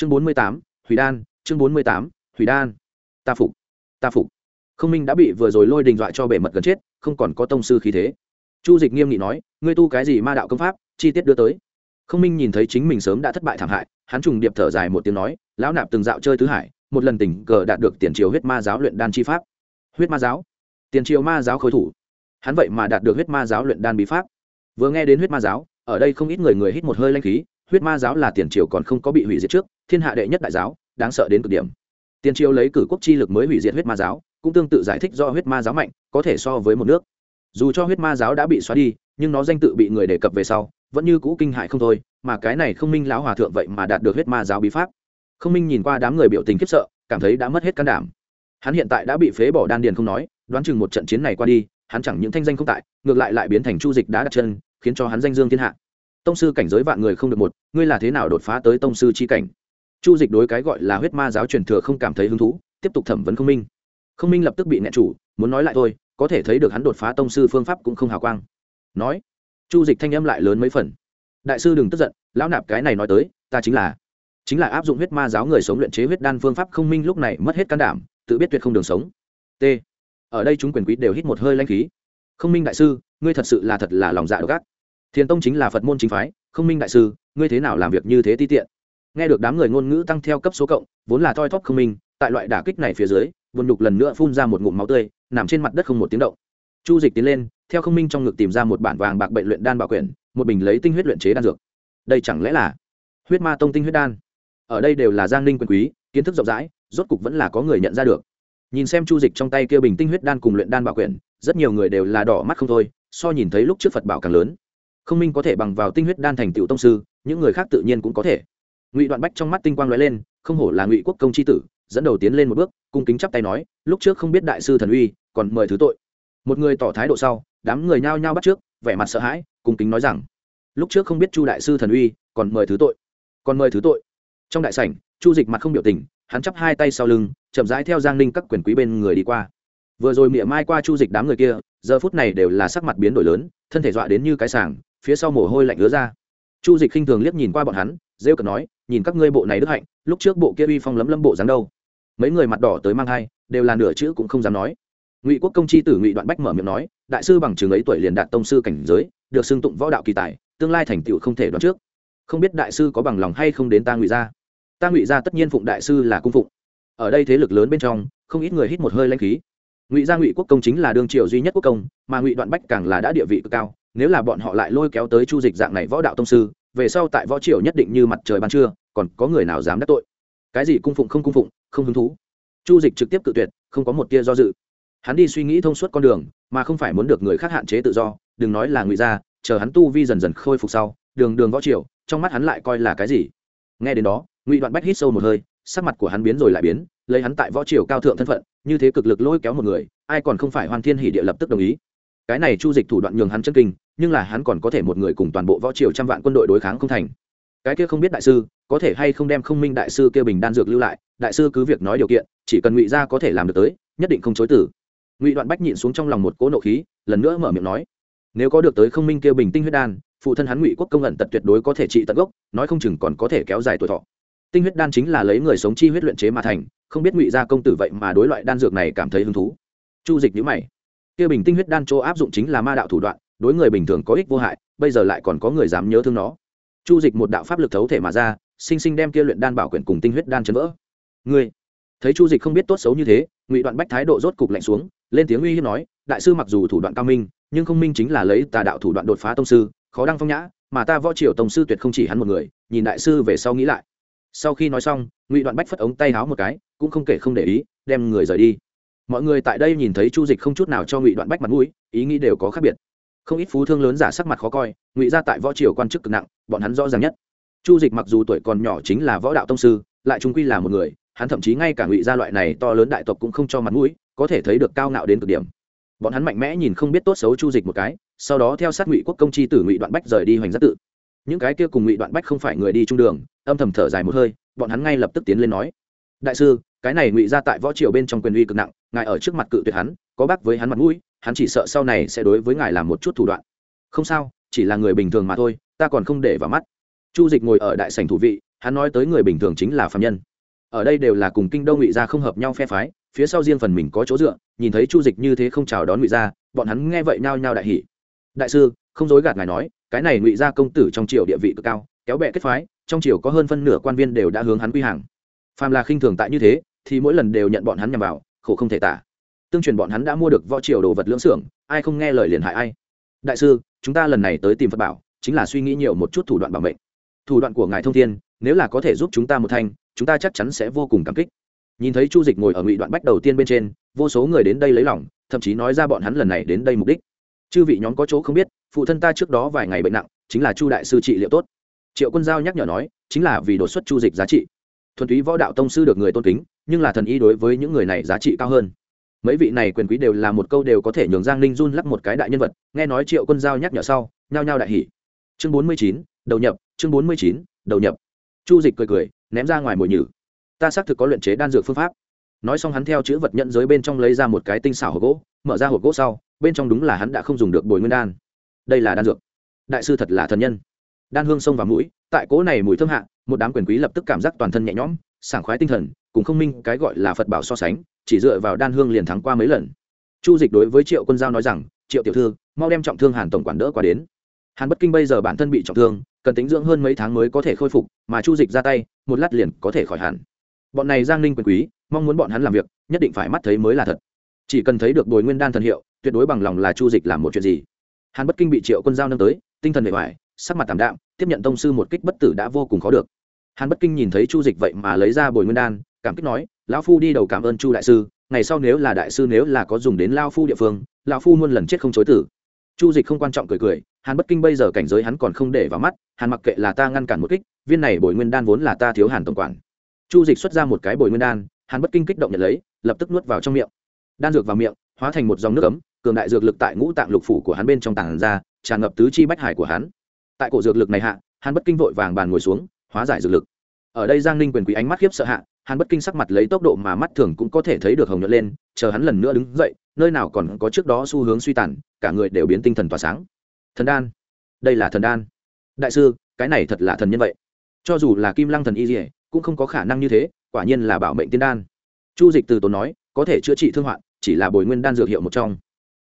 chương bốn mươi tám, hủy đan, chương bốn mươi tám, hủy đan. Ta phục ta phục. Không minh đã bị vừa rồi lôi đình dọa cho bể mật gần chết, không còn có tông sư khí thế. Chu dịch nghiêm nghị nói, ngươi tu cái gì ma đạo công pháp, chi tiết đưa tới. Không minh nhìn thấy chính mình sớm đã thất bại thảm hại, hắn trùng điệp thở dài một tiếng nói, lão nạp từng dạo chơi tứ hải, một lần tình cờ đạt được tiền triều huyết ma giáo luyện đan chi pháp. Huyết ma giáo? Tiền triều ma giáo khối thủ. Hắn vậy mà đạt được huyết ma giáo luyện đan bí pháp. Vừa nghe đến huyết ma giáo, ở đây không ít người người hít một hơi lanh khí huyết ma giáo là tiền triều còn không có bị hủy diệt trước, thiên hạ đệ nhất đại giáo, đáng sợ đến cực điểm. Tiền triều lấy cử quốc chi lực mới hủy diệt huyết ma giáo, cũng tương tự giải thích do huyết ma giáo mạnh, có thể so với một nước. Dù cho huyết ma giáo đã bị xóa đi, nhưng nó danh tự bị người đề cập về sau, vẫn như cũ kinh hại không thôi, mà cái này không minh lão hòa thượng vậy mà đạt được huyết ma giáo bí pháp. Không minh nhìn qua đám người biểu tình khiếp sợ, cảm thấy đã mất hết can đảm. Hắn hiện tại đã bị phế bỏ đan điền không nói, đoán chừng một trận chiến này qua đi, hắn chẳng những thanh danh không tại, ngược lại lại biến thành chu dịch đã đặt chân, khiến cho hắn danh dương thiên hạ tông sư cảnh giới vạn người không được một, ngươi là thế nào đột phá tới tông sư chi cảnh? Chu dịch đối cái gọi là huyết ma giáo truyền thừa không cảm thấy hứng thú, tiếp tục thẩm vấn không minh. Không minh lập tức bị nẹ chủ, muốn nói lại thôi, có thể thấy được hắn đột phá tông sư phương pháp cũng không hào quang. Nói, chu dịch thanh âm lại lớn mấy phần. Đại sư đừng tức giận, lão nạp cái này nói tới, ta chính là chính là áp dụng huyết ma giáo người sống luyện chế huyết đan phương pháp không minh lúc này mất hết can đảm, tự biết tuyệt không đường sống. T. Ở đây chúng quyền quý đều hít một hơi lanh khí. Không minh đại sư, ngươi thật sự là thật là lòng dạ độc ác thiền tông chính là phật môn chính phái, không minh đại sư, ngươi thế nào làm việc như thế ti tiện? Nghe được đám người ngôn ngữ tăng theo cấp số cộng, vốn là thoi thóp không minh, tại loại đả kích này phía dưới buồn đục lần nữa phun ra một ngụm máu tươi, nằm trên mặt đất không một tiếng động. Chu dịch tiến lên, theo không minh trong ngực tìm ra một bản vàng bạc bệnh luyện đan bảo quyển, một bình lấy tinh huyết luyện chế đan dược. Đây chẳng lẽ là huyết ma tông tinh huyết đan? Ở đây đều là giang ninh quyền quý, kiến thức rộng rãi, rốt cục vẫn là có người nhận ra được. Nhìn xem chu dịch trong tay kia bình tinh huyết đan cùng luyện đan bảo quyển, rất nhiều người đều là đỏ mắt không thôi, so nhìn thấy lúc trước phật bảo càng lớn không minh có thể bằng vào tinh huyết đan thành tựu tông sư, những người khác tự nhiên cũng có thể. Ngụy đoạn bách trong mắt tinh quang lóe lên, không hổ là ngụy quốc công c h i tử, dẫn đầu tiến lên một bước, cung kính chắp tay nói, lúc trước không biết đại sư thần uy, còn mời thứ tội. Một người tỏ thái độ sau, đám người nhao nhao bắt trước, vẻ mặt sợ hãi, cung kính nói rằng, lúc trước không biết chu đại sư thần uy, còn mời thứ tội, còn mời thứ tội. Trong đại sảnh, chu dịch mặt không biểu tình, hắn chắp hai tay sau lưng, chậm rãi theo giang ninh các quyền quý bên người đi qua. Vừa rồi mỉa mai qua chu dịch đám người kia, giờ phút này đều là sắc mặt biến đổi lớn, thân thể dọa đến như cái sàng phía sau mồ hôi lạnh ứa ra. Chu dịch khinh thường liếc nhìn qua bọn hắn, rêu cợt nói, nhìn các ngươi bộ này đức hạnh, lúc trước bộ kia uy phong lấm lâm bộ dáng đâu? Mấy người mặt đỏ tới mang hai, đều là nửa chữ cũng không dám nói. Ngụy quốc công chi tử ngụy đoạn bách mở miệng nói, đại sư bằng trường ấy tuổi liền đạt tông sư cảnh giới, được xưng tụng võ đạo kỳ tài, tương lai thành tựu không thể đoán trước. Không biết đại sư có bằng lòng hay không đến ta ngụy gia? Ta ngụy gia tất nhiên phụng đại sư là cung phụng. Ở đây thế lực lớn bên trong, không ít người hít một hơi lanh khí ngụy gia ngụy quốc công chính là đương triều duy nhất quốc công, mà ngụy đoạn bách càng là đã địa vị cực cao, nếu là bọn họ lại lôi kéo tới chu dịch dạng này võ đạo tông sư, về sau tại võ triều nhất định như mặt trời ban trưa, còn có người nào dám đắc tội? Cái gì cung phụng không cung phụng, không hứng thú? Chu dịch trực tiếp cự tuyệt, không có một tia do dự. Hắn đi suy nghĩ thông suốt con đường, mà không phải muốn được người khác hạn chế tự do, đừng nói là ngụy gia, chờ hắn tu vi dần dần khôi phục sau, đường đường võ triều, trong mắt hắn lại coi là cái gì? Nghe đến đó, ngụy đoạn bách hít sâu một hơi sắc mặt của hắn biến rồi lại biến, lấy hắn tại võ triều cao thượng thân phận, như thế cực lực lôi kéo một người, ai còn không phải hoàn thiên hỷ địa lập tức đồng ý. Cái này chu dịch thủ đoạn nhường hắn chân kinh, nhưng là hắn còn có thể một người cùng toàn bộ võ triều trăm vạn quân đội đối kháng không thành. Cái kia không biết đại sư, có thể hay không đem không minh đại sư kia bình đan dược lưu lại, đại sư cứ việc nói điều kiện, chỉ cần ngụy gia có thể làm được tới, nhất định không chối tử ngụy đoạn bách nhịn xuống trong lòng một cỗ nộ khí, lần nữa mở miệng nói, nếu có được tới không minh kia bình tinh huyết đan, phụ thân hắn ngụy quốc công ẩn tật tuyệt đối có thể trị tận gốc, nói không chừng còn có thể kéo dài tuổi thọ tinh huyết đan chính là lấy người sống chi huyết luyện chế mà thành, không biết ngụy gia công tử vậy mà đối loại đan dược này cảm thấy hứng thú. Chu dịch nhữ mày. Kia bình tinh huyết đan chỗ áp dụng chính là ma đạo thủ đoạn, đối người bình thường có ích vô hại, bây giờ lại còn có người dám nhớ thương nó. Chu dịch một đạo pháp lực thấu thể mà ra, sinh sinh đem kia luyện đan bảo quyển cùng tinh huyết đan chấn vỡ. Ngươi, thấy chu dịch không biết tốt xấu như thế, ngụy đoạn bách thái độ rốt cục lạnh xuống, lên tiếng uy hiếp nói, đại sư mặc dù thủ đoạn cao minh, nhưng không minh chính là lấy tà đạo thủ đoạn đột phá tông sư, khó đăng phong nhã, mà ta võ triều tông sư tuyệt không chỉ hắn một người, nhìn đại sư về sau nghĩ lại sau khi nói xong, ngụy đoạn bách phất ống tay háo một cái, cũng không kể không để ý, đem người rời đi. Mọi người tại đây nhìn thấy chu dịch không chút nào cho ngụy đoạn bách mặt mũi, ý nghĩ đều có khác biệt. Không ít phú thương lớn giả sắc mặt khó coi, ngụy ra tại võ triều quan chức cực nặng, bọn hắn rõ ràng nhất. Chu dịch mặc dù tuổi còn nhỏ chính là võ đạo tông sư, lại trung quy là một người, hắn thậm chí ngay cả ngụy gia loại này to lớn đại tộc cũng không cho mặt mũi, có thể thấy được cao ngạo đến cực điểm. Bọn hắn mạnh mẽ nhìn không biết tốt xấu chu dịch một cái, sau đó theo sát ngụy quốc công chi tử ngụy đoạn bách rời đi hoành giác tự những cái kia cùng ngụy đoạn bách không phải người đi trung đường, âm thầm thở dài một hơi, bọn hắn ngay lập tức tiến lên nói, đại sư, cái này ngụy ra tại võ triều bên trong quyền uy cực nặng, ngài ở trước mặt cự tuyệt hắn, có bác với hắn mặt mũi, hắn chỉ sợ sau này sẽ đối với ngài làm một chút thủ đoạn. Không sao, chỉ là người bình thường mà thôi, ta còn không để vào mắt. Chu dịch ngồi ở đại sảnh thủ vị, hắn nói tới người bình thường chính là phạm nhân. Ở đây đều là cùng kinh đông ngụy gia không hợp nhau phe phái, phía sau riêng phần mình có chỗ dựa, nhìn thấy chu dịch như thế không chào đón ngụy gia, bọn hắn nghe vậy nhao nhao đại hỉ. Đại sư, không dối gạt ngài nói cái này ngụy gia công tử trong triều địa vị cực cao, kéo bè kết phái, trong triều có hơn phân nửa quan viên đều đã hướng hắn quy hàng. Phàm là khinh thường tại như thế, thì mỗi lần đều nhận bọn hắn nhằm vào, khổ không thể tả. Tương truyền bọn hắn đã mua được võ triều đồ vật lưỡng xưởng, ai không nghe lời liền hại ai. Đại sư, chúng ta lần này tới tìm phật bảo, chính là suy nghĩ nhiều một chút thủ đoạn bảo mệnh. Thủ đoạn của ngài thông thiên, nếu là có thể giúp chúng ta một thanh, chúng ta chắc chắn sẽ vô cùng cảm kích. Nhìn thấy chu dịch ngồi ở ngụy đoạn bách đầu tiên bên trên, vô số người đến đây lấy lòng, thậm chí nói ra bọn hắn lần này đến đây mục đích. Chư vị nhóm có chỗ không biết phụ thân ta trước đó vài ngày bệnh nặng, chính là chu đại sư trị liệu tốt. Triệu quân giao nhắc nhở nói, chính là vì đột xuất chu dịch giá trị. Thuần túy võ đạo tông sư được người tôn kính, nhưng là thần y đối với những người này giá trị cao hơn. Mấy vị này quyền quý đều là một câu đều có thể nhường giang ninh run lắc một cái đại nhân vật, nghe nói triệu quân giao nhắc nhở sau, nhao nhao đại hỉ. Chương bốn mươi chín, đầu nhập, chương bốn mươi chín, đầu nhập. Chu dịch cười cười, ném ra ngoài mồi nhử. Ta xác thực có luyện chế đan dược phương pháp. Nói xong hắn theo chữ vật nhận giới bên trong lấy ra một cái tinh xảo hộp gỗ, mở ra hộp gỗ sau, bên trong đúng là hắn đã không dùng được bồi nguyên đan đây là đan dược. Đại sư thật là thần nhân. Đan hương sông vào mũi, tại cỗ này mùi thơm hạ, một đám quyền quý lập tức cảm giác toàn thân nhẹ nhõm, sảng khoái tinh thần, cùng không minh cái gọi là phật bảo so sánh, chỉ dựa vào đan hương liền thắng qua mấy lần. Chu dịch đối với triệu quân giao nói rằng, triệu tiểu thư, mau đem trọng thương hàn tổng quản đỡ qua đến. Hàn bất kinh bây giờ bản thân bị trọng thương, cần tính dưỡng hơn mấy tháng mới có thể khôi phục, mà chu dịch ra tay, một lát liền có thể khỏi hẳn. Bọn này giang ninh quyền quý, mong muốn bọn hắn làm việc, nhất định phải mắt thấy mới là thật. Chỉ cần thấy được bồi nguyên đan thần hiệu, tuyệt đối bằng lòng là chu dịch làm một chuyện gì hàn bất kinh bị triệu quân giao nâng tới, tinh thần bề ngoài sắc mặt tảm đạm, tiếp nhận tông sư một kích bất tử đã vô cùng khó được. Hàn bất kinh nhìn thấy chu dịch vậy mà lấy ra bồi nguyên đan, cảm kích nói, lão phu đi đầu cảm ơn chu đại sư, ngày sau nếu là đại sư nếu là có dùng đến lao phu địa phương, lão phu muôn lần chết không chối tử. Chu dịch không quan trọng cười cười, hàn bất kinh bây giờ cảnh giới hắn còn không để vào mắt, hàn mặc kệ là ta ngăn cản một kích, viên này bồi nguyên đan vốn là ta thiếu hàn tổng quản. Chu dịch xuất ra một cái bồi nguyên đan, hàn bất kinh kích động nhận lấy, lập tức nuốt vào trong miệng. Đan dược vào miệng, hóa thành một dòng nước ấm cường đại dược lực tại ngũ tạng lục phủ của hắn bên trong tảng ra, tràn ngập tứ chi bách hải của hắn. Tại cổ dược lực này hạ, hắn bất kinh vội vàng bàn ngồi xuống, hóa giải dược lực. Ở đây giang ninh quyền quý ánh mắt khiếp sợ hạ, hắn bất kinh sắc mặt lấy tốc độ mà mắt thường cũng có thể thấy được hồng nhuận lên, chờ hắn lần nữa đứng dậy, nơi nào còn có trước đó xu hướng suy tàn, cả người đều biến tinh thần tỏa sáng. Thần đan. Đây là thần đan. Đại sư, cái này thật là thần nhân vậy. Cho dù là kim lăng thần y dỉa cũng không có khả năng như thế, quả nhiên là bảo mệnh tiên đan. Chu dịch từ tốn nói, có thể chữa trị thương hoạn, chỉ là bồi nguyên đan dược hiệu một trong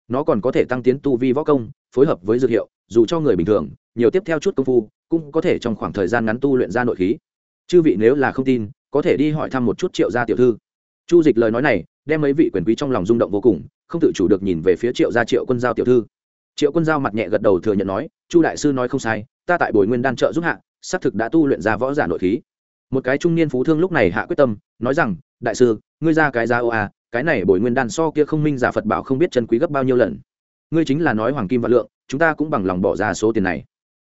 nó còn có thể tăng tiến tu vi võ công, phối hợp với dược hiệu, dù cho người bình thường, nhiều tiếp theo chút công phu, cũng có thể trong khoảng thời gian ngắn tu luyện ra nội khí. Chư vị nếu là không tin, có thể đi hỏi thăm một chút triệu gia tiểu thư. Chu dịch lời nói này, đem mấy vị quyền quý trong lòng rung động vô cùng, không tự chủ được nhìn về phía triệu gia triệu quân giao tiểu thư. Triệu quân giao mặt nhẹ gật đầu thừa nhận nói, chu đại sư nói không sai, ta tại bồi nguyên đan trợ giúp hạ, xác thực đã tu luyện ra võ giả nội khí. Một cái trung niên phú thương lúc này hạ quyết tâm, nói rằng, đại sư, ngươi ra cái ra ô à cái này bồi nguyên đan so kia không minh giả phật bảo không biết chân quý gấp bao nhiêu lần. Ngươi chính là nói hoàng kim và lượng, chúng ta cũng bằng lòng bỏ ra số tiền này.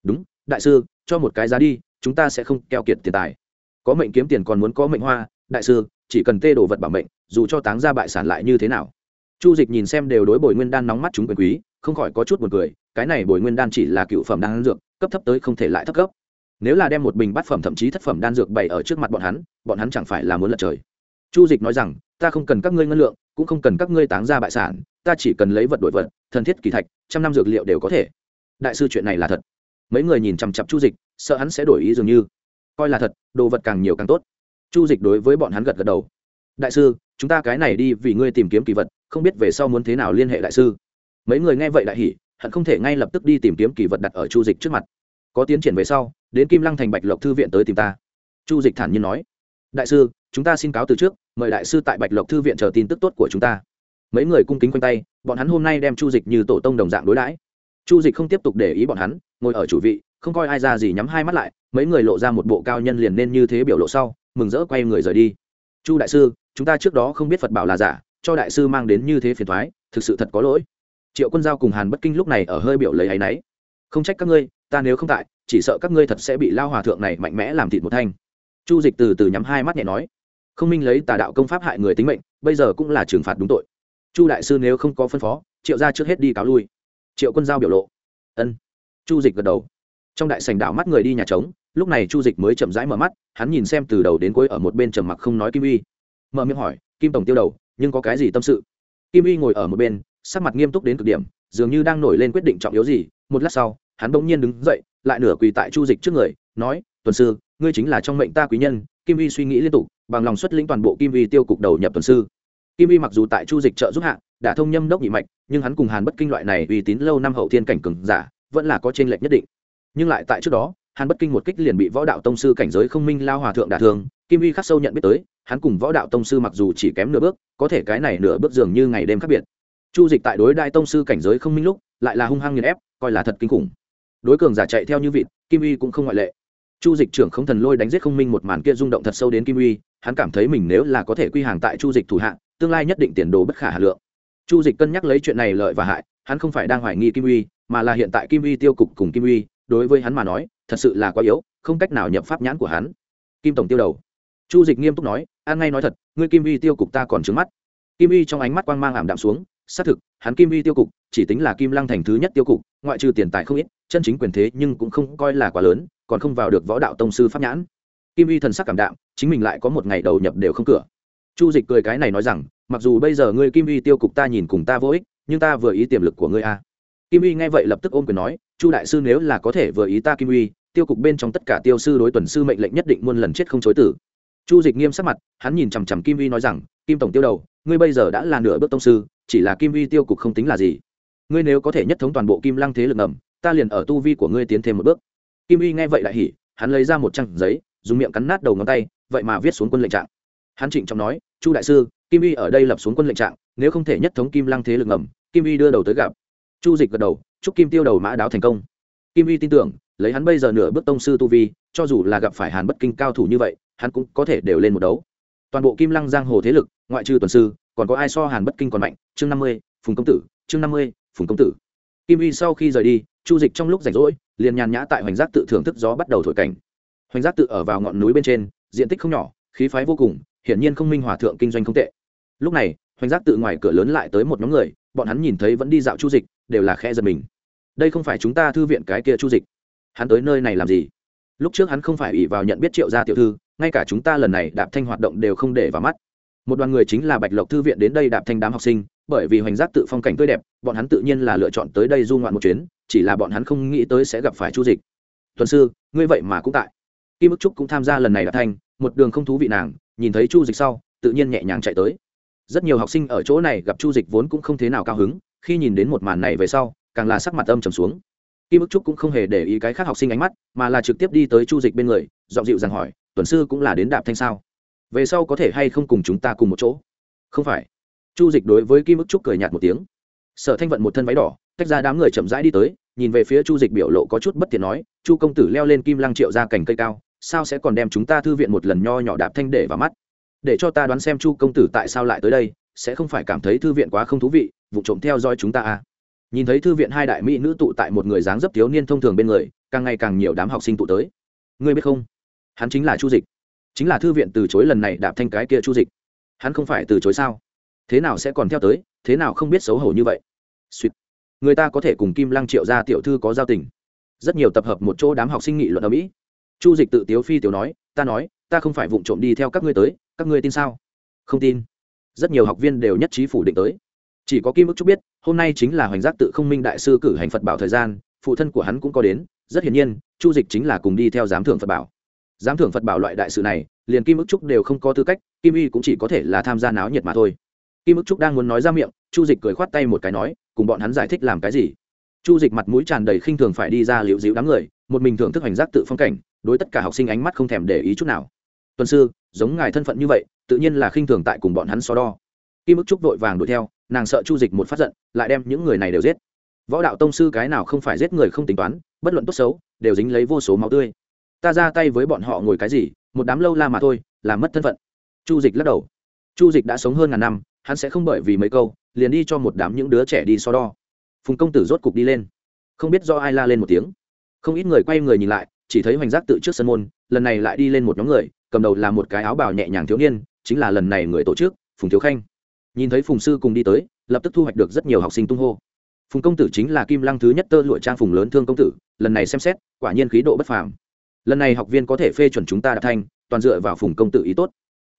Đúng, đại sư, cho một cái giá đi, chúng ta sẽ không keo kiệt tiền tài. Có mệnh kiếm tiền còn muốn có mệnh hoa, đại sư, chỉ cần tê đồ vật bảo mệnh, dù cho táng ra bại sản lại như thế nào. Chu dịch nhìn xem đều đối bồi nguyên đan nóng mắt chúng quyền quý, không khỏi có chút buồn cười, cái này bồi nguyên đan chỉ là cựu phẩm đan dược, cấp thấp tới không thể lại thấp cấp. Nếu là đem một bình bát phẩm thậm chí thất phẩm đan dược bày ở trước mặt bọn hắn bọn hắn chẳng phải là muốn lật trời. Chu dịch nói rằng ta không cần các ngươi ngân lượng, cũng không cần các ngươi táng ra bại sản, ta chỉ cần lấy vật đổi vật, thần thiết kỳ thạch, trăm năm dược liệu đều có thể. Đại sư chuyện này là thật. Mấy người nhìn chằm chặp chu dịch, sợ hắn sẽ đổi ý dường như. Coi là thật, đồ vật càng nhiều càng tốt. Chu dịch đối với bọn hắn gật gật đầu. Đại sư, chúng ta cái này đi vì ngươi tìm kiếm kỳ vật, không biết về sau muốn thế nào liên hệ đại sư. Mấy người nghe vậy đại hỉ, hận không thể ngay lập tức đi tìm kiếm kỳ vật đặt ở chu dịch trước mặt. Có tiến triển về sau, đến kim lăng thành bạch lộc thư viện tới tìm ta. Chu dịch thản nhiên nói. Đại sư, chúng ta xin cáo từ trước mời đại sư tại bạch lộc thư viện chờ tin tức tốt của chúng ta. Mấy người cung kính quanh tay, bọn hắn hôm nay đem chu dịch như tổ tông đồng dạng đối đãi. Chu dịch không tiếp tục để ý bọn hắn, ngồi ở chủ vị, không coi ai ra gì nhắm hai mắt lại, mấy người lộ ra một bộ cao nhân liền nên như thế biểu lộ sau, mừng rỡ quay người rời đi. Chu đại sư, chúng ta trước đó không biết phật bảo là giả, cho đại sư mang đến như thế phiền thoái thực sự thật có lỗi. Triệu quân giao cùng hàn bất kinh lúc này ở hơi biểu lấy áy náy. Không trách các ngươi, ta nếu không tại, chỉ sợ các ngươi thật sẽ bị lao hòa thượng này mạnh mẽ làm thịt một thanh. Chu dịch từ từ nhắm hai mắt nhẹ nói không minh lấy tà đạo công pháp hại người tính mệnh, bây giờ cũng là trừng phạt đúng tội. Chu đại sư nếu không có phân phó, triệu ra trước hết đi cáo lui. Triệu quân giao biểu lộ. Ân. Chu dịch gật đầu. Trong đại sành đảo mắt người đi nhà trống, lúc này chu dịch mới chậm rãi mở mắt, hắn nhìn xem từ đầu đến cuối ở một bên trầm mặc không nói kim uy. Mở miệng hỏi, kim tổng tiêu đầu, nhưng có cái gì tâm sự? Kim uy ngồi ở một bên, sắc mặt nghiêm túc đến cực điểm, dường như đang nổi lên quyết định trọng yếu gì. Một lát sau, hắn bỗng nhiên đứng dậy, lại nửa quỳ tại chu dịch trước người, nói, tuần sư, ngươi chính là trong mệnh ta quý nhân kim vi suy nghĩ liên tục, bằng lòng xuất lĩnh toàn bộ kim vi tiêu cục đầu nhập tuần sư. Kim vi mặc dù tại chu dịch trợ giúp hạ, đã thông nhâm đốc nhị mạch, nhưng hắn cùng hàn bất kinh loại này uy tín lâu năm hậu thiên cảnh cường giả, vẫn là có t r ê n lệch nhất định. Nhưng lại tại trước đó, hàn bất kinh một kích liền bị võ đạo tông sư cảnh giới không minh lao hòa thượng đả thương, kim vi khắc sâu nhận biết tới, hắn cùng võ đạo tông sư mặc dù chỉ kém nửa bước, có thể cái này nửa bước dường như ngày đêm khác biệt. Chu dịch tại đối đại tông sư cảnh giới không minh lúc, lại là hung hăng nghiền ép, coi là thật kinh khủng. Đối cường giả chạy theo như vịt, kim Vi cũng không ngoại lệ chu dịch trưởng không thần lôi đánh giết không minh một màn kia rung động thật sâu đến kim uy, hắn cảm thấy mình nếu là có thể quy hàng tại chu dịch thủ hạ, tương lai nhất định tiền đồ bất khả hà lượng. Chu dịch cân nhắc lấy chuyện này lợi và hại, hắn không phải đang hoài nghi kim uy, mà là hiện tại kim uy tiêu cục cùng kim uy, đối với hắn mà nói, thật sự là quá yếu, không cách nào nhập pháp nhãn của hắn. Kim tổng tiêu đầu. Chu dịch nghiêm túc nói, an ngay nói thật, ngươi kim uy tiêu cục ta còn trứng mắt. Kim uy trong ánh mắt quang mang ảm đạm xuống, xác thực, hắn kim uy tiêu cục chỉ tính là kim lăng thành thứ nhất tiêu cục, ngoại trừ tiền tài không ít, chân chính quyền thế nhưng cũng không coi là quá lớn, còn không vào được võ đạo tông sư pháp nhãn. Kim uy thần sắc cảm đạm, chính mình lại có một ngày đầu nhập đều không cửa. Chu dịch cười cái này nói rằng, mặc dù bây giờ ngươi kim uy tiêu cục ta nhìn cùng ta vô ích, nhưng ta vừa ý tiềm lực của ngươi a. Kim uy nghe vậy lập tức ôm quyền nói, chu đại sư nếu là có thể vừa ý ta kim uy tiêu cục bên trong tất cả tiêu sư đối tuần sư mệnh lệnh nhất định muôn lần chết không chối tử chu dịch nghiêm sắc mặt, hắn nhìn chằm chằm kim y nói rằng, kim tổng tiêu đầu, ngươi bây giờ đã là nửa bước tông sư, chỉ là kim y tiêu cục không tính là gì ngươi nếu có thể nhất thống toàn bộ kim lăng thế lực ngầm, ta liền ở tu vi của ngươi tiến thêm một bước. Kim Y nghe vậy lại hỉ, hắn lấy ra một trang giấy, dùng miệng cắn nát đầu ngón tay, vậy mà viết xuống quân lệnh trạng. Hắn trịnh trọng nói, chu đại sư, kim Y ở đây lập xuống quân lệnh trạng, nếu không thể nhất thống kim lăng thế lực ngầm, kim Y đưa đầu tới gặp. Chu dịch gật đầu, chúc kim tiêu đầu mã đáo thành công. Kim Y tin tưởng, lấy hắn bây giờ nửa bước tông sư tu vi, cho dù là gặp phải hàn bất kinh cao thủ như vậy, hắn cũng có thể đều lên một đấu. Toàn bộ kim lăng giang hồ thế lực, ngoại trừ tuần sư, còn có ai so hàn bất kinh còn mạnh? Chương năm mươi, phùng công tử, chương năm mươi phùng công tử. Kim y sau khi rời đi, chu dịch trong lúc rảnh rỗi, liền nhàn nhã tại hoành giác tự thưởng thức gió bắt đầu thổi cảnh. Hoành giác tự ở vào ngọn núi bên trên, diện tích không nhỏ, khí phái vô cùng, hiển nhiên không minh hòa thượng kinh doanh không tệ. Lúc này, hoành giác tự ngoài cửa lớn lại tới một nhóm người, bọn hắn nhìn thấy vẫn đi dạo chu dịch, đều là khe giật mình. Đây không phải chúng ta thư viện cái kia chu dịch. Hắn tới nơi này làm gì? Lúc trước hắn không phải ỷ vào nhận biết triệu gia tiểu thư, ngay cả chúng ta lần này đạp thanh hoạt động đều không để vào mắt. Một đoàn người chính là bạch lộc thư viện đến đây đạp thanh đám học sinh bởi vì hoành giác tự phong cảnh tươi đẹp, bọn hắn tự nhiên là lựa chọn tới đây du ngoạn một chuyến, chỉ là bọn hắn không nghĩ tới sẽ gặp phải chu dịch. Tuần sư, ngươi vậy mà cũng tại. Kim ức trúc cũng tham gia lần này đã thanh một đường không thú vị nàng, nhìn thấy chu dịch sau, tự nhiên nhẹ nhàng chạy tới. Rất nhiều học sinh ở chỗ này gặp chu dịch vốn cũng không thế nào cao hứng, khi nhìn đến một màn này về sau, càng là sắc mặt âm trầm xuống. Kim ức trúc cũng không hề để ý cái khác học sinh ánh mắt, mà là trực tiếp đi tới chu dịch bên người dọn dịu rằng hỏi, tuần sư cũng là đến đạp thanh sao? Về sau có thể hay không cùng chúng ta cùng một chỗ? Không phải chu dịch đối với kim ức trúc cười nhạt một tiếng. Sở thanh vận một thân váy đỏ, tách ra đám người chậm rãi đi tới, nhìn về phía chu dịch biểu lộ có chút bất tiện nói, chu công tử leo lên kim lăng triệu ra cành cây cao, sao sẽ còn đem chúng ta thư viện một lần nho nhỏ đạp thanh để vào mắt? Để cho ta đoán xem chu công tử tại sao lại tới đây, sẽ không phải cảm thấy thư viện quá không thú vị, vụ trộm theo dõi chúng ta à? Nhìn thấy thư viện hai đại mỹ nữ tụ tại một người dáng dấp thiếu niên thông thường bên người, càng ngày càng nhiều đám học sinh tụ tới. Ngươi biết không? Hắn chính là chu dịch. Chính là thư viện từ chối lần này đạp thanh cái kia chu dịch. Hắn không phải từ chối sao? Thế nào sẽ còn theo tới, thế nào không biết xấu hổ như vậy. Sweet. người ta có thể cùng kim lăng triệu gia tiểu thư có giao tình. Rất nhiều tập hợp một chỗ đám học sinh nghị luận ở mỹ. Chu dịch tự tiếu phi tiểu nói, ta nói, ta không phải vụng trộm đi theo các ngươi tới, các ngươi tin sao? Không tin. Rất nhiều học viên đều nhất trí phủ định tới. Chỉ có kim ức trúc biết, hôm nay chính là hoành giác tự không minh đại sư cử hành phật bảo thời gian, phụ thân của hắn cũng có đến, rất hiển nhiên, chu dịch chính là cùng đi theo giám thưởng phật bảo. Giám thưởng phật bảo loại đại sự này, liền kim ức trúc đều không có tư cách, kim y cũng chỉ có thể là tham gia náo nhiệt mà thôi kim ức trúc đang muốn nói ra miệng, chu dịch cười khoát tay một cái nói, cùng bọn hắn giải thích làm cái gì? Chu dịch mặt mũi tràn đầy khinh thường phải đi ra liễu dịu đám người, một mình thưởng thức hành giác tự phong cảnh, đối tất cả học sinh ánh mắt không thèm để ý chút nào. Tuần sư, giống ngài thân phận như vậy, tự nhiên là khinh thường tại cùng bọn hắn so đo. Kim ức trúc vội vàng đuổi theo, nàng sợ chu dịch một phát giận, lại đem những người này đều giết. Võ đạo tông sư cái nào không phải giết người không tính toán, bất luận tốt xấu, đều dính lấy vô số máu tươi. Ta ra tay với bọn họ ngồi cái gì, một đám lâu la mà thôi, làm mất thân phận. Chu dịch lắc đầu. Chu dịch đã sống hơn ngàn năm hắn sẽ không bởi vì mấy câu, liền đi cho một đám những đứa trẻ đi so đo. Phùng công tử rốt cục đi lên. Không biết do ai la lên một tiếng. Không ít người quay người nhìn lại, chỉ thấy hoành giác tự trước sân môn, lần này lại đi lên một nhóm người, cầm đầu là một cái áo bào nhẹ nhàng thiếu niên, chính là lần này người tổ chức, phùng thiếu khanh. Nhìn thấy phùng sư cùng đi tới, lập tức thu hoạch được rất nhiều học sinh tung hô. Phùng công tử chính là kim lăng thứ nhất tơ lụa trang phùng lớn thương công tử, lần này xem xét, quả nhiên khí độ bất phàm. Lần này học viên có thể phê chuẩn chúng ta đạt thanh toàn dựa vào phùng công tử ý tốt.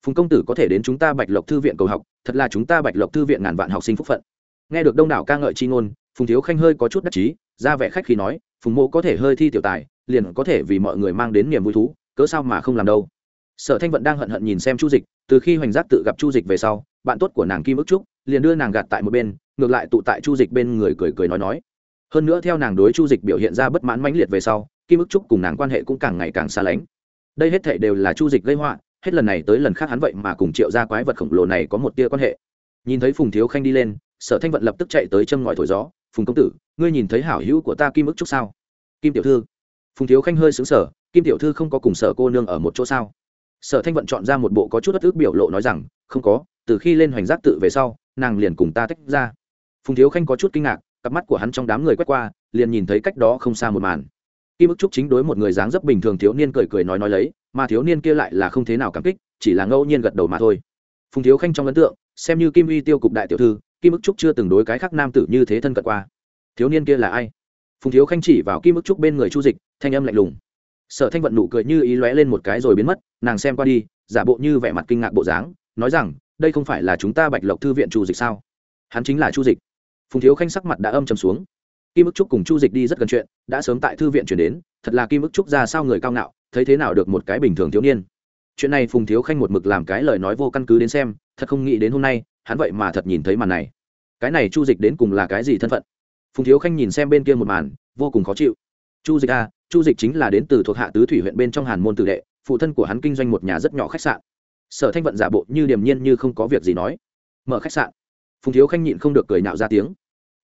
Phùng công tử có thể đến chúng ta bạch lộc thư viện cầu học thật là chúng ta bạch lộc thư viện ngàn vạn học sinh phúc phận. Nghe được đông đảo ca ngợi c h i ngôn, phùng thiếu khanh hơi có chút đắc chí, ra vẻ khách khi nói, phùng mộ có thể hơi thi tiểu tài, liền có thể vì mọi người mang đến niềm vui thú, cớ sao mà không làm đâu? Sở thanh vận đang hận hận nhìn xem chu dịch, từ khi hoành giác tự gặp chu dịch về sau, bạn tốt của nàng kim ức trúc liền đưa nàng gạt tại một bên, ngược lại tụ tại chu dịch bên người cười cười nói nói. Hơn nữa theo nàng đối chu dịch biểu hiện ra bất mãn mãnh liệt về sau, kim ức trúc cùng nàng quan hệ cũng càng ngày càng xa lánh. Đây hết thể đều là chu dịch gây họa hết lần này tới lần khác hắn vậy mà cùng triệu gia quái vật khổng lồ này có một tia quan hệ. Nhìn thấy phùng thiếu khanh đi lên, sở thanh vận lập tức chạy tới châm ngòi thổi gió, phùng công tử, ngươi nhìn thấy hảo hữu của ta kim ức trúc sao? Kim tiểu thư. Phùng thiếu khanh hơi xứng sở kim tiểu thư không có cùng sở cô nương ở một chỗ sao? Sở thanh vận chọn ra một bộ có chút bất ước biểu lộ nói rằng, không có, từ khi lên hoành giác tự về sau, nàng liền cùng ta tách ra. Phùng thiếu khanh có chút kinh ngạc, cặp mắt của hắn trong đám người quét qua, liền nhìn thấy cách đó không xa một màn kim ức trúc chính đối một người dáng dấp bình thường thiếu niên cười cười nói nói lấy, mà thiếu niên kia lại là không thế nào cảm kích, chỉ là ngẫu nhiên gật đầu mà thôi. Phùng thiếu khanh trong ấn tượng, xem như kim uy tiêu cục đại tiểu thư, kim ức trúc chưa từng đối cái khác nam tử như thế thân cận qua. Thiếu niên kia là ai? Phùng thiếu khanh chỉ vào kim ức trúc bên người chu dịch, thanh âm lạnh lùng. Sở thanh vận nụ cười như ý lóe lên một cái rồi biến mất, nàng xem qua đi, giả bộ như vẻ mặt kinh ngạc bộ dáng, nói rằng, đây không phải là chúng ta bạch lộc thư viện chu dịch sao? Hắn chính là chu dịch. Phùng thiếu khanh sắc mặt đã âm trầm xuống kim ức trúc cùng chu dịch đi rất gần chuyện đã sớm tại thư viện chuyển đến thật là kim ức trúc ra sao người cao ngạo thấy thế nào được một cái bình thường thiếu niên. Chuyện này phùng thiếu khanh một mực làm cái lời nói vô căn cứ đến xem thật không nghĩ đến hôm nay hắn vậy mà thật nhìn thấy màn này. Cái này chu dịch đến cùng là cái gì thân phận? Phùng thiếu khanh nhìn xem bên kia một màn vô cùng khó chịu. Chu dịch a à, chu dịch chính là đến từ thuộc hạ tứ thủy huyện bên trong hàn môn tử đệ phụ thân của hắn kinh doanh một nhà rất nhỏ khách sạn. Sở thanh vận giả bộ như điềm nhiên như không có việc gì nói. Mở khách sạn. Phùng thiếu khanh nhịn không được cười nạo ra tiếng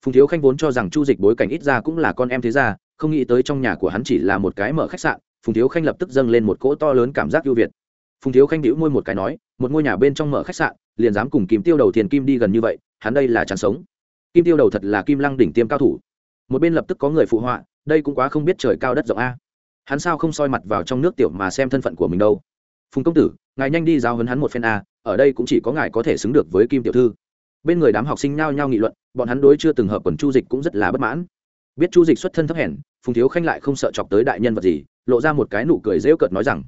phùng thiếu khanh vốn cho rằng chu dịch bối cảnh ít ra cũng là con em thế gia, không nghĩ tới trong nhà của hắn chỉ là một cái mở khách sạn, phùng thiếu khanh lập tức dâng lên một cỗ to lớn cảm giác ưu việt. Phùng thiếu khanh đĩu môi một cái nói, một ngôi nhà bên trong mở khách sạn, liền dám cùng kim tiêu đầu tiền kim đi gần như vậy, hắn đây là chán sống. Kim tiêu đầu thật là kim lăng đỉnh tiêm cao thủ. Một bên lập tức có người phụ họa, đây cũng quá không biết trời cao đất rộng a. Hắn sao không soi mặt vào trong nước tiểu mà xem thân phận của mình đâu? Phùng công tử, ngài nhanh đi giao hấn hắn một phen a, ở đây cũng chỉ có ngài có thể xứng được với kim tiểu thư bên người đám học sinh nhao nhao nghị luận, bọn hắn đối chưa từng hợp quần chu dịch cũng rất là bất mãn. Biết chu dịch xuất thân thấp hèn, phùng thiếu khanh lại không sợ chọc tới đại nhân vật gì, lộ ra một cái nụ cười rêu cợt nói rằng,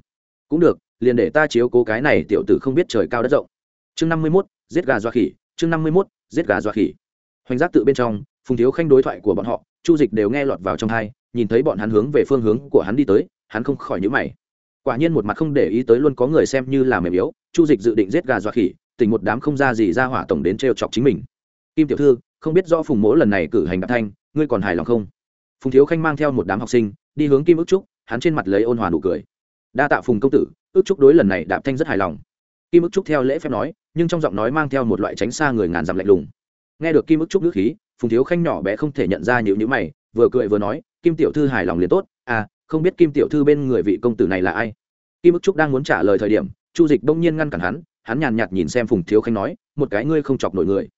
cũng được, liền để ta chiếu cố cái này tiểu tử không biết trời cao đất rộng. Chương năm mươi mốt, giết gà doa khỉ, chương năm mươi mốt, giết gà doa khỉ. Hoành giác tự bên trong, phùng thiếu khanh đối thoại của bọn họ, chu dịch đều nghe lọt vào trong hai nhìn thấy bọn hắn hướng về phương hướng của hắn đi tới, hắn không khỏi nhữ mày. Quả nhiên một mặt không để ý tới luôn có người xem như là mềm yếu, chu dịch dự định giết gà doa khỉ tỉnh một đám không ra gì ra hỏa tổng đến t chọc chính mình. Kim tiểu thư, không biết rõ phùng mỗ lần này cử hành đạp thanh, ngươi còn hài lòng không? Phùng thiếu khanh mang theo một đám học sinh, đi hướng kim ước trúc, hắn trên mặt lấy ôn hòa nụ cười. Đa tạ phùng công tử, ước trúc đối lần này đạp thanh rất hài lòng. Kim ước trúc theo lễ phép nói, nhưng trong giọng nói mang theo một loại tránh xa người ngàn dặm lạnh lùng. Nghe được kim ước trúc nước khí, phùng thiếu khanh nhỏ bé không thể nhận ra những nhữ mày, vừa cười vừa nói, kim tiểu thư hài lòng liền tốt à không biết kim tiểu thư bên người vị công tử này là ai? Kim ước trúc đang muốn trả lời thời điểm, chu dịch đông nhiên ngăn cản hắn hắn nhàn nhạt nhìn xem phùng thiếu khanh nói, một cái ngươi không chọc nổi người.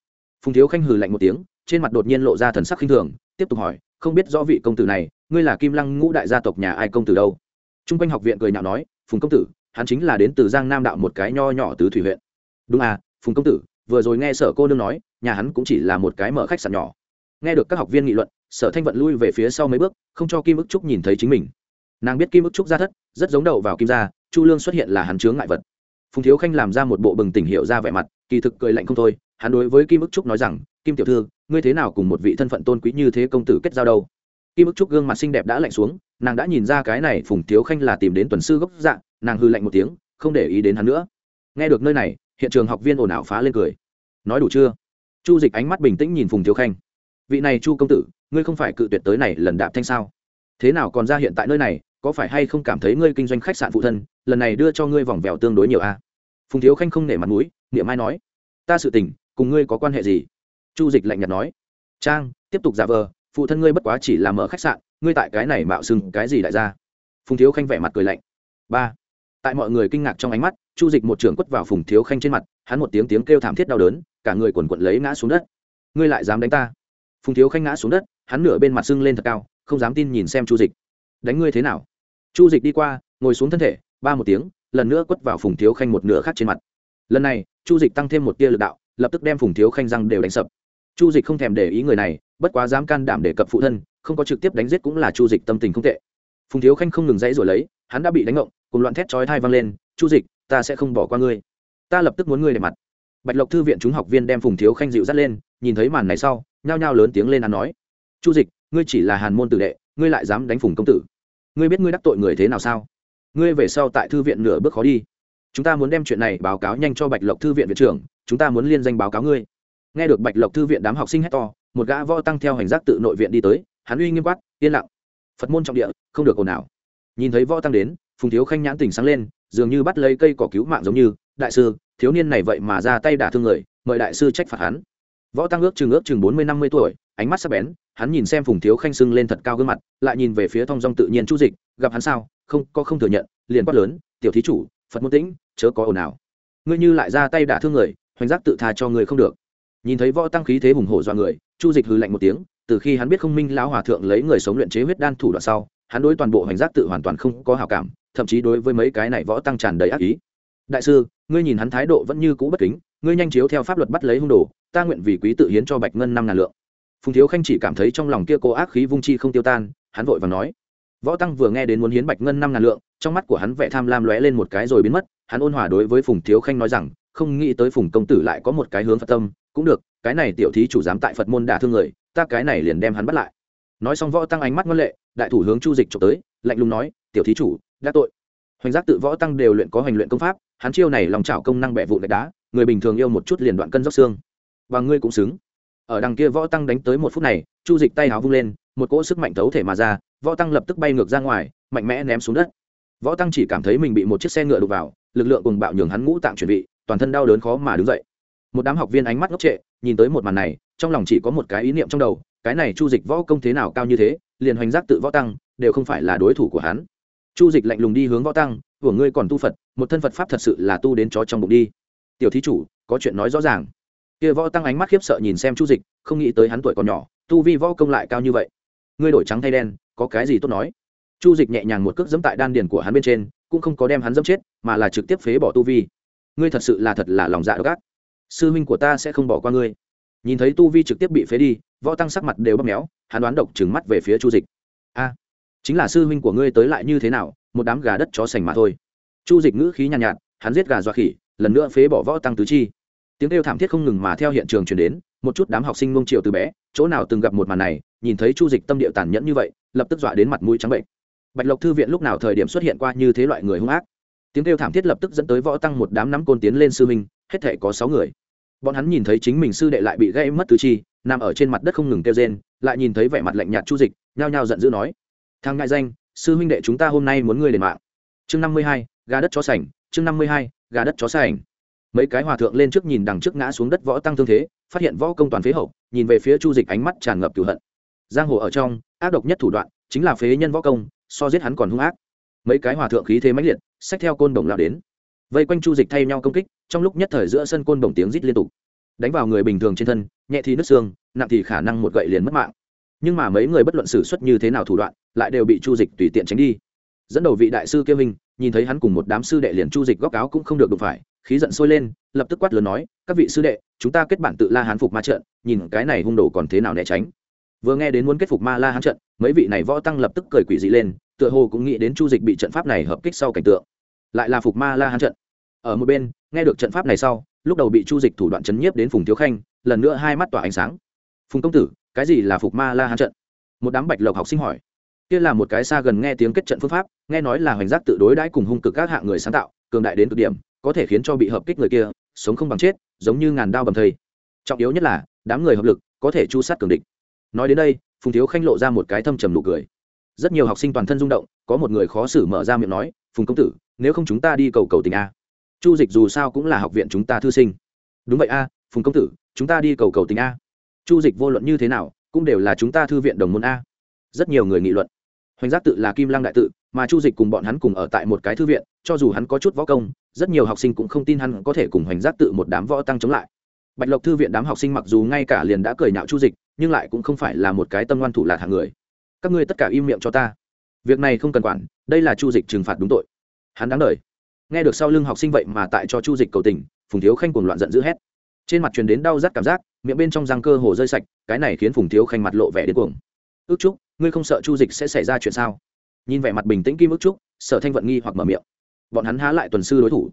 Phùng thiếu khanh hừ lạnh một tiếng, trên mặt đột nhiên lộ ra thần sắc khinh thường, tiếp tục hỏi, không biết rõ vị công tử này, ngươi là kim lăng ngũ đại gia tộc nhà ai công tử đâu? T r u n g quanh học viện cười nhạo nói, phùng công tử, hắn chính là đến từ giang nam đạo một cái nho nhỏ tứ thủy huyện. Đúng à phùng công tử, vừa rồi nghe sở cô nương nói, nhà hắn cũng chỉ là một cái mở khách sạn nhỏ. Nghe được các học viên nghị luận, sở thanh vận lui về phía sau mấy bước, không cho kim ức trúc nhìn thấy chính mình. Nàng biết kim ức trúc ra thất, rất giống đầu vào kim gia, chu lương xuất hiện là hắn chướng ngại vật phùng thiếu khanh làm ra một bộ bừng tỉnh hiệu ra vẻ mặt, kỳ thực cười lạnh không thôi, hắn đối với kim ức trúc nói rằng, kim tiểu thư, ngươi thế nào cùng một vị thân phận tôn quý như thế công tử kết giao đâu? Kim ức trúc gương mặt xinh đẹp đã lạnh xuống, nàng đã nhìn ra cái này phùng thiếu khanh là tìm đến tuần sư gốc dạng nàng hư lạnh một tiếng, không để ý đến hắn nữa. Nghe được nơi này, hiện trường học viên ồn ào phá lên cười. Nói đủ chưa? Chu dịch ánh mắt bình tĩnh nhìn phùng thiếu khanh. Vị này chu công tử, ngươi không phải cự tuyệt tới này lần đạp thanh sao? Thế nào còn ra hiện tại nơi này có phải hay không cảm thấy ngươi kinh doanh khách sạn phụ thân, lần này đưa cho ngươi vòng vèo tương đối nhiều a? Phùng thiếu khanh không nể mặt mũi, niệm ai nói, ta sự tình, cùng ngươi có quan hệ gì? Chu dịch lạnh nhạt nói, trang, tiếp tục giả vờ, phụ thân ngươi bất quá chỉ làm mở khách sạn, ngươi tại cái này mạo sừng cái gì đại gia? Phùng thiếu khanh vẻ mặt cười lạnh. Ba. Tại mọi người kinh ngạc trong ánh mắt, chu dịch một trưởng quất vào phùng thiếu khanh trên mặt, hắn một tiếng tiếng kêu thảm thiết đau đớn, cả người quần quận lấy ngã xuống đất. Ngươi lại dám đánh ta? Phùng thiếu khanh ngã xuống đất, hắn nửa bên mặt sưng lên thật cao, không dám tin nhìn xem chu dịch. Đánh ngươi thế nào? Chu dịch đi qua, ngồi xuống thân thể, ba một tiếng, lần nữa quất vào phùng thiếu khanh một nửa khác trên mặt. Lần này, chu dịch tăng thêm một tia lực đạo, lập tức đem phùng thiếu khanh răng đều đánh sập. Chu dịch không thèm để ý người này, bất quá dám can đảm để cập phụ thân, không có trực tiếp đánh giết cũng là chu dịch tâm tình không tệ. Phùng thiếu khanh không ngừng dãy rồi lấy, hắn đã bị đánh ngộng, cùng loạn thét chói thai văng lên, chu dịch, ta sẽ không bỏ qua ngươi. Ta lập tức muốn ngươi để mặt. Bạch lộc thư viện chúng học viên đem phùng thiếu khanh dịu dắt lên, nhìn thấy màn này sau, nhao nhao lớn tiếng lên ăn nói, chu dịch, ngươi chỉ là hàn môn tử đệ, ngươi lại dám đánh phùng công tử ngươi biết ngươi đắc tội người thế nào sao? Ngươi về sau tại thư viện nửa bước khó đi. Chúng ta muốn đem chuyện này báo cáo nhanh cho bạch lộc thư viện viện trưởng, chúng ta muốn liên danh báo cáo ngươi. Nghe được bạch lộc thư viện đám học sinh hét to, một gã võ tăng theo hành giác tự nội viện đi tới, hắn uy nghiêm quát, yên lặng. Phật môn trọng địa, không được ồn ào. Nhìn thấy võ tăng đến, phùng thiếu khanh nhãn tỉnh sáng lên, dường như bắt lấy cây cỏ cứu mạng giống như, đại sư, thiếu niên này vậy mà ra tay đả thương người, mời đại sư trách phạt hắn võ tăng ước chừng ước chừng bốn mươi, năm mươi tuổi, ánh mắt sắc bén, hắn nhìn xem phùng thiếu khanh sưng lên thật cao gương mặt, lại nhìn về phía thong dong tự nhiên chu dịch, gặp hắn sao, không, có không thừa nhận, liền quát lớn, tiểu thí chủ, phật môn tĩnh, chớ có ồn ào. Ngươi như lại ra tay đả thương người, hoành giác tự tha cho người không được. Nhìn thấy võ tăng khí thế hùng hổ dọa người, chu dịch hư lạnh một tiếng, từ khi hắn biết không minh lão hòa thượng lấy người sống luyện chế huyết đan thủ đoạn sau, hắn đối toàn bộ hoành giác tự hoàn toàn không có hào cảm, thậm chí đối với mấy cái này võ tăng tràn đầy ác ý. Đại sư, ngươi nhìn hắn thái độ vẫn như cũ bất kính ngươi nhanh chiếu theo pháp luật bắt lấy hung đồ, ta nguyện vì quý tự hiến cho bạch ngân năm ngàn lượng. Phùng thiếu khanh chỉ cảm thấy trong lòng kia cô ác khí vung chi không tiêu tan, hắn vội và nói. Võ tăng vừa nghe đến muốn hiến bạch ngân năm ngàn lượng, trong mắt của hắn vẻ tham lam lóe lên một cái rồi biến mất, hắn ôn hòa đối với phùng thiếu khanh nói rằng, không nghĩ tới phùng công tử lại có một cái hướng phật tâm, cũng được, cái này tiểu thí chủ dám tại phật môn đả thương người, ta cái này liền đem hắn bắt lại. Nói xong võ tăng ánh mắt ngân lệ, đại thủ hướng chu dịch trộm tới, lạnh lùng nói, tiểu thí chủ, đã tội. Hoành giác tự võ tăng đều luyện có hành luyện công pháp, hắn chiêu này lòng trảo công năng bẻ vụ gạch đá người bình thường yêu một chút liền đoạn cân dốc xương. Và ngươi cũng xứng. Ở đằng kia võ tăng đánh tới một phút này, chu dịch tay háo vung lên, một cỗ sức mạnh thấu thể mà ra, võ tăng lập tức bay ngược ra ngoài, mạnh mẽ ném xuống đất. Võ tăng chỉ cảm thấy mình bị một chiếc xe ngựa đục vào, lực lượng cùng bạo nhường hắn ngũ tạng chuẩn bị, toàn thân đau đớn khó mà đứng dậy. Một đám học viên ánh mắt ngốc trệ, nhìn tới một màn này, trong lòng chỉ có một cái ý niệm trong đầu, cái này chu dịch võ công thế nào cao như thế, liền hoành giác tự võ tăng, đều không phải là đối thủ của hắn. Chu dịch lạnh lùng đi hướng võ tăng, của ngươi còn tu phật, một thân phật pháp thật sự là tu đến chó trong bụng đi tiểu thí chủ có chuyện nói rõ ràng. Kia võ tăng ánh mắt khiếp sợ nhìn xem chu dịch không nghĩ tới hắn tuổi còn nhỏ tu vi võ công lại cao như vậy. Ngươi đổi trắng thay đen có cái gì tốt nói? Chu dịch nhẹ nhàng một cước dẫm tại đan điền của hắn bên trên cũng không có đem hắn dẫm chết mà là trực tiếp phế bỏ tu vi. Ngươi thật sự là thật là lòng dạ gác sư huynh của ta sẽ không bỏ qua ngươi. Nhìn thấy tu vi trực tiếp bị phế đi võ tăng sắc mặt đều bóp méo hắn đoán độc trừng mắt về phía chu dịch. A chính là sư huynh của ngươi tới lại như thế nào một đám gà đất chó sành mà thôi. Chu dịch ngữ khí nhàn nhạt, nhạt hắn giết gà dọa khỉ lần nữa phế bỏ võ tăng tứ chi. Tiếng kêu thảm thiết không ngừng mà theo hiện trường chuyển đến, một chút đám học sinh nung triều từ bé, chỗ nào từng gặp một màn này, nhìn thấy chu dịch tâm địa tàn nhẫn như vậy, lập tức dọa đến mặt mũi trắng bệnh. Bạch lộc thư viện lúc nào thời điểm xuất hiện qua như thế loại người hung ác? Tiếng kêu thảm thiết lập tức dẫn tới võ tăng một đám nắm côn tiến lên sư minh hết thể có sáu người. Bọn hắn nhìn thấy chính mình sư đệ lại bị gây mất tứ chi, nằm ở trên mặt đất không ngừng kêu rên, lại nhìn thấy vẻ mặt lạnh nhạt chu dịch, nhao nhao giận dữ nói, thằng ngại danh, sư huynh đệ chúng ta hôm nay muốn ngươi đền mạng. Chương năm mươi hai, gà đất chó sành, chương năm mươi hai gà đất chó sành. Mấy cái hòa thượng lên trước nhìn đằng trước ngã xuống đất võ tăng thương thế, phát hiện võ công toàn phế hậu, nhìn về phía chu dịch ánh mắt tràn ngập cửu hận. Giang hồ ở trong, ác độc nhất thủ đoạn, chính là phế nhân võ công, so giết hắn còn hung ác. Mấy cái hòa thượng khí thế mãnh liệt, xách theo côn đồng lao đến. Vây quanh chu dịch thay nhau công kích, trong lúc nhất thời giữa sân côn đồng tiếng rít liên tục. Đánh vào người bình thường trên thân, nhẹ thì nứt xương, nặng thì khả năng một gậy liền mất mạng. Nhưng mà mấy người bất luận xử suất như thế nào thủ đoạn, lại đều bị chu dịch tùy tiện tránh đi. Dẫn đầu vị đại sư kêu hình nhìn thấy hắn cùng một đám sư đệ liền chu dịch góc áo cũng không được đụng phải, khí giận sôi lên, lập tức quát lớn nói, các vị sư đệ, chúng ta kết bản tự la hán phục ma trận, nhìn cái này hung đồ còn thế nào né tránh. Vừa nghe đến muốn kết phục ma la hán trận, mấy vị này võ tăng lập tức cười quỷ dị lên, tựa hồ cũng nghĩ đến chu dịch bị trận pháp này hợp kích sau cảnh tượng. Lại là phục ma la hán trận. Ở một bên, nghe được trận pháp này sau, lúc đầu bị chu dịch thủ đoạn chấn nhiếp đến phùng thiếu khanh, lần nữa hai mắt tỏa ánh sáng. Phùng công tử, cái gì là phục ma la hán trận? Một đám bạch lộc học sinh hỏi kia là một cái xa gần nghe tiếng kết trận phương pháp, nghe nói là hoành giác tự đối đãi cùng hung cực các hạng người sáng tạo, cường đại đến cực điểm, có thể khiến cho bị hợp kích người kia, sống không bằng chết, giống như ngàn đao bầm thây trọng yếu nhất là, đám người hợp lực, có thể chu sát cường địch. Nói đến đây, phùng thiếu khanh lộ ra một cái thâm trầm nụ cười. Rất nhiều học sinh toàn thân rung động, có một người khó xử mở ra miệng nói, phùng công tử, nếu không chúng ta đi cầu cầu tình a. Chu dịch dù sao cũng là học viện chúng ta thư sinh. Đúng vậy a, phùng công tử, chúng ta đi cầu cầu tình a. Chu dịch vô luận như thế nào, cũng đều là chúng ta thư viện đồng môn a. Rất nhiều người nghị luận hoành giác tự là kim lăng đại tự, mà chu dịch cùng bọn hắn cùng ở tại một cái thư viện, cho dù hắn có chút võ công, rất nhiều học sinh cũng không tin hắn có thể cùng hoành giác tự một đám võ tăng chống lại. Bạch lộc thư viện đám học sinh mặc dù ngay cả liền đã cười nhạo chu dịch, nhưng lại cũng không phải là một cái tâm ngoan thủ lạc hàng người. Các ngươi tất cả im miệng cho ta. Việc này không cần quản, đây là chu dịch trừng phạt đúng tội. Hắn đáng đời. Nghe được sau lưng học sinh vậy mà tại cho chu dịch cầu tình, phùng thiếu khanh cuồng loạn giận dữ hét. Trên mặt truyền đến đau rát cảm giác, miệng bên trong răng cơ hồ rơi sạch, cái này khiến phùng thiếu khanh mặt lộ vẻ đến cuồng. Ước chúc ngươi không sợ chu dịch sẽ xảy ra chuyện sao? Nhìn vẻ mặt bình tĩnh kim ước trúc, sở thanh vận nghi hoặc mở miệng. Bọn hắn há lại tuần sư đối thủ.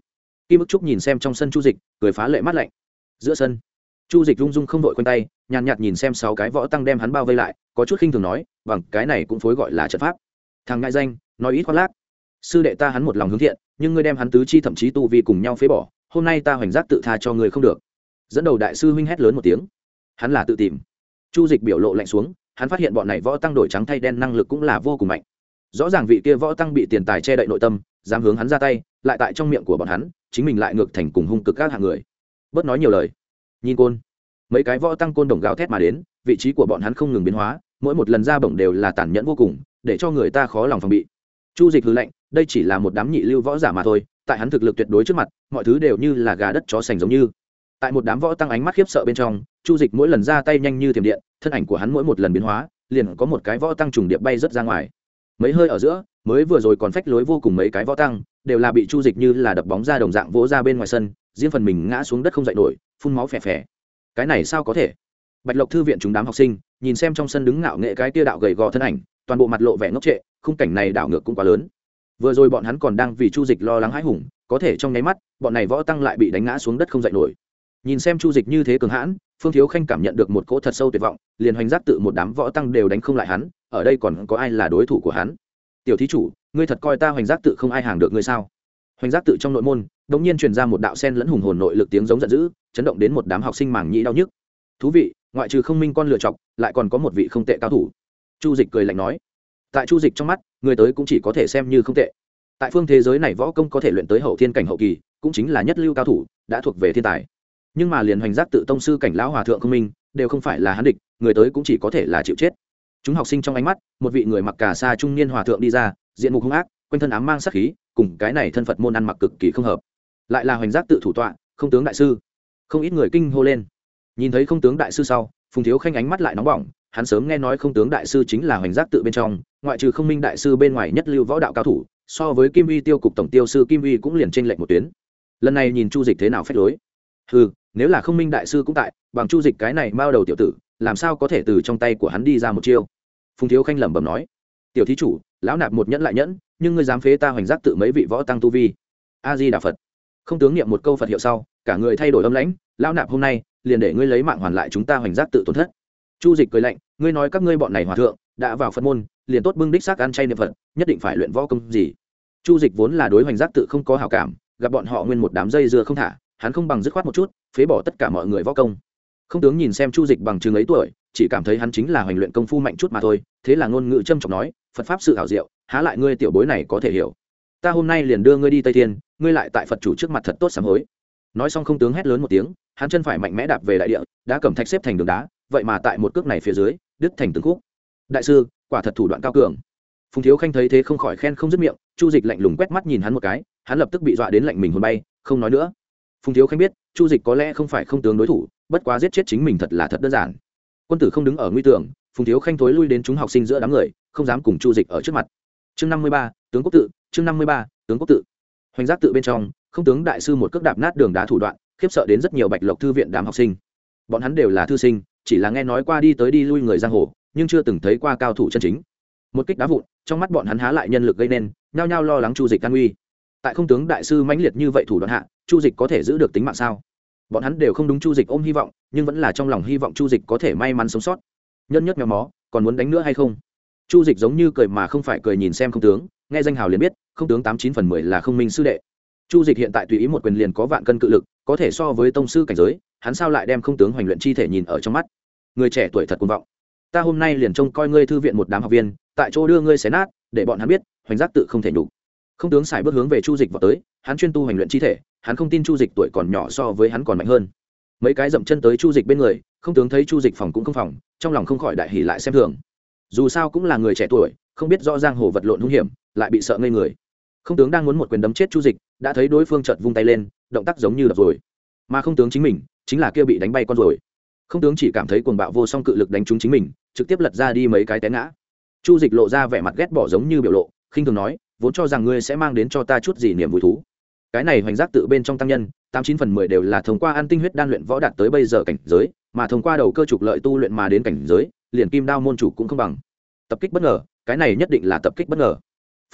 Kim ước trúc nhìn xem trong sân chu dịch, cười phá lệ mắt lạnh. Giữa sân, chu dịch rung rung không đội quanh tay, nhàn nhạt nhìn xem sáu cái võ tăng đem hắn bao vây lại, có chút khinh thường nói, bằng, cái này cũng phối gọi là trận pháp. Thằng ngại danh, nói ít khoác lác. Sư đệ ta hắn một lòng hướng thiện, nhưng ngươi đem hắn tứ chi thậm chí tu vi cùng nhau phế bỏ, hôm nay ta hoành giác tự tha cho ngươi không được. Dẫn đầu đại sư huynh hét lớn một tiếng. Hắn là tự tìm. Chu dịch biểu lộ lạnh xuống hắn phát hiện bọn này võ tăng đổi trắng thay đen năng lực cũng là vô cùng mạnh. Rõ ràng vị kia võ tăng bị tiền tài che đậy nội tâm, dám hướng hắn ra tay, lại tại trong miệng của bọn hắn, chính mình lại ngược thành cùng hung cực các hạng người. Bớt nói nhiều lời. Nhìn côn. Mấy cái võ tăng côn đồng gào thét mà đến, vị trí của bọn hắn không ngừng biến hóa, mỗi một lần ra bổng đều là tàn nhẫn vô cùng, để cho người ta khó lòng phòng bị. Chu dịch hư lệnh đây chỉ là một đám nhị lưu võ giả mà thôi, tại hắn thực lực tuyệt đối trước mặt, mọi thứ đều như là gà đất chó sành giống như. Tại một đám võ tăng ánh mắt khiếp sợ bên trong chu dịch mỗi lần ra tay nhanh như thiểm điện, thân ảnh của hắn mỗi một lần biến hóa, liền có một cái võ tăng trùng điệp bay rớt ra ngoài. Mấy hơi ở giữa, mới vừa rồi còn phách lối vô cùng mấy cái võ tăng, đều là bị chu dịch như là đập bóng ra đồng dạng vỗ ra bên ngoài sân, riêng phần mình ngã xuống đất không dậy nổi, phun máu phè phè. Cái này sao có thể? Bạch lộc thư viện chúng đám học sinh, nhìn xem trong sân đứng ngạo nghệ cái tia đạo gầy gò thân ảnh, toàn bộ mặt lộ vẻ ngốc trệ, khung cảnh này đảo ngược cũng quá lớn. Vừa rồi bọn hắn còn đang vì chu dịch lo lắng hãi hùng, có thể trong nháy mắt, bọn này võ tăng lại bị đánh ngã xuống đất không dậy nổi. Nhìn xem chu dịch như thế cường hãn phương thiếu khanh cảm nhận được một cỗ thật sâu tuyệt vọng, liền hoành giác tự một đám võ tăng đều đánh không lại hắn, ở đây còn có ai là đối thủ của hắn? Tiểu thí chủ, ngươi thật coi ta hoành giác tự không ai hàng được ngươi sao? Hoành giác tự trong nội môn đ ỗ n g nhiên truyền ra một đạo sen lẫn hùng hồn nội lực tiếng giống giận dữ, chấn động đến một đám học sinh màng nhĩ đau nhức. Thú vị, ngoại trừ không minh con lựa chọc, lại còn có một vị không tệ cao thủ. Chu dịch cười lạnh nói. Tại chu dịch trong mắt, người tới cũng chỉ có thể xem như không tệ. Tại phương thế giới này võ công có thể luyện tới hậu thiên cảnh hậu kỳ, cũng chính là nhất lưu cao thủ, đã thuộc về thiên tài nhưng mà liền hoành giác tự tông sư cảnh lão hòa thượng không minh, đều không phải là hắn địch, người tới cũng chỉ có thể là chịu chết. Chúng học sinh trong ánh mắt, một vị người mặc cà sa trung niên hòa thượng đi ra, diện mục hung ác, quanh thân ám mang sắc khí, cùng cái này thân phật môn ăn mặc cực kỳ không hợp. Lại là hoành giác tự thủ tọa, không tướng đại sư. Không ít người kinh hô lên. Nhìn thấy không tướng đại sư sau, phùng thiếu khanh ánh mắt lại nóng bỏng, hắn sớm nghe nói không tướng đại sư chính là hoành giác tự bên trong, ngoại trừ không minh đại sư bên ngoài nhất lưu võ đạo cao thủ, so với kim uy tiêu cục tổng tiêu sư kim uy cũng liền tranh lệch một tuyến. Lần này nhìn chu dịch thế nào phép lối? Ừ nếu là không minh đại sư cũng tại, bằng chu dịch cái này mao đầu tiểu tử, làm sao có thể từ trong tay của hắn đi ra một chiêu? Phùng thiếu khanh lẩm bẩm nói. Tiểu thí chủ, lão nạp một nhẫn lại nhẫn, nhưng ngươi dám phế ta hoành giác tự mấy vị võ tăng tu vi? A di đà phật. Không tướng niệm một câu phật hiệu sau, cả người thay đổi âm lãnh, lão nạp hôm nay, liền để ngươi lấy mạng hoàn lại chúng ta hoành giác tự tổn thất. Chu dịch cười lạnh, ngươi nói các ngươi bọn này hòa thượng, đã vào phật môn, liền tốt bưng đích xác ăn chay niệm phật, nhất định phải luyện võ công gì? Chu dịch vốn là đối hoành giác tự không có hảo cảm, gặp bọn họ nguyên một đám dây dưa không thả, hắn không bằng dứt khoát một chút phế bỏ tất cả mọi người võ công. Không tướng nhìn xem chu dịch bằng chừng ấy tuổi, chỉ cảm thấy hắn chính là hoành luyện công phu mạnh chút mà thôi, thế là ngôn ngữ trâm trọng nói, phật pháp sự hảo diệu, há lại ngươi tiểu bối này có thể hiểu. Ta hôm nay liền đưa ngươi đi tây thiên, ngươi lại tại phật chủ trước mặt thật tốt sám hối. Nói xong không tướng hét lớn một tiếng, hắn chân phải mạnh mẽ đạp về đại địa, đã cầm thạch xếp thành đường đá, vậy mà tại một cước này phía dưới, đứt thành từng khúc. Đại sư, quả thật thủ đoạn cao cường. Phùng thiếu khanh thấy thế không khỏi khen không dứt miệng, chu dịch lạnh lùng quét mắt nhìn hắn một cái, hắn lập tức bị dọa đến lạnh mình hồn bay, không nói nữa phùng thiếu khanh biết, chu dịch có lẽ không phải không tướng đối thủ, bất quá giết chết chính mình thật là thật đơn giản. Quân tử không đứng ở nguy tưởng phùng thiếu khanh thối lui đến chúng học sinh giữa đám người, không dám cùng chu dịch ở trước mặt. Chương năm mươi ba, tướng quốc tự, chương năm mươi ba, tướng quốc tự. Hoành giác tự bên trong, không tướng đại sư một cước đạp nát đường đá thủ đoạn, khiếp sợ đến rất nhiều bạch lộc thư viện đám học sinh. Bọn hắn đều là thư sinh, chỉ là nghe nói qua đi tới đi lui người giang hồ, nhưng chưa từng thấy qua cao thủ chân chính. Một kích đá vụn, trong mắt bọn hắn há lại nhân lực gây nên, nhao nhao lo lắng chu dịch can uy tại không tướng đại sư mãnh liệt như vậy thủ đoạn hạ chu dịch có thể giữ được tính mạng sao? Bọn hắn đều không đúng chu dịch ôm hy vọng, nhưng vẫn là trong lòng hy vọng chu dịch có thể may mắn sống sót. Nhân nhất mèo mó, còn muốn đánh nữa hay không? Chu dịch giống như cười mà không phải cười nhìn xem không tướng, nghe danh hào liền biết, không tướng tám chín phần mười là không minh sư đệ. Chu dịch hiện tại tùy ý một quyền liền có vạn cân cự lực, có thể so với tông sư cảnh giới, hắn sao lại đem không tướng hoành luyện chi thể nhìn ở trong mắt? Người trẻ tuổi thật cuồng vọng. Ta hôm nay liền trông coi ngươi thư viện một đám học viên, tại chỗ đưa ngươi xé nát, để bọn hắn biết, hoành giác tự không thể nhục không tướng xài bước hướng về chu dịch vào tới, hắn chuyên tu hành luyện chi thể, hắn không tin chu dịch tuổi còn nhỏ so với hắn còn mạnh hơn. Mấy cái dậm chân tới chu dịch bên người, không tướng thấy chu dịch phòng cũng không phòng, trong lòng không khỏi đại hỉ lại xem thường. Dù sao cũng là người trẻ tuổi, không biết rõ giang hồ vật lộn hung hiểm, lại bị sợ ngây người. Không tướng đang muốn một quyền đấm chết chu dịch, đã thấy đối phương chợt vung tay lên, động tác giống như đập rồi. Mà không tướng chính mình, chính là kia bị đánh bay con rồi. Không tướng chỉ cảm thấy cuồng bạo vô song cự lực đánh trúng chính mình, trực tiếp lật ra đi mấy cái té ngã. Chu dịch lộ ra vẻ mặt ghét bỏ giống như biểu lộ, khinh thường nói vốn cho rằng ngươi sẽ mang đến cho ta chút gì niềm vui thú. Cái này hoành giác tự bên trong tăng nhân, tám chín phần mười đều là thông qua ăn tinh huyết đan luyện võ đạt tới bây giờ cảnh giới, mà thông qua đầu cơ trục lợi tu luyện mà đến cảnh giới, liền kim đao môn chủ cũng không bằng. Tập kích bất ngờ, cái này nhất định là tập kích bất ngờ.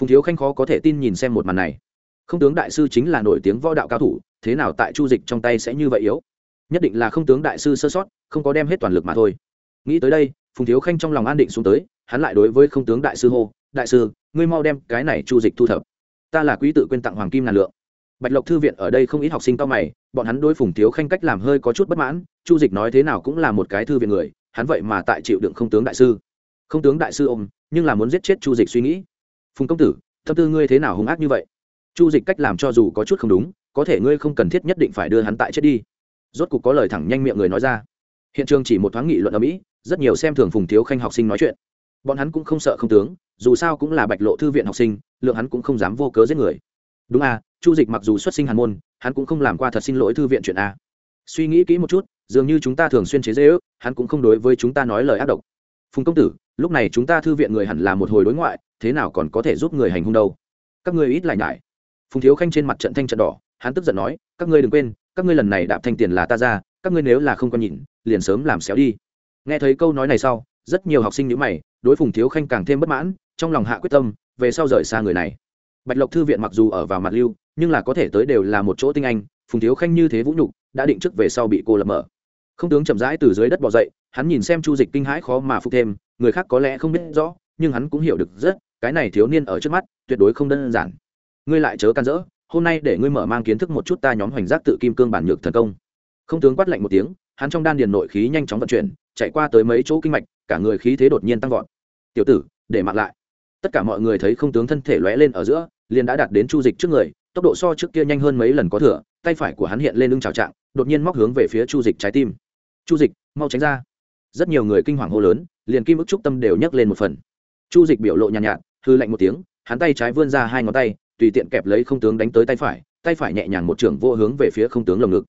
Phùng thiếu khanh khó có thể tin nhìn xem một màn này. Không tướng đại sư chính là nổi tiếng võ đạo cao thủ, thế nào tại chu dịch trong tay sẽ như vậy yếu? Nhất định là không tướng đại sư sơ sót, không có đem hết toàn lực mà thôi. Nghĩ tới đây, phùng thiếu khanh trong lòng an định xuống tới, hắn lại đối với không tướng đại sư hô, đại sư ngươi mau đem cái này chu dịch thu thập. Ta là quý tự quên tặng hoàng kim ngàn lượng. Bạch lộc thư viện ở đây không ít học sinh cao mày, bọn hắn đối phùng thiếu khanh cách làm hơi có chút bất mãn, chu dịch nói thế nào cũng là một cái thư viện người, hắn vậy mà tại chịu đựng không tướng đại sư. Không tướng đại sư ôm nhưng là muốn giết chết chu dịch suy nghĩ. Phùng công tử, tâm tư ngươi thế nào hung ác như vậy? Chu dịch cách làm cho dù có chút không đúng, có thể ngươi không cần thiết nhất định phải đưa hắn tại chết đi. Rốt cục có lời thẳng nhanh miệng người nói ra. Hiện trường chỉ một thoáng nghị luận ở mỹ, rất nhiều xem thường phùng thiếu khanh học sinh nói chuyện. Bọn hắn cũng không sợ không tướng dù sao cũng là bạch lộ thư viện học sinh, lượng hắn cũng không dám vô cớ giết người. Đúng à chu dịch mặc dù xuất sinh hàn môn, hắn cũng không làm qua thật xin lỗi thư viện chuyện a suy nghĩ kỹ một chút, dường như chúng ta thường xuyên chế dễ ước, hắn cũng không đối với chúng ta nói lời ác độc. Phùng công tử, lúc này chúng ta thư viện người hẳn là một hồi đối ngoại, thế nào còn có thể giúp người hành hung đâu? Các ngươi ít lại nhải. Phùng thiếu khanh trên mặt trận thanh trận đỏ, hắn tức giận nói, các ngươi đừng quên, các ngươi lần này đạp thanh tiền là ta ra, các ngươi nếu là không có nhìn, liền sớm làm xéo đi. Nghe thấy câu nói này sau, rất nhiều học sinh nhữ mày, đối phùng thiếu khanh càng thêm bất mãn trong lòng hạ quyết tâm, về sau rời xa người này. Bạch lộc thư viện mặc dù ở vào mặt lưu, nhưng là có thể tới đều là một chỗ tinh anh, phùng thiếu khanh như thế vũ nhục, đã định trước về sau bị cô lập mở. Không tướng chậm rãi từ dưới đất bỏ dậy, hắn nhìn xem chu dịch kinh hãi khó mà phục thêm, người khác có lẽ không biết rõ, nhưng hắn cũng hiểu được rất, cái này thiếu niên ở trước mắt, tuyệt đối không đơn giản. Ngươi lại chớ can rỡ hôm nay để ngươi mở mang kiến thức một chút ta nhóm hoành giác tự kim cương bản nhược thần công. Không tướng quát lạnh một tiếng, hắn trong đan điền nội khí nhanh chóng vận chuyển, chạy qua tới mấy chỗ kinh mạch, cả người khí thế đột nhiên tăng vọt. Tiểu tử, để mặc lại tất cả mọi người thấy không tướng thân thể lóe lên ở giữa liền đã đạt đến chu dịch trước người tốc độ so trước kia nhanh hơn mấy lần có thừa tay phải của hắn hiện lên lưng trào trạng đột nhiên móc hướng về phía chu dịch trái tim. Chu dịch mau tránh ra. Rất nhiều người kinh hoàng hô lớn liền kim ức trúc tâm đều nhấc lên một phần. Chu dịch biểu lộ nhàn nhạt, nhạt hư lạnh một tiếng hắn tay trái vươn ra hai ngón tay tùy tiện kẹp lấy không tướng đánh tới tay phải tay phải nhẹ nhàng một trưởng vô hướng về phía không tướng lồng ngực.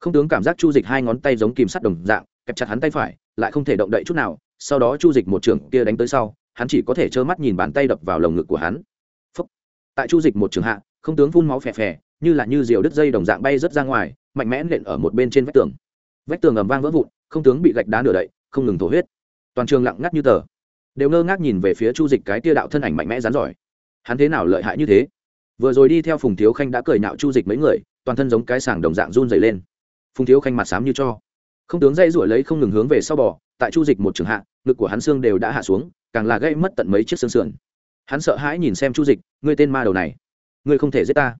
Không tướng cảm giác chu dịch hai ngón tay giống kìm sắt đồng dạng kẹp chặt hắn tay phải lại không thể động đậy chút nào sau đó chu dịch một trưởng kia đánh tới sau hắn chỉ có thể trơ mắt nhìn bàn tay đập vào lồng ngực của hắn. Phúc. tại chu dịch một trường hạ, không tướng phun máu phè phè, như là như diều đứt dây đồng dạng bay rớt ra ngoài, mạnh mẽ nện ở một bên trên vách tường. Vách tường ầm vang vỡ vụn, không tướng bị gạch đá nửa đậy, không ngừng thổ huyết. Toàn trường lặng ngắt như tờ. Đều ngơ ngác nhìn về phía chu dịch cái tia đạo thân ảnh mạnh mẽ rán giỏi. Hắn thế nào lợi hại như thế? Vừa rồi đi theo phùng thiếu khanh đã cười nạo chu dịch mấy người, toàn thân giống cái sàng đồng dạng run dày lên. Phùng thiếu khanh mặt xám như cho. Không tướng dây ruổi lấy không ngừng hướng về sau bò, tại chu dịch một trường hạ, ngực của hắn xương đều đã hạ xuống càng là gây mất tận mấy chiếc xương sườn. Hắn sợ hãi nhìn xem chu dịch, ngươi tên ma đầu này, ngươi không thể giết ta.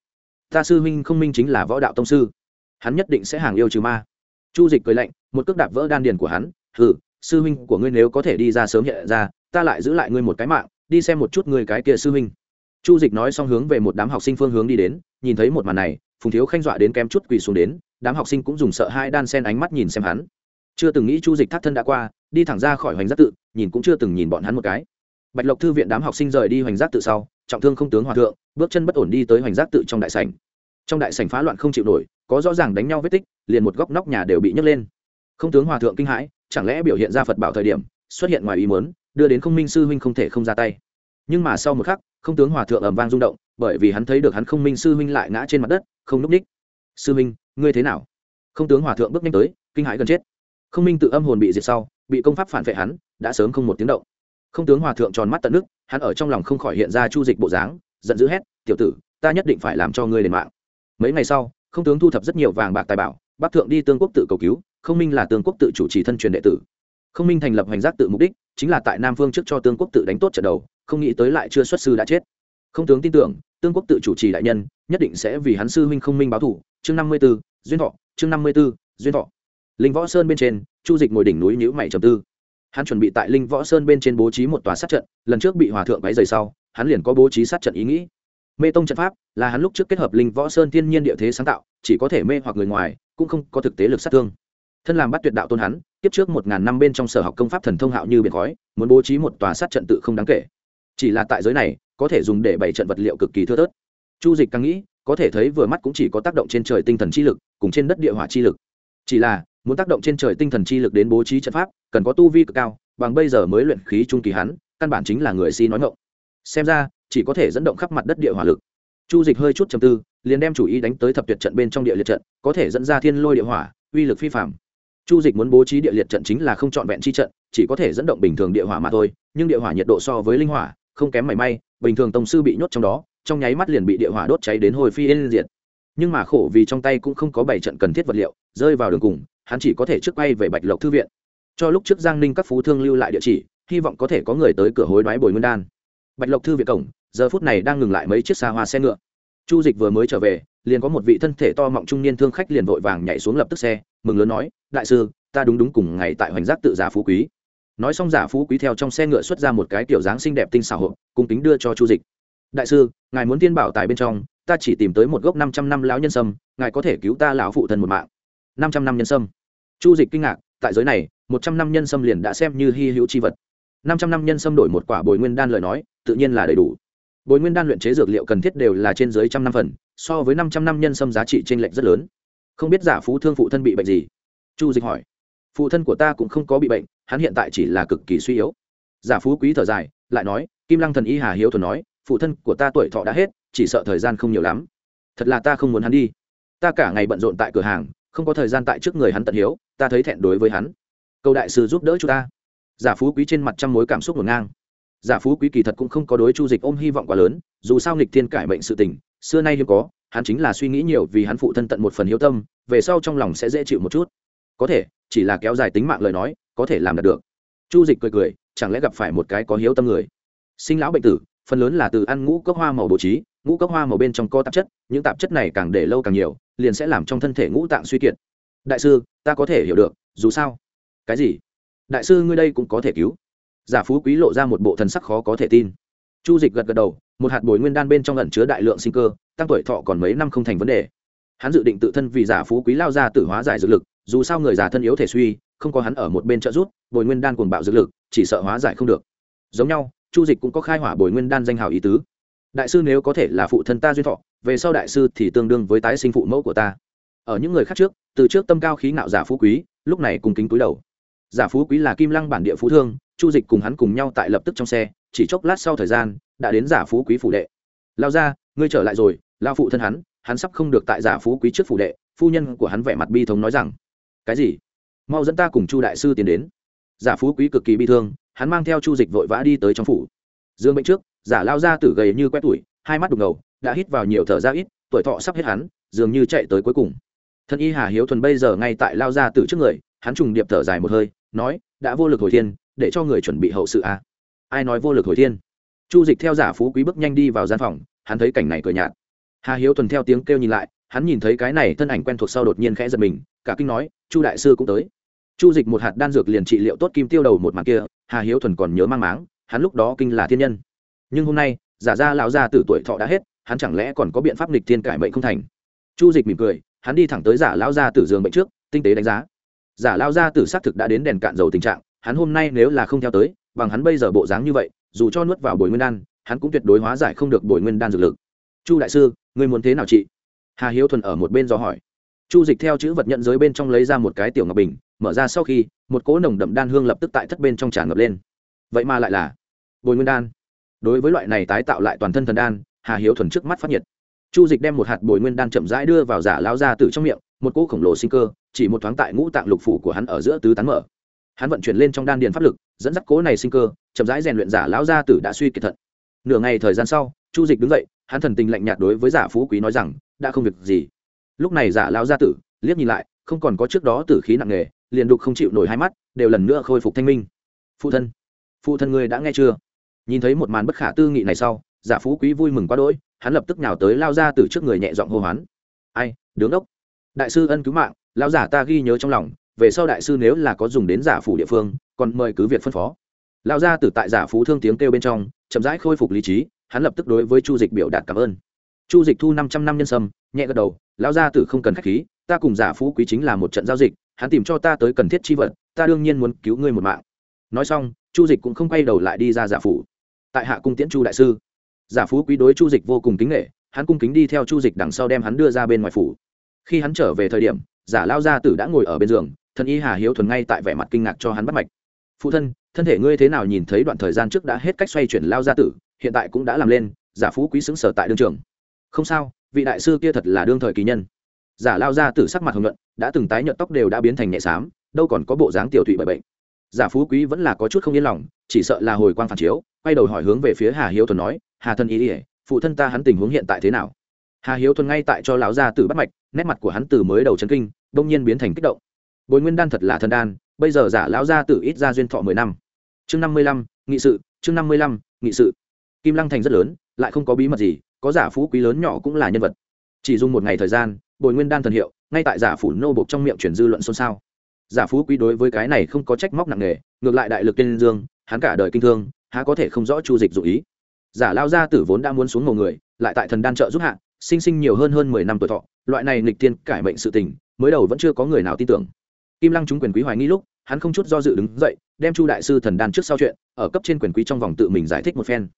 Ta sư huynh không minh chính là võ đạo tông sư. Hắn nhất định sẽ hàng yêu trừ ma. Chu dịch cười lạnh, một cước đạp vỡ đan điền của hắn, hừ, sư huynh của ngươi nếu có thể đi ra sớm hiện ra, ta lại giữ lại ngươi một cái mạng, đi xem một chút ngươi cái kia sư huynh. Chu dịch nói xong hướng về một đám học sinh phương hướng đi đến, nhìn thấy một màn này, phùng thiếu khanh dọa đến kém chút quỳ xuống đến, đám học sinh cũng dùng sợ hai đan sen ánh mắt nhìn xem hắn. Chưa từng nghĩ chu dịch thắt thân đã qua, đi thẳng ra khỏi hoành giác tự nhìn cũng chưa từng nhìn bọn hắn một cái. Bạch lộc thư viện đám học sinh rời đi hoành giác tự sau, trọng thương không tướng hòa thượng, bước chân bất ổn đi tới hoành giác tự trong đại sảnh. Trong đại sảnh phá loạn không chịu nổi, có rõ ràng đánh nhau vết tích, liền một góc nóc nhà đều bị nhấc lên. Không tướng hòa thượng kinh hãi, chẳng lẽ biểu hiện ra phật bảo thời điểm, xuất hiện ngoài ý muốn, đưa đến không minh sư huynh không thể không ra tay. Nhưng mà sau một khắc, không tướng hòa thượng ầm vang rung động, bởi vì hắn thấy được hắn không minh sư huynh lại ngã trên mặt đất, không núp ních. Sư huynh, ngươi thế nào? Không tướng hòa thượng bước nhanh tới, kinh hãi gần chết. Không minh tự âm hồn bị diệt sau bị công pháp phản vệ hắn, đã sớm không một tiếng động. Không tướng hòa thượng tròn mắt tận nước, hắn ở trong lòng không khỏi hiện ra chu dịch bộ dáng, giận dữ hét, tiểu tử, ta nhất định phải làm cho ngươi đền mạng. Mấy ngày sau, không tướng thu thập rất nhiều vàng bạc tài bảo bắc thượng đi tương quốc tự cầu cứu, không minh là tương quốc tự chủ trì thân truyền đệ tử. Không minh thành lập hành giác tự mục đích, chính là tại nam phương trước cho tương quốc tự đánh tốt trận đầu, không nghĩ tới lại chưa xuất sư đã chết. Không tướng tin tưởng, tương quốc tự chủ trì đại nhân, nhất định sẽ vì hắn sư huynh không minh báo thủ chương năm mươi b ố duyên thọ, chương năm mươi b ố duyên thọ linh võ sơn bên trên, chu dịch ngồi đỉnh núi nhữ mày trầm tư. Hắn chuẩn bị tại linh võ sơn bên trên bố trí một tòa sát trận, lần trước bị hòa thượng váy dày sau, hắn liền có bố trí sát trận ý nghĩ. Mê tông trận pháp là hắn lúc trước kết hợp linh võ sơn thiên nhiên địa thế sáng tạo, chỉ có thể mê hoặc người ngoài, cũng không có thực tế lực sát thương. Thân làm bắt tuyệt đạo tôn hắn tiếp trước một ngàn năm bên trong sở học công pháp thần thông hạo như biển khói, muốn bố trí một tòa sát trận tự không đáng kể. Chỉ là tại giới này, có thể dùng để bày trận vật liệu cực kỳ thưa thớt. Chu dịch càng nghĩ, có thể thấy vừa mắt cũng chỉ có tác động trên trời tinh thần chi lực, cùng trên đất địa hỏa chi lực. Chỉ là muốn tác động trên trời tinh thần chi lực đến bố trí trận pháp, cần có tu vi cực cao, bằng bây giờ mới luyện khí trung kỳ hắn, căn bản chính là người si nói ngộng xem ra, chỉ có thể dẫn động khắp mặt đất địa hỏa lực. Chu dịch hơi chút chầm tư, liền đem chủ ý đánh tới thập tuyệt trận bên trong địa liệt trận, có thể dẫn ra thiên lôi địa hỏa, uy lực phi phạm chu dịch muốn bố trí địa liệt trận chính là không trọn vẹn chi trận, chỉ có thể dẫn động bình thường địa hỏa mà thôi, nhưng địa hỏa nhiệt độ so với linh hỏa, không kém mảy may, bình thường tổng sư bị nhốt trong đó, trong nháy mắt liền bị địa hỏa đốt cháy đến hồi phi yên diệt. Nhưng mà khổ vì trong tay cũng không có bảy trận cần thiết vật liệu, rơi vào đường cùng hắn chỉ có thể trước quay về bạch lộc thư viện. Cho lúc trước giang ninh các phú thương lưu lại địa chỉ, hy vọng có thể có người tới cửa hối đoái bồi nguyên đan. Bạch lộc thư viện cổng, giờ phút này đang ngừng lại mấy chiếc xa hoa xe ngựa. Chu dịch vừa mới trở về, liền có một vị thân thể to mọng trung niên thương khách liền vội vàng nhảy xuống lập tức xe, mừng lớn nói, đại sư, ta đúng đúng cùng ngày tại hoành giác tự giả phú quý. Nói xong giả phú quý theo trong xe ngựa xuất ra một cái kiểu dáng xinh đẹp tinh xảo hộp, cung kính đưa cho chu dịch. Đại sư, ngài muốn tiên bảo tài bên trong, ta chỉ tìm tới một gốc năm trăm năm lão nhân sâm, ngài có thể cứu ta lão phụ thân một mạng năm trăm năm nhân sâm. Chu dịch kinh ngạc, tại giới này, một trăm năm nhân sâm liền đã xem như hy hữu c h i vật. Năm trăm năm nhân sâm đổi một quả bồi nguyên đan lời nói, tự nhiên là đầy đủ. Bồi nguyên đan luyện chế dược liệu cần thiết đều là trên dưới trăm năm phần, so với năm trăm năm nhân sâm giá trị t r ê n lệch rất lớn. Không biết giả phú thương phụ thân bị bệnh gì? Chu dịch hỏi. Phụ thân của ta cũng không có bị bệnh, hắn hiện tại chỉ là cực kỳ suy yếu. Giả phú quý thở dài, lại nói, kim lăng thần y hà hiếu thuần nói, phụ thân của ta tuổi thọ đã hết, chỉ sợ thời gian không nhiều lắm. Thật là ta không muốn hắn đi. Ta cả ngày bận rộn tại cửa hàng không có thời gian tại trước người hắn tận hiếu, ta thấy thẹn đối với hắn. Câu đại sư giúp đỡ chúng ta. Giả phú quý trên mặt trăm mối cảm xúc ngổn ngang. Giả phú quý kỳ thật cũng không có đối chu dịch ôm hy vọng quá lớn, dù sao nghịch thiên cải bệnh sự tình, xưa nay hiếm có, hắn chính là suy nghĩ nhiều vì hắn phụ thân tận một phần hiếu tâm, về sau trong lòng sẽ dễ chịu một chút. Có thể, chỉ là kéo dài tính mạng lời nói, có thể làm được. Chu dịch cười cười, chẳng lẽ gặp phải một cái có hiếu tâm người? Sinh lão bệnh tử, phần lớn là từ ăn ngũ cốc hoa màu bố trí ngũ cốc hoa màu bên trong có tạp chất, những tạp chất này càng để lâu càng nhiều, liền sẽ làm trong thân thể ngũ tạng suy kiệt. Đại sư, ta có thể hiểu được, dù sao. Cái gì? Đại sư ngươi đây cũng có thể cứu. Giả phú quý lộ ra một bộ thần sắc khó có thể tin. Chu dịch gật gật đầu, một hạt bồi nguyên đan bên trong lẩn chứa đại lượng sinh cơ, tăng tuổi thọ còn mấy năm không thành vấn đề. Hắn dự định tự thân vì giả phú quý lao ra tử hóa giải dược lực, dù sao người già thân yếu thể suy, không có hắn ở một bên trợ giúp, bồi nguyên đan cuồng bạo dược lực, chỉ sợ hóa giải không được. Giống nhau, chu dịch cũng có khai hỏa bồi nguyên đan danh hào ý tứ đại sư nếu có thể là phụ thân ta duyên thọ, về sau đại sư thì tương đương với tái sinh phụ mẫu của ta. Ở những người khác trước, từ trước tâm cao khí ngạo giả phú quý, lúc này cùng kính túi đầu. Giả phú quý là kim lăng bản địa phú thương, chu dịch cùng hắn cùng nhau tại lập tức trong xe, chỉ chốc lát sau thời gian, đã đến giả phú quý phủ đệ. Lao ra ngươi trở lại rồi lao phụ thân hắn hắn sắp không được tại giả phú quý trước phủ đệ. Phu nhân của hắn vẻ mặt bi thống nói rằng. Cái gì? Mau dẫn ta cùng chu đại sư tiến đến. Giả phú quý cực kỳ bi thương, hắn mang theo chu dịch vội vã đi tới trong phủ. Dương bệnh trước giả lao ra tử gầy như quét tuổi hai mắt đục ngầu, đã hít vào nhiều thở ra ít, tuổi thọ sắp hết hắn, dường như chạy tới cuối cùng. Thân y hà hiếu thuần bây giờ ngay tại lao ra tử trước người, hắn trùng điệp thở dài một hơi, nói, đã vô lực hồi thiên, để cho người chuẩn bị hậu sự à. ai nói vô lực hồi thiên? Chu dịch theo giả phú quý bước nhanh đi vào gian phòng, hắn thấy cảnh này cười nhạt. Hà hiếu thuần theo tiếng kêu nhìn lại, hắn nhìn thấy cái này thân ảnh quen thuộc sau đột nhiên khẽ giật mình, cả kinh nói, chu đại sư cũng tới. Chu dịch một hạt đan dược liền trị liệu tốt kim tiêu đầu một mặt kia, hà hiếu thuần còn nhớ mang máng, hắn lúc đó kinh là thiên nhân nhưng hôm nay, giả ra lão gia tử tuổi thọ đã hết, hắn chẳng lẽ còn có biện pháp nghịch thiên cải mệnh không thành? Chu dịch mỉm cười, hắn đi thẳng tới giả lão gia tử giường bệnh trước, tinh tế đánh giá. Giả lao gia tử xác thực đã đến đèn cạn dầu tình trạng, hắn hôm nay nếu là không theo tới, bằng hắn bây giờ bộ dáng như vậy, dù cho nuốt vào bồi nguyên đan, hắn cũng tuyệt đối hóa giải không được bồi nguyên đan dược lực. Chu đại sư người muốn thế nào chị? Hà hiếu thuần ở một bên do hỏi. Chu dịch theo chữ vật nhận giới bên trong lấy ra một cái tiểu ngọc bình, mở ra sau khi, một cỗ nồng đậm đan hương lập tức tại thất bên trong tràn ngập lên. Vậy mà lại là bồi nguyên đan đối với loại này tái tạo lại toàn thân thần đan, hà hiếu thuần trước mắt phát nhiệt. Chu dịch đem một hạt bồi nguyên đan chậm rãi đưa vào giả lao ra từ trong miệng, một cỗ khổng lồ sinh cơ, chỉ một thoáng tại ngũ tạng lục phủ của hắn ở giữa tứ tán mở. Hắn vận chuyển lên trong đan điền pháp lực, dẫn dắt cỗ này sinh cơ, chậm rãi rèn luyện giả lão gia tử đã suy kiệt thận. Nửa ngày thời gian sau, chu dịch đứng dậy, hắn thần tình lạnh nhạt đối với giả phú quý nói rằng, đã không việc gì. Lúc này giả lão gia tử liếc nhìn lại, không còn có trước đó tử khí nặng nề, liền đục không chịu nổi hai mắt, đều lần nữa khôi phục thanh minh. Phụ thân phụ thân ngươi đã nghe chưa? Nhìn thấy một màn bất khả tư nghị này sau, giả phú quý vui mừng quá đỗi, hắn lập tức nhào tới lao ra từ trước người nhẹ giọng hô hoán. Ai, đứng đốc. Đại sư ân cứu mạng, lão giả ta ghi nhớ trong lòng, về sau đại sư nếu là có dùng đến giả phủ địa phương, còn mời cứ việc phân phó. Lao ra từ tại giả phú thương tiếng kêu bên trong, chậm rãi khôi phục lý trí, hắn lập tức đối với chu dịch biểu đạt cảm ơn. Chu dịch thu năm trăm năm nhân sâm, nhẹ gật đầu, lão gia tử không cần k h á c h khí, ta cùng giả phú quý chính là một trận giao dịch, hắn tìm cho ta tới cần thiết chi vật, ta đương nhiên muốn cứu ngươi một mạng. Nói xong, chu dịch cũng không quay đầu lại đi ra giả phủ tại hạ cung tiễn chu đại sư. Giả phú quý đối chu dịch vô cùng kính nghệ hắn cung kính đi theo chu dịch đằng sau đem hắn đưa ra bên ngoài phủ. Khi hắn trở về thời điểm, giả lao gia tử đã ngồi ở bên giường, thần y hà hiếu thuần ngay tại vẻ mặt kinh ngạc cho hắn bắt mạch. Phụ thân thân thể ngươi thế nào nhìn thấy đoạn thời gian trước đã hết cách xoay chuyển lao gia tử, hiện tại cũng đã làm lên, giả phú quý xứng sở tại đương trường. Không sao, vị đại sư kia thật là đương thời kỳ nhân. Giả lao gia tử sắc mặt hồng nhuận, đã từng tái nhợt tóc đều đã biến thành nhẹ xám, đâu còn có bộ dáng tiểu thụy bởi bệnh giả phú quý vẫn là có chút không yên lòng, chỉ sợ là hồi quang phản chiếu, quay đầu hỏi hướng về phía hà hiếu thuần nói, hà thân ý ỉa phụ thân ta hắn tình huống hiện tại thế nào? Hà hiếu thuần ngay tại cho lão gia tử bắt mạch, nét mặt của hắn từ mới đầu chấn kinh, đông nhiên biến thành kích động. Bồi nguyên đan thật là thần đan, bây giờ giả lão gia tử ít ra duyên thọ mười năm. Chương năm mươi lăm, nghị sự, chương năm mươi lăm, nghị sự. Kim lăng thành rất lớn, lại không có bí mật gì, có giả phú quý lớn nhỏ cũng là nhân vật. Chỉ dùng một ngày thời gian, bồi nguyên đan thần hiệu, ngay tại giả phủ nô bộc trong miệng chuyển dư luận xôn xao giả phú quý đối với cái này không có trách móc nặng nề, ngược lại đại lực tiên dương, hắn cả đời kinh thương, há có thể không rõ chu dịch dụ ý. Giả lao gia tử vốn đã muốn xuống ngầu người, lại tại thần đan trợ giúp hạ, sinh sinh nhiều hơn hơn mười năm tuổi thọ, loại này nghịch tiên cải mệnh sự tình, mới đầu vẫn chưa có người nào tin tưởng. Kim lăng chúng quyền quý hoài nghi lúc, hắn không chút do dự đứng dậy, đem chu đại sư thần đan trước sau chuyện, ở cấp trên quyền quý trong vòng tự mình giải thích một phen.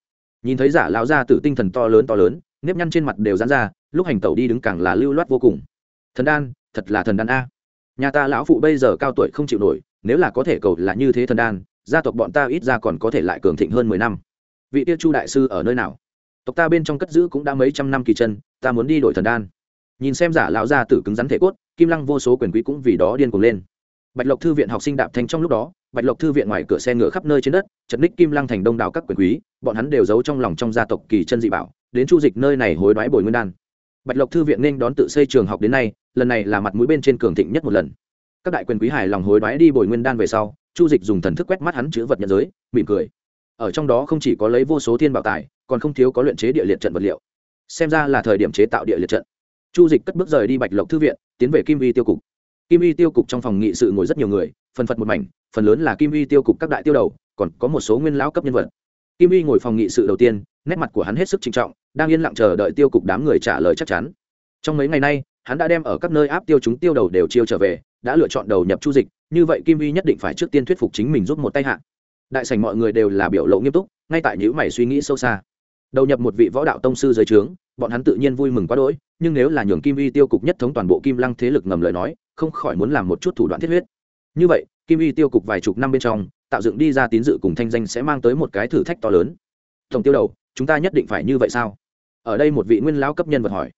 Nhìn thấy giả lao gia tử tinh thần to lớn to lớn, nếp nhăn trên mặt đều dán ra, lúc hành tẩu đi đứng càng là lưu loát vô cùng. Thần đan, thật là thần đan a nhà ta lão phụ bây giờ cao tuổi không chịu nổi, nếu là có thể cầu là như thế thần đan, gia tộc bọn ta ít ra còn có thể lại cường thịnh hơn mười năm. Vị tiêu chu đại sư ở nơi nào? Tộc ta bên trong cất giữ cũng đã mấy trăm năm kỳ chân, ta muốn đi đổi thần đan. Nhìn xem giả lão gia tử cứng rắn thể cốt, kim lăng vô số quyền quý cũng vì đó điên cuồng lên. Bạch lộc thư viện học sinh đạp thanh trong lúc đó, bạch lộc thư viện ngoài cửa xe ngựa khắp nơi trên đất, chật ních kim lăng thành đông đảo các quyền quý, bọn hắn đều giấu trong lòng trong gia tộc kỳ chân dị bảo, đến chu dịch nơi này hối đoái bồi nguyên đan bạch lộc thư viện nên đón tự xây trường học đến nay, lần này là mặt mũi bên trên cường thịnh nhất một lần. Các đại quyền quý hài lòng hối đoái đi bồi nguyên đan về sau, chu dịch dùng thần thức quét mắt hắn chữ vật nhận giới, mỉm cười. Ở trong đó không chỉ có lấy vô số thiên bảo tài, còn không thiếu có luyện chế địa liệt trận vật liệu. Xem ra là thời điểm chế tạo địa liệt trận. Chu dịch cất bước rời đi bạch lộc thư viện, tiến về kim vi tiêu cục. Kim vi tiêu cục trong phòng nghị sự ngồi rất nhiều người, phần phật một mảnh, phần lớn là kim vi tiêu cục các đại tiêu đầu, còn có một số nguyên lão cấp nhân vật. Kim vi ngồi phòng nghị sự đầu tiên, nét mặt của hắn hết sức trinh trọng đang yên lặng chờ đợi tiêu cục đám người trả lời chắc chắn. Trong mấy ngày nay, hắn đã đem ở các nơi áp tiêu chúng tiêu đầu đều chiêu trở về, đã lựa chọn đầu nhập chu dịch, như vậy kim vi nhất định phải trước tiên thuyết phục chính mình giúp một tay hạ. Đại sảnh mọi người đều là biểu lộ nghiêm túc, ngay tại những mày suy nghĩ sâu xa. Đầu nhập một vị võ đạo tông sư dưới trướng, bọn hắn tự nhiên vui mừng quá đỗi, nhưng nếu là nhường kim vi tiêu cục nhất thống toàn bộ kim lăng thế lực ngầm lời nói, không khỏi muốn làm một chút thủ đoạn thiết huyết. Như vậy, kim vi tiêu cục vài chục năm bên trong, tạo dựng đi ra tín dự cùng thanh danh sẽ mang tới một cái thử thách to lớn. Tổng tiêu đầu, chúng ta nhất định phải như vậy sao? Ở đây một vị nguyên lão cấp nhân vật hỏi.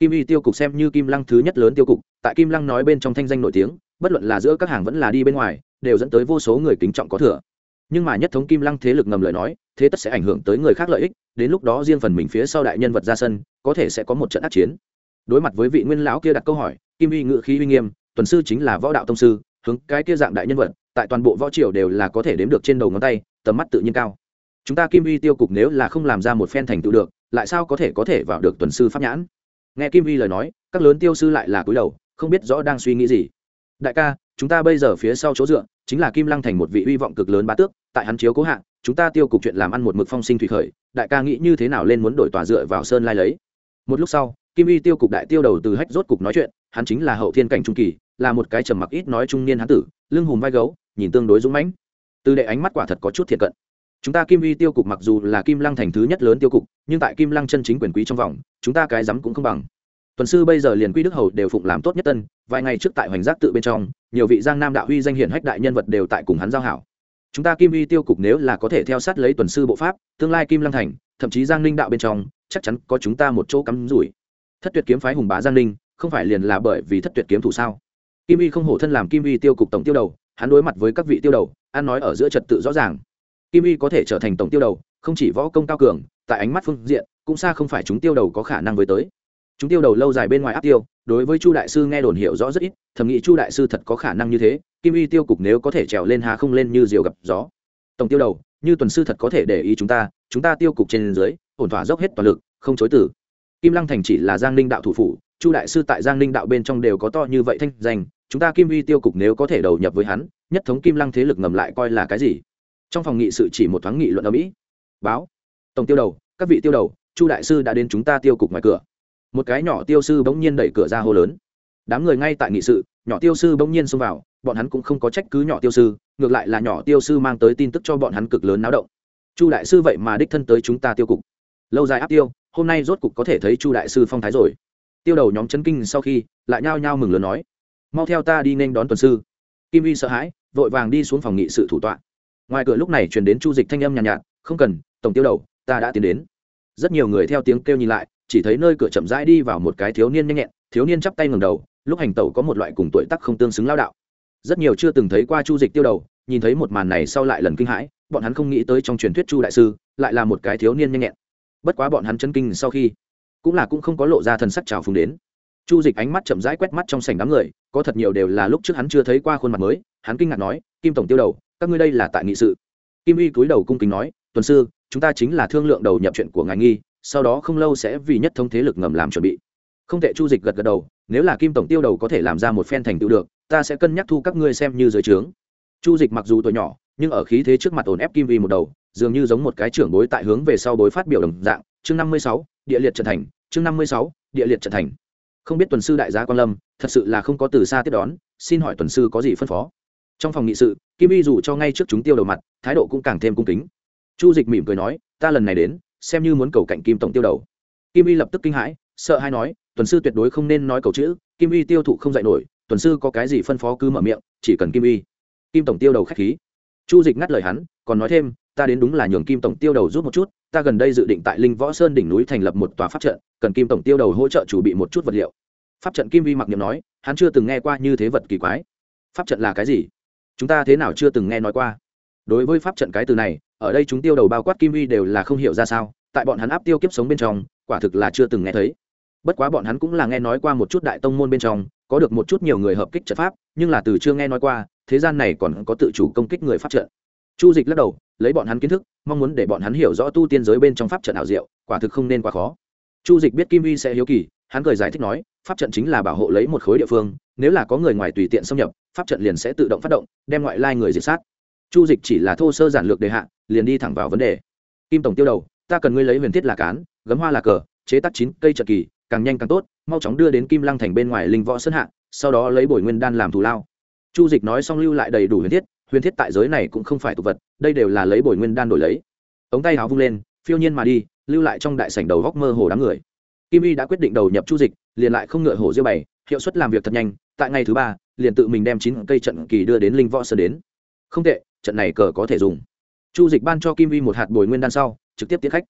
Kim Y tiêu cục xem như kim lăng thứ nhất lớn tiêu cục, tại kim lăng nói bên trong thanh danh nổi tiếng, bất luận là giữa các hàng vẫn là đi bên ngoài, đều dẫn tới vô số người kính trọng có thừa. Nhưng mà nhất thống kim lăng thế lực ngầm lời nói, thế tất sẽ ảnh hưởng tới người khác lợi ích, đến lúc đó riêng phần mình phía sau đại nhân vật ra sân, có thể sẽ có một trận ác chiến. Đối mặt với vị nguyên lão kia đặt câu hỏi, kim Y ngự khí uy nghiêm, tuần sư chính là võ đạo tông sư, hướng cái kia dạng đại nhân vật, tại toàn bộ võ triều đều là có thể đếm được trên đầu ngón tay, tầm mắt tự nhiên cao. Chúng ta kim Y tiêu cục nếu là không làm ra một phen thành tựu được lại sao có thể có thể vào được tuần sư pháp nhãn? Nghe kim vi lời nói, các lớn tiêu sư lại là cúi đầu, không biết rõ đang suy nghĩ gì. Đại ca, chúng ta bây giờ phía sau chỗ dựa, chính là kim lăng thành một vị hy vọng cực lớn bá tước, tại hắn chiếu cố hạng chúng ta tiêu cục chuyện làm ăn một mực phong sinh thủy khởi, đại ca nghĩ như thế nào lên muốn đổi tòa dựa vào sơn lai lấy? Một lúc sau, kim y tiêu cục đại tiêu đầu từ hách rốt cục nói chuyện, hắn chính là hậu thiên cảnh trung kỳ, là một cái trầm mặc ít nói trung niên hán tử, lưng hùm vai gấu, nhìn tương đối dũng mãnh. Từ đệ ánh mắt quả thật có chút thiệt cận chúng ta kim vi tiêu cục mặc dù là kim lăng thành thứ nhất lớn tiêu cục, nhưng tại kim lăng chân chính quyền quý trong vòng, chúng ta cái rắm cũng không bằng. Tuần sư bây giờ liền quy đức hầu đều phụng làm tốt nhất tân, vài ngày trước tại hoành giác tự bên trong, nhiều vị giang nam đạo huy danh hiển hách đại nhân vật đều tại cùng hắn giao hảo. Chúng ta kim vi tiêu cục nếu là có thể theo sát lấy tuần sư bộ pháp, tương lai kim lăng thành, thậm chí giang ninh đạo bên trong, chắc chắn có chúng ta một chỗ cắm rủi. Thất tuyệt kiếm phái hùng bá giang ninh, không phải liền là bởi vì thất tuyệt kiếm thủ sao? Kim vi không hổ thân làm kim vi tiêu cục tổng tiêu đầu, hắn đối mặt với các vị tiêu đầu an nói ở giữa trật tự rõ ràng kim Y có thể trở thành tổng tiêu đầu, không chỉ võ công cao cường, tại ánh mắt phương diện, cũng xa không phải chúng tiêu đầu có khả năng với tới. Chúng tiêu đầu lâu dài bên ngoài áp tiêu, đối với chu đại sư nghe đồn hiểu rõ rất ít, thầm nghĩ chu đại sư thật có khả năng như thế, kim y tiêu cục nếu có thể trèo lên hà không lên như diều gặp gió. Tổng tiêu đầu, như tuần sư thật có thể để ý chúng ta chúng ta tiêu cục trên dưới, ổn thỏa dốc hết toàn lực, không chối tử kim lăng thành chỉ là giang ninh đạo thủ phủ, chu đại sư tại giang ninh đạo bên trong đều có to như vậy thanh danh, chúng ta kim Y tiêu cục nếu có thể đầu nhập với hắn, nhất thống kim lăng thế lực ngầm lại coi là cái gì? Trong phòng nghị sự chỉ một thoáng nghị luận ở mỹ. Báo. Tổng tiêu đầu, các vị tiêu đầu, chu đại sư đã đến chúng ta tiêu cục ngoài cửa. Một cái nhỏ tiêu sư bỗng nhiên đẩy cửa ra hô lớn. Đám người ngay tại nghị sự, nhỏ tiêu sư bỗng nhiên xông vào, bọn hắn cũng không có trách cứ nhỏ tiêu sư, ngược lại là nhỏ tiêu sư mang tới tin tức cho bọn hắn cực lớn náo động. Chu đại sư vậy mà đích thân tới chúng ta tiêu cục. Lâu dài áp tiêu, hôm nay rốt cục có thể thấy chu đại sư phong thái rồi. Tiêu đầu nhóm chân kinh sau khi, lại nhao nhao mừng lớn nói. Mau theo ta đi nên đón tuần sư. Kim vi sợ hãi, vội vàng đi xuống phòng nghị sự thủ tọa ngoài cửa lúc này truyền đến chu dịch thanh âm nhàn nhạt, nhạt không cần tổng tiêu đầu ta đã tiến đến. Rất nhiều người theo tiếng kêu nhìn lại chỉ thấy nơi cửa chậm rãi đi vào một cái thiếu niên nhanh nhẹn thiếu niên chắp tay ngầm đầu lúc hành tẩu có một loại cùng tuổi tắc không tương xứng lao đạo. Rất nhiều chưa từng thấy qua chu dịch tiêu đầu nhìn thấy một màn này sau lại lần kinh hãi bọn hắn không nghĩ tới trong truyền thuyết chu đại sư lại là một cái thiếu niên nhanh nhẹn. Bất quá bọn hắn chân kinh sau khi cũng là cũng không có lộ ra thần sắc trào phùng đến. Chu dịch ánh mắt chậm rãi quét mắt trong sảnh đám người có thật nhiều đều là lúc trước hắn chưa thấy qua khuôn mặt mới hắn kinh ngạc nói kim tổng tiêu đầu các ngươi đây là tại nghị sự. Kim y cúi đầu cung kính nói, tuần sư, chúng ta chính là thương lượng đầu nhập chuyện của ngài nghi, sau đó không lâu sẽ vì nhất thống thế lực ngầm làm chuẩn bị. Không thể chu dịch gật gật đầu, nếu là kim tổng tiêu đầu có thể làm ra một phen thành tựu được, ta sẽ cân nhắc thu các ngươi xem như dưới trướng. Chu dịch mặc dù tuổi nhỏ, nhưng ở khí thế trước mặt ổn ép kim vi một đầu, dường như giống một cái trưởng bối tại hướng về sau bối phát biểu đồng dạng. Chương năm mươi sáu, địa liệt trận thành, chương năm mươi sáu, địa liệt trận thành. Không biết tuần sư đại gia quan lâm, thật sự là không có từ xa tiếp đón, xin hỏi tuần sư có gì phân phó? Trong phòng nghị sự, kim Y dù cho ngay trước chúng tiêu đầu mặt, thái độ cũng càng thêm cung kính. Chu dịch mỉm cười nói, ta lần này đến, xem như muốn cầu cạnh kim tổng tiêu đầu. Kim Y lập tức kinh hãi, sợ hay nói, tuần sư tuyệt đối không nên nói cầu chữ, kim Y tiêu thụ không dạy nổi, tuần sư có cái gì phân phó cứ mở miệng, chỉ cần kim Y. Kim tổng tiêu đầu k h á c h khí. Chu dịch ngắt lời hắn, còn nói thêm, ta đến đúng là nhường kim tổng tiêu đầu giúp một chút, ta gần đây dự định tại linh võ sơn đỉnh núi thành lập một tòa pháp trận, cần kim tổng tiêu đầu hỗ trợ chuẩn bị một chút vật liệu. Pháp trận kim vi mặc niệm nói, hắn chưa từng nghe qua như thế vật kỳ quái. Pháp trận là cái gì? Chúng ta thế nào chưa từng nghe nói qua. Đối với pháp trận cái từ này, ở đây chúng tiêu đầu bao quát kim vi đều là không hiểu ra sao, tại bọn hắn áp tiêu kiếp sống bên trong, quả thực là chưa từng nghe thấy. Bất quá bọn hắn cũng là nghe nói qua một chút đại tông môn bên trong, có được một chút nhiều người hợp kích trận pháp, nhưng là từ chưa nghe nói qua, thế gian này còn có tự chủ công kích người pháp trận. Chu dịch lắc đầu, lấy bọn hắn kiến thức, mong muốn để bọn hắn hiểu rõ tu tiên giới bên trong pháp trận ảo diệu, quả thực không nên quá khó. Chu dịch biết kim vi sẽ hiếu kỳ hắn cười giải thích nói, pháp trận chính là bảo hộ lấy một khối địa phương, nếu là có người ngoài tùy tiện xâm nhập, pháp trận liền sẽ tự động phát động, đem ngoại lai người diệt sát. Chu dịch chỉ là thô sơ giản lược đề hạ, liền đi thẳng vào vấn đề. Kim tổng tiêu đầu, ta cần ngươi lấy huyền thiết là cán, gấm hoa là cờ, chế tác chín cây trận kỳ, càng nhanh càng tốt, mau chóng đưa đến kim lăng thành bên ngoài linh võ sơn hạ, sau đó lấy bồi nguyên đan làm thù lao. Chu dịch nói xong lưu lại đầy đủ huyền thiết huyền thiết tại giới này cũng không phải tục vật, đây đều là lấy bồi nguyên đan đổi lấy. Ống tay áo vung lên, phiêu nhiên mà đi, lưu lại trong đại sảnh đầu góc mơ hồ đám người kim y đã quyết định đầu nhập chu dịch, liền lại không ngựa hổ diêu bày, hiệu suất làm việc thật nhanh, tại ngày thứ ba, liền tự mình đem chín cây trận kỳ đưa đến linh võ sơn đến. Không tệ, trận này cờ có thể dùng. Chu dịch ban cho kim vi một hạt bồi nguyên đan sau, trực tiếp tiến khách.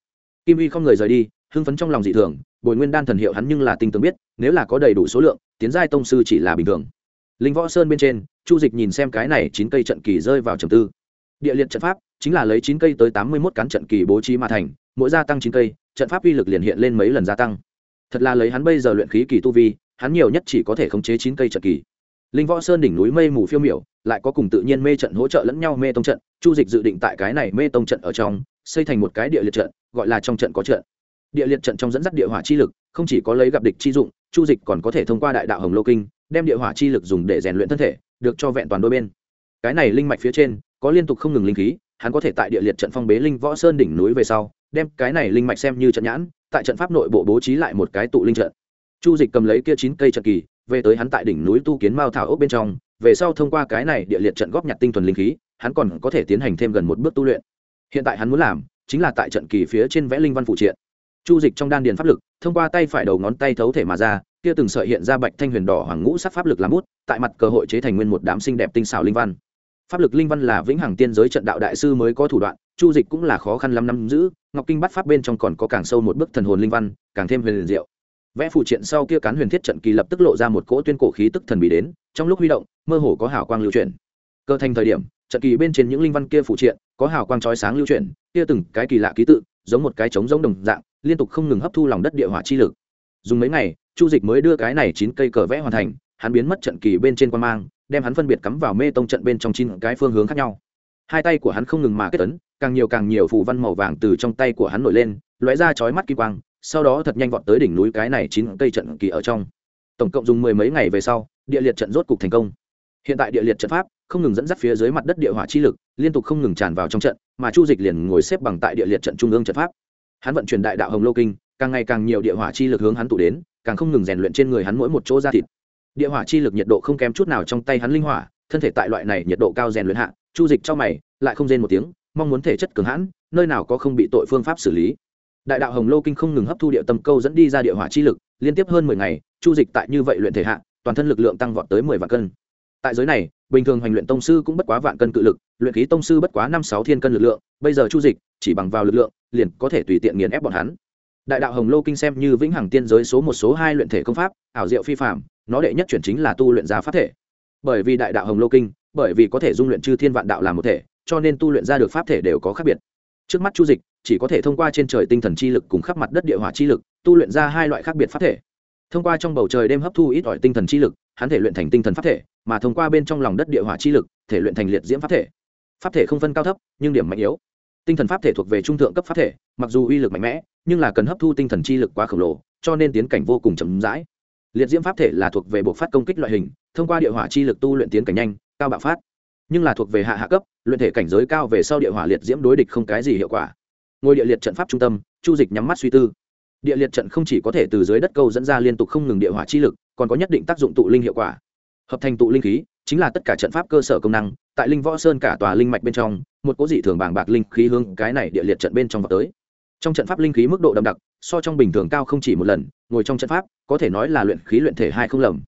Kim vi không người rời đi, hưng phấn trong lòng dị thường, bồi nguyên đan thần hiệu hắn nhưng là tinh tường biết, nếu là có đầy đủ số lượng, tiến giai tông sư chỉ là bình thường. Linh võ sơn bên trên, chu dịch nhìn xem cái này chín cây trận kỳ rơi vào trầm tư. Địa liệt trận pháp, chính là lấy chín cây tới tám mươi mốt cán trận kỳ bố trí mà thành, mỗi gia tăng chín cây, trận pháp uy lực liền hiện lên mấy lần gia tăng thật là lấy hắn bây giờ luyện khí kỳ tu vi, hắn nhiều nhất chỉ có thể khống chế chín cây trận kỳ. Linh võ sơn đỉnh núi mây mù phiêu miểu, lại có cùng tự nhiên mê trận hỗ trợ lẫn nhau mê tông trận, chu dịch dự định tại cái này mê tông trận ở trong, xây thành một cái địa liệt trận, gọi là trong trận có trận. Địa liệt trận trong dẫn dắt địa hỏa chi lực, không chỉ có lấy gặp địch chi dụng, chu dịch còn có thể thông qua đại đạo hồng lô kinh, đem địa hỏa chi lực dùng để rèn luyện thân thể, được cho vẹn toàn đôi bên. Cái này linh mạch phía trên, có liên tục không ngừng linh khí, hắn có thể tại địa liệt trận phong bế linh võ sơn đỉnh núi về sau, đem cái này linh mạch xem như trận nhãn tại trận pháp nội bộ bố trí lại một cái tụ linh trận. Chu dịch cầm lấy kia chín cây trận kỳ, về tới hắn tại đỉnh núi tu kiến mao thảo ốc bên trong, về sau thông qua cái này địa liệt trận góp nhặt tinh thuần linh khí, hắn còn có thể tiến hành thêm gần một bước tu luyện. Hiện tại hắn muốn làm, chính là tại trận kỳ phía trên vẽ linh văn phụ triện. Chu dịch trong đan điền pháp lực, thông qua tay phải đầu ngón tay thấu thể mà ra, kia từng sợi hiện ra bạch thanh huyền đỏ hoàng ngũ sắc pháp lực làm bút, tại mặt cơ hội chế thành nguyên một đám xinh đẹp tinh xảo linh văn pháp lực linh văn là vĩnh hằng tiên giới trận đạo đại sư mới có thủ đoạn, chu dịch cũng là khó khăn lắm năm giữ, ngọc kinh bắt pháp bên trong còn có càng sâu một bức thần hồn linh văn, càng thêm huyền diệu. Vẽ phụ triện sau kia cán huyền thiết trận kỳ lập tức lộ ra một cỗ tuyên cổ khí tức thần bí đến, trong lúc huy động, mơ hồ có hào quang lưu chuyển. Cơ thành thời điểm, trận kỳ bên trên những linh văn kia phụ triện, có hào quang chói sáng lưu chuyển, kia từng cái kỳ lạ ký tự, giống một cái trống giống đồng dạng, liên tục không ngừng hấp thu lòng đất địa hỏa chi lực. Dùng mấy ngày, chu dịch mới đưa cái này chín cây cờ vẽ hoàn thành, hắn biến mất trận kỳ bên trên quan mang đem hắn phân biệt cắm vào mê tông trận bên trong chín cái phương hướng khác nhau. Hai tay của hắn không ngừng mà kết ấn, càng nhiều càng nhiều phù văn màu vàng từ trong tay của hắn nổi lên, lóe ra chói mắt kỳ quang, sau đó thật nhanh vọt tới đỉnh núi cái này chín cây trận kỳ ở trong. Tổng cộng dùng mười mấy ngày về sau, địa liệt trận rốt cục thành công. Hiện tại địa liệt trận pháp không ngừng dẫn dắt phía dưới mặt đất địa hỏa chi lực, liên tục không ngừng tràn vào trong trận, mà chu dịch liền ngồi xếp bằng tại địa liệt trận trung ương trận pháp. Hắn vận chuyển đại đạo hồng lô kinh, càng ngày càng nhiều địa hỏa chi lực hướng hắn tụ đến, càng không ngừng rèn luyện trên người hắn mỗi một chỗ da thịt địa hỏa chi lực nhiệt độ không kém chút nào trong tay hắn linh hỏa, thân thể tại loại này nhiệt độ cao rèn luyện hạ, chu dịch cho mày, lại không rên một tiếng, mong muốn thể chất cường hãn, nơi nào có không bị tội phương pháp xử lý. Đại đạo hồng lô kinh không ngừng hấp thu địa tâm câu dẫn đi ra địa hỏa chi lực, liên tiếp hơn mười ngày, chu dịch tại như vậy luyện thể hạ, toàn thân lực lượng tăng vọt tới mười vạn cân. Tại giới này, bình thường hành luyện tông sư cũng bất quá vạn cân cự lực, luyện khí tông sư bất quá năm sáu thiên cân lực lượng, bây giờ chu dịch chỉ bằng vào lực lượng, liền có thể tùy tiện nghiền ép bọn hắn đại đạo hồng lô kinh xem như vĩnh hằng tiên giới số một số hai luyện thể công pháp, ảo diệu phi phạm nó đệ nhất chuyển chính là tu luyện ra pháp thể. Bởi vì đại đạo hồng lô kinh, bởi vì có thể dung luyện chư thiên vạn đạo làm một thể, cho nên tu luyện ra được pháp thể đều có khác biệt. Trước mắt chu dịch, chỉ có thể thông qua trên trời tinh thần chi lực cùng khắp mặt đất địa hỏa chi lực, tu luyện ra hai loại khác biệt pháp thể. Thông qua trong bầu trời đêm hấp thu ít ỏi tinh thần chi lực, hắn thể luyện thành tinh thần pháp thể, mà thông qua bên trong lòng đất địa hỏa chi lực, thể luyện thành liệt diễm pháp thể. Pháp thể không phân cao thấp, nhưng điểm mạnh yếu tinh thần pháp thể thuộc về trung thượng cấp pháp thể, mặc dù uy lực mạnh mẽ, nhưng là cần hấp thu tinh thần chi lực quá khổng lồ, cho nên tiến cảnh vô cùng chậm rãi. Liệt diễm pháp thể là thuộc về bộ phát công kích loại hình, thông qua địa hỏa chi lực tu luyện tiến cảnh nhanh, cao bạo phát. Nhưng là thuộc về hạ hạ cấp, luyện thể cảnh giới cao về sau địa hỏa liệt diễm đối địch không cái gì hiệu quả. Ngôi địa liệt trận pháp trung tâm, chu dịch nhắm mắt suy tư. Địa liệt trận không chỉ có thể từ dưới đất câu dẫn ra liên tục không ngừng địa hỏa chi lực, còn có nhất định tác dụng tụ linh hiệu quả hợp thành tụ linh khí, chính là tất cả trận pháp cơ sở công năng, tại linh võ sơn cả tòa linh mạch bên trong, một cố dị thường bàng bạc linh khí hướng cái này địa liệt trận bên trong vào tới. Trong trận pháp linh khí mức độ đậm đặc, so trong bình thường cao không chỉ một lần, ngồi trong trận pháp, có thể nói là luyện khí luyện thể hai không lầm.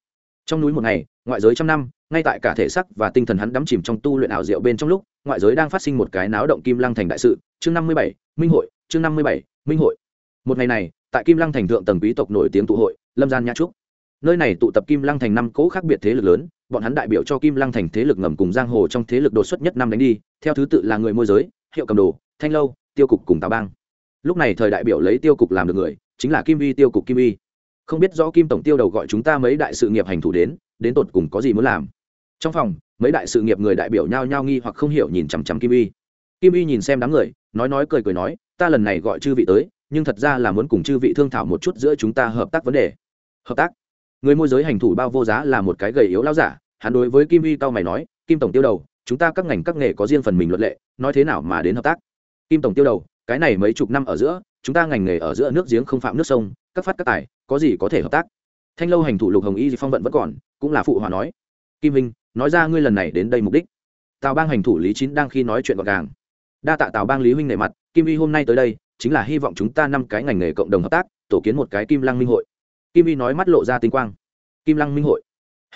Trong núi một ngày, ngoại giới trăm năm, ngay tại cả thể sắc và tinh thần hắn đắm chìm trong tu luyện ảo diệu bên trong lúc, ngoại giới đang phát sinh một cái náo động kim lăng thành đại sự. Chương năm mươi bảy, minh hội, chương năm mươi bảy, minh hội. Một ngày này, tại kim lăng thành thượng tầng quý tộc nổi tiếng tụ hội, lâm gian nhã trúc nơi này tụ tập kim lăng thành năm cỗ khác biệt thế lực lớn, bọn hắn đại biểu cho kim lăng thành thế lực ngầm cùng giang hồ trong thế lực đột xuất nhất năm đánh đi, theo thứ tự là người môi giới, hiệu cầm đồ, thanh lâu, tiêu cục cùng tào bang. Lúc này thời đại biểu lấy tiêu cục làm được người, chính là kim vi tiêu cục kim vi không biết rõ kim tổng tiêu đầu gọi chúng ta mấy đại sự nghiệp hành thủ đến đến tột cùng có gì muốn làm. Trong phòng, mấy đại sự nghiệp người đại biểu nhao nhao nghi hoặc không hiểu nhìn chằm chằm kim vi kim vi nhìn xem đám người, nói nói cười cười nói, ta lần này gọi chư vị tới, nhưng thật ra là muốn cùng chư vị thương thảo một chút giữa chúng ta hợp tác vấn đề. Hợp tác? Người môi giới hành thủ bao vô giá là một cái gầy yếu lao giả, hắn đối với kim vi tao mày nói, kim tổng tiêu đầu, chúng ta các ngành các nghề có riêng phần mình luật lệ, nói thế nào mà đến hợp tác? Kim tổng tiêu đầu, cái này mấy chục năm ở giữa, chúng ta ngành nghề ở giữa nước giếng không phạm nước sông, các phát các tài, có gì có thể hợp tác? Thanh lâu hành thủ lục hồng y phong vận vẫn còn, cũng là phụ hòa nói. Kim vinh nói ra ngươi lần này đến đây mục đích. Tào bang hành thủ lý chín đang khi nói chuyện gọn gàng. Đa tạ tào bang lý huynh nề mặt, kim y hôm nay tới đây, chính là hy vọng chúng ta năm cái ngành nghề cộng đồng hợp tác, tổ kiến một cái kim lăng minh hội kim vi nói mắt lộ ra tinh quang. Kim lăng minh hội.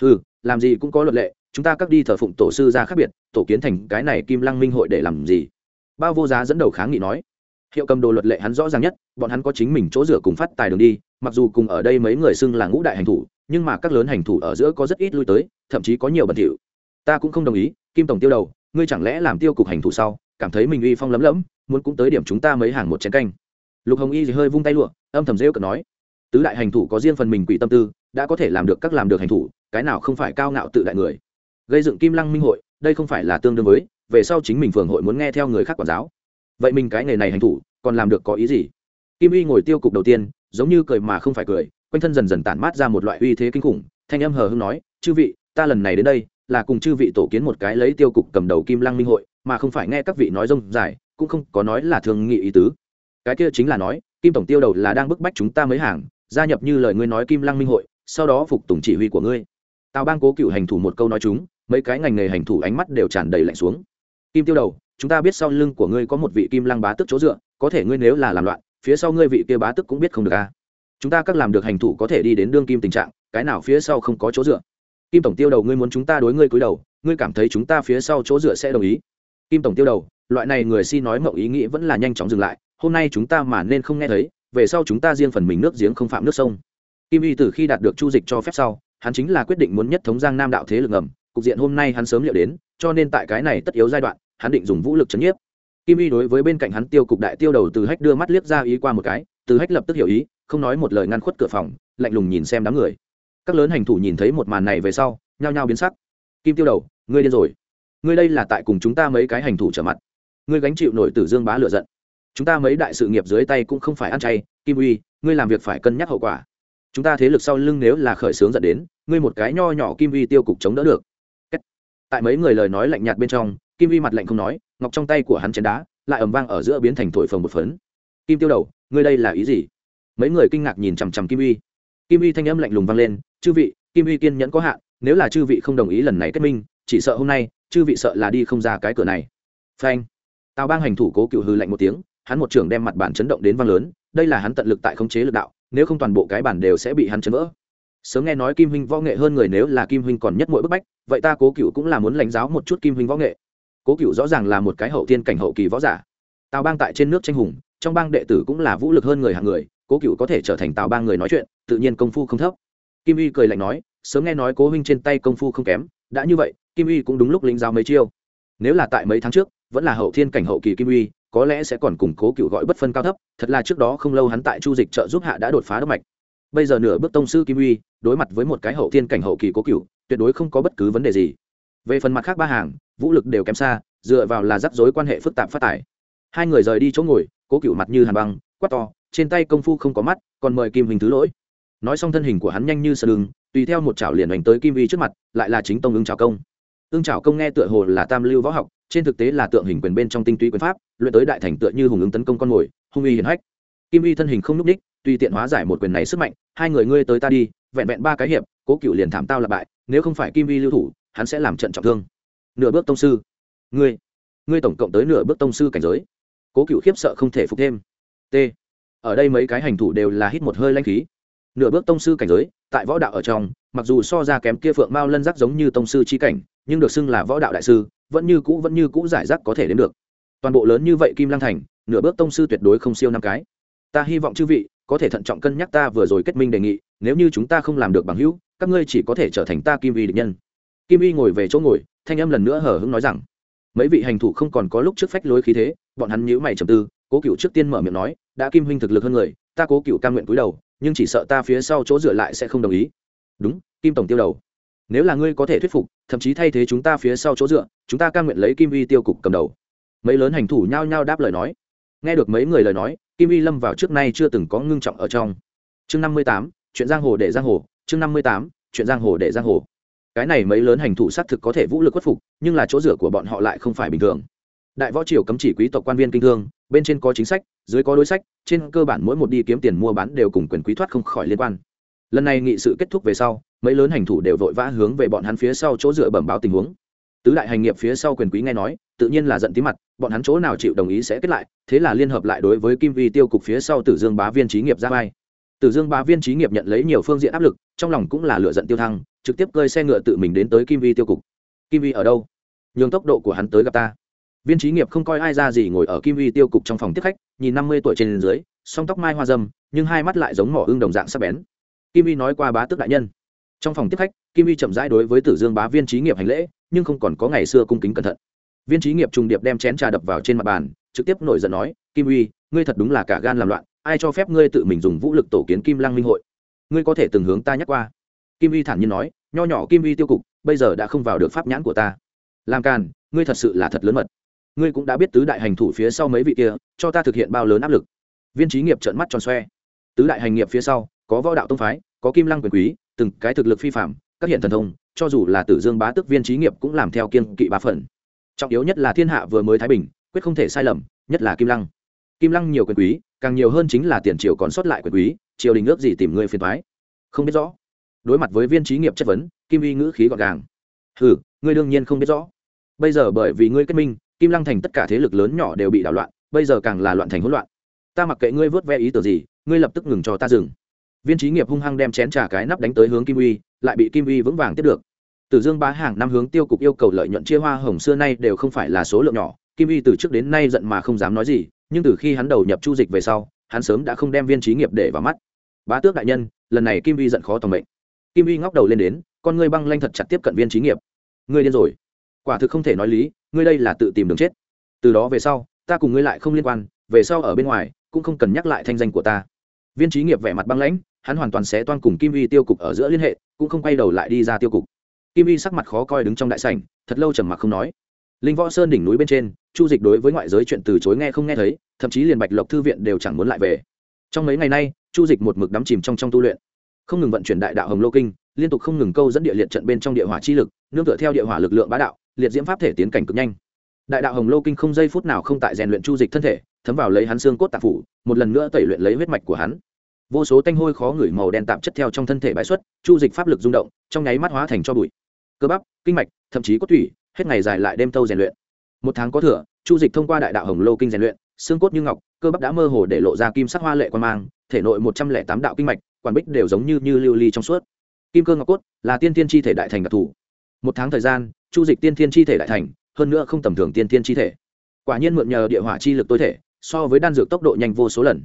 Ừ làm gì cũng có luật lệ, chúng ta các đi thờ phụng tổ sư ra khác biệt, tổ kiến thành cái này kim lăng minh hội để làm gì? Bao vô giá dẫn đầu kháng nghị nói. Hiệu cầm đồ luật lệ hắn rõ ràng nhất, bọn hắn có chính mình chỗ rửa cùng phát tài đường đi, mặc dù cùng ở đây mấy người xưng là ngũ đại hành thủ, nhưng mà các lớn hành thủ ở giữa có rất ít lui tới, thậm chí có nhiều bẩn thỉu. Ta cũng không đồng ý, kim tổng tiêu đầu, ngươi chẳng lẽ làm tiêu cục hành thủ sau, cảm thấy mình uy phong lấm lẫm, muốn cũng tới điểm chúng ta mấy hàng một chén canh. Lục hồng y thì hơi vung tay lụa, âm thầm rêu cợt nói tứ đại hành thủ có riêng phần mình quỷ tâm tư, đã có thể làm được các làm được hành thủ, cái nào không phải cao ngạo tự đại người. Gây dựng kim lăng minh hội, đây không phải là tương đương với, về sau chính mình phường hội muốn nghe theo người khác quản giáo. Vậy mình cái nghề này hành thủ, còn làm được có ý gì? Kim uy ngồi tiêu cục đầu tiên, giống như cười mà không phải cười, quanh thân dần dần tản mát ra một loại uy thế kinh khủng, thanh âm hờ hưng nói, chư vị, ta lần này đến đây, là cùng chư vị tổ kiến một cái lấy tiêu cục cầm đầu kim lăng minh hội, mà không phải nghe các vị nói rông dài, cũng không có nói là thương nghị ý tứ. Cái kia chính là nói, kim tổng tiêu đầu là đang bức bách chúng ta mấy hàng gia nhập như lời ngươi nói kim lăng minh hội, sau đó phục tùng chỉ huy của ngươi. Tào bang cố cựu hành thủ một câu nói chúng, mấy cái ngành nghề hành thủ ánh mắt đều tràn đầy lạnh xuống. Kim tiêu đầu, chúng ta biết sau lưng của ngươi có một vị kim lăng bá tức chỗ dựa, có thể ngươi nếu là làm loạn, phía sau ngươi vị kia bá tức cũng biết không được a à. chúng ta các làm được hành thủ có thể đi đến đương kim tình trạng, cái nào phía sau không có chỗ dựa? Kim tổng tiêu đầu, ngươi muốn chúng ta đối ngươi cúi đầu, ngươi cảm thấy chúng ta phía sau chỗ dựa sẽ đồng ý? Kim tổng tiêu đầu, loại này người si nói mộng ý nghĩ vẫn là nhanh chóng dừng lại, hôm nay chúng ta mà nên không nghe thấy về sau chúng ta riêng phần mình nước giếng không phạm nước sông. Kim y từ khi đạt được chu dịch cho phép sau, hắn chính là quyết định muốn nhất thống giang nam đạo thế lực ngầm. Cục diện hôm nay hắn sớm liệu đến, cho nên tại cái này tất yếu giai đoạn, hắn định dùng vũ lực chấn nhiếp. Kim y đối với bên cạnh hắn tiêu cục đại tiêu đầu từ hách đưa mắt liếc ra ý qua một cái, từ hách lập tức hiểu ý, không nói một lời ngăn khuất cửa phòng, lạnh lùng nhìn xem đám người. Các lớn hành thủ nhìn thấy một màn này về sau, nhao nhao biến sắc. Kim tiêu đầu, ngươi điên rồi. Ngươi đây là tại cùng chúng ta mấy cái hành thủ trở mặt. Ngươi gánh chịu nổi tử dương bá lựa giận chúng ta mấy đại sự nghiệp dưới tay cũng không phải ăn chay, kim uy, ngươi làm việc phải cân nhắc hậu quả. Chúng ta thế lực sau lưng nếu là khởi xướng dẫn đến, ngươi một cái nho nhỏ kim uy tiêu cục chống đỡ được. Tại mấy người lời nói lạnh nhạt bên trong, kim uy mặt lạnh không nói, ngọc trong tay của hắn chén đá, lại ầm vang ở giữa biến thành thổi phồng một phấn. Kim tiêu đầu, ngươi đây là ý gì? Mấy người kinh ngạc nhìn chằm chằm kim uy. Kim uy thanh âm lạnh lùng vang lên, chư vị, kim uy kiên nhẫn có hạn, nếu là chư vị không đồng ý lần này kết minh, chỉ sợ hôm nay, chư vị sợ là đi không ra cái cửa này. Phanh. Tào bang hành thủ cố cựu hư lạnh một tiếng hắn một trưởng đem mặt bản chấn động đến vang lớn, đây là hắn tận lực tại khống chế lực đạo, nếu không toàn bộ cái bản đều sẽ bị hắn chấn vỡ. Sớm nghe nói kim huynh võ nghệ hơn người nếu là kim huynh còn nhất mỗi bức bách, vậy ta cố cựu cũng là muốn lãnh giáo một chút kim huynh võ nghệ. Cố cựu rõ ràng là một cái hậu thiên cảnh hậu kỳ võ giả. Tào bang tại trên nước tranh hùng, trong bang đệ tử cũng là vũ lực hơn người hạng người, cố cựu có thể trở thành tào bang người nói chuyện, tự nhiên công phu không thấp. Kim uy cười lạnh nói, sớm nghe nói cố huynh trên tay công phu không kém, đã như vậy, kim uy cũng đúng lúc lĩnh giáo mấy chiêu. Nếu là tại mấy tháng trước, vẫn là hậu thiên cảnh hậu kỳ kim uy có lẽ sẽ còn củng cố cựu gọi bất phân cao thấp, thật là trước đó không lâu hắn tại chu dịch trợ giúp hạ đã đột phá đốc mạch. Bây giờ nửa bước tông sư kim uy, đối mặt với một cái hậu thiên cảnh hậu kỳ cố cựu, tuyệt đối không có bất cứ vấn đề gì. Về phần mặt khác ba hàng, vũ lực đều kém xa, dựa vào là rắc rối quan hệ phức tạp phát tải. Hai người rời đi chỗ ngồi, cố cựu mặt như hàn băng, quát to, trên tay công phu không có mắt, còn mời kim hình thứ lỗi. Nói xong thân hình của hắn nhanh như sờ đường, tùy theo một chảo liền đánh tới kim vi trước mặt, lại là chính tông ứng chảo công ương trảo công nghe tựa hồ là tam lưu võ học, trên thực tế là tượng hình quyền bên trong tinh túy quyền pháp, luyện tới đại thành tựa như hùng ứng tấn công con mồi, hung uy hiển hách. Kim uy thân hình không nhúc ních tuy tiện hóa giải một quyền này sức mạnh, hai người ngươi tới ta đi, vẹn vẹn ba cái hiệp, cố cựu liền thảm tao là bại, nếu không phải kim uy lưu thủ, hắn sẽ làm trận trọng thương. Nửa bước tông sư, ngươi ngươi tổng cộng tới nửa bước tông sư cảnh giới. Cố cựu khiếp sợ không thể phục thêm. T, ở đây mấy cái hành thủ đều là hít một hơi lanh khí. Nửa bước tông sư cảnh giới, tại võ đạo ở trong, mặc dù so ra kém kia phượng mao lân giác giống như tông sư chi cảnh nhưng được xưng là võ đạo đại sư, vẫn như cũ, vẫn như cũ giải rác có thể đến được. Toàn bộ lớn như vậy kim lang thành, nửa bước tông sư tuyệt đối không siêu năm cái. Ta hy vọng chư vị có thể thận trọng cân nhắc ta vừa rồi kết minh đề nghị, nếu như chúng ta không làm được bằng hữu, các ngươi chỉ có thể trở thành ta kim vi địch nhân. Kim vi ngồi về chỗ ngồi, thanh âm lần nữa hở hững nói rằng, mấy vị hành thủ không còn có lúc trước phách lối khí thế. Bọn hắn nhíu mày trầm tư, cố cựu trước tiên mở miệng nói, đã kim huynh thực lực hơn người, ta cố cựu ca nguyện cúi đầu, nhưng chỉ sợ ta phía sau chỗ dựa lại sẽ không đồng ý. Đúng, kim tổng tiêu đầu nếu là ngươi có thể thuyết phục, thậm chí thay thế chúng ta phía sau chỗ dựa, chúng ta ca nguyện lấy kim vi tiêu cục cầm đầu. Mấy lớn hành thủ nhao nhao đáp lời nói. Nghe được mấy người lời nói, kim vi lâm vào trước nay chưa từng có ngưng trọng ở trong. Chương năm mươi tám, chuyện giang hồ để giang hồ. Chương năm mươi tám, chuyện giang hồ để giang hồ. Cái này mấy lớn hành thủ xác thực có thể vũ lực khuất phục, nhưng là chỗ dựa của bọn họ lại không phải bình thường. Đại võ triều cấm chỉ quý tộc quan viên kinh thương, bên trên có chính sách, dưới có đối sách, trên cơ bản mỗi một đi kiếm tiền mua bán đều cùng quyền quý thoát không khỏi liên quan. Lần này nghị sự kết thúc về sau mấy lớn hành thủ đều vội vã hướng về bọn hắn phía sau chỗ dựa bẩm báo tình huống. Tứ đại hành nghiệp phía sau quyền quý nghe nói, tự nhiên là giận tí mặt, bọn hắn chỗ nào chịu đồng ý sẽ kết lại, thế là liên hợp lại đối với kim vi tiêu cục phía sau tử dương bá viên trí nghiệp ra vai. Tử dương bá viên trí nghiệp nhận lấy nhiều phương diện áp lực, trong lòng cũng là lựa giận tiêu thăng, trực tiếp cơi xe ngựa tự mình đến tới kim vi tiêu cục. Kim vi ở đâu? Nhường tốc độ của hắn tới gặp ta. Viên trí nghiệp không coi ai ra gì ngồi ở kim vi tiêu cục trong phòng tiếp khách, nhìn năm mươi tuổi trên dưới, song tóc mai hoa dâm, nhưng hai mắt lại giống mỏ ưng đồng dạng sắc bén. Kim vi nói qua bá tước đại nhân trong phòng tiếp khách, kim Y chậm rãi đối với tử dương bá viên trí nghiệp hành lễ, nhưng không còn có ngày xưa cung kính cẩn thận. Viên trí nghiệp trùng điệp đem chén trà đập vào trên mặt bàn, trực tiếp nổi giận nói, kim uy ngươi thật đúng là cả gan làm loạn, ai cho phép ngươi tự mình dùng vũ lực tổ kiến kim lăng minh hội? Ngươi có thể từng hướng ta nhắc qua. Kim uy thản nhiên nói, nho nhỏ kim uy tiêu cục, bây giờ đã không vào được pháp nhãn của ta. Làm càn, ngươi thật sự là thật lớn mật. Ngươi cũng đã biết tứ đại hành thủ phía sau mấy vị kia, cho ta thực hiện bao lớn áp lực. Viên trí nghiệp trợn mắt tròn xoe. Tứ đại hành nghiệp phía sau, có võ đạo tông phái, có kim lăng quyền quý từng cái thực lực phi phạm, các hiện thần thông, cho dù là tử dương bá tức viên trí nghiệp cũng làm theo kiên kỵ ba phần. Trọng yếu nhất là thiên hạ vừa mới thái bình, quyết không thể sai lầm, nhất là kim lăng. Kim lăng nhiều quyền quý, càng nhiều hơn chính là tiền triều còn sót lại quyền quý, triều đình ước gì tìm người phiền thoái không biết rõ. Đối mặt với viên trí nghiệp chất vấn, kim uy ngữ khí gọn gàng. Ừ ngươi đương nhiên không biết rõ. Bây giờ bởi vì ngươi kết minh, kim lăng thành tất cả thế lực lớn nhỏ đều bị đảo loạn, bây giờ càng là loạn thành hỗn loạn. Ta mặc kệ ngươi vớt ve ý tưởng gì, ngươi lập tức ngừng cho ta dừng viên trí nghiệp hung hăng đem chén trà cái nắp đánh tới hướng kim uy lại bị kim uy vững vàng tiếp được Tử Dương bá hàng năm hướng tiêu cục yêu cầu lợi nhuận chia hoa hồng xưa nay đều không phải là số lượng nhỏ, Kim uy từ trước đến nay giận mà không dám nói gì, nhưng từ khi hắn đầu nhập chu dịch về sau, hắn sớm đã không đem viên trí nghiệp để vào mắt. Bá tước đại nhân, lần này Kim uy giận khó tòng mệnh. Kim uy ngóc đầu lên đến, con ngươi băng lanh thật chặt tiếp cận viên trí nghiệp. Ngươi điên rồi. Quả thực không thể nói lý, ngươi đây là tự tìm đường chết. Từ đó về sau, ta cùng ngươi lại không liên quan, về sau ở bên ngoài, cũng không cần nhắc lại thanh danh của ta. Viên trí nghiệp vẻ mặt băng lãnh, hắn hoàn toàn sẽ toan cùng Kim Y tiêu cục ở giữa liên hệ, cũng không quay đầu lại đi ra tiêu cục. Kim y sắc mặt khó coi đứng trong đại sảnh thật lâu trầm mặc không nói. Linh võ sơn đỉnh núi bên trên chu dịch đối với ngoại giới chuyện từ chối nghe không nghe thấy thậm chí liền bạch lộc thư viện đều chẳng muốn lại về. Trong mấy ngày nay chu dịch một mực đắm chìm trong trong tu luyện. Không ngừng vận chuyển đại đạo hồng lô kinh liên tục không ngừng câu dẫn địa liệt trận bên trong địa hỏa chi lực nương tựa theo địa hỏa lực lượng bá đạo liệt diễm pháp thể tiến cảnh cực nhanh. Đại đạo hồng lô kinh không giây phút nào không tại rèn luyện chu dịch thân thể thấm vào lấy hắn xương cốt tạp phủ một lần nữa tẩy luyện lấy huyết mạch của hắn vô số tanh hôi khó ngửi màu đen tạm chất theo trong thân thể bãi xuất, chu dịch pháp lực rung động, trong nháy mắt hóa thành cho bụi. Cơ bắp, kinh mạch, thậm chí cốt thủy hết ngày dài lại đêm tâu rèn luyện. Một tháng có thừa, chu dịch thông qua đại đạo hồng lô kinh rèn luyện, xương cốt như ngọc, cơ bắp đã mơ hồ để lộ ra kim sắc hoa lệ quan mang, thể nội một trăm lẻ tám đạo kinh mạch quản bích đều giống như như lưu ly trong suốt. Kim cơ ngọc cốt là tiên tiên chi thể đại thành đặc thù. Một tháng thời gian, chu dịch tiên tiên chi thể đại thành, hơn nữa không tầm thường tiên tiên chi thể. Quả nhiên mượn nhờ địa hỏa chi lực tối thể, so với đan dược tốc độ nhanh vô số lần.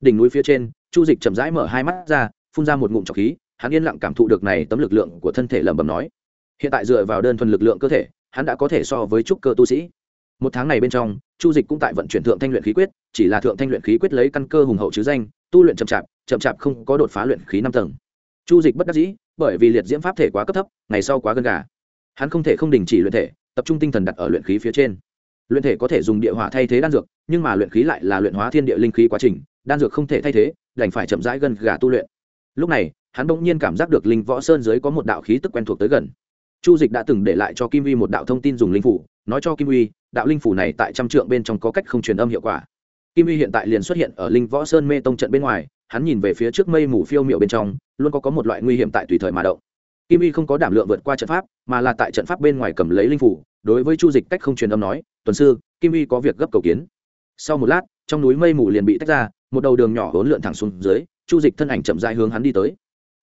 Đỉnh núi phía trên chu dịch chậm rãi mở hai mắt ra, phun ra một ngụm trọc khí, hắn yên lặng cảm thụ được này tấm lực lượng của thân thể lẩm bẩm nói. Hiện tại dựa vào đơn thuần lực lượng cơ thể, hắn đã có thể so với trúc cơ tu sĩ. Một tháng này bên trong, chu dịch cũng tại vận chuyển thượng thanh luyện khí quyết, chỉ là thượng thanh luyện khí quyết lấy căn cơ hùng hậu chứ danh, tu luyện chậm chạp chậm chạp không có đột phá luyện khí năm tầng. Chu dịch bất đắc dĩ, bởi vì liệt diễm pháp thể quá cấp thấp, ngày sau quá gần gà. Hắn không thể không đình chỉ luyện thể, tập trung tinh thần đặt ở luyện khí phía trên. Luyện thể có thể dùng địa hỏa thay thế đan dược, nhưng mà luyện khí lại là luyện hóa thiên địa linh khí quá trình, đan dược không thể thay thế đành phải chậm rãi gần gà tu luyện. Lúc này, hắn bỗng nhiên cảm giác được linh võ sơn dưới có một đạo khí tức quen thuộc tới gần. Chu dịch đã từng để lại cho kim Uy một đạo thông tin dùng linh phủ, nói cho kim uy, đạo linh phủ này tại trăm trượng bên trong có cách không truyền âm hiệu quả. Kim uy hiện tại liền xuất hiện ở linh võ sơn mê tông trận bên ngoài, hắn nhìn về phía trước mây mù phiêu miệu bên trong, luôn có có một loại nguy hiểm tại tùy thời mà động. Kim uy không có đảm lượng vượt qua trận pháp, mà là tại trận pháp bên ngoài cầm lấy linh phủ, đối với chu dịch cách không truyền âm nói, tuần sư, kim uy có việc gấp cầu kiến. Sau một lát, trong núi mây mù liền bị tách ra một đầu đường nhỏ hỗn lượn thẳng xuống dưới, chu dịch thân ảnh chậm dại hướng hắn đi tới.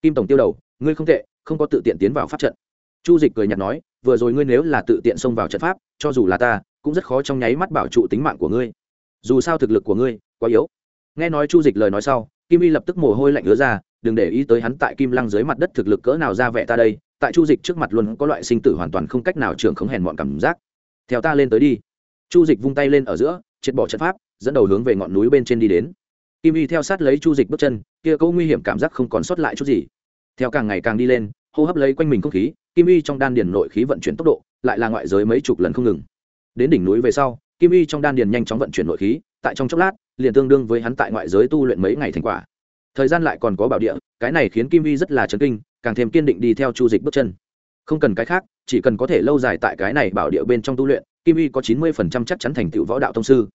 Kim tổng tiêu đầu, ngươi không tệ, không có tự tiện tiến vào pháp trận. Chu dịch cười nhạt nói, vừa rồi ngươi nếu là tự tiện xông vào trận pháp, cho dù là ta, cũng rất khó trong nháy mắt bảo trụ tính mạng của ngươi. Dù sao thực lực của ngươi quá yếu. Nghe nói chu dịch lời nói sau, kim y lập tức mồ hôi lạnh ứa ra, đừng để ý tới hắn tại kim lăng dưới mặt đất thực lực cỡ nào ra vẻ ta đây, tại chu dịch trước mặt luôn có loại sinh tử hoàn toàn không cách nào trưởng khống hèn mọn cảm giác. Theo ta lên tới đi. Chu dịch vung tay lên ở giữa, triệt bỏ trận pháp, dẫn đầu hướng về ngọn núi bên trên đi đến kim y theo sát lấy chu dịch bước chân, kia cỗ nguy hiểm cảm giác không còn sót lại chút gì. Theo càng ngày càng đi lên, hô hấp lấy quanh mình không khí, kim y trong đan điền nội khí vận chuyển tốc độ, lại là ngoại giới mấy chục lần không ngừng. Đến đỉnh núi về sau, kim y trong đan điền nhanh chóng vận chuyển nội khí, tại trong chốc lát, liền tương đương với hắn tại ngoại giới tu luyện mấy ngày thành quả. Thời gian lại còn có bảo địa, cái này khiến kim y rất là chấn kinh, càng thêm kiên định đi theo chu dịch bước chân. Không cần cái khác, chỉ cần có thể lâu dài tại cái này bảo địa bên trong tu luyện, kim y có chín mươi phần trăm chắc chắn thành tựu võ đạo thông sư.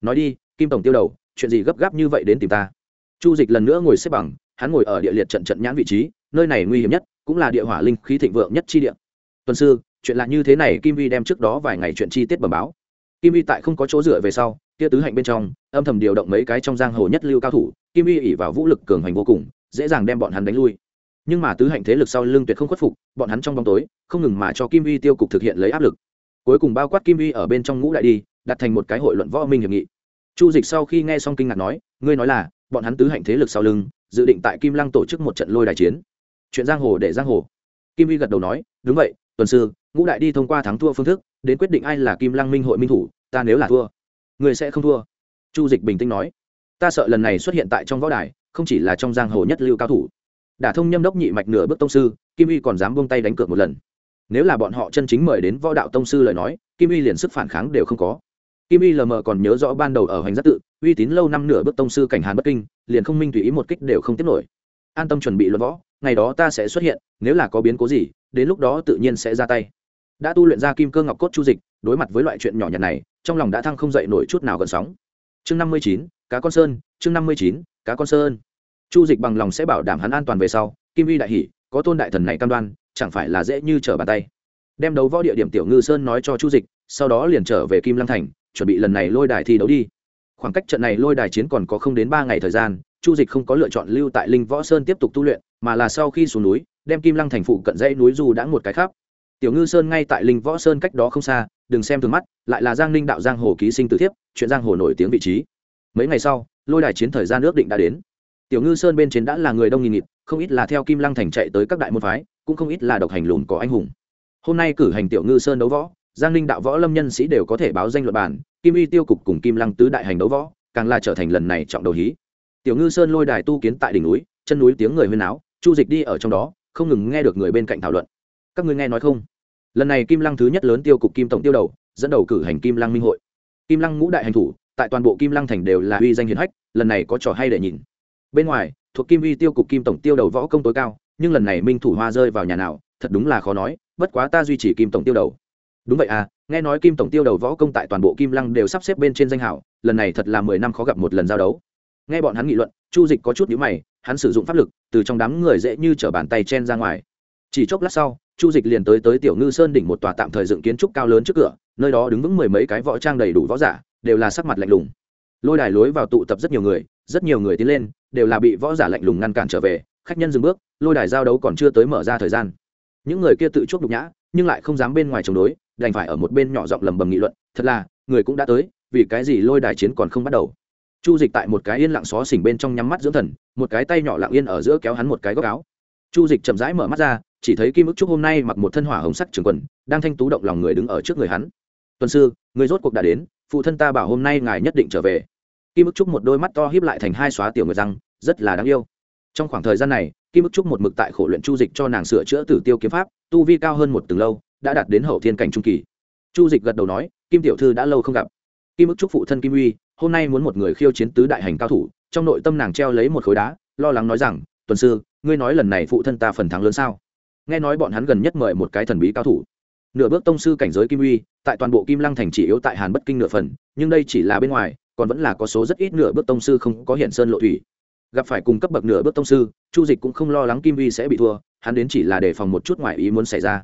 Nói đi, kim tổng tiêu đầu chuyện gì gấp gáp như vậy đến tìm ta? Chu dịch lần nữa ngồi xếp bằng, hắn ngồi ở địa liệt trận trận nhãn vị trí, nơi này nguy hiểm nhất cũng là địa hỏa linh khí thịnh vượng nhất chi địa. Tuần sư, chuyện lạ như thế này, kim vi đem trước đó vài ngày chuyện chi tiết bẩm báo. Kim vi tại không có chỗ dựa về sau, kia tứ hạnh bên trong, âm thầm điều động mấy cái trong giang hồ nhất lưu cao thủ, kim vi ỉ vào vũ lực cường hành vô cùng, dễ dàng đem bọn hắn đánh lui. Nhưng mà tứ hạnh thế lực sau lưng tuyệt không khuất phục, bọn hắn trong bóng tối, không ngừng mà cho kim vi tiêu cục thực hiện lấy áp lực. Cuối cùng bao quát kim vi ở bên trong ngũ đại đi, đặt thành một cái hội luận võ minh hiệp nghị chu dịch sau khi nghe xong kinh ngạc nói, ngươi nói là, bọn hắn tứ hạnh thế lực sau lưng, dự định tại kim lăng tổ chức một trận lôi đài chiến. Chuyện giang hồ để giang hồ. Kim vi gật đầu nói, đúng vậy, tuần sư, ngũ đại đi thông qua thắng thua phương thức, đến quyết định ai là kim lăng minh hội minh thủ, ta nếu là thua người sẽ không thua. Chu dịch bình tĩnh nói, ta sợ lần này xuất hiện tại trong võ đài, không chỉ là trong giang hồ nhất lưu cao thủ. Đả thông nhâm đốc nhị mạch nửa bước tông sư, kim y còn dám buông tay đánh cược một lần. Nếu là bọn họ chân chính mời đến võ đạo tông sư lời nói, kim y liền sức phản kháng đều không có kim y lờ còn nhớ rõ ban đầu ở hoành giác tự, uy tín lâu năm nửa bước tông sư cảnh hàn bất kinh, liền không minh tùy ý một kích đều không tiếp nổi. An tâm chuẩn bị luận võ, ngày đó ta sẽ xuất hiện, nếu là có biến cố gì, đến lúc đó tự nhiên sẽ ra tay. Đã tu luyện ra kim cơ ngọc cốt chu dịch, đối mặt với loại chuyện nhỏ nhặt này, trong lòng đã thăng không dậy nổi chút nào gần sóng. Chương năm mươi chín, cá con sơn, chương năm mươi chín, cá con sơn. Chu dịch bằng lòng sẽ bảo đảm hắn an toàn về sau, kim vi đại hỷ, có tôn đại thần này cam đoan, chẳng phải là dễ như trở bàn tay. Đem đấu võ địa điểm tiểu ngư sơn nói cho chu dịch, sau đó liền trở về kim lăng thành chuẩn bị lần này lôi đài thi đấu đi. Khoảng cách trận này lôi đài chiến còn có không đến ba ngày thời gian, chu dịch không có lựa chọn lưu tại linh võ sơn tiếp tục tu luyện, mà là sau khi xuống núi, đem kim lăng thành phụ cận dãy núi du đã một cái khắp. Tiểu ngư sơn ngay tại linh võ sơn cách đó không xa, đừng xem thường mắt, lại là giang ninh đạo giang hồ ký sinh tử thiếp, chuyện giang hồ nổi tiếng vị trí. Mấy ngày sau, lôi đài chiến thời gian ước định đã đến. Tiểu ngư sơn bên trên đã là người đông nghìn nghịt, không ít là theo kim lăng thành chạy tới các đại môn phái, cũng không ít là độc hành lùn có anh hùng. Hôm nay cử hành tiểu ngư sơn đấu võ giang ninh đạo võ lâm nhân sĩ đều có thể báo danh luật bản kim y tiêu cục cùng kim lăng tứ đại hành đấu võ, càng là trở thành lần này trọng đầu hí. Tiểu ngư sơn lôi đài tu kiến tại đỉnh núi, chân núi tiếng người huyên áo chu dịch đi ở trong đó, không ngừng nghe được người bên cạnh thảo luận. Các ngươi nghe nói không? Lần này kim lăng thứ nhất lớn tiêu cục kim tổng tiêu đầu, dẫn đầu cử hành kim lăng minh hội. Kim lăng ngũ đại hành thủ, tại toàn bộ kim lăng thành đều là uy danh hiền hách, lần này có trò hay để nhìn. Bên ngoài, thuộc kim uy tiêu cục kim tổng tiêu đầu võ công tối cao, nhưng lần này minh thủ hoa rơi vào nhà nào, thật đúng là khó nói, bất quá ta duy trì kim tổng tiêu đầu đúng vậy à nghe nói kim tổng tiêu đầu võ công tại toàn bộ kim lăng đều sắp xếp bên trên danh hảo, lần này thật là mười năm khó gặp một lần giao đấu. Nghe bọn hắn nghị luận, chu dịch có chút nhữ mày, hắn sử dụng pháp lực, từ trong đám người dễ như t r ở bàn tay chen ra ngoài. Chỉ chốc lát sau, chu dịch liền tới tới tiểu ngư sơn đỉnh một tòa tạm thời dựng kiến trúc cao lớn trước cửa, nơi đó đứng vững mười mấy cái võ trang đầy đủ võ giả, đều là sắc mặt lạnh lùng. Lôi đài lối vào tụ tập rất nhiều người, rất nhiều người tiến lên, đều là bị võ giả lạnh lùng ngăn cản trở về, khách nhân dừng bước, lôi đài giao đấu còn chưa tới mở ra thời gian. Những người kia tự chuốc nhục nhã, nhưng lại không dám bên ngoài chống đối đành phải ở một bên nhỏ giọng lầm bầm nghị luận, thật là, người cũng đã tới, vì cái gì lôi đài chiến còn không bắt đầu? Chu dịch tại một cái yên lặng xó xỉnh bên trong nhắm mắt dưỡng thần, một cái tay nhỏ lặng yên ở giữa kéo hắn một cái góc áo. Chu dịch chậm rãi mở mắt ra, chỉ thấy kim ức trúc hôm nay mặc một thân hỏa hồng sắc trường quần, đang thanh tú động lòng người đứng ở trước người hắn. Tuần sư, người rốt cuộc đã đến, phụ thân ta bảo hôm nay ngài nhất định trở về. Kim ức trúc một đôi mắt to hiếp lại thành hai xóa tiểu người răng, rất là đáng yêu. Trong khoảng thời gian này, kim ức trúc một mực tại khổ luyện chu dịch cho nàng sửa chữa tử tiêu kiếm pháp, tu vi cao hơn một từng lâu đã đạt đến hậu thiên cảnh trung kỳ. Chu dịch gật đầu nói, kim tiểu thư đã lâu không gặp. Kim ức chúc phụ thân kim uy, hôm nay muốn một người khiêu chiến tứ đại hành cao thủ, trong nội tâm nàng treo lấy một khối đá, lo lắng nói rằng, tuần sư, ngươi nói lần này phụ thân ta phần thắng lớn sao? Nghe nói bọn hắn gần nhất mời một cái thần bí cao thủ. Nửa bước tông sư cảnh giới kim uy, tại toàn bộ kim lăng thành chỉ yếu tại hàn bất kinh nửa phần, nhưng đây chỉ là bên ngoài, còn vẫn là có số rất ít nửa bước tông sư không có hiện sơn lộ thủy. Gặp phải cùng cấp bậc nửa bước tông sư, chu dịch cũng không lo lắng kim uy sẽ bị thua, hắn đến chỉ là để phòng một chút ngoại ý muốn xảy ra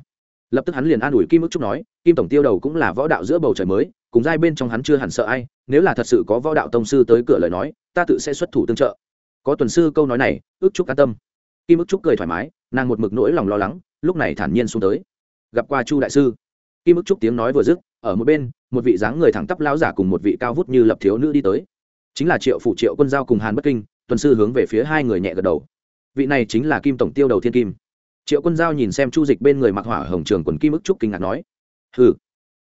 lập tức hắn liền an ủi kim ức trúc nói, kim tổng tiêu đầu cũng là võ đạo giữa bầu trời mới, cùng giai bên trong hắn chưa hẳn sợ ai, nếu là thật sự có võ đạo tông sư tới cửa lời nói, ta tự sẽ xuất thủ tương trợ. Có tuần sư câu nói này ước trúc an tâm. Kim ức trúc cười thoải mái, nàng một mực nỗi lòng lo lắng, lúc này thản nhiên xuống tới. Gặp qua chu đại sư, kim ức trúc tiếng nói vừa dứt, ở một bên, một vị dáng người thẳng tắp lao giả cùng một vị cao vút như lập thiếu nữ đi tới. Chính là triệu phủ triệu quân giao cùng hàn bất kinh, tuần sư hướng về phía hai người nhẹ gật đầu. Vị này chính là kim tổng tiêu đầu thiên kim triệu quân giao nhìn xem chu dịch bên người mặc hỏa hồng trường quần kim ức trúc kinh ngạc nói, hừ.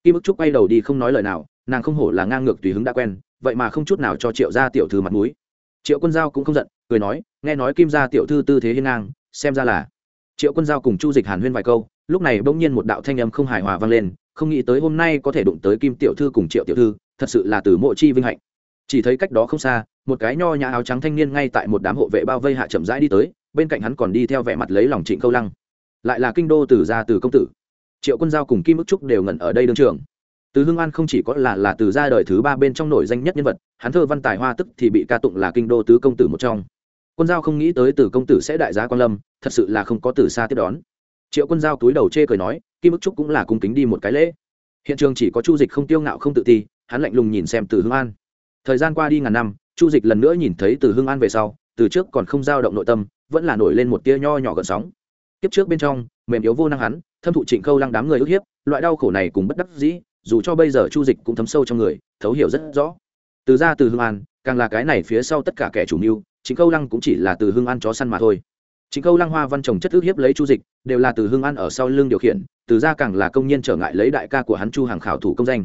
Kim ức trúc quay đầu đi không nói lời nào, nàng không hổ là ngang ngược tùy hứng đã quen, vậy mà không chút nào cho triệu gia tiểu thư mặt mũi. Triệu quân giao cũng không giận, cười nói, nghe nói kim gia tiểu thư tư thế hiên ngang, xem ra là triệu quân giao cùng chu dịch hàn huyên vài câu, lúc này bỗng nhiên một đạo thanh âm không hài hòa vang lên, không nghĩ tới hôm nay có thể đụng tới kim tiểu thư cùng triệu tiểu thư, thật sự là từ mộ chi vinh hạnh. Chỉ thấy cách đó không xa, một cái nho nhã áo trắng thanh niên ngay tại một đám hộ vệ bao vây hạ chậm rãi đi tới bên cạnh hắn còn đi theo vẻ mặt lấy lòng trịnh câu lăng. Lại là kinh đô từ gia từ công tử. Triệu quân giao cùng kim ức trúc đều ngẩn ở đây đương trường. Từ hương an không chỉ có là là từ gia đời thứ ba bên trong nổi danh nhất nhân vật, hắn thơ văn tài hoa tức thì bị ca tụng là kinh đô tứ công tử một trong. Quân giao không nghĩ tới từ công tử sẽ đại gia quan lâm, thật sự là không có từ xa tiếp đón. Triệu quân giao túi đầu chê cười nói, kim ức trúc cũng là cung kính đi một cái lễ. Hiện trường chỉ có chu dịch không tiêu ngạo không tự ti, hắn lạnh lùng nhìn xem từ hương an. Thời gian qua đi ngàn năm, chu dịch lần nữa nhìn thấy từ hương an về sau từ trước còn không dao động nội tâm, vẫn là nổi lên một tia nho nhỏ gợn sóng. Kiếp trước bên trong, mềm yếu vô năng hắn, thâm thụ trịnh khâu lăng đám người ức hiếp, loại đau khổ này cùng bất đắc dĩ, dù cho bây giờ chu dịch cũng thấm sâu trong người, thấu hiểu rất rõ. Từ ra từ Hương an, càng là cái này phía sau tất cả kẻ chủ mưu, trịnh khâu lăng cũng chỉ là từ Hương an chó săn mà thôi. Trịnh khâu lăng hoa văn trồng chất ức hiếp lấy chu dịch, đều là từ hưng an ở sau lưng điều khiển, từ ra càng là công nhân trở ngại lấy đại ca của hắn chu Hằng khảo thủ công danh.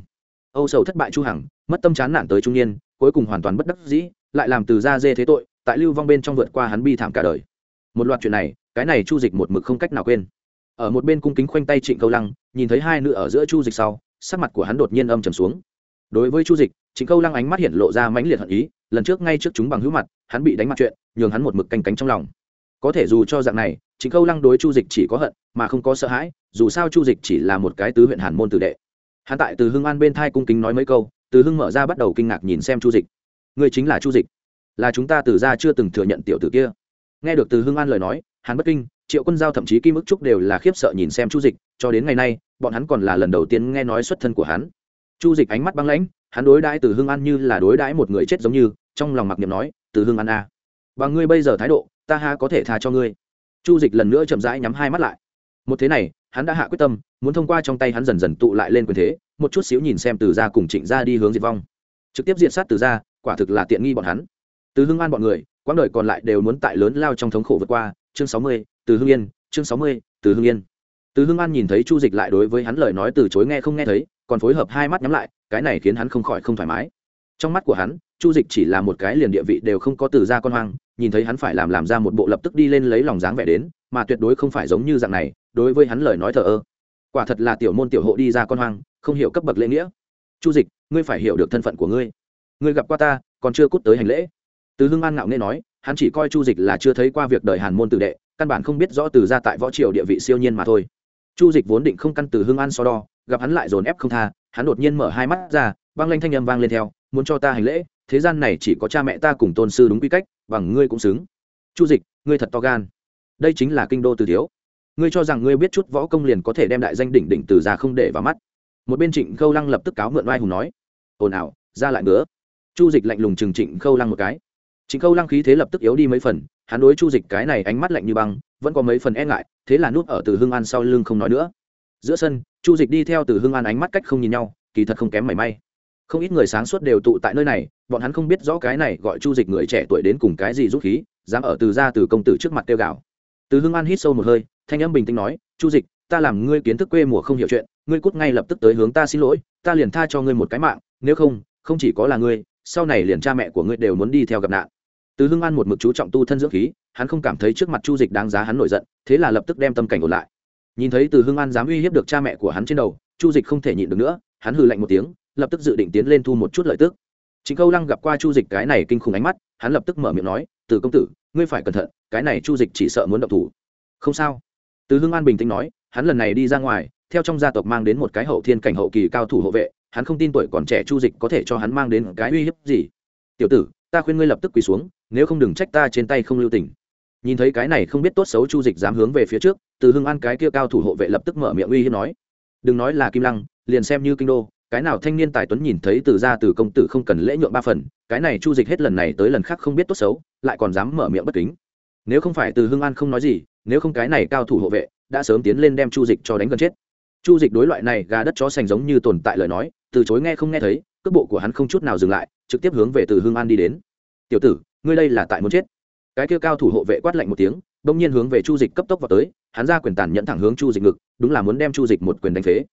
Âu sầu thất bại chu hằng, mất tâm chán nản tới trung niên, cuối cùng hoàn toàn bất đắc dĩ, lại làm từ ra dê thế tội tại lưu vong bên trong vượt qua hắn bi thảm cả đời. Một loạt chuyện này, cái này chu dịch một mực không cách nào quên. Ở một bên cung kính khoanh tay trịnh câu lăng, nhìn thấy hai nữ ở giữa chu dịch sau, sắc mặt của hắn đột nhiên âm trầm xuống. Đối với chu dịch, trịnh câu lăng ánh mắt hiện lộ ra mãnh liệt hận ý, lần trước ngay trước chúng bằng hữu mặt, hắn bị đánh mặt chuyện, nhường hắn một mực canh cánh trong lòng. Có thể dù cho dạng này, trịnh câu lăng đối chu dịch chỉ có hận, mà không có sợ hãi, dù sao chu dịch chỉ là một cái tứ huyện hàn môn tử đệ. Hắn tại từ hưng an bên thai cung kính nói mấy câu, từ hưng mở ra bắt đầu kinh ngạc nhìn xem chu dịch. Người chính là chu dịch là chúng ta từ ra chưa từng thừa nhận tiểu tử kia. Nghe được từ hưng an lời nói, hắn bất kinh, triệu quân giao thậm chí kim ức trúc đều là khiếp sợ nhìn xem chu dịch, cho đến ngày nay, bọn hắn còn là lần đầu tiên nghe nói xuất thân của hắn. Chu dịch ánh mắt băng lãnh, hắn đối đãi từ hưng an như là đối đãi một người chết giống như, trong lòng mặc niệm nói, từ hưng an a à. và ngươi bây giờ thái độ, ta ha có thể tha cho ngươi. Chu dịch lần nữa chậm rãi nhắm hai mắt lại. Một thế này, hắn đã hạ quyết tâm, muốn thông qua trong tay hắn dần dần tụ lại lên quyền thế, một chút xíu nhìn xem từ ra cùng trịnh ra đi hướng diệt vong. Trực tiếp diện sát từ ra quả thực là tiện nghi bọn hắn từ hưng an bọn người, quãng đời còn lại đều muốn tại lớn lao trong thống khổ vượt qua. Chương sáu mươi, từ hưng yên, chương sáu mươi, từ hưng yên. Từ hưng an nhìn thấy chu dịch lại đối với hắn lời nói từ chối nghe không nghe thấy, còn phối hợp hai mắt nhắm lại, cái này khiến hắn không khỏi không thoải mái. Trong mắt của hắn, chu dịch chỉ là một cái liền địa vị đều không có từ ra con hoang, nhìn thấy hắn phải làm làm ra một bộ lập tức đi lên lấy lòng dáng vẻ đến, mà tuyệt đối không phải giống như dạng này, đối với hắn lời nói thờ ơ. Quả thật là tiểu môn tiểu hộ đi ra con hoang, không hiểu cấp bậc lễ nghĩa. Chu dịch, ngươi phải hiểu được thân phận của ngươi. Ngươi gặp qua ta, còn chưa cút tới hành lễ từ hưng an ngạo nghe nói, hắn chỉ coi chu dịch là chưa thấy qua việc đời hàn môn tử đệ, căn bản không biết rõ từ ra tại võ triều địa vị siêu nhiên mà thôi. Chu dịch vốn định không căn từ hưng an so đo, gặp hắn lại dồn ép không tha, hắn đột nhiên mở hai mắt ra băng lanh thanh âm vang lên theo, muốn cho ta hành lễ, thế gian này chỉ có cha mẹ ta cùng tôn sư đúng quy cách, bằng ngươi cũng xứng. Chu dịch, ngươi thật to gan. Đây chính là kinh đô từ thiếu. Ngươi cho rằng ngươi biết chút võ công liền có thể đem đại danh đỉnh đỉnh từ ra không để vào mắt. Một bên trịnh khâu lăng lập tức cáo mượn oai hùng nói, ồn ào, ra lại nữa chu dịch lạnh lùng trừng trịnh khâu lăng một cái chính khâu lăng khí thế lập tức yếu đi mấy phần, hắn đối chu dịch cái này ánh mắt lạnh như băng, vẫn có mấy phần e ngại, thế là nút ở từ hương an sau lưng không nói nữa. Giữa sân, chu dịch đi theo từ hương an ánh mắt cách không nhìn nhau, kỳ thật không kém mảy may. Không ít người sáng suốt đều tụ tại nơi này, bọn hắn không biết rõ cái này gọi chu dịch người trẻ tuổi đến cùng cái gì rút khí, dám ở từ ra từ công tử trước mặt tiêu gạo từ hương an hít sâu một hơi, thanh âm bình tĩnh nói, chu dịch, ta làm ngươi kiến thức quê mùa không hiểu chuyện, ngươi cút ngay lập tức tới hướng ta xin lỗi, ta liền tha cho ngươi một cái mạng, nếu không không chỉ có là ngươi, sau này liền cha mẹ của ngươi đều muốn đi theo gặp nạn từ hưng an một mực chú trọng tu thân dưỡng khí, hắn không cảm thấy trước mặt chu dịch đáng giá hắn nổi giận, thế là lập tức đem tâm cảnh ổn lại. Nhìn thấy từ hưng an dám uy hiếp được cha mẹ của hắn trên đầu, chu dịch không thể nhịn được nữa, hắn hừ lạnh một tiếng, lập tức dự định tiến lên thu một chút lợi tức. Chính câu lăng gặp qua chu dịch cái này kinh khủng ánh mắt, hắn lập tức mở miệng nói từ công tử, ngươi phải cẩn thận, cái này chu dịch chỉ sợ muốn động thủ. Không sao. Từ hưng an bình tĩnh nói, hắn lần này đi ra ngoài, theo trong gia tộc mang đến một cái hậu thiên cảnh hậu kỳ cao thủ hộ vệ, hắn không tin tuổi còn trẻ chu dịch có thể cho hắn mang đến cái uy hiếp gì. Tiểu tử ta khuyên ngươi lập tức quỳ xuống, nếu không đừng trách ta trên tay không lưu tình. Nhìn thấy cái này không biết tốt xấu chu dịch dám hướng về phía trước, từ hưng an cái kia cao thủ hộ vệ lập tức mở miệng uy hiếp nói, đừng nói là kim lăng, liền xem như kinh đô, cái nào thanh niên tài tuấn nhìn thấy từ ra từ công tử không cần lễ nhượng ba phần, cái này chu dịch hết lần này tới lần khác không biết tốt xấu, lại còn dám mở miệng bất kính. Nếu không phải từ hưng an không nói gì, nếu không cái này cao thủ hộ vệ đã sớm tiến lên đem chu dịch cho đánh gần chết. Chu dịch đối loại này gà đất chó sành giống như tồn tại lời nói, từ chối nghe không nghe thấy, cước bộ của hắn không chút nào dừng lại trực tiếp hướng về từ Hương an đi đến. Tiểu tử, ngươi đây là tại muốn chết. Cái kia cao thủ hộ vệ quát lạnh một tiếng, đông nhiên hướng về chu dịch cấp tốc vào tới, hắn ra quyền tàn nhẫn thẳng hướng chu dịch ngực, đúng là muốn đem chu dịch một quyền đánh phế.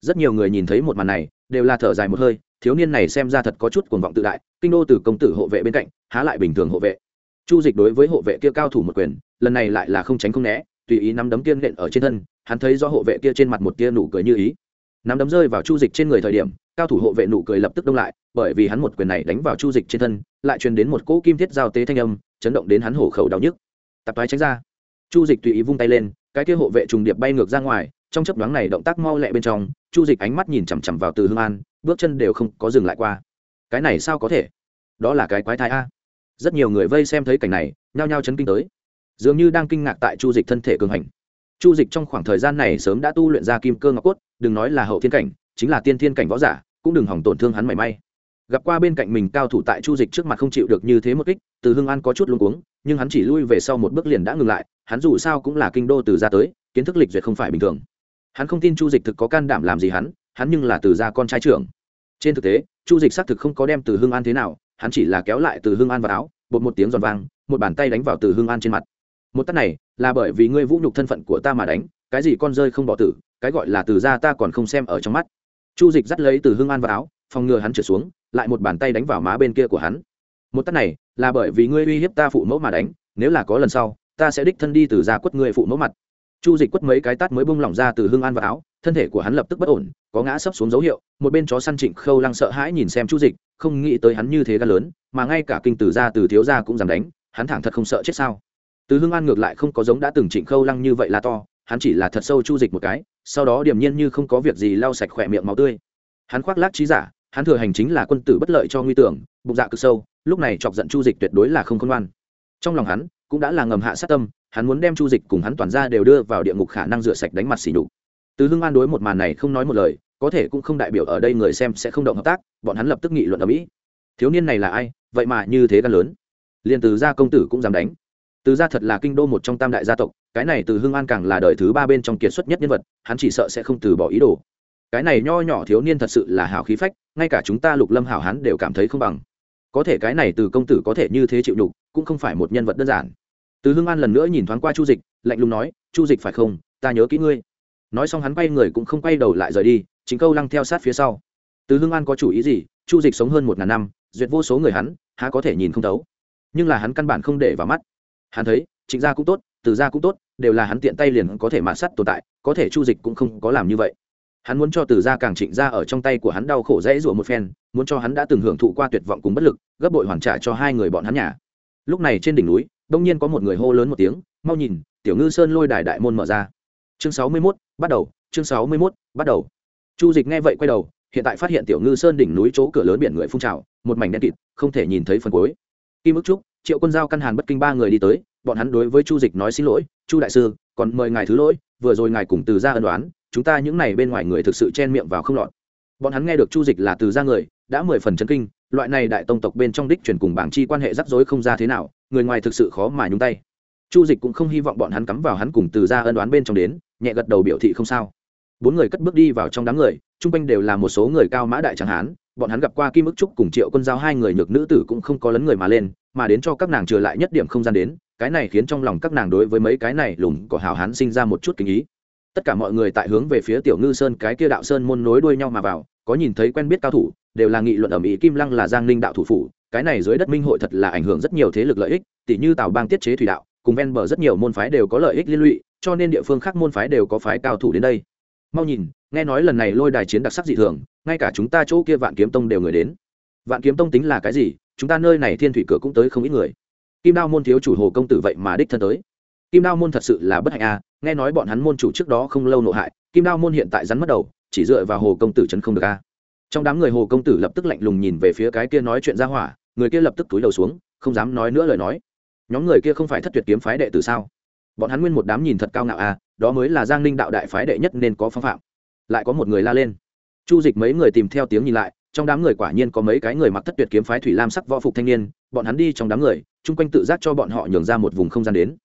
Rất nhiều người nhìn thấy một màn này, đều là thở dài một hơi, thiếu niên này xem ra thật có chút cuồng vọng tự đại, kinh đô từ công tử hộ vệ bên cạnh, há lại bình thường hộ vệ. Chu dịch đối với hộ vệ kia cao thủ một quyền, lần này lại là không tránh không né, tùy ý nắm đấm tiên nện ở trên thân, hắn thấy do hộ vệ kia trên mặt một tia nụ cười như ý nắm đấm rơi vào chu dịch trên người thời điểm, cao thủ hộ vệ nụ cười lập tức đông lại, bởi vì hắn một quyền này đánh vào chu dịch trên thân, lại truyền đến một cỗ kim thiết giao tế thanh âm, chấn động đến hắn hổ khẩu đau nhức. Tập toái tránh ra. Chu dịch tùy ý vung tay lên, cái kia hộ vệ trùng điệp bay ngược ra ngoài, trong chấp đoán này động tác mau lẹ bên trong, chu dịch ánh mắt nhìn chằm chằm vào từ hương an, bước chân đều không có dừng lại qua. Cái này sao có thể? Đó là cái quái thai a. Rất nhiều người vây xem thấy cảnh này, nhao nhao chấn kinh tới. Dường như đang kinh ngạc tại chu dịch thân thể cường hành chu dịch trong khoảng thời gian này sớm đã tu luyện ra kim cơ ngọc cốt, đừng nói là hậu thiên cảnh, chính là tiên thiên cảnh võ giả, cũng đừng hỏng tổn thương hắn mảy may. Gặp qua bên cạnh mình cao thủ tại chu dịch trước mặt không chịu được như thế một kích, từ hưng an có chút luống cuống, nhưng hắn chỉ lui về sau một bước liền đã ngừng lại, hắn dù sao cũng là kinh đô từ ra tới, kiến thức lịch duyệt không phải bình thường. Hắn không tin chu dịch thực có can đảm làm gì hắn hắn nhưng là từ gia con trai trưởng. Trên thực tế, chu dịch xác thực không có đem từ hưng an thế nào, hắn chỉ là kéo lại từ hưng an vào áo, bột một tiếng giòn vang, một bàn tay đánh vào từ hưng an trên mặt một tắt này là bởi vì ngươi vũ nhục thân phận của ta mà đánh, cái gì con rơi không bỏ tử, cái gọi là từ gia ta còn không xem ở trong mắt. Chu dịch dắt lấy từ hương an vào áo, phòng ngừa hắn trở xuống, lại một bàn tay đánh vào má bên kia của hắn. Một tắt này là bởi vì ngươi uy hiếp ta phụ mẫu mà đánh, nếu là có lần sau, ta sẽ đích thân đi từ gia quất ngươi phụ mẫu mặt. Chu dịch quất mấy cái tát mới bung lỏng ra từ hương an vào áo, thân thể của hắn lập tức bất ổn, có ngã sấp xuống dấu hiệu, một bên chó săn trịnh khâu lăng sợ hãi nhìn xem chu dịch, không nghĩ tới hắn như thế gan lớn, mà ngay cả kinh từ gia từ thiếu gia cũng dám đánh, hắn thẳng thật không sợ chết sao từ hưng an ngược lại không có giống đã từng trịnh khâu lăng như vậy là to, hắn chỉ là thật sâu chu dịch một cái, sau đó điềm nhiên như không có việc gì lau sạch khỏe miệng máu tươi. Hắn khoác lác trí giả, hắn thừa hành chính là quân tử bất lợi cho nguy tưởng, bụng dạ cực sâu, lúc này chọc giận chu dịch tuyệt đối là không khôn ngoan. Trong lòng hắn, cũng đã là ngầm hạ sát tâm, hắn muốn đem chu dịch cùng hắn toàn ra đều đưa vào địa ngục khả năng rửa sạch đánh mặt xỉ nhục. Từ hưng an đối một màn này không nói một lời, có thể cũng không đại biểu ở đây người xem sẽ không động hợp tác, bọn hắn lập tức nghị luận ở mỹ. Thiếu niên này là ai? Vậy mà như thế gan lớn. Liền từ gia công tử cũng dám đánh từ gia thật là kinh đô một trong tam đại gia tộc, cái này từ hưng an càng là đời thứ ba bên trong kiệt xuất nhất nhân vật, hắn chỉ sợ sẽ không từ bỏ ý đồ. Cái này nho nhỏ thiếu niên thật sự là hào khí phách, ngay cả chúng ta lục lâm hảo hắn đều cảm thấy không bằng. Có thể cái này từ công tử có thể như thế chịu đục cũng không phải một nhân vật đơn giản. Từ hưng an lần nữa nhìn thoáng qua chu dịch, lạnh lùng nói, chu dịch phải không? Ta nhớ kỹ ngươi. Nói xong hắn quay người cũng không quay đầu lại rời đi, chính câu lăng theo sát phía sau. Từ hưng an có chủ ý gì? Chu dịch sống hơn một ngàn năm, duyệt vô số người hắn, há có thể nhìn không thấu. Nhưng là hắn căn bản không để vào mắt hắn thấy trịnh gia cũng tốt từ gia cũng tốt đều là hắn tiện tay liền có thể mạ sắt tồn tại có thể chu dịch cũng không có làm như vậy. Hắn muốn cho từ gia càng trịnh gia ở trong tay của hắn đau khổ dễ rủa một phen muốn cho hắn đã từng hưởng thụ qua tuyệt vọng cùng bất lực gấp bội hoàn trả cho hai người bọn hắn nhà. Lúc này trên đỉnh núi đông nhiên có một người hô lớn một tiếng mau nhìn tiểu ngư sơn lôi đài đại môn mở ra. Chương sáu mươi 61, bắt đầu chương sáu mươi 61, bắt đầu. Chu dịch nghe vậy quay đầu hiện tại phát hiện tiểu ngư sơn đỉnh núi chỗ cửa lớn biển người phun trào một mảnh đen kịt không thể nhìn thấy phần cuối. Kim ức trúc triệu quân giao căn hàn bất kinh ba người đi tới, bọn hắn đối với chu dịch nói xin lỗi, chu đại sư, còn mời ngài thứ lỗi, vừa rồi ngài cùng từ ra ân đoán chúng ta những này bên ngoài người thực sự chen miệng vào không lọt. Bọn hắn nghe được chu dịch là từ ra người, đã mười phần chấn kinh, loại này đại tông tộc bên trong đích chuyển cùng bảng chi quan hệ rắc rối không ra thế nào, người ngoài thực sự khó mà nhúng tay. Chu dịch cũng không hy vọng bọn hắn cắm vào hắn cùng từ ra ân đoán bên trong đến, nhẹ gật đầu biểu thị không sao. Bốn người cất bước đi vào trong đám người, chung quanh đều là một số người cao mã đại chẳng hán, bọn hắn gặp qua kim ức trúc cùng triệu quân giao hai người nhược nữ tử cũng không có lấn người mà lên mà đến cho các nàng trở lại nhất điểm không gian đến, cái này khiến trong lòng các nàng đối với mấy cái này lùm của hào hán sinh ra một chút kinh ý. Tất cả mọi người tại hướng về phía tiểu ngư sơn cái kia đạo sơn môn nối đuôi nhau mà vào, có nhìn thấy quen biết cao thủ, đều là nghị luận ẩm ý kim lăng là giang ninh đạo thủ phủ, cái này dưới đất minh hội thật là ảnh hưởng rất nhiều thế lực lợi ích tỷ như tào bang tiết chế thủy đạo, cùng ven bờ rất nhiều môn phái đều có lợi ích liên lụy, cho nên địa phương khác môn phái đều có phái cao thủ đến đây. Mau nhìn, nghe nói lần này lôi đài chiến đặc sắc dị thường, ngay cả chúng ta chỗ kia vạn kiếm tông đều người đến. Vạn kiếm tông tính là cái gì? Chúng ta nơi này thiên thủy cửa cũng tới không ít người. Kim đao môn thiếu chủ hồ công tử vậy mà đích thân tới. Kim đao môn thật sự là bất hạnh a nghe nói bọn hắn môn chủ trước đó không lâu nộ hại, kim đao môn hiện tại rắn mất đầu, chỉ dựa vào hồ công tử chấn không được a trong đám người hồ công tử lập tức lạnh lùng nhìn về phía cái kia nói chuyện ra hỏa, người kia lập tức túi đầu xuống, không dám nói nữa lời nói. Nhóm người kia không phải thất tuyệt kiếm phái đệ tử sao? Bọn hắn nguyên một đám nhìn thật cao ngạo a đó mới là giang ninh đạo đại phái đệ nhất nên có phong phạm. Lại có một người la lên. Chu dịch mấy người tìm theo tiếng nhìn lại trong đám người quả nhiên có mấy cái người mặc thất tuyệt kiếm phái thủy lam sắc võ phục thanh niên, bọn hắn đi trong đám người, chung quanh tự giác cho bọn họ nhường ra một vùng không gian đến.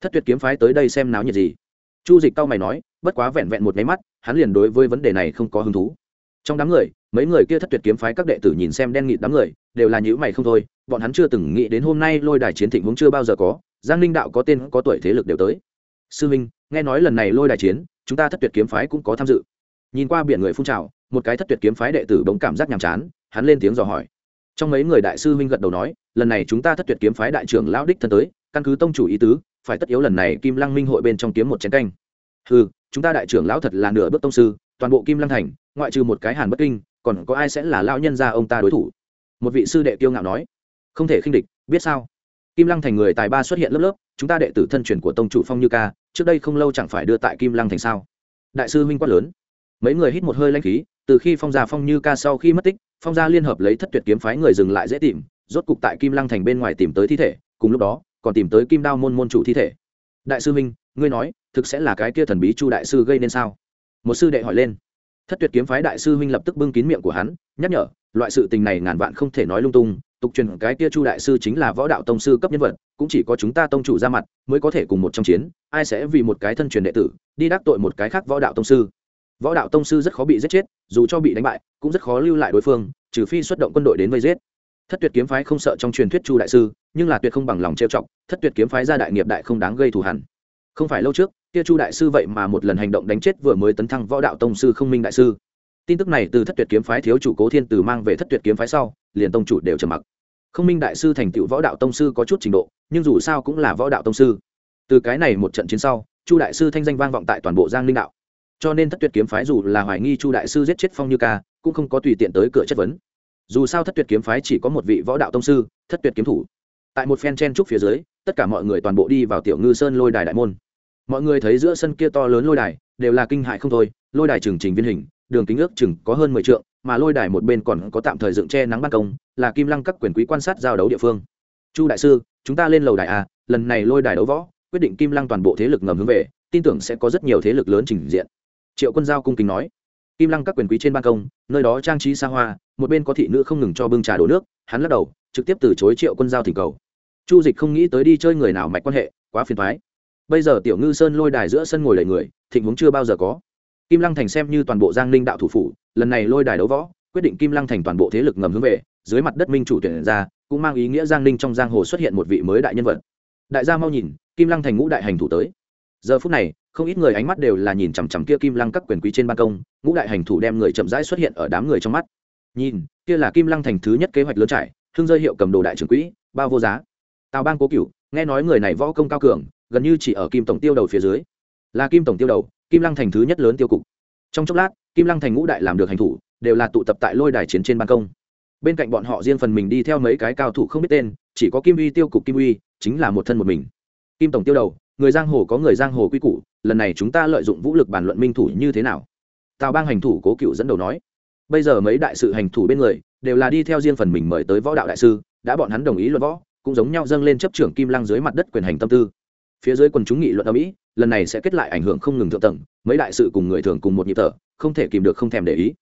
Thất tuyệt kiếm phái tới đây xem náo nhiệt gì? Chu dịch cao mày nói, bất quá vẹn vẹn một máy mắt, hắn liền đối với vấn đề này không có hứng thú. Trong đám người, mấy người kia thất tuyệt kiếm phái các đệ tử nhìn xem đen nghịt đám người, đều là nhữ mày không thôi, bọn hắn chưa từng nghĩ đến hôm nay lôi đài chiến thịnh vốn chưa bao giờ có, giang linh đạo có tên, có tuổi thế lực đều tới. Sư minh, nghe nói lần này lôi đài chiến, chúng ta thất tuyệt kiếm phái cũng có tham dự. Nhìn qua biển người phun trào một cái thất tuyệt kiếm phái đệ tử bỗng cảm giác nhàm chán, hắn lên tiếng dò hỏi. Trong mấy người đại sư huynh gật đầu nói, lần này chúng ta thất tuyệt kiếm phái đại trưởng lão đích thân tới, căn cứ tông chủ ý tứ, phải tất yếu lần này kim lăng minh hội bên trong kiếm một chén canh. Ừ chúng ta đại trưởng lão thật là nửa bước tông sư, toàn bộ kim lăng thành, ngoại trừ một cái hàn bất kinh, còn có ai sẽ là lão nhân gia ông ta đối thủ? Một vị sư đệ kiêu ngạo nói. Không thể khinh địch, biết sao? Kim lăng thành người tài ba xuất hiện lớp lớp, chúng ta đệ tử thân truyền của tông chủ phong như ca, trước đây không lâu chẳng phải đưa tại kim lăng thành sao? Đại sư huynh quát lớn mấy người hít một hơi lanh khí, từ khi phong gia phong như ca sau khi mất tích, phong gia liên hợp lấy thất tuyệt kiếm phái người dừng lại dễ tìm, rốt cục tại kim lăng thành bên ngoài tìm tới thi thể, cùng lúc đó, còn tìm tới kim đao môn môn chủ thi thể. Đại sư minh, ngươi nói, thực sẽ là cái kia thần bí chu đại sư gây nên sao? Một sư đệ hỏi lên. Thất tuyệt kiếm phái đại sư minh lập tức bưng kín miệng của hắn, nhắc nhở, loại sự tình này ngàn vạn không thể nói lung tung, tục truyền cái kia chu đại sư chính là võ đạo tông sư cấp nhân vật, cũng chỉ có chúng ta tông chủ ra mặt, mới có thể cùng một trong chiến, ai sẽ vì một cái thân truyền đệ tử, đi đắc tội một cái khác võ đạo tông sư? Võ đạo tông sư rất khó bị giết chết, dù cho bị đánh bại, cũng rất khó lưu lại đối phương, trừ phi xuất động quân đội đến vây giết. Thất tuyệt kiếm phái không sợ trong truyền thuyết chu đại sư, nhưng là tuyệt không bằng lòng trêu chọc, thất tuyệt kiếm phái ra đại nghiệp đại không đáng gây thù hẳn không phải lâu trước, kia chu đại sư vậy mà một lần hành động đánh chết vừa mới tấn thăng võ đạo tông sư không minh đại sư. Tin tức này từ thất tuyệt kiếm phái thiếu chủ cố thiên từ mang về thất tuyệt kiếm phái sau, liền tông chủ đều trầm mặc. Không minh đại sư thành tựu võ đạo tông sư có chút trình độ, nhưng dù sao cũng là võ đạo tông sư. Từ cái này một trận chiến sau, chu đại sư thanh danh vang vọng tại toàn bộ giang linh đạo cho nên thất tuyệt kiếm phái dù là hoài nghi chu đại sư giết chết phong như ca, cũng không có tùy tiện tới cửa chất vấn. Dù sao thất tuyệt kiếm phái chỉ có một vị võ đạo tông sư, thất tuyệt kiếm thủ. Tại một phen chen trúc phía dưới, tất cả mọi người toàn bộ đi vào tiểu ngư sơn lôi đài đại môn. Mọi người thấy giữa sân kia to lớn lôi đài, đều là kinh hại không thôi, lôi đài trừng trình viên hình, đường kính ước chừng có hơn mười t mà lôi đài một bên còn có tạm thời dựng che nắng ban công, là kim lăng các quyền quý quan sát giao đấu địa phương. Chu đại sư, chúng ta lên lầu đài a lần này lôi đài đấu võ, quyết định kim lăng toàn bộ thế lực ngầm hướng về, tin tưởng sẽ có rất nhiều thế lực lớn trình diện triệu quân giao cung kính nói, kim lăng các quyền quý trên ban công, nơi đó trang trí xa hoa, một bên có thị nữ không ngừng cho bưng trà đổ nước, hắn lắc đầu, trực tiếp từ chối triệu quân giao thỉnh cầu. Chu dịch không nghĩ tới đi chơi người nào mạch quan hệ, quá phiền thoái bây giờ tiểu ngư sơn lôi đài giữa sân ngồi đầy người, thịnh huống chưa bao giờ có. Kim lăng thành xem như toàn bộ giang ninh đạo thủ phủ, lần này lôi đài đấu võ, quyết định kim lăng thành toàn bộ thế lực ngầm hướng về, dưới mặt đất minh chủ tuyển ra, cũng mang ý nghĩa giang ninh trong giang hồ xuất hiện một vị mới đại nhân vật. Đại gia mau nhìn, kim lăng thành ngũ đại hành thủ tới giờ phút này, không ít người ánh mắt đều là nhìn chằm chằm kia kim lăng các quyền quý trên ban công, ngũ đại hành thủ đem người chậm rãi xuất hiện ở đám người trong mắt. Nhìn, kia là kim lăng thành thứ nhất kế hoạch lớn trải thương rơi hiệu cầm đồ đại trưởng quỹ, bao vô giá. Tào bang cố cựu nghe nói người này võ công cao cường, gần như chỉ ở kim tổng tiêu đầu phía dưới. Là kim tổng tiêu đầu, kim lăng thành thứ nhất lớn tiêu cục. Trong chốc lát, kim lăng thành ngũ đại làm được hành thủ, đều là tụ tập tại lôi đài chiến trên ban công. Bên cạnh bọn họ riêng phần mình đi theo mấy cái cao thủ không biết tên, chỉ có kim uy tiêu cục kim uy, chính là một thân một mình. Kim tổng tiêu đầu người giang hồ có người giang hồ quy củ, lần này chúng ta lợi dụng vũ lực bàn luận minh thủ như thế nào? Tào bang hành thủ cố cựu dẫn đầu nói. Bây giờ mấy đại sự hành thủ bên người đều là đi theo riêng phần mình mời tới võ đạo đại sư, đã bọn hắn đồng ý luận võ, cũng giống nhau dâng lên chấp trưởng kim lăng dưới mặt đất quyền hành tâm tư. Phía dưới quần chúng nghị luận ở mỹ, lần này sẽ kết lại ảnh hưởng không ngừng thượng tầng, mấy đại sự cùng người thường cùng một nhịp thở, không thể kìm được không thèm để ý.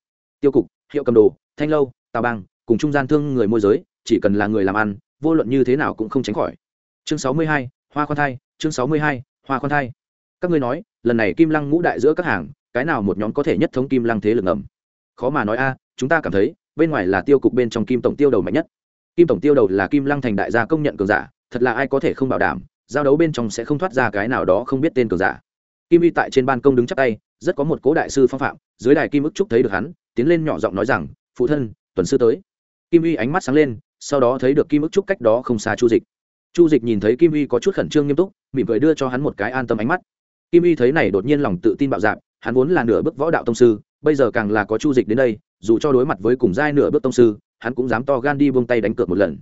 Tiêu cục, hiệu cầm đồ, thanh lâu, tào bang, cùng trung gian thương người môi giới, chỉ cần là người làm ăn, vô luận như thế nào cũng không tránh khỏi. Chương sáu mươi hai, hoa khoan thai chương sáu mươi hai, hoa khoan thai. Các ngươi nói, lần này kim lăng ngũ đại giữa các hàng, cái nào một nhóm có thể nhất thống kim lăng thế lực ngầm? Khó mà nói a, chúng ta cảm thấy, bên ngoài là tiêu cục bên trong kim tổng tiêu đầu mạnh nhất. Kim tổng tiêu đầu là kim lăng thành đại gia công nhận cường giả, thật là ai có thể không bảo đảm, giao đấu bên trong sẽ không thoát ra cái nào đó không biết tên cường giả. Kim y tại trên ban công đứng chắc tay, rất có một cố đại sư phong phạm, dưới đài kim ức trúc thấy được hắn, tiến lên nhỏ giọng nói rằng, phụ thân, tuần sư tới. Kim y ánh mắt sáng lên, sau đó thấy được kim ức trúc cách đó không xa chu dịch chu dịch nhìn thấy kim vi có chút khẩn trương nghiêm túc, mỉm cười đưa cho hắn một cái an tâm ánh mắt. Kim vi thấy này đột nhiên lòng tự tin bạo dạp hắn vốn là nửa bước võ đạo tông sư, bây giờ càng là có chu dịch đến đây, dù cho đối mặt với cùng giai nửa bước tông sư, hắn cũng dám to gan đi buông tay đánh cược một lần.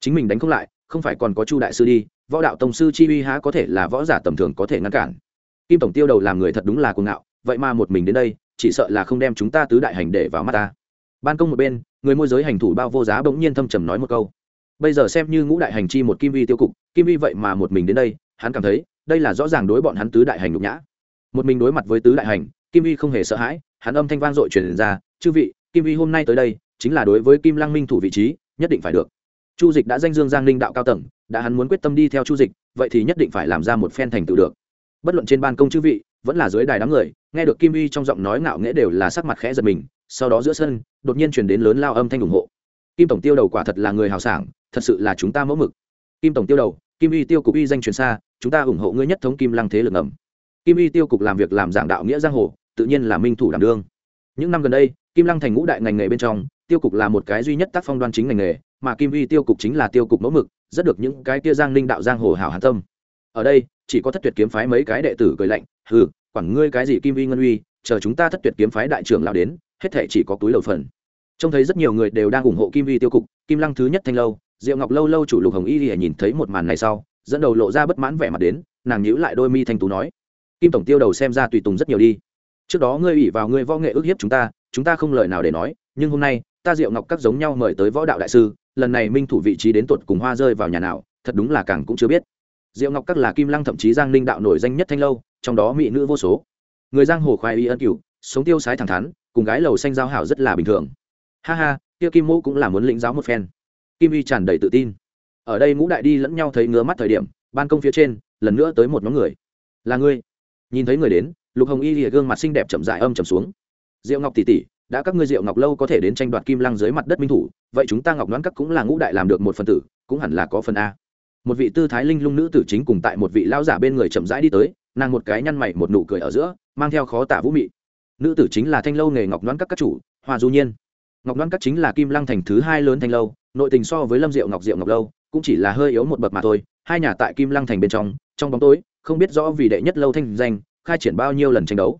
Chính mình đánh không lại, không phải còn có chu đại sư đi, võ đạo tông sư chi uy há có thể là võ giả tầm thường có thể ngăn cản. Kim tổng tiêu đầu làm người thật đúng là cuồng ngạo, vậy mà một mình đến đây, chỉ sợ là không đem chúng ta tứ đại hành để vào mắt ta. Ban công một bên, người môi giới hành thủ bao vô giá bỗng nhiên thâm trầm nói một câu bây giờ xem như ngũ đại hành chi một kim vi tiêu cục, kim vi vậy mà một mình đến đây, hắn cảm thấy, đây là rõ ràng đối bọn hắn tứ đại hành nhục nhã. Một mình đối mặt với tứ đại hành, kim vi không hề sợ hãi, hắn âm thanh vang dội truyền ra, chư vị, kim vi hôm nay tới đây, chính là đối với kim lăng minh thủ vị trí, nhất định phải được. Chu dịch đã danh dương giang ninh đạo cao tầng, đã hắn muốn quyết tâm đi theo chu dịch, vậy thì nhất định phải làm ra một phen thành tựu được. Bất luận trên ban công chư vị, vẫn là dưới đài đám người, nghe được kim uy trong giọng nói ngạo nghễ đều là sắc mặt khẽ giật mình, sau đó giữa sân, đột nhiên chuyển đến lớn lao âm thanh ủng hộ. Kim tổng tiêu đầu quả thật là người hào sảng thật sự là chúng ta mẫu mực. Kim tổng tiêu đầu, kim y tiêu cục uy danh truyền xa, chúng ta ủng hộ ngươi nhất thống kim lăng thế lực ngầm. Kim y tiêu cục làm việc làm giảng đạo nghĩa giang hồ, tự nhiên là minh thủ đảm đương. Những năm gần đây, kim lăng thành ngũ đại ngành nghề bên trong, tiêu cục là một cái duy nhất tác phong đoan chính ngành nghề, mà kim y tiêu cục chính là tiêu cục mẫu mực, rất được những cái tia giang linh đạo giang hồ hảo hàn tâm. Ở đây, chỉ có thất tuyệt kiếm phái mấy cái đệ tử cười lạnh, hừ, quản ngươi cái gì kim y ngân uy, chờ chúng ta thất tuyệt kiếm phái đại trưởng lão đến, hết thể chỉ có túi lầu phần. Trông thấy rất nhiều người đều đang ủng hộ kim vi tiêu cục, kim lăng thứ nhất thanh lâu diệu ngọc lâu lâu chủ lục hồng y thì nhìn thấy một màn này sau, dẫn đầu lộ ra bất mãn vẻ mặt đến, nàng nhíu lại đôi mi thanh tú nói, kim tổng tiêu đầu xem ra tùy tùng rất nhiều đi. Trước đó ngươi ủy vào ngươi võ nghệ ước hiếp chúng ta chúng ta không lời nào để nói, nhưng hôm nay, ta diệu ngọc các giống nhau mời tới võ đạo đại sư, lần này minh thủ vị trí đến tuột cùng hoa rơi vào nhà nào, thật đúng là càng cũng chưa biết. Diệu ngọc các là kim lăng thậm chí giang ninh đạo nổi danh nhất thanh lâu, trong đó mỹ nữ vô số. Người giang hồ khoai y ân cửu, sống tiêu sái thẳng thắn, cùng gái lầu xanh giao hảo rất là bình thường. Ha ha, kia kim mô cũng là muốn lĩnh giáo một phen kim y tràn đầy tự tin. Ở đây ngũ đại đi lẫn nhau thấy ngứa mắt thời điểm, ban công phía trên, lần nữa tới một nhóm người. Là ngươi. Nhìn thấy người đến, lục hồng y lìa gương mặt xinh đẹp chậm dại âm chậm xuống. Diệu ngọc tỷ tỷ, đã các ngươi diệu ngọc lâu có thể đến tranh đoạt kim lăng dưới mặt đất minh thủ, vậy chúng ta ngọc đoán các cũng là ngũ đại làm được một phần tử, cũng hẳn là có phần a. Một vị tư thái linh lung nữ tử chính cùng tại một vị lao giả bên người chậm rãi đi tới, nàng một cái nhăn mày một nụ cười ở giữa, mang theo khó tả vũ mị. Nữ tử chính là thanh lâu nghề ngọc đoán các các chủ, hoa du nhiên. Ngọc đoán các chính là kim lăng thành thứ hai lớn thanh lâu nội tình so với lâm diệu ngọc diệu ngọc lâu, cũng chỉ là hơi yếu một bậc mà thôi. Hai nhà tại kim lăng thành bên trong trong bóng tối, không biết rõ vì đệ nhất lâu thanh danh, khai triển bao nhiêu lần tranh đấu.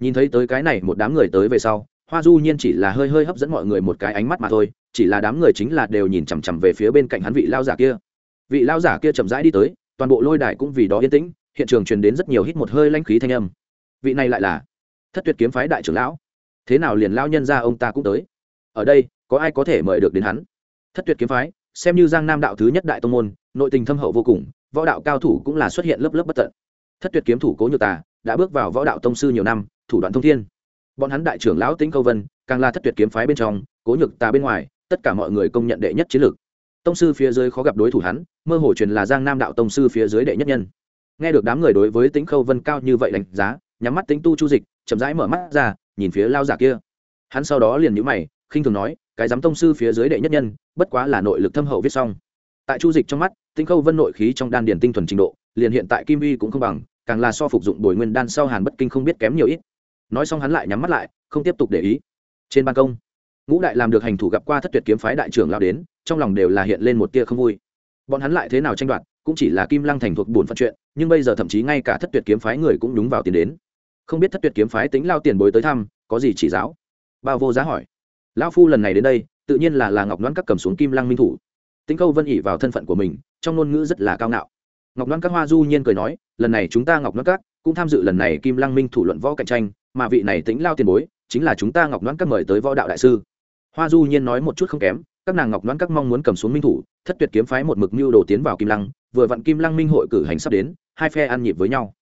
Nhìn thấy tới cái này một đám người tới về sau, hoa du nhiên chỉ là hơi hơi hấp dẫn mọi người một cái ánh mắt mà thôi, chỉ là đám người chính là đều nhìn chằm chằm về phía bên cạnh hắn vị lao giả kia. Vị lao giả kia chậm rãi đi tới, toàn bộ lôi đài cũng vì đó yên tĩnh, hiện trường truyền đến rất nhiều hít một hơi lanh khí thanh âm. Vị này lại là thất tuyệt kiếm phái đại trưởng lão. Thế nào liền lao nhân ra ông ta cũng tới? Ở đây, có ai có thể mời được đến hắn? Thất tuyệt kiếm phái, xem như giang nam đạo thứ nhất đại tông môn, nội tình thâm hậu vô cùng, võ đạo cao thủ cũng là xuất hiện lớp lớp bất tận. Thất tuyệt kiếm thủ cố nhược tà đã bước vào võ đạo tông sư nhiều năm, thủ đoạn thông thiên. Bọn hắn đại trưởng lão tĩnh câu vân, càng là thất tuyệt kiếm phái bên trong, cố nhược tà bên ngoài, tất cả mọi người công nhận đệ nhất chiến lược. Tông sư phía dưới khó gặp đối thủ hắn, mơ hồ truyền là giang nam đạo tông sư phía dưới đệ nhất nhân. Nghe được đám người đối với tĩnh khâu vân cao như vậy đánh giá, nhắm mắt tính tu chu dịch chậm rãi mở mắt ra, nhìn phía lao giả kia. Hắn sau đó liền nhíu mày, khinh thường nói cái giám tông sư phía dưới đệ nhất nhân, bất quá là nội lực thâm hậu viết xong. Tại chu dịch trong mắt, tinh khâu vân nội khí trong đan điền tinh thuần trình độ, liền hiện tại kim vi cũng không bằng, càng là so phục dụng bồi nguyên đan sau hàn bất kinh không biết kém nhiều ít. Nói xong hắn lại nhắm mắt lại, không tiếp tục để ý. Trên ban công, ngũ đại làm được hành thủ gặp qua thất tuyệt kiếm phái đại trưởng lao đến, trong lòng đều là hiện lên một tia không vui. Bọn hắn lại thế nào tranh đoạt, cũng chỉ là kim lăng thành thuộc bổn phận chuyện, nhưng bây giờ thậm chí ngay cả thất tuyệt kiếm phái người cũng đúng vào tiền đến. Không biết thất tuyệt kiếm phái tính lao tiền bối tới thăm, có gì chỉ giáo? Bao vô giá hỏi lão phu lần này đến đây, tự nhiên là là ngọc đoán các cầm xuống kim lăng minh thủ. Tính câu vân ỉ vào thân phận của mình, trong ngôn ngữ rất là cao ngạo. Ngọc đoán các hoa du nhiên cười nói, lần này chúng ta ngọc đoán các cũng tham dự lần này kim lăng minh thủ luận võ cạnh tranh, mà vị này tính lao tiền bối chính là chúng ta ngọc đoán các mời tới võ đạo đại sư. Hoa du nhiên nói một chút không kém, các nàng ngọc đoán các mong muốn cầm xuống minh thủ, thất tuyệt kiếm phái một mực mưu đồ tiến vào kim lăng, vừa vặn kim lăng minh hội cử hành sắp đến, hai phe ăn nhịp với nhau.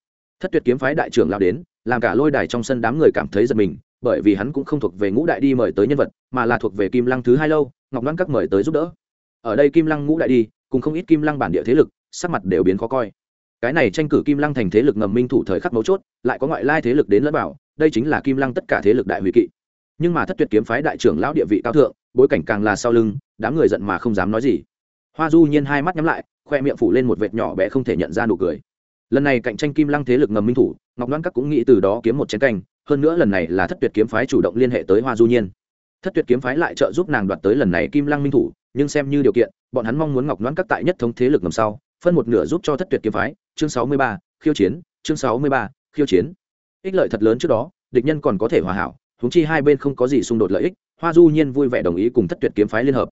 Thất tuyệt kiếm phái đại trưởng lao đến, làm cả lôi đài trong sân đám người cảm thấy giật mình bởi vì hắn cũng không thuộc về ngũ đại đi mời tới nhân vật, mà là thuộc về kim lăng thứ hai lâu, ngọc đoán các mời tới giúp đỡ. Ở đây kim lăng ngũ đại đi, cùng không ít kim lăng bản địa thế lực, sắc mặt đều biến khó coi. Cái này tranh cử kim lăng thành thế lực ngầm minh thủ thời khắc mấu chốt, lại có ngoại lai thế lực đến lẫn bảo đây chính là kim lăng tất cả thế lực đại hủy kỵ. Nhưng mà thất tuyệt kiếm phái đại trưởng lão địa vị cao thượng, bối cảnh càng là sau lưng, đám người giận mà không dám nói gì. Hoa du nhiên hai mắt nhắm lại, khoe miệng phủ lên một vệt nhỏ bé không thể nhận ra nụ cười. Lần này cạnh tranh kim lăng thế lực ngầm minh thủ, ngọc đoán các cũng nghĩ từ đó kiếm một chén canh hơn nữa lần này là thất tuyệt kiếm phái chủ động liên hệ tới hoa du nhiên thất tuyệt kiếm phái lại trợ giúp nàng đoạt tới lần này kim lăng minh thủ nhưng xem như điều kiện bọn hắn mong muốn ngọc đoán các tại nhất thống thế lực ngầm sau phân một nửa giúp cho thất tuyệt kiếm phái chương sáu mươi ba khiêu chiến chương sáu mươi ba khiêu chiến ích lợi thật lớn trước đó địch nhân còn có thể hòa hảo huống chi hai bên không có gì xung đột lợi ích hoa du nhiên vui vẻ đồng ý cùng thất tuyệt kiếm phái liên hợp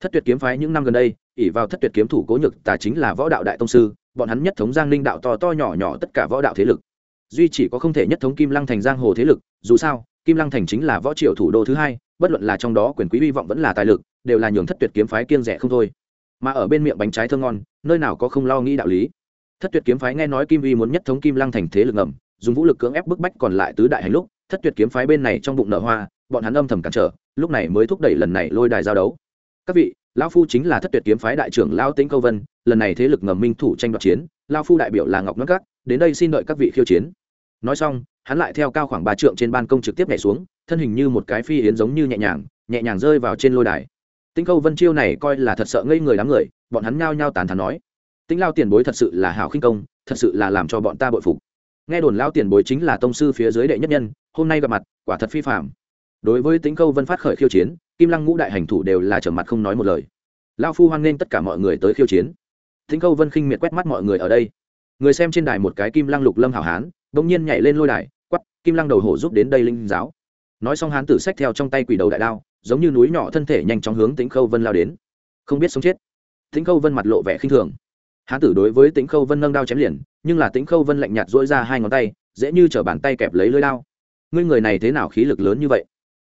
thất tuyệt kiếm phái những năm gần đây ỉ vào thất tuyệt kiếm thủ cố nhược tà chính là võ đạo đại tông sư bọn hắn nhất thống giang ninh đạo to to nhỏ nhỏ tất cả võ đạo thế lực duy chỉ có không thể nhất thống kim lăng thành giang hồ thế lực, dù sao, kim lăng thành chính là võ triệu thủ đô thứ hai, bất luận là trong đó quyền quý hy vọng vẫn là tài lực, đều là nhường thất tuyệt kiếm phái kiêng rẻ không thôi. Mà ở bên miệng bánh trái thơ ngon, nơi nào có không lo nghĩ đạo lý. Thất tuyệt kiếm phái nghe nói kim vi muốn nhất thống kim lăng thành thế lực ngầm, dùng vũ lực cưỡng ép bức bách còn lại tứ đại hành lúc, thất tuyệt kiếm phái bên này trong bụng nở hoa, bọn hắn âm thầm cản trở, lúc này mới thúc đẩy lần này lôi đài giao đấu. Các vị, lão phu chính là thất tuyệt kiếm phái đại trưởng lao tĩnh câu vân, lần này thế lực ngầm minh thủ tranh đoạt chiến lao phu đại biểu là ngọc nước cát đến đây xin đợi các vị khiêu chiến. Nói xong, hắn lại theo cao khoảng ba trượng trên ban công trực tiếp nhảy xuống, thân hình như một cái phi yến giống như nhẹ nhàng nhẹ nhàng rơi vào trên lôi đài. Tinh câu vân chiêu này coi là thật sợ ngây người đám người, bọn hắn nhao nhao tàn thắn nói. Tinh lao tiền bối thật sự là hảo khinh công, thật sự là làm cho bọn ta bội phục. Nghe đồn lao tiền bối chính là tông sư phía dưới đệ nhất nhân, hôm nay gặp mặt, quả thật phi phạm đối với tinh câu vân phát khởi khiêu chiến, kim lăng ngũ đại hành thủ đều là trở mặt không nói một lời. Lao phu hoan nghênh tất cả mọi người tới khiêu chiến tĩnh câu vân khinh miệt quét mắt mọi người ở đây. Người xem trên đài một cái kim lăng lục lâm hảo hán đ ỗ n g nhiên nhảy lên lôi đài quắp kim lăng đầu hổ giúp đến đây linh giáo. Nói xong hán tử sách theo trong tay quỷ đầu đại đao, giống như núi nhỏ thân thể nhanh chóng hướng tĩnh khâu vân lao đến. Không biết sống chết. Tĩnh khâu vân mặt lộ vẻ khinh thường. Hán tử đối với tĩnh khâu vân nâng đao chém liền, nhưng là tĩnh khâu vân lạnh nhạt dỗi ra hai ngón tay, dễ như chở bàn tay kẹp lấy lưới đao. Ngươi người này thế nào khí lực lớn như vậy?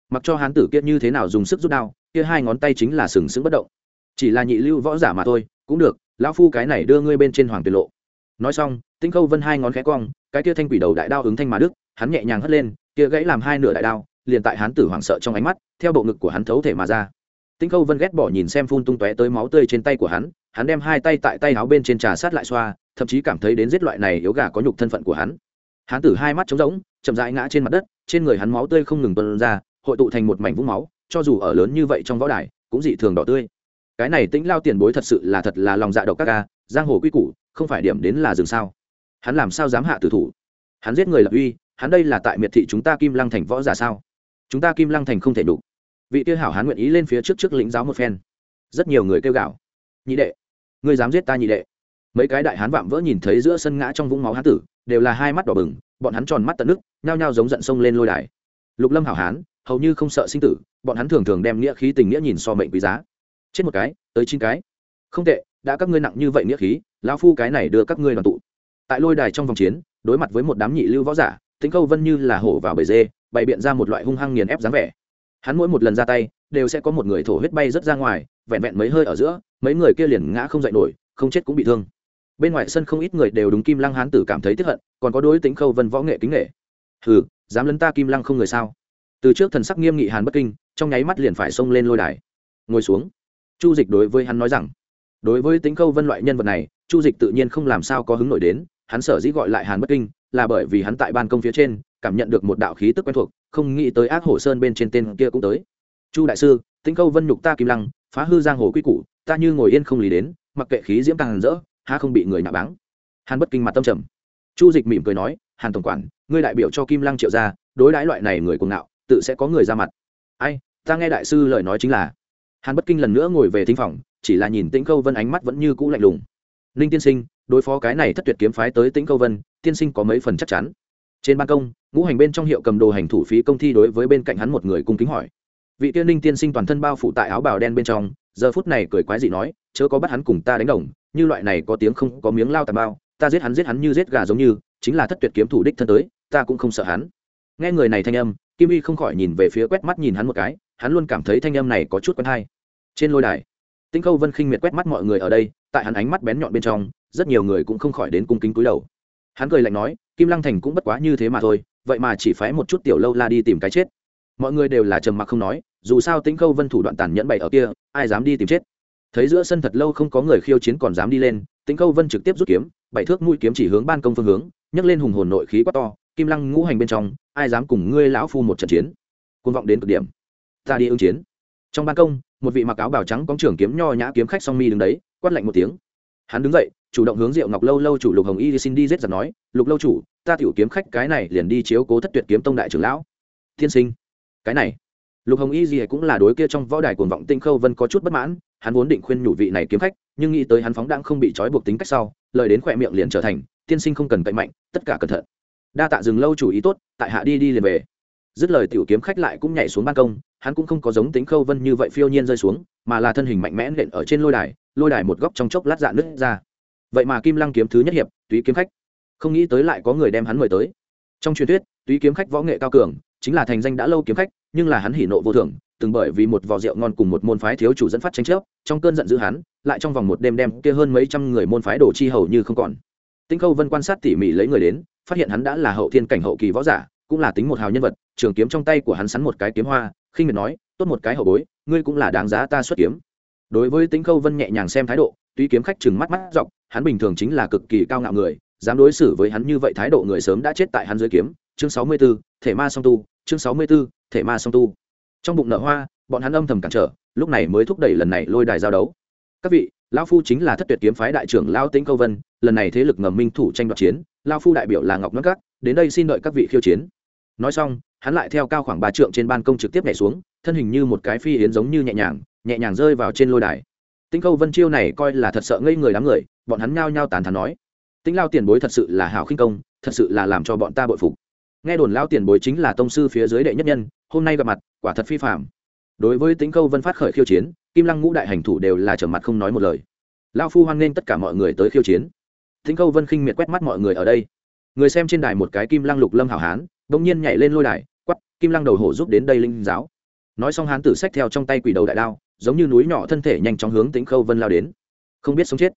Mặc cho hán tử kia như thế nào dùng sức rút đao, kia hai ngón tay chính là sừng sững bất động. Chỉ là nhị lưu võ giả mà thôi, cũng được lão phu cái này đưa ngươi bên trên hoàng tuyệt lộ. Nói xong, tinh khâu vân hai ngón khẽ cong, cái kia thanh quỷ đầu đại đao ứng thanh mà đức hắn nhẹ nhàng hất lên, kia gãy làm hai nửa đại đao, liền tại hắn tử hoảng sợ trong ánh mắt, theo bộ ngực của hắn thấu thể mà ra. Tinh khâu vân ghét bỏ nhìn xem phun tung tóe tới máu tươi trên tay của hắn hắn đem hai tay tại tay áo bên trên trà sát lại xoa, thậm chí cảm thấy đến giết loại này yếu gà có nhục thân phận của hắn. Hắn tử hai mắt trống rỗng, chậm rãi ngã trên mặt đất, trên người hắn máu tươi không ngừng tuôn ra, hội tụ thành một mảnh vũng máu, cho dù ở lớn như vậy trong võ đài, cũng dị thường đỏ tươi cái này tĩnh lao tiền bối thật sự là thật là lòng dạ độc các ca, giang hồ quy củ, không phải điểm đến là dừng sao? Hắn làm sao dám hạ tử thủ? Hắn giết người lập uy, hắn đây là tại miệt thị chúng ta kim lăng thành võ giả sao? Chúng ta kim lăng thành không thể đủ vị tiêu hảo hắn nguyện ý lên phía trước trước lĩnh giáo một phen. Rất nhiều người kêu gào. Nhị đệ, ngươi dám giết ta nhị đệ? Mấy cái đại hán vạm vỡ nhìn thấy giữa sân ngã trong vũng máu hán tử, đều là hai mắt đỏ bừng, bọn hắn tròn mắt tận nước, nhao nhao giống giận sông lên lôi đài. Lục lâm hảo hán, hầu như không sợ sinh tử, bọn hắn thường thường đem nghĩa khí tình nghĩa nhìn so mệnh quý giá chết một cái, tới chín cái. Không tệ, đã các ngươi nặng như vậy nghĩa khí, lão phu cái này đưa các ngươi đoàn tụ. Tại lôi đài trong vòng chiến, đối mặt với một đám nhị lưu võ giả tính câu vân như là hổ vào bể dê, bày biện ra một loại hung hăng nghiền ép dáng vẻ. Hắn mỗi một lần ra tay, đều sẽ có một người thổ huyết bay rớt ra ngoài, vẹn vẹn mấy hơi ở giữa, mấy người kia liền ngã không dậy nổi, không chết cũng bị thương. Bên ngoài sân không ít người đều đúng kim lăng hán tử cảm thấy tiếp hận, còn có đối tính khâu vân võ nghệ kính nghệ hừ, dám lấn ta kim lăng không người sao? Từ trước thần sắc nghiêm nghị hàn bất kinh, trong nháy mắt liền phải xông lên lôi đài. Ngồi xuống chu dịch đối với hắn nói rằng, đối với tính khâu vân loại nhân vật này, chu dịch tự nhiên không làm sao có hứng nổi đến. Hắn sở dĩ gọi lại hàn bất kinh là bởi vì hắn tại ban công phía trên cảm nhận được một đạo khí tức quen thuộc, không nghĩ tới ác hổ sơn bên trên tên kia cũng tới. Chu đại sư tính khâu vân nhục ta kim lăng, phá hư giang hồ quy củ, ta như ngồi yên không lý đến, mặc kệ khí diễm càng rỡ ha không bị người nạ báng. Hàn bất kinh mặt tâm trầm. Chu dịch mỉm cười nói, hàn tổng quản, ngươi đại biểu cho kim lăng triệu gia, đối đãi loại này người cuồng ngạo, tự sẽ có người ra mặt. Ai, ta nghe đại sư lời nói chính là hàn bất kinh lần nữa ngồi về thính phòng, chỉ là nhìn tĩnh câu vân ánh mắt vẫn như cũ lạnh lùng. Ninh tiên sinh, đối phó cái này thất tuyệt kiếm phái tới tĩnh câu vân, tiên sinh có mấy phần chắc chắn? Trên ban công, ngũ hành bên trong hiệu cầm đồ hành thủ phí công thi đối với bên cạnh hắn một người cung kính hỏi. Vị tiên ninh tiên sinh toàn thân bao phủ tại áo bào đen bên trong, giờ phút này cười quái dị nói, chớ có bắt hắn cùng ta đánh đồng, như loại này có tiếng không có miếng lao tà bao, ta giết hắn giết hắn như giết gà giống như, chính là thất tuyệt kiếm thủ đích thân tới, ta cũng không sợ hắn. Nghe người này thanh âm, kim y không khỏi nhìn về phía quét mắt nhìn hắn một cái hắn luôn cảm thấy thanh âm này có chút quen hay. Trên lôi đài, tinh khâu vân khinh miệt quét mắt mọi người ở đây, tại hắn ánh mắt bén nhọn bên trong, rất nhiều người cũng không khỏi đến cung kính cúi đầu. Hắn cười lạnh nói, kim lăng thành cũng bất quá như thế mà thôi, vậy mà chỉ phái một chút tiểu lâu la đi tìm cái chết. Mọi người đều là trầm mặc không nói, dù sao tĩnh khâu vân thủ đoạn tàn nhẫn bày ở kia, ai dám đi tìm chết? Thấy giữa sân thật lâu không có người khiêu chiến còn dám đi lên tĩnh khâu vân trực tiếp rút kiếm, bảy thước mũi kiếm chỉ hướng ban công phương hướng, nhấc lên hùng hồn nội khí quá to, kim lăng ngũ hành bên trong, ai dám cùng ngươi lão phu một trận chiến? Côn vọng đến cực điểm ta đi ứng chiến. Trong ban công, một vị mặc áo bào trắng có trưởng kiếm nho nhã kiếm khách song mi đứng đấy, quát lạnh một tiếng. Hắn đứng dậy, chủ động hướng diệu ngọc lâu lâu chủ lục hồng y xin đi giết giật nói, lục lâu chủ, ta tiểu kiếm khách cái này liền đi chiếu cố thất tuyệt kiếm tông đại trưởng lão. Tiên sinh. Cái này. Lục hồng y gì cũng là đối kia trong võ đài cuồng vọng tinh khâu vân có chút bất mãn, hắn vốn định khuyên nhủ vị này kiếm khách, nhưng nghĩ tới hắn phóng đang không bị trói buộc tính cách sau, lời đến khỏe miệng liền trở thành, tiên sinh không cần cậy mạnh, tất cả cẩn thận. Đa tạ dừng lâu chủ ý tốt, tại hạ đi đi liền về. Dứt lời tiểu kiếm khách lại cũng nhảy xuống ban công hắn cũng không có giống tính khâu vân như vậy phiêu nhiên rơi xuống, mà là thân hình mạnh mẽ nện ở trên lôi đài lôi đài một góc trong chốc lát dạ nứt ra. Vậy mà kim lăng kiếm thứ nhất hiệp, túy kiếm khách. Không nghĩ tới lại có người đem hắn mời tới. Trong truyền thuyết, túy kiếm khách võ nghệ cao cường, chính là thành danh đã lâu kiếm khách, nhưng là hắn hỉ nộ vô thường, từng bởi vì một vò rượu ngon cùng một môn phái thiếu chủ dẫn phát tranh chấp, trong cơn giận dữ hắn, lại trong vòng một đêm đem kia hơn mấy trăm người môn phái đổ chi hầu như không còn. Tinh khâu vân quan sát tỉ mỉ lấy người đến, phát hiện hắn đã là hậu thiên cảnh hậu kỳ võ giả, cũng là tính một hào nhân vật, trường kiếm trong tay của hắn sắn một cái kiếm hoa khinh miệt nói tốt một cái hậu bối ngươi cũng là đáng giá ta xuất kiếm. Đối với tính khâu vân nhẹ nhàng xem thái độ tuy kiếm khách chừng mắt mắt dọc hắn bình thường chính là cực kỳ cao ngạo người dám đối xử với hắn như vậy thái độ người sớm đã chết tại hắn dưới kiếm. Chương sáu mươi 64, thể ma song tu chương sáu mươi 64, thể ma song tu. Trong bụng nợ hoa bọn hắn âm thầm cản trở lúc này mới thúc đẩy lần này lôi đài giao đấu. Các vị lão phu chính là thất tuyệt kiếm phái đại trưởng lao tĩnh câu vân lần này thế lực ngầm minh thủ tranh đoạt chiến lao phu đại biểu là ngọc nước cát đến đây xin đợi các vị khiêu chiến. Nói xong hắn lại theo cao khoảng ba trượng trên ban công trực tiếp nhảy xuống, thân hình như một cái phi yến giống như nhẹ nhàng nhẹ nhàng rơi vào trên lôi đài. Tĩnh câu vân chiêu này coi là thật sợ ngây người đám người, bọn hắn nhao nhao tàn thắn nói tĩnh lao tiền bối thật sự là hảo khinh công, thật sự là làm cho bọn ta bội phục. Nghe đồn lao tiền bối chính là tông sư phía dưới đệ nhất nhân, hôm nay gặp mặt, quả thật phi phạm đối với tĩnh câu vân phát khởi khiêu chiến, kim lăng ngũ đại hành thủ đều là trở mặt không nói một lời. Lao phu hoan nghênh tất cả mọi người tới khiêu chiến. Tĩnh câu vân khinh miệt quét mắt mọi người ở đây. Người xem trên đài một cái kim lăng lục lâm hảo hán, bỗng nhiên nhảy lên lôi đài quắp kim lăng đầu hổ giúp đến đây linh giáo. Nói xong hán tử sách theo trong tay quỷ đầu đại đao, giống như núi nhỏ thân thể nhanh chóng hướng Tĩnh khâu vân lao đến. Không biết sống chết.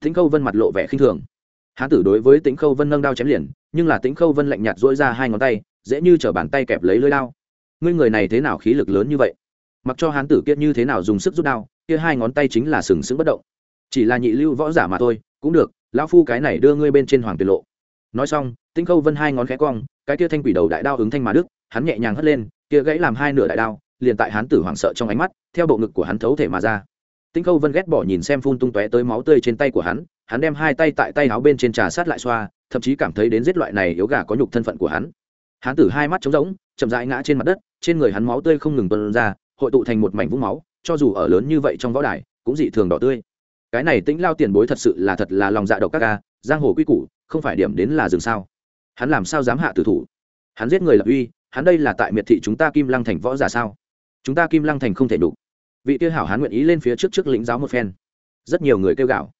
Tĩnh khâu vân mặt lộ vẻ khinh thường. Hán tử đối với Tĩnh khâu vân nâng đao chém liền, nhưng là Tĩnh khâu vân lạnh nhạt dỗi ra hai ngón tay, dễ như chở bàn tay kẹp lấy lưới đao. Ngươi người này thế nào khí lực lớn như vậy? Mặc cho hán tử kia như thế nào dùng sức rút đao, kia hai ngón tay chính là sừng sững bất động. Chỉ là nhị lưu võ giả mà thôi, cũng được, lão phu cái này đưa ngươi bên trên hoàng tuyệt lộ. Nói xong, Tĩnh khâu vân hai ngón khẽ cong, cái kia thanh quỷ đầu đại đao ứng thanh mà đức hắn nhẹ nhàng hất lên, kia gãy làm hai nửa đại đao, liền tại hán tử hoảng sợ trong ánh mắt, theo bộ ngực của hắn thấu thể mà ra. Tinh khâu vân ghét bỏ nhìn xem phun tung tóe tới máu tươi trên tay của hắn hắn đem hai tay tại tay áo bên trên trà sát lại xoa, thậm chí cảm thấy đến giết loại này yếu gà có nhục thân phận của hắn. Hán tử hai mắt trống rỗng, chậm rãi ngã trên mặt đất, trên người hắn máu tươi không ngừng tuân ra, hội tụ thành một mảnh vũng máu, cho dù ở lớn như vậy trong võ đài, cũng dị thường đỏ tươi. Cái này tĩnh lao tiền bối thật sự là thật là lòng dạ độc các ca, giang hồ quy củ, không phải điểm đến là dừng sao. Hắn làm sao dám hạ tử thủ? Hắn giết người lập uy hắn đây là tại miệt thị chúng ta kim lăng thành võ giả sao? Chúng ta kim lăng thành không thể đủ vị tiêu hảo hắn nguyện ý lên phía trước trước lĩnh giáo một phen. Rất nhiều người kêu gạo.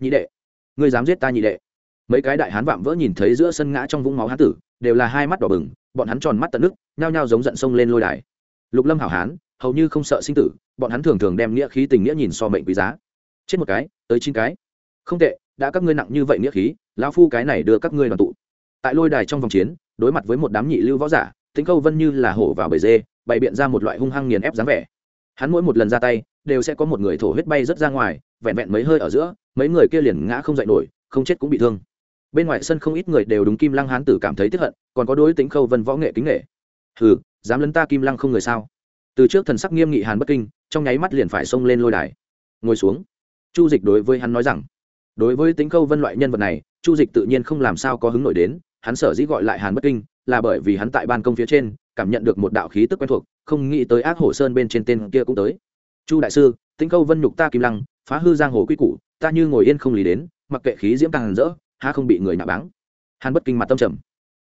nhị đệ, ngươi dám giết ta nhị đệ? Mấy cái đại hán vạm vỡ nhìn thấy giữa sân ngã trong vũng máu hán tử, đều là hai mắt đỏ bừng, bọn hắn tròn mắt tận nước, nhao nhao giống giận sông lên lôi đài. Lục lâm hảo hán, hầu như không sợ sinh tử, bọn hắn thường thường đem nghĩa khí tình nghĩa nhìn so mệnh quý giá. Chết một cái, tới chín cái. Không tệ, đã các ngươi nặng như vậy nghĩa khí, lão phu cái này đưa các ngươi đoàn tụ. Tại lôi đài trong vòng chiến, đối mặt với một đám nhị lưu võ giả tính câu vân như là hổ vào bầy dê, bày biện ra một loại hung hăng nghiền ép dáng vẻ. Hắn mỗi một lần ra tay, đều sẽ có một người thổ huyết bay rất ra ngoài, vẹn vẹn mấy hơi ở giữa, mấy người kia liền ngã không dậy nổi, không chết cũng bị thương. Bên ngoài sân không ít người đều đúng kim lăng hán tử cảm thấy tiếp hận, còn có đối tính khâu vân võ nghệ kính nghệ hừ, dám lấn ta kim lăng không người sao? Từ trước thần sắc nghiêm nghị hàn bất kinh, trong nháy mắt liền phải xông lên lôi đài. Ngồi xuống. Chu dịch đối với hắn nói rằng, đối với tính khâu vân loại nhân vật này, chu dịch tự nhiên không làm sao có hứng nổi đến, hắn sở dĩ gọi lại hàn bất kinh là bởi vì hắn tại ban công phía trên, cảm nhận được một đạo khí tức quen thuộc, không nghĩ tới ác hổ sơn bên trên tên kia cũng tới. Chu đại sư, tĩnh khâu vân nhục ta kim lăng, phá hư giang hồ quy củ, ta như ngồi yên không lý đến, mặc kệ khí diễm càng rỡ ha không bị người nạ báng. Hàn bất kinh mặt tâm trầm.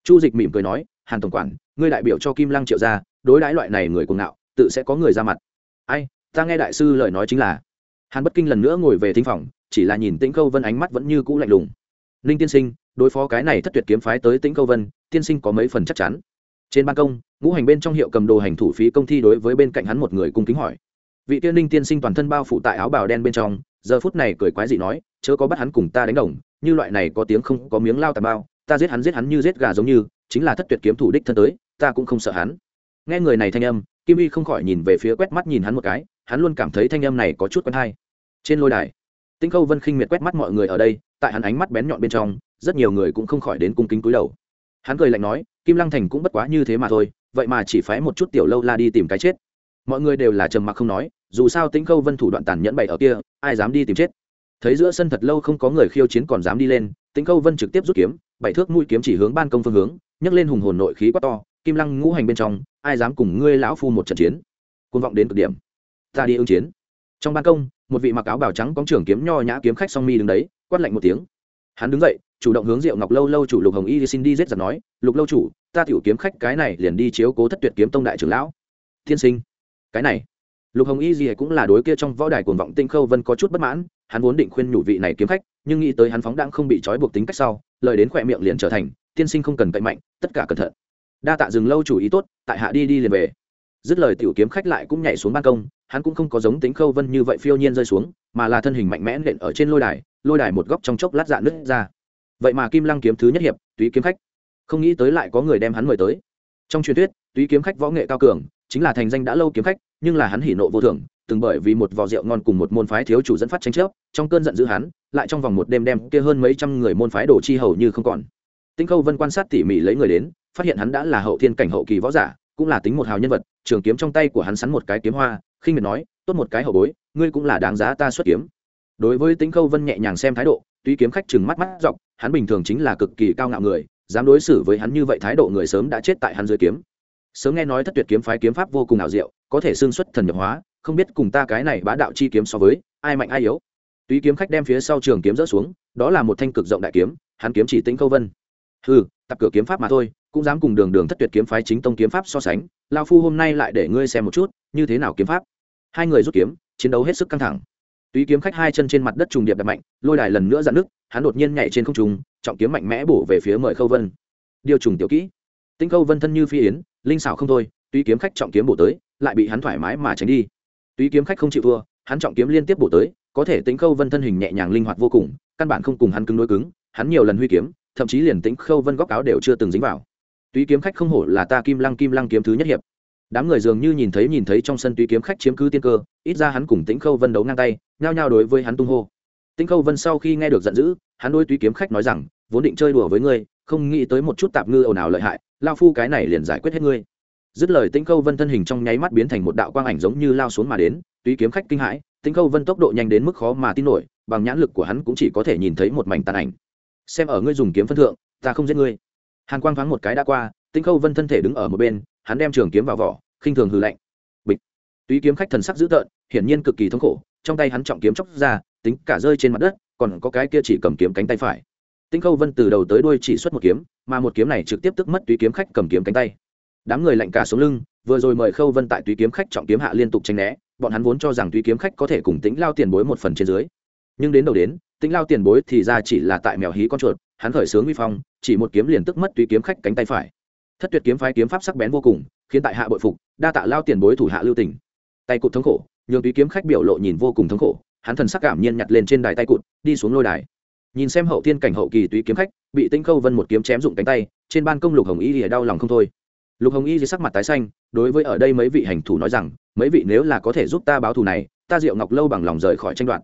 Chu dịch mỉm cười nói, hàn tổng quản, ngươi đại biểu cho kim lăng triệu gia, đối đãi loại này người cuồng ngạo, tự sẽ có người ra mặt. Ai, ta nghe đại sư lời nói chính là. Hàn bất kinh lần nữa ngồi về thinh phòng, chỉ là nhìn tĩnh câu vân ánh mắt vẫn như cũ lạnh lùng ninh tiên sinh, đối phó cái này thất tuyệt kiếm phái tới tĩnh câu vân, tiên sinh có mấy phần chắc chắn. Trên ban công, ngũ hành bên trong hiệu cầm đồ hành thủ phí công thi đối với bên cạnh hắn một người cung kính hỏi. Vị tiên ninh tiên sinh toàn thân bao phủ tại áo bào đen bên trong, giờ phút này cười quái dị nói, chớ có bắt hắn cùng ta đánh đồng, như loại này có tiếng không có miếng lao tà bao, ta giết hắn giết hắn như giết gà giống như, chính là thất tuyệt kiếm thủ đích thân tới, ta cũng không sợ hắn. Nghe người này thanh âm, kim y không khỏi nhìn về phía quét mắt nhìn hắn một cái, hắn luôn cảm thấy thanh âm này có chút quen hay. Trên lôi đài, tĩnh khâu vân khinh miệt quét mắt mọi người ở đây tại hắn ánh mắt bén nhọn bên trong, rất nhiều người cũng không khỏi đến cung kính cúi đầu. Hắn cười lạnh nói, kim lăng thành cũng bất quá như thế mà thôi, vậy mà chỉ phái một chút tiểu lâu la đi tìm cái chết. Mọi người đều là trầm mặc không nói, dù sao tĩnh khâu vân thủ đoạn tàn nhẫn bày ở kia, ai dám đi tìm chết? Thấy giữa sân thật lâu không có người khiêu chiến còn dám đi lên, tĩnh khâu vân trực tiếp rút kiếm, bảy thước mũi kiếm chỉ hướng ban công phương hướng, nhấc lên hùng hồn nội khí quá to, kim lăng ngũ hành bên trong, ai dám cùng ngươi lão phu một trận chiến? Côn vọng đến cực điểm. Ta đi ứng chiến. Trong ban công, một vị mặc áo bào trắng có trưởng kiếm nho nhã kiếm khách song mi đứng đấy quát lạnh một tiếng. Hắn đứng dậy, chủ động hướng diệu ngọc lâu lâu chủ lục hồng y xin đi giết giặc nói, lục lâu chủ, ta tiểu kiếm khách cái này liền đi chiếu cố thất tuyệt kiếm tông đại trưởng lão. Tiên sinh, cái này. Lục hồng y gì cũng là đối kia trong võ đài cuồng vọng tinh khâu vân có chút bất mãn, hắn vốn định khuyên nhủ vị này kiếm khách, nhưng nghĩ tới hắn phóng đang không bị trói buộc tính cách sau, lời đến khỏe miệng liền trở thành, tiên sinh không cần cậy mạnh, tất cả cẩn thận. Đa tạ dừng lâu chủ ý tốt, tại hạ đi đi liền về. Dứt lời tiểu kiếm khách lại cũng nhảy xuống ban công, hắn cũng không có giống tính khâu vân như vậy phiêu nhiên rơi xuống, mà là thân hình mạnh mẽ nện ở trên lôi đài lôi đài một góc trong chốc lát dạ nứt ra. Vậy mà kim lăng kiếm thứ nhất hiệp, túy kiếm khách. Không nghĩ tới lại có người đem hắn mời tới. Trong truyền thuyết, túy kiếm khách võ nghệ cao cường, chính là thành danh đã lâu kiếm khách, nhưng là hắn hỉ nộ vô thường, từng bởi vì một vò rượu ngon cùng một môn phái thiếu chủ dẫn phát tranh chấp, trong cơn giận dữ hắn, lại trong vòng một đêm đem kia hơn mấy trăm người môn phái đổ chi hầu như không còn. Tinh khâu vân quan sát tỉ mỉ lấy người đến, phát hiện hắn đã là hậu thiên cảnh hậu kỳ võ giả, cũng là tính một hào nhân vật, trường kiếm trong tay của hắn sắn một cái kiếm hoa, khinh miệt nói, tốt một cái hậu bối, ngươi cũng là đáng giá ta xuất kiếm đối với tính khâu vân nhẹ nhàng xem thái độ, tuy kiếm khách chừng mắt mắt dọc, hắn bình thường chính là cực kỳ cao ngạo người, dám đối xử với hắn như vậy thái độ người sớm đã chết tại hắn dưới kiếm. Sớm nghe nói thất tuyệt kiếm phái kiếm pháp vô cùng ảo diệu, có thể xương xuất thần nhập hóa, không biết cùng ta cái này bá đạo chi kiếm so với, ai mạnh ai yếu. Tuy kiếm khách đem phía sau trường kiếm rỡ xuống, đó là một thanh cực rộng đại kiếm, hắn kiếm chỉ tính khâu vân. Ừ tập cửa kiếm pháp mà thôi, cũng dám cùng đường đường thất tuyệt kiếm phái chính tông kiếm pháp so sánh, lao phu hôm nay lại để ngươi xem một chút, như thế nào kiếm pháp. Hai người rút kiếm, chiến đấu hết sức căng thẳng. Túy kiếm khách hai chân trên mặt đất trùng điệp đập mạnh, lôi đài lần nữa dạn nước, hắn đột nhiên nhảy trên không trùng trọng kiếm mạnh mẽ bổ về phía mời khâu vân. Điều trùng tiểu kỹ. Tinh khâu vân thân như phi yến, linh xảo không thôi, Túy kiếm khách trọng kiếm bổ tới, lại bị hắn thoải mái mà tránh đi. Túy kiếm khách không chịu thua, hắn trọng kiếm liên tiếp bổ tới, có thể tính khâu vân thân hình nhẹ nhàng linh hoạt vô cùng, căn bản không cùng hắn cứng đối cứng, hắn nhiều lần huy kiếm, thậm chí liền tính khâu vân góc áo đều chưa từng dính vào. Túy kiếm khách không hổ là ta kim lăng kim lăng kiếm thứ nhất hiệp đám người dường như nhìn thấy nhìn thấy trong sân tuy kiếm khách chiếm cứ tiên cơ, ít ra hắn cùng tĩnh khâu vân đấu ngang tay, nhao nhao đối với hắn tung hô. Tĩnh khâu vân sau khi nghe được giận dữ, hắn đôi tuy kiếm khách nói rằng, vốn định chơi đùa với ngươi, không nghĩ tới một chút tạp ngư ồn ào lợi hại, lao phu cái này liền giải quyết hết ngươi. Dứt lời tĩnh khâu vân thân hình trong nháy mắt biến thành một đạo quang ảnh giống như lao xuống mà đến, tuy kiếm khách kinh hãi, tĩnh khâu vân tốc độ nhanh đến mức khó mà tin nổi, bằng nhãn lực của hắn cũng chỉ có thể nhìn thấy một mảnh tàn ảnh. Xem ở ngươi dùng kiếm phân thượng, ta không giết ngươi. Hàn quang thoáng một cái đã qua, tĩnh khâu vân thân thể đứng ở một bên hắn đem trường kiếm vào vỏ, khinh thường hư lạnh. Bịch. Túy kiếm khách thần sắc dữ tợn, hiển nhiên cực kỳ thống khổ, trong tay hắn trọng kiếm chóc ra, tính cả rơi trên mặt đất, còn có cái kia chỉ cầm kiếm cánh tay phải. Tinh khâu vân từ đầu tới đuôi chỉ xuất một kiếm, mà một kiếm này trực tiếp tức mất túy kiếm khách cầm kiếm cánh tay. Đám người lạnh cả xuống lưng, vừa rồi mời khâu vân tại túy kiếm khách trọng kiếm hạ liên tục tranh né, bọn hắn vốn cho rằng túy kiếm khách có thể cùng Tính lao tiền bối một phần trên dưới. Nhưng đến đầu đến Tính lao tiền bối thì ra chỉ là tại mèo hí con chuột, hắn khởi sướng uy phong, chỉ một kiếm liền tức mất túy kiếm khách cánh tay phải thất tuyệt kiếm phái kiếm pháp sắc bén vô cùng, khiến tại hạ bội phục, đa tạ lao tiền bối thủ hạ lưu tỉnh tay cụt thống khổ, nhường túy kiếm khách biểu lộ nhìn vô cùng thống khổ, hắn thần sắc cảm nhiên nhặt lên trên đài tay cụt, đi xuống lôi đài. Nhìn xem hậu thiên cảnh hậu kỳ túy kiếm khách, bị tinh khâu vân một kiếm chém dụng cánh tay, trên ban công lục hồng y thì đau lòng không thôi. Lục hồng y thì sắc mặt tái xanh, đối với ở đây mấy vị hành thủ nói rằng, mấy vị nếu là có thể giúp ta báo thù này, ta diệu ngọc lâu bằng lòng rời khỏi tranh đoạt.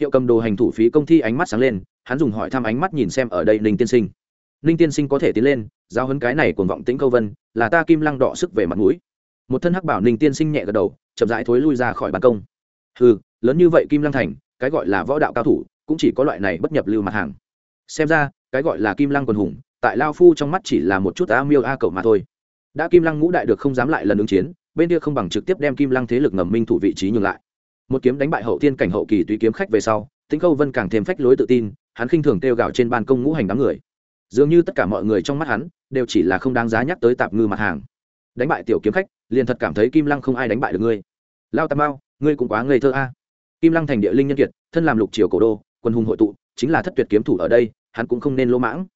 Hiệu cầm đồ hành thủ phí công thi ánh mắt sáng lên, hắn dùng hỏi thăm ánh mắt nhìn xem ở đây ninh tiên sinh ninh tiên sinh có thể tiến lên giao hấn cái này cuồng vọng tĩnh câu vân, là ta kim lăng đỏ sức về mặt mũi. Một thân hắc bảo ninh tiên sinh nhẹ gật đầu, chậm rãi thối lui ra khỏi ban công. Ừ lớn như vậy kim lăng thành, cái gọi là võ đạo cao thủ, cũng chỉ có loại này bất nhập lưu mặt hàng. Xem ra, cái gọi là kim lăng quần hùng, tại lao phu trong mắt chỉ là một chút a miêu a cậu mà thôi. Đã kim lăng ngũ đại được không dám lại lần ứng chiến, bên kia không bằng trực tiếp đem kim lăng thế lực ngầm minh thủ vị trí nhường lại. Một kiếm đánh bại hậu tiên cảnh hậu kỳ tùy kiếm khách về sau, tĩnh câu vân càng thêm phách lối tự tin, hắn khinh thường kêu gào trên ban công ngũ hành đám người dường như tất cả mọi người trong mắt hắn đều chỉ là không đáng giá nhắc tới tạp ngư mặt hàng. Đánh bại tiểu kiếm khách, liền thật cảm thấy kim lăng không ai đánh bại được ngươi. Lao tà mao, ngươi cũng quá ngây thơ a. Kim lăng thành địa linh nhân kiệt, thân làm lục triều cổ đô, quân hùng hội tụ, chính là thất tuyệt kiếm thủ ở đây, hắn cũng không nên lỗ mãng.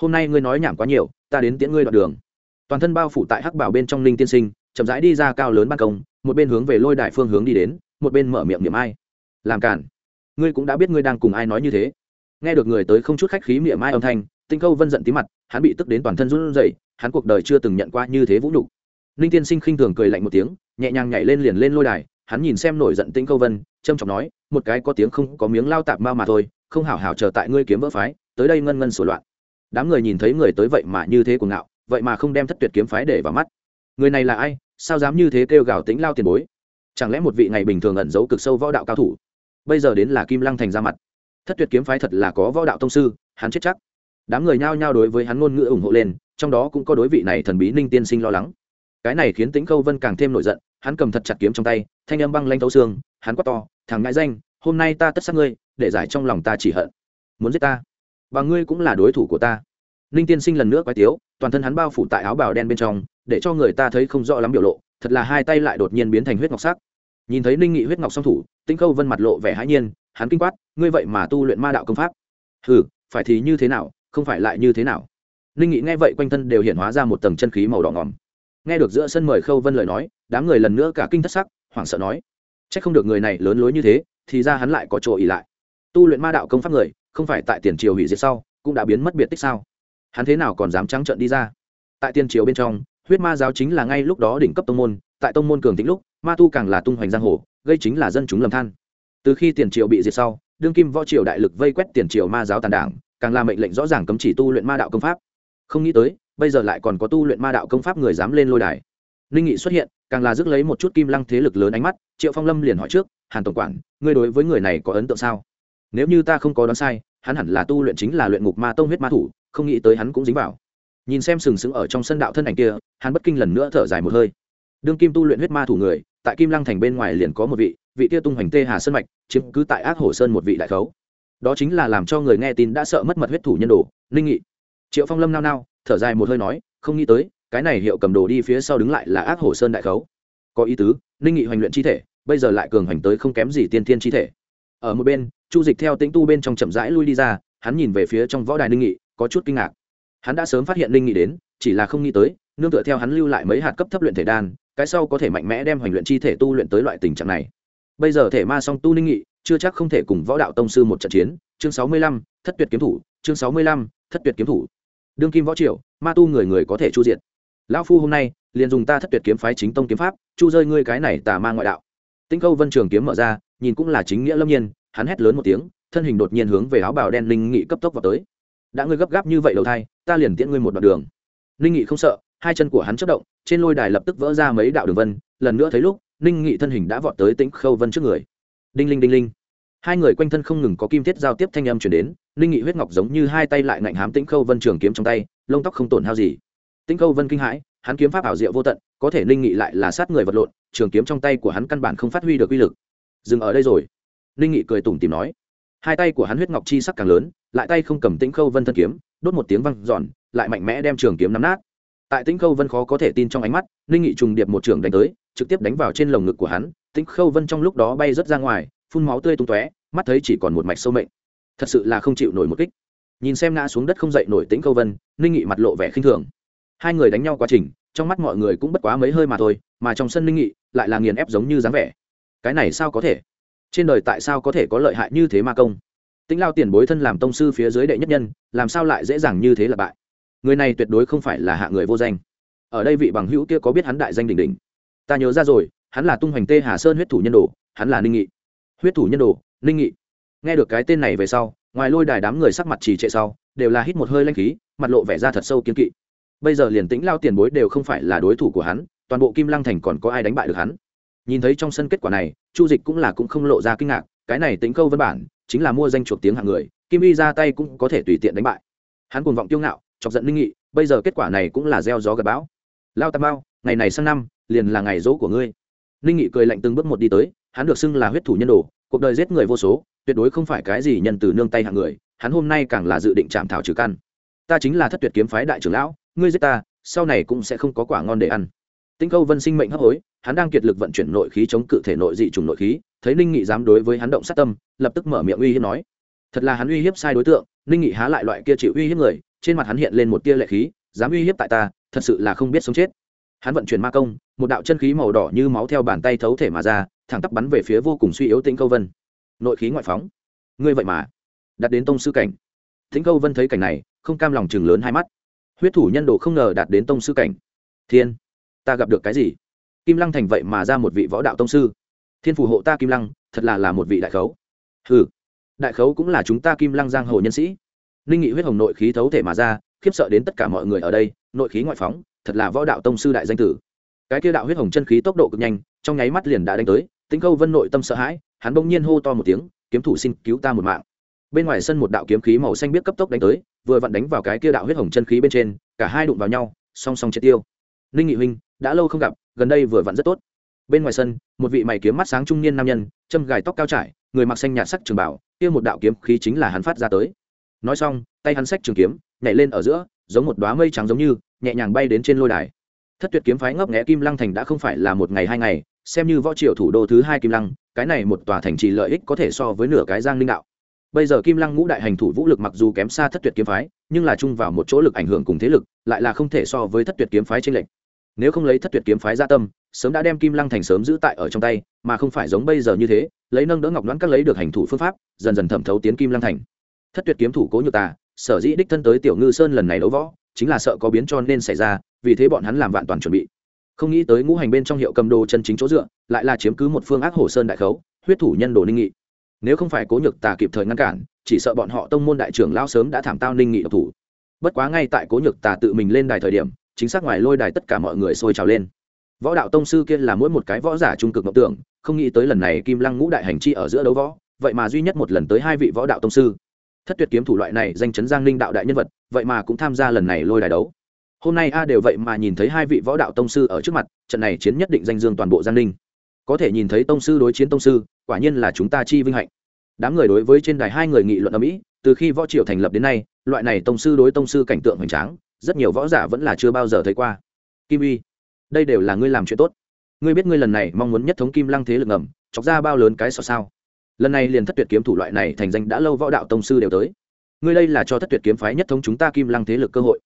Hôm nay ngươi nói nhảm quá nhiều, ta đến tiễn ngươi đoạn đường. Toàn thân bao phủ tại hắc bảo bên trong linh tiên sinh, chậm rãi đi ra cao lớn ban công, một bên hướng về lôi đại phương hướng đi đến, một bên mở miệng niệm ai. Làm cản. Ngươi cũng đã biết ngươi đang cùng ai nói như thế. Nghe được người tới không chút khách khí niệm ai âm thanh tinh câu vân giận tí mặt, hắn bị tức đến toàn thân run rẩy, hắn cuộc đời chưa từng nhận qua như thế vũ nhục. Ninh tiên sinh khinh thường cười lạnh một tiếng, nhẹ nhàng nhảy lên liền lên lôi đài, hắn nhìn xem nổi giận tinh câu vân trâm trọng nói, một cái có tiếng không có miếng lao tạp ma mà thôi, không hảo hảo chờ tại ngươi kiếm vỡ phái, tới đây ngân ngân sổ loạn. Đám người nhìn thấy người tới vậy mà như thế cuồng ngạo, vậy mà không đem thất tuyệt kiếm phái để vào mắt. Người này là ai? Sao dám như thế kêu gào tính lao tiền bối? Chẳng lẽ một vị ngày bình thường ẩn giấu cực sâu võ đạo cao thủ? Bây giờ đến là kim lăng thành ra mặt. Thất tuyệt kiếm phái thật là có võ đạo tông sư, hắn chết chắc đám người nhao nhao đối với hắn ngôn ngữ ủng hộ lên, trong đó cũng có đối vị này thần bí ninh tiên sinh lo lắng. Cái này khiến Tĩnh khâu vân càng thêm nổi giận, hắn cầm thật chặt kiếm trong tay, thanh âm băng lanh thấu xương, hắn quát to, thằng ngại danh, hôm nay ta tất sát ngươi, để giải trong lòng ta chỉ hận. Muốn giết ta? Và ngươi cũng là đối thủ của ta. Ninh tiên sinh lần nữa quay tiếu, toàn thân hắn bao phủ tại áo bào đen bên trong, để cho người ta thấy không rõ lắm biểu lộ, thật là hai tay lại đột nhiên biến thành huyết ngọc sắc. Nhìn thấy ninh nghị huyết ngọc song thủ, Tĩnh khâu vân mặt lộ vẻ hãi nhiên, hắn kinh quát, ngươi vậy mà tu luyện ma đạo công pháp? Hừ, phải thì như thế nào? Không phải lại như thế nào? Ninh nghị nghe vậy quanh thân đều hiện hóa ra một tầng chân khí màu đỏ ngòm. Nghe được giữa sân mời khâu vân lời nói, đám người lần nữa cả kinh thất sắc, hoảng sợ nói c h ắ c không được người này lớn lối như thế, thì ra hắn lại có chỗ ỉ lại. Tu luyện ma đạo công pháp người, không phải tại tiền triều hủy diệt sau, cũng đã biến mất biệt tích sao? Hắn thế nào còn dám trắng trợn đi ra? Tại tiền triều bên trong, huyết ma giáo chính là ngay lúc đó đỉnh cấp tông môn, tại tông môn cường tĩnh lúc, ma tu càng là tung hoành giang hồ, gây chính là dân chúng lầm than. Từ khi tiền triều bị diệt sau, đương kim võ triều đại lực vây quét tiền triều ma giáo tàn đảng càng là mệnh lệnh rõ ràng cấm chỉ tu luyện ma đạo công pháp. Không nghĩ tới, bây giờ lại còn có tu luyện ma đạo công pháp người dám lên lôi đài. Ninh nghị xuất hiện, càng là rước lấy một chút kim lăng thế lực lớn ánh mắt, triệu phong lâm liền hỏi trước, hàn tổng quản, ngươi đối với người này có ấn tượng sao? Nếu như ta không có đoán sai, hắn hẳn là tu luyện chính là luyện ngục ma tông huyết ma thủ, không nghĩ tới hắn cũng dính vào. Nhìn xem sừng sững ở trong sân đạo thân ảnh kia, hắn bất kinh lần nữa thở dài một hơi. Đương kim tu luyện huyết ma thủ người, tại kim lăng thành bên ngoài liền có một vị vị kia tung hoành tê hà sơn mạch, chiếm cứ tại ác hồ sơn một vị đại khấu đó chính là làm cho người nghe tin đã sợ mất mật huyết thủ nhân đồ, linh nghị. Triệu phong lâm nao nao, thở dài một hơi nói, không nghĩ tới, cái này hiệu cầm đồ đi phía sau đứng lại là ác hồ sơn đại khấu. Có ý tứ, linh nghị hoành luyện chi thể, bây giờ lại cường hoành tới không kém gì tiên thiên chi thể. Ở một bên, chu dịch theo tĩnh tu bên trong chậm rãi lui đi ra, hắn nhìn về phía trong võ đài linh nghị, có chút kinh ngạc. Hắn đã sớm phát hiện linh nghị đến, chỉ là không nghĩ tới, nương tựa theo hắn lưu lại mấy hạt cấp thấp luyện thể đan, cái sau có thể mạnh mẽ đem hoành luyện chi thể tu luyện tới loại tình trạng này. Bây giờ thể ma song tu linh nghị chưa chắc không thể cùng võ đạo tông sư một trận chiến. Chương sáu mươi lăm, thất tuyệt kiếm thủ. Chương sáu mươi lăm, thất tuyệt kiếm thủ. Đương kim võ triều, ma tu người người có thể chu diệt. Lão phu hôm nay, liền dùng ta thất tuyệt kiếm phái chính tông kiếm pháp, chu rơi ngươi cái này tà ma ngoại đạo. Tinh câu vân trường kiếm mở ra, nhìn cũng là chính nghĩa lâm nhiên, hắn hét lớn một tiếng, thân hình đột nhiên hướng về áo bào đen linh nghị cấp tốc vào tới. Đã ngươi gấp gáp như vậy đầu thai, ta liền tiễn ngươi một đoạn đường. Linh nghị không sợ, hai chân của hắn chất động, trên lôi đài lập tức vỡ ra mấy đạo đường vân, lần nữa thấy lúc, ninh nghị thân hình đã vọt tới tĩnh khâu vân trước người đinh linh đinh linh. Hai người quanh thân không ngừng có kim thiết giao tiếp thanh âm chuyển đến, ninh nghị huyết ngọc giống như hai tay lại ngạnh hám tĩnh khâu vân trường kiếm trong tay, lông tóc không tổn hao gì. Tĩnh khâu vân kinh hãi, hắn kiếm pháp ảo diệu vô tận, có thể ninh nghị lại là sát người vật lộn, trường kiếm trong tay của hắn căn bản không phát huy được uy lực. Dừng ở đây rồi. Ninh nghị cười tủm tìm nói. Hai tay của hắn huyết ngọc chi sắc càng lớn, lại tay không cầm tĩnh khâu vân thân kiếm, đốt một tiếng văng giòn lại mạnh mẽ đem trường kiếm nắm nát. Tại tĩnh khâu vân khó có thể tin trong ánh mắt, ninh nghị trùng điệp một trường đánh tới, trực tiếp đánh vào trên lồng ngực của hắn tĩnh khâu vân trong lúc đó bay rớt ra ngoài, phun máu tươi tung tóe, mắt thấy chỉ còn một mạch sâu mệnh. Thật sự là không chịu nổi một kích. Nhìn xem ngã xuống đất không dậy nổi tĩnh khâu vân, ninh nghị mặt lộ vẻ khinh thường. Hai người đánh nhau quá trình, trong mắt mọi người cũng bất quá mấy hơi mà thôi, mà trong sân ninh nghị lại là nghiền ép giống như dáng vẻ. Cái này sao có thể? Trên đời tại sao có thể có lợi hại như thế ma công? Tĩnh lao tiền bối thân làm tông sư phía dưới đệ nhất nhân, làm sao lại dễ dàng như thế là bại? Người này tuyệt đối không phải là hạ người vô danh. Ở đây vị bằng hữu kia có biết hắn đại danh đỉnh đỉnh. Ta nhớ ra rồi hắn là tung hoành tê hà sơn huyết thủ nhân đồ, hắn là ninh nghị. Huyết thủ nhân đồ, ninh nghị. Nghe được cái tên này về sau, ngoài lôi đài đám người sắc mặt trì trệ sau, đều là hít một hơi lanh khí, mặt lộ vẻ ra thật sâu kiên kỵ. Bây giờ liền tĩnh lao tiền bối đều không phải là đối thủ của hắn, toàn bộ kim lăng thành còn có ai đánh bại được hắn? Nhìn thấy trong sân kết quả này, chu dịch cũng là cũng không lộ ra kinh ngạc, cái này tính câu văn bản, chính là mua danh chuộc tiếng hạng người, kim y ra tay cũng có thể tùy tiện đánh bại. Hắn cuồng vọng kiêu ngạo, chọc giận ninh nghị, bây giờ kết quả này cũng là gieo gió gặp bão. Lao tam bao ngày này sang năm, liền là ngày dỗ của ngươi ninh nghị cười lạnh từng bước một đi tới, hắn được xưng là huyết thủ nhân đồ, cuộc đời giết người vô số, tuyệt đối không phải cái gì nhân từ nương tay hạng người, hắn hôm nay càng là dự định chạm thảo trừ căn. Ta chính là thất tuyệt kiếm phái đại trưởng lão, ngươi giết ta, sau này cũng sẽ không có quả ngon để ăn. Tinh câu vân sinh mệnh hấp hối, hắn đang kiệt lực vận chuyển nội khí chống cự thể nội dị trùng nội khí, thấy ninh nghị dám đối với hắn động sát tâm, lập tức mở miệng uy hiếp nói, thật là hắn uy hiếp sai đối tượng ninh nghị há lại loại kia chịu uy hiếp người, trên mặt hắn hiện lên một tia lệ khí, dám uy hiếp tại ta, thật sự là không biết sống chết hắn vận chuyển ma công, một đạo chân khí màu đỏ như máu theo bàn tay thấu thể mà ra, thẳng tắp bắn về phía vô cùng suy yếu tĩnh câu vân. Nội khí ngoại phóng. Ngươi vậy mà đặt đến tông sư cảnh. Tĩnh câu vân thấy cảnh này, không cam lòng chừng lớn hai mắt. Huyết thủ nhân đồ không ngờ đạt đến tông sư cảnh. Thiên, ta gặp được cái gì? Kim lăng thành vậy mà ra một vị võ đạo tông sư. Thiên phù hộ ta kim lăng, thật là là một vị đại khấu. Ừ đại khấu cũng là chúng ta kim lăng giang hồ nhân sĩ. Ninh nghị huyết hồng nội khí thấu thể mà ra, khiếp sợ đến tất cả mọi người ở đây, nội khí ngoại phóng thật là võ đạo tông sư đại danh tử. Cái kia đạo huyết hồng chân khí tốc độ cực nhanh, trong nháy mắt liền đã đánh tới, tĩnh câu vân nội tâm sợ hãi, hắn bỗng nhiên hô to một tiếng, kiếm thủ xin cứu ta một mạng. Bên ngoài sân một đạo kiếm khí màu xanh biết cấp tốc đánh tới, vừa vặn đánh vào cái kia đạo huyết hồng chân khí bên trên, cả hai đụng vào nhau, song song triệt tiêu. Ninh nghị huynh, đã lâu không gặp, gần đây vừa vặn rất tốt. Bên ngoài sân, một vị mày kiếm mắt sáng trung niên nam nhân, châm gài tóc cao trải, người mặc xanh nhạt sắc trường bảo, kia một đạo kiếm khí chính là hắn phát ra tới. Nói xong, tay hắn sách trường kiếm, nhảy lên ở giữa, giống một đoá mây trắng giống như nhẹ nhàng bay đến trên lôi đài. Thất tuyệt kiếm phái ngấp nghẽ kim lăng thành đã không phải là một ngày hai ngày, xem như võ triều thủ đô thứ hai kim lăng, cái này một tòa thành trì lợi ích có thể so với nửa cái giang linh đạo. Bây giờ kim lăng ngũ đại hành thủ vũ lực mặc dù kém xa thất tuyệt kiếm phái, nhưng là chung vào một chỗ lực ảnh hưởng cùng thế lực, lại là không thể so với thất tuyệt kiếm phái tranh lệch. Nếu không lấy thất tuyệt kiếm phái gia tâm, sớm đã đem kim lăng thành sớm giữ tại ở trong tay, mà không phải giống bây giờ như thế, lấy nâng đỡ ngọc đoán các lấy được hành thủ phương pháp, dần dần thẩm thấu tiến kim lăng thành. Thất tuyệt kiếm thủ cố nhược tà, sở dĩ đích thân tới tiểu ngư sơn lần này đấu võ chính là sợ có biến cho nên xảy ra, vì thế bọn hắn làm vạn toàn chuẩn bị. Không nghĩ tới ngũ hành bên trong hiệu cầm đồ chân chính chỗ dựa, lại là chiếm cứ một phương ác hồ sơn đại khấu, huyết thủ nhân đồ ninh nghị. Nếu không phải cố nhược tà kịp thời ngăn cản, chỉ sợ bọn họ tông môn đại trưởng lao sớm đã thảm tao ninh nghị độc thủ. Bất quá ngay tại cố nhược tà tự mình lên đài thời điểm, chính xác ngoài lôi đài tất cả mọi người sôi trào lên. Võ đạo tông sư kia là mỗi một cái võ giả trung cực mộng tưởng, không nghĩ tới lần này kim lăng ngũ đại hành chi ở giữa đấu võ, vậy mà duy nhất một lần tới hai vị võ đạo tông sư thất tuyệt kiếm thủ loại này danh chấn giang ninh đạo đại nhân vật, vậy mà cũng tham gia lần này lôi đài đấu. Hôm nay a đều vậy mà nhìn thấy hai vị võ đạo tông sư ở trước mặt, trận này chiến nhất định danh dương toàn bộ giang ninh. Có thể nhìn thấy tông sư đối chiến tông sư, quả nhiên là chúng ta chi vinh hạnh. Đám người đối với trên đài hai người nghị luận ở mỹ từ khi võ triều thành lập đến nay, loại này tông sư đối tông sư cảnh tượng hoành tráng, rất nhiều võ giả vẫn là chưa bao giờ thấy qua. Kim uy, đây đều là ngươi làm chuyện tốt. Ngươi biết ngươi lần này mong muốn nhất thống kim lăng thế lực ngầm, chọc ra bao lớn cái sọ sao? Lần này liền thất tuyệt kiếm thủ loại này thành danh đã lâu võ đạo tông sư đều tới. Ngươi đây là cho thất tuyệt kiếm phái nhất thống chúng ta kim lăng thế lực cơ hội.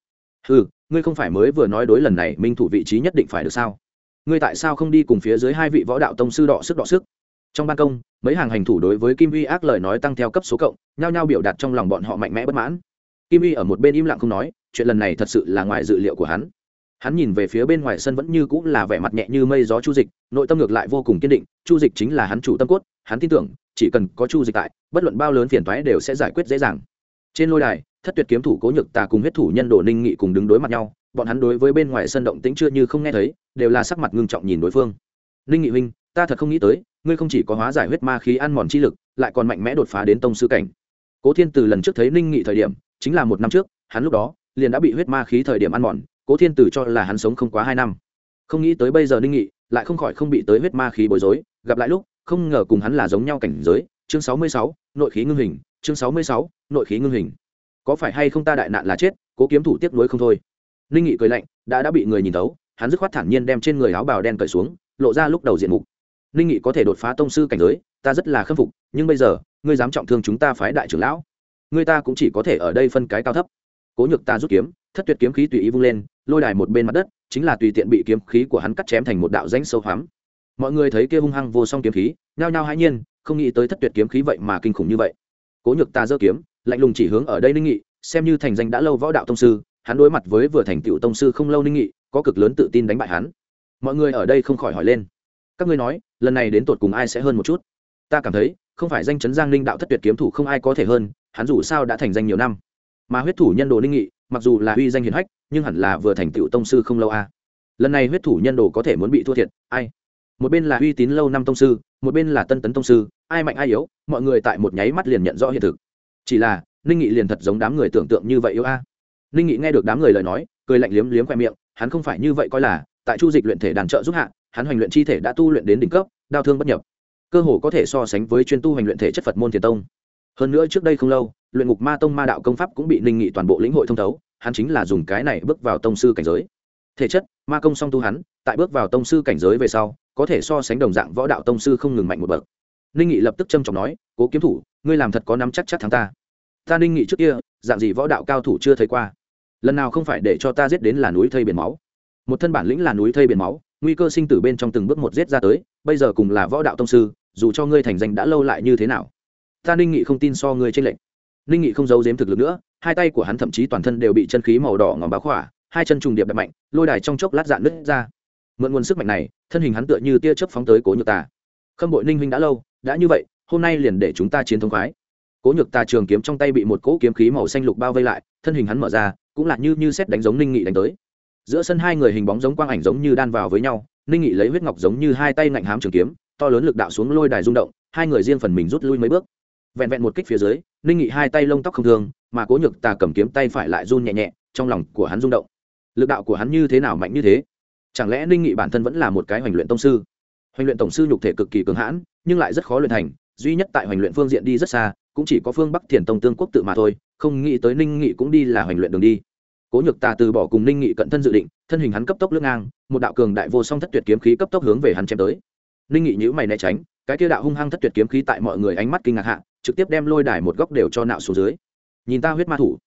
Ừ ngươi không phải mới vừa nói đối lần này minh thủ vị trí nhất định phải được sao? Ngươi tại sao không đi cùng phía dưới hai vị võ đạo tông sư đọ sức đọ sức? Trong ban công, mấy hàng hành thủ đối với kim vi ác lời nói tăng theo cấp số cộng, nhao nhao biểu đạt trong lòng bọn họ mạnh mẽ bất mãn. Kim vi ở một bên im lặng không nói, chuyện lần này thật sự là ngoài dự liệu của hắn. Hắn nhìn về phía bên ngoài sân vẫn như cũng là vẻ mặt nhẹ như mây gió chu dịch, nội tâm ngược lại vô cùng kiên định, chu dịch chính là hắn chủ tâm cốt, hắn tin tưởng chỉ cần có chu dịch tại, bất luận bao lớn phiền toái đều sẽ giải quyết dễ dàng. Trên lôi đài, thất tuyệt kiếm thủ cố nhược tà cùng huyết thủ nhân đồ ninh nghị cùng đứng đối mặt nhau, bọn hắn đối với bên ngoài sân động tĩnh chưa như không nghe thấy, đều là sắc mặt ngưng trọng nhìn đối phương. Ninh nghị huynh, ta thật không nghĩ tới, ngươi không chỉ có hóa giải huyết ma khí ăn mòn chi lực, lại còn mạnh mẽ đột phá đến tông sư cảnh. Cố thiên từ lần trước thấy ninh nghị thời điểm, chính là một năm trước, hắn lúc đó liền đã bị huyết ma khí thời điểm ăn mòn, cố thiên từ cho là hắn sống không quá hai năm. Không nghĩ tới bây giờ ninh nghị lại không khỏi không bị tới huyết ma khí bối rối, gặp lại lúc không ngờ cùng hắn là giống nhau cảnh giới, chương sáu mươi sáu, nội khí ngưng hình, chương sáu mươi sáu, nội khí ngưng hình. Có phải hay không ta đại nạn là chết, cố kiếm thủ tiếp nối không thôi. Ninh nghị cười lạnh, đã đã bị người nhìn tấu hắn dứt khoát thản nhiên đem trên người áo bào đen cởi xuống, lộ ra lúc đầu diện mục. Ninh nghị có thể đột phá tông sư cảnh giới, ta rất là khâm phục, nhưng bây giờ, ngươi dám trọng thương chúng ta phái đại trưởng lão, ngươi ta cũng chỉ có thể ở đây phân cái cao thấp. Cố nhược ta rút kiếm, thất tuyệt kiếm khí tùy ý vung lên, lôi đài một bên mặt đất, chính là tùy tiện bị kiếm khí của hắn cắt chém thành một đạo rãnh sâu hoắm mọi người thấy kia hung hăng vô song kiếm khí, nhao nhao hãi nhiên, không nghĩ tới thất tuyệt kiếm khí vậy mà kinh khủng như vậy. Cố nhược ta giơ kiếm, lạnh lùng chỉ hướng ở đây ninh nghị, xem như thành danh đã lâu võ đạo tông sư, hắn đối mặt với vừa thành tựu tông sư không lâu ninh nghị, có cực lớn tự tin đánh bại hắn. Mọi người ở đây không khỏi hỏi lên. Các ngươi nói, lần này đến tột cùng ai sẽ hơn một chút? Ta cảm thấy, không phải danh chấn giang ninh đạo thất tuyệt kiếm thủ không ai có thể hơn, hắn dù sao đã thành danh nhiều năm. Mà huyết thủ nhân đồ ninh nghị, mặc dù là uy danh hiền hách, nhưng hẳn là vừa thành tựu tông sư không lâu a. À. lần này huyết thủ nhân đồ có thể muốn bị thua thiệt, ai? Một bên là uy tín lâu năm tông sư, một bên là tân tấn tông sư, ai mạnh ai yếu, mọi người tại một nháy mắt liền nhận rõ hiện thực. Chỉ là, ninh nghị liền thật giống đám người tưởng tượng như vậy yếu a. Ninh nghị nghe được đám người lời nói, cười lạnh liếm liếm khoe miệng, hắn không phải như vậy coi là, tại chu dịch luyện thể đàn trợ giúp hạ, hắn hoành luyện chi thể đã tu luyện đến đỉnh cấp, đao thương bất nhập. Cơ hồ có thể so sánh với chuyên tu hoành luyện thể chất phật môn thiền tông. Hơn nữa trước đây không lâu, luyện ngục ma tông ma đạo công pháp cũng bị ninh nghị toàn bộ lĩnh hội thông thấu, hắn chính là dùng cái này bước vào tông sư cảnh giới. Thể chất, ma công song tu hắn, tại bước vào tông sư cảnh giới về sau có thể so sánh đồng dạng võ đạo tông sư không ngừng mạnh một bậc. Ninh nghị lập tức trâm trọng nói, cố kiếm thủ, ngươi làm thật có nắm chắc chắc thắng ta. Ta ninh nghị trước kia, dạng gì võ đạo cao thủ chưa thấy qua. Lần nào không phải để cho ta giết đến là núi thây biển máu. Một thân bản lĩnh là núi thây biển máu, nguy cơ sinh tử bên trong từng bước một giết ra tới, bây giờ cùng là võ đạo tông sư, dù cho ngươi thành danh đã lâu lại như thế nào? Ta ninh nghị không tin so ngươi trên lệnh ninh nghị không giấu giếm thực lực nữa, hai tay của hắn thậm chí toàn thân đều bị chân khí màu đỏ ngòm báo khỏa, hai chân trùng điệp đập mạnh, lôi đài trong chốc lát dạn nứt ra mượn nguồn sức mạnh này, thân hình hắn tựa như tia chớp phóng tới cố nhược tà. Khâm bội ninh huynh đã lâu, đã như vậy, hôm nay liền để chúng ta chiến thống khoái. Cố nhược tà trường kiếm trong tay bị một cỗ kiếm khí màu xanh lục bao vây lại, thân hình hắn mở ra, cũng là như như xét đánh giống ninh nghị đánh tới. Giữa sân hai người hình bóng giống quang ảnh giống như đan vào với nhau, ninh nghị lấy huyết ngọc giống như hai tay ngạnh hám trường kiếm, to lớn lực đạo xuống lôi đài rung động, hai người riêng phần mình rút lui mấy bước. Vẹn vẹn một kích phía dưới, ninh nghị hai tay lông tóc không thường mà cố nhược tà cầm kiếm tay phải lại run nhẹ nhẹ, trong lòng của hắn rung động. Lực đạo của hắn như thế nào mạnh như thế? Chẳng lẽ ninh nghị bản thân vẫn là một cái hoành luyện tông sư? Hoành luyện tổng sư nhục thể cực kỳ cường hãn, nhưng lại rất khó luyện thành, duy nhất tại hoành luyện phương diện đi rất xa, cũng chỉ có phương bắc thiền tông tương quốc tự mà thôi, không nghĩ tới ninh nghị cũng đi là hoành luyện đường đi. Cố nhược tà từ bỏ cùng ninh nghị cận thân dự định, thân hình hắn cấp tốc lưng ngang, một đạo cường đại vô song thất tuyệt kiếm khí cấp tốc hướng về hắn chém tới. Ninh nghị nhữ mày né tránh, cái kia đạo hung hăng thất tuyệt kiếm khí tại mọi người ánh mắt kinh ngạc hạ, trực tiếp đem lôi đài một góc đều cho nạo xuống dưới. Nhìn ta huyết ma thủ.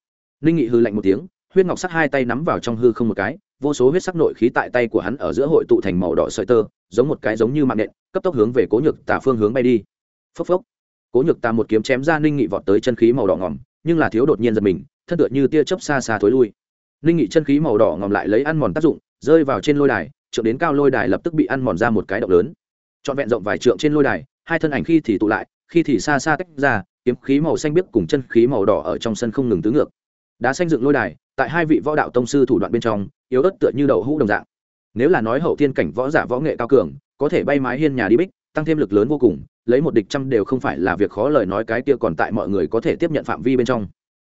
Ninh nghị hư lạnh một tiếng huyết ngọc sắc hai tay nắm vào trong hư không một cái vô số huyết sắc nội khí tại tay của hắn ở giữa hội tụ thành màu đỏ sợi tơ giống một cái giống như mạng nện cấp tốc hướng về cố nhược tà phương hướng bay đi. Phốc phốc. Cố nhược tà một kiếm chém ra ninh nghị vọt tới chân khí màu đỏ ngòm, nhưng là thiếu đột nhiên giật mình thân tựa như tia chớp xa xa thối lui. Ninh nghị chân khí màu đỏ ngòm lại lấy ăn mòn tác dụng rơi vào trên lôi đài trượng đến cao lôi đài lập tức bị ăn mòn ra một cái động lớn. Trọn vẹn rộng vài trượng trên lôi đài hai thân ảnh khi thì tụ lại khi thì xa xa tách ra kiếm khí màu xanh biếc cùng chân khí màu đỏ ở trong sân không ngừng tứ ngược. Đá xanh dựng lôi đài tại hai vị võ đạo tông sư thủ đoạn bên trong, yếu ớt tựa như đậu hũ đồng dạng. Nếu là nói hậu thiên cảnh võ giả võ nghệ cao cường, có thể bay mái hiên nhà đi bích, tăng thêm lực lớn vô cùng, lấy một địch trăm đều không phải là việc khó lời nói cái kia còn tại mọi người có thể tiếp nhận phạm vi bên trong.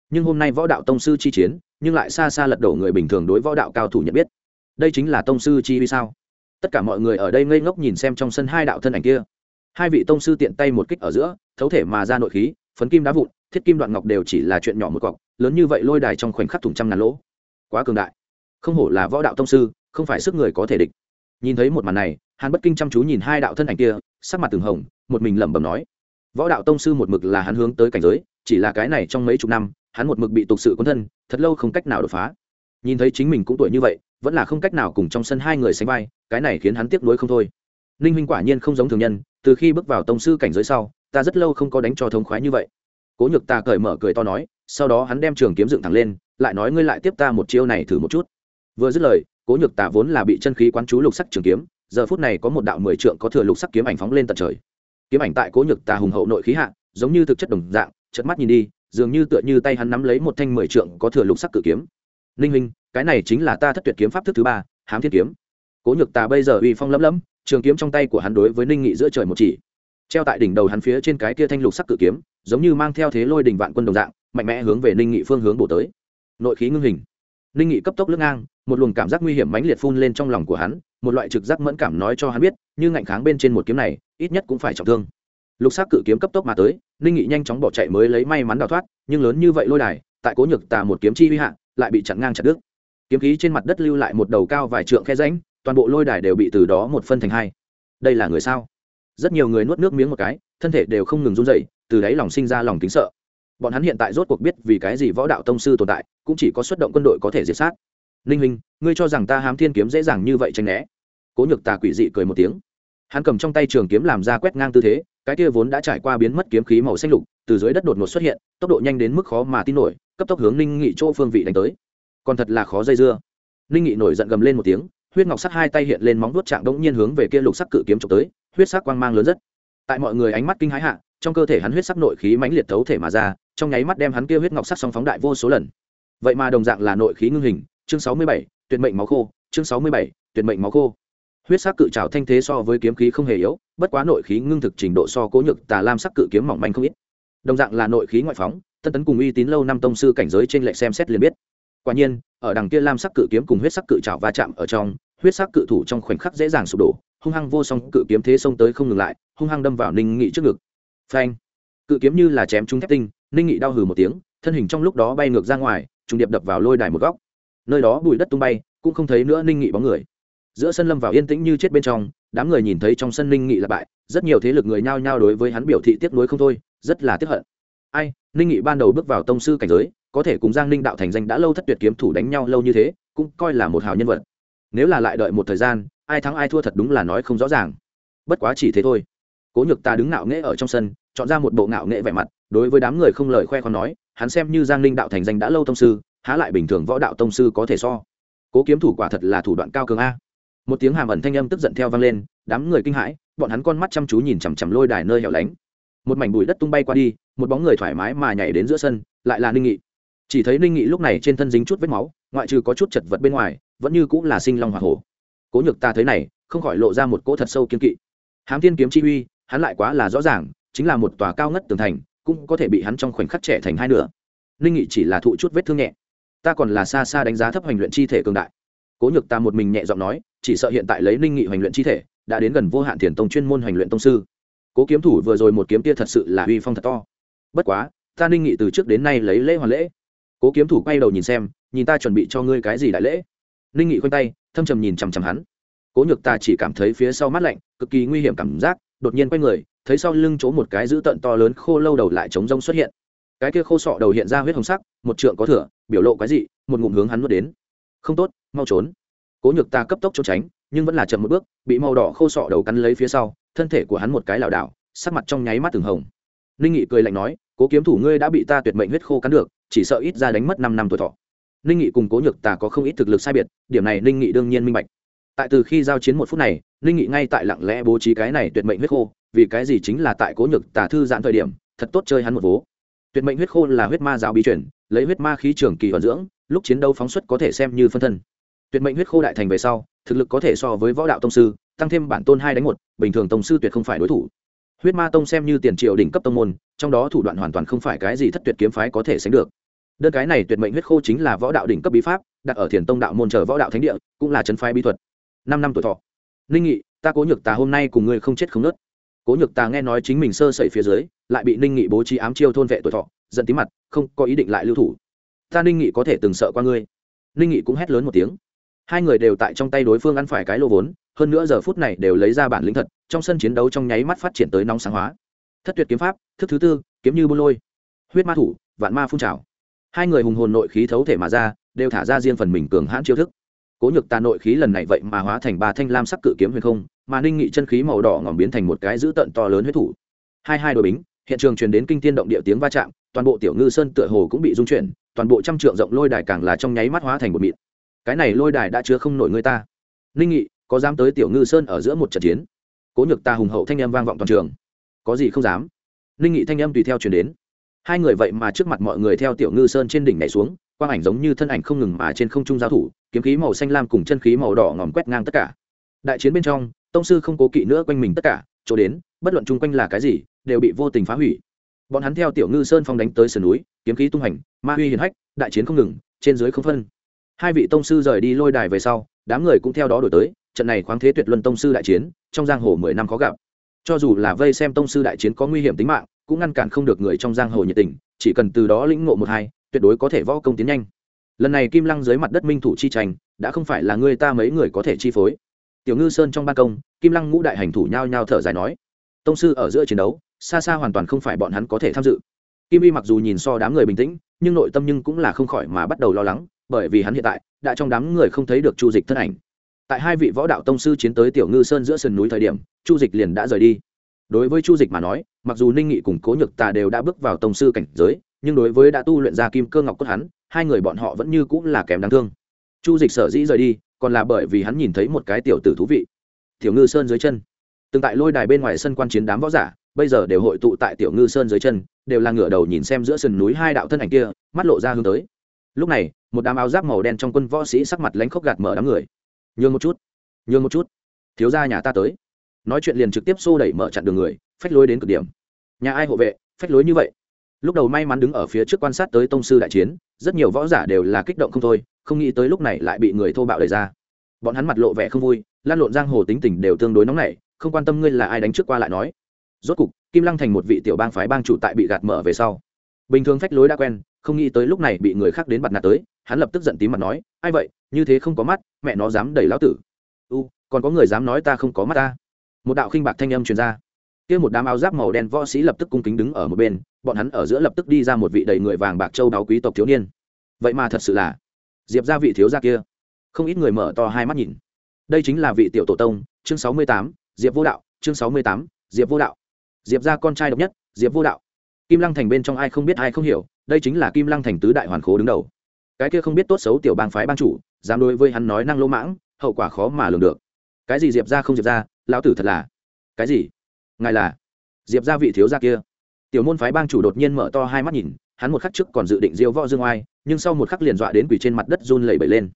Nhưng hôm nay võ đạo tông sư chi chiến, nhưng lại xa xa lật đổ người bình thường đối võ đạo cao thủ nhận biết. Đây chính là tông sư chi vì sao? Tất cả mọi người ở đây ngây ngốc nhìn xem trong sân hai đạo thân ảnh kia. Hai vị tông sư tiện tay một kích ở giữa, thấu thể mà ra nội khí, phấn kim đá vụn, thiết kim đoạn ngọc đều chỉ là chuyện nhỏ một cọc lớn như vậy lôi đài trong khoảnh khắc thủng trăm ngàn lỗ. Quá cường đại. Không hổ là võ đạo tông sư, không phải sức người có thể địch. Nhìn thấy một màn này, hàn bất kinh chăm chú nhìn hai đạo thân ảnh kia, sắc mặt từng hồng, một mình lẩm bẩm nói, võ đạo tông sư một mực là hắn hướng tới cảnh giới, chỉ là cái này trong mấy chục năm, hắn một mực bị tục sự quân thân, thật lâu không cách nào đột phá. Nhìn thấy chính mình cũng tuổi như vậy, vẫn là không cách nào cùng trong sân hai người sánh vai, cái này khiến hắn tiếc nuối không thôi. Ninh huynh quả nhiên không giống thường nhân, từ khi bước vào tông sư cảnh giới sau, ta rất lâu không có đánh cho thống khoái như vậy cố nhược ta cởi mở cười to nói, sau đó hắn đem trường kiếm dựng thẳng lên, lại nói ngươi lại tiếp ta một chiêu này thử một chút. Vừa dứt lời, cố nhược tà vốn là bị chân khí quán chú lục sắc trường kiếm, giờ phút này có một đạo mười trượng có thừa lục sắc kiếm ảnh phóng lên tận trời. Kiếm ảnh tại cố nhược tà hùng hậu nội khí hạ, giống như thực chất đồng dạng chật mắt nhìn đi, dường như tựa như tay hắn nắm lấy một thanh mười trượng có thừa lục sắc cự kiếm. Ninh huynh, cái này chính là ta thất tuyệt kiếm pháp thức thứ ba, hám thiên kiếm. Cố nhược tà bây giờ uy phong lấm lấm trường kiếm trong tay của hắn đối với ninh nghị giữa trời một chỉ treo tại đỉnh đầu hắn phía trên cái kia thanh lục sắc cự kiếm, giống như mang theo thế lôi đình vạn quân đồng dạng, mạnh mẽ hướng về ninh nghị phương hướng bổ tới. Nội khí ngưng hình. Ninh nghị cấp tốc lướt ngang, một luồng cảm giác nguy hiểm mãnh liệt phun lên trong lòng của hắn, một loại trực giác mẫn cảm nói cho hắn biết, như ngạnh kháng bên trên một kiếm này, ít nhất cũng phải trọng thương. Lục sắc cự kiếm cấp tốc mà tới, ninh nghị nhanh chóng bỏ chạy mới lấy may mắn đào thoát, nhưng lớn như vậy lôi đài, tại cố nhược tà một kiếm chi huy hạ, lại bị chặn ngang chặt đứt. Kiếm khí trên mặt đất lưu lại một đầu cao vài trượng khe ránh toàn bộ lôi đài đều bị từ đó một phân thành hai. Đây là người sao? Rất nhiều người nuốt nước miếng một cái, thân thể đều không ngừng run dậy từ đáy lòng sinh ra lòng kính sợ. Bọn hắn hiện tại rốt cuộc biết vì cái gì võ đạo tông sư tồn tại, cũng chỉ có xuất động quân đội có thể diệt sát. Ninh huynh, ngươi cho rằng ta hám thiên kiếm dễ dàng như vậy tranh né? Cố nhược tà quỷ dị cười một tiếng. Hắn cầm trong tay trường kiếm làm ra quét ngang tư thế, cái kia vốn đã trải qua biến mất kiếm khí màu xanh lục, từ dưới đất đột ngột xuất hiện, tốc độ nhanh đến mức khó mà tin nổi, cấp tốc hướng ninh nghị chỗ phương vị đánh tới. Còn thật là khó dây dưa. Ninh nghị nổi giận gầm lên một tiếng, huyết ngọc sắt hai tay hiện lên móng vuốt trạng đống nhiên hướng về kia lục sắc cự kiếm trộm tới huyết sắc quang mang lớn rất. Tại mọi người ánh mắt kinh hãi hạ, trong cơ thể hắn huyết sắc nội khí mãnh liệt thấu thể mà ra, trong nháy mắt đem hắn kia huyết ngọc sắc song phóng đại vô số lần. Vậy mà đồng dạng là nội khí ngưng hình, chương sáu mươi bảy, tuyệt mệnh máu khô, chương sáu mươi bảy, tuyệt mệnh máu khô. Huyết sắc cự trào thanh thế so với kiếm khí không hề yếu, bất quá nội khí ngưng thực trình độ so cố nhược tà lam sắc cự kiếm mỏng manh không ít. Đồng dạng là nội khí ngoại phóng, tân tấn cùng uy tín lâu năm tông sư cảnh giới trên lệ xem xét liền biết. Quả nhiên, ở đằng kia lam sắc cự kiếm cùng huyết sắc cự trào va chạm ở trong, huyết sắc cự thủ trong khoảnh khắc dễ dàng sụp đổ hung hăng vô song cự kiếm thế xông tới không ngừng lại, hung hăng đâm vào ninh nghị trước ngực. Phanh! Cự kiếm như là chém trúng thép tinh, ninh nghị đau hừ một tiếng, thân hình trong lúc đó bay ngược ra ngoài, trùng điệp đập vào lôi đài một góc. Nơi đó bụi đất tung bay, cũng không thấy nữa ninh nghị bóng người. Giữa sân lâm vào yên tĩnh như chết bên trong, đám người nhìn thấy trong sân ninh nghị là bại, rất nhiều thế lực người nhao nhao đối với hắn biểu thị tiếc nuối không thôi, rất là tiếc hận. Ai, ninh nghị ban đầu bước vào tông sư cảnh giới, có thể cùng giang ninh đạo thành danh đã lâu thất tuyệt kiếm thủ đánh nhau lâu như thế, cũng coi là một hào nhân vật. Nếu là lại đợi một thời gian ai thắng ai thua thật đúng là nói không rõ ràng. Bất quá chỉ thế thôi. Cố nhược ta đứng ngạo nghễ ở trong sân, chọn ra một bộ ngạo nghễ vẻ mặt, đối với đám người không lời khoe con nói, hắn xem như giang ninh đạo thành danh đã lâu tông sư, há lại bình thường võ đạo tông sư có thể so. Cố kiếm thủ quả thật là thủ đoạn cao cường a. Một tiếng hàm ẩn thanh âm tức giận theo vang lên, đám người kinh hãi, bọn hắn con mắt chăm chú nhìn chằm chằm lôi đài nơi hẻo lánh. Một mảnh bụi đất tung bay qua đi, một bóng người thoải mái mà nhảy đến giữa sân, lại là ninh nghị. Chỉ thấy ninh nghị lúc này trên thân dính chút vết máu, ngoại trừ có chút chật vật bên ngoài, vẫn như cũng là sinh long hoa hổ cố nhược ta thấy này, không khỏi lộ ra một cỗ thật sâu kiên kỵ. Hám thiên kiếm chi uy, hắn lại quá là rõ ràng, chính là một tòa cao ngất tường thành, cũng có thể bị hắn trong khoảnh khắc trẻ thành hai nửa. Ninh nghị chỉ là thụ chút vết thương nhẹ. Ta còn là xa xa đánh giá thấp hành luyện chi thể cường đại. Cố nhược ta một mình nhẹ giọng nói, chỉ sợ hiện tại lấy ninh nghị hành luyện chi thể, đã đến gần vô hạn thiền tông chuyên môn hành luyện tông sư. Cố kiếm thủ vừa rồi một kiếm tia thật sự là uy phong thật to. Bất quá, ta ninh nghị từ trước đến nay lấy lễ hoàn lễ. Cố kiếm thủ quay đầu nhìn xem, nhìn ta chuẩn bị cho ngươi cái gì đại lễ. Ninh nghị khoanh tay thâm trầm nhìn chằm chằm hắn. Cố nhược ta chỉ cảm thấy phía sau mắt lạnh, cực kỳ nguy hiểm cảm giác, đột nhiên quay người, thấy sau lưng chỗ một cái dữ tợn to lớn khô lâu đầu lại chống rông xuất hiện. Cái kia khô sọ đầu hiện ra huyết hồng sắc, một trượng có thửa biểu lộ cái gì một ngụm hướng hắn nuốt đến. Không tốt, mau trốn. Cố nhược ta cấp tốc trốn tránh, nhưng vẫn là chậm một bước, bị màu đỏ khô sọ đầu cắn lấy phía sau, thân thể của hắn một cái lảo đảo, sắc mặt trong nháy mắt từng hồng. Ninh nghị cười lạnh nói, cố kiếm thủ ngươi đã bị ta tuyệt mệnh huyết khô cắn được, chỉ sợ ít ra đánh mất năm năm tuổi thọ ninh nghị cùng cố nhược tà có không ít thực lực sai biệt, điểm này ninh nghị đương nhiên minh bạch. Tại từ khi giao chiến một phút này, ninh nghị ngay tại lặng lẽ bố trí cái này tuyệt mệnh huyết khô, vì cái gì chính là tại cố nhược tà thư giãn thời điểm, thật tốt chơi hắn một vố. Tuyệt mệnh huyết khô là huyết ma giáo bí chuyển lấy huyết ma khí trường kỳ vận dưỡng, lúc chiến đấu phóng xuất có thể xem như phân thân. Tuyệt mệnh huyết khô đại thành về sau, thực lực có thể so với võ đạo tông sư, tăng thêm bản tôn hai đánh một, bình thường tông sư tuyệt không phải đối thủ. Huyết ma tông xem như tiền triệu đỉnh cấp tông môn, trong đó thủ đoạn hoàn toàn không phải cái gì thất tuyệt kiếm phái có thể sánh được đơn cái này tuyệt mệnh huyết khô chính là võ đạo đỉnh cấp bí pháp, đặt ở thiền tông đạo môn chờ võ đạo thánh địa, cũng là trấn phái bí thuật. Năm năm tuổi thọ. Ninh nghị, ta cố nhược tà hôm nay cùng ngươi không chết không nớt. Cố nhược tà nghe nói chính mình sơ sẩy phía dưới, lại bị ninh nghị bố trí ám chiêu thôn vệ tuổi thọ, giận tí mặt, không có ý định lại lưu thủ. Ta ninh nghị có thể từng sợ qua ngươi. Ninh nghị cũng hét lớn một tiếng. Hai người đều tại trong tay đối phương ăn phải cái lô vốn, hơn nữa giờ phút này đều lấy ra bản lĩnh thật, trong sân chiến đấu trong nháy mắt phát triển tới nóng sáng hóa. Thất tuyệt kiếm pháp, thức thứ tư, kiếm như bô lôi. Huyết ma thủ, vạn ma phun trào hai người hùng hồn nội khí thấu thể mà ra, đều thả ra riêng phần mình cường hãn chiêu thức. Cố nhược tà nội khí lần này vậy mà hóa thành ba thanh lam sắc cự kiếm huyền không, mà ninh nghị chân khí màu đỏ ngòm biến thành một cái dữ tợn to lớn huyết thủ. Hai hai đội bính, hiện trường truyền đến kinh tiên động địa tiếng va chạm, toàn bộ tiểu ngư sơn tựa hồ cũng bị rung chuyển, toàn bộ trăm trượng rộng lôi đài càng là trong nháy mắt hóa thành một mịn. Cái này lôi đài đã chứa không nổi người ta. Ninh nghị, có dám tới tiểu ngư sơn ở giữa một trận chiến? Cố nhược ta hùng hậu thanh âm vang vọng toàn trường. Có gì không dám? Ninh nghị thanh âm tùy theo chuyển đến hai người vậy mà trước mặt mọi người theo tiểu ngư sơn trên đỉnh nhảy xuống, quang ảnh giống như thân ảnh không ngừng mà trên không trung giao thủ, kiếm khí màu xanh lam cùng chân khí màu đỏ ngòm quét ngang tất cả. Đại chiến bên trong, tông sư không cố kỵ nữa quanh mình tất cả, chỗ đến, bất luận chung quanh là cái gì, đều bị vô tình phá hủy. Bọn hắn theo tiểu ngư sơn phong đánh tới sườn núi, kiếm khí tung hành, ma huy hiền hách, đại chiến không ngừng, trên dưới không phân. Hai vị tông sư rời đi lôi đài về sau, đám người cũng theo đó đổi tới, trận này khoáng thế tuyệt luân tông sư đại chiến, trong giang hồ mười năm khó gặp. Cho dù là vây xem tông sư đại chiến có nguy hiểm tính mạng cũng ngăn cản không được người trong giang hồ nhiệt tình, chỉ cần từ đó lĩnh ngộ một hai, tuyệt đối có thể võ công tiến nhanh. Lần này kim lăng dưới mặt đất minh thủ chi tranh, đã không phải là người ta mấy người có thể chi phối. Tiểu ngư sơn trong ban công, kim lăng ngũ đại hành thủ nhao nhao thở dài nói, tông sư ở giữa chiến đấu, xa xa hoàn toàn không phải bọn hắn có thể tham dự. Kim y mặc dù nhìn so đám người bình tĩnh, nhưng nội tâm nhưng cũng là không khỏi mà bắt đầu lo lắng, bởi vì hắn hiện tại, đã trong đám người không thấy được chu dịch thân ảnh. Tại hai vị võ đạo tông sư chiến tới tiểu ngư sơn giữa sườn núi thời điểm, chu dịch liền đã rời đi. Đối với chu dịch mà nói mặc dù ninh nghị cùng cố nhược tà đều đã bước vào tông sư cảnh giới, nhưng đối với đã tu luyện ra kim cơ ngọc cốt hắn, hai người bọn họ vẫn như cũng là kém đáng thương. Chu dịch sở dĩ rời đi, còn là bởi vì hắn nhìn thấy một cái tiểu tử thú vị. Tiểu ngư sơn dưới chân. Từng tại lôi đài bên ngoài sân quan chiến đám võ giả, bây giờ đều hội tụ tại tiểu ngư sơn dưới chân, đều là ngửa đầu nhìn xem giữa sườn núi hai đạo thân ảnh kia, mắt lộ ra hướng tới. Lúc này, một đám áo giáp màu đen trong quân võ sĩ sắc mặt lánh khóc gạt mở đám người. Nhường một chút, nhường một chút, thiếu gia nhà ta tới. Nói chuyện liền trực tiếp xô đẩy mở chặn đường người phách lối đến cực điểm. Nhà ai hộ vệ, phách lối như vậy? Lúc đầu may mắn đứng ở phía trước quan sát tới tông sư đại chiến, rất nhiều võ giả đều là kích động không thôi, không nghĩ tới lúc này lại bị người thô bạo đẩy ra. Bọn hắn mặt lộ vẻ không vui, lan lộn giang hồ tính tình đều tương đối nóng nảy, không quan tâm ngươi là ai đánh trước qua lại nói. Rốt cục, kim lăng thành một vị tiểu bang phái bang chủ tại bị gạt mở về sau. Bình thường phách lối đã quen, không nghĩ tới lúc này bị người khác đến bặt nạt tới, hắn lập tức giận tím mặt nói, ai vậy? Như thế không có mắt, mẹ nó dám đẩy lão tử. U, còn có người dám nói ta không có mắt ta? Một đạo khinh bạc thanh âm truyền ra kia một đám áo giáp màu đen võ sĩ lập tức cung kính đứng ở một bên, bọn hắn ở giữa lập tức đi ra một vị đầy người vàng bạc châu đáo quý tộc thiếu niên. Vậy mà thật sự là, diệp gia vị thiếu gia kia. Không ít người mở to hai mắt nhìn. Đây chính là vị tiểu tổ tông, chương sáu mươi tám, diệp vô đạo, chương sáu mươi tám, diệp vô đạo. Diệp gia con trai độc nhất, diệp vô đạo. Kim lăng thành bên trong ai không biết ai không hiểu, đây chính là kim lăng thành tứ đại hoàn khố đứng đầu. Cái kia không biết tốt xấu tiểu bang phái bang chủ, dám đối với hắn nói năng lỗ mãng, hậu quả khó mà lường được. Cái gì diệp ra không diệp ra lão tử thật là. Cái gì? Ngài là diệp gia vị thiếu gia kia tiểu môn phái bang chủ đột nhiên mở to hai mắt nhìn hắn một khắc trước còn dự định diêu võ dương oai nhưng sau một khắc liền dọa đến quỷ trên mặt đất run lẩy bẩy lên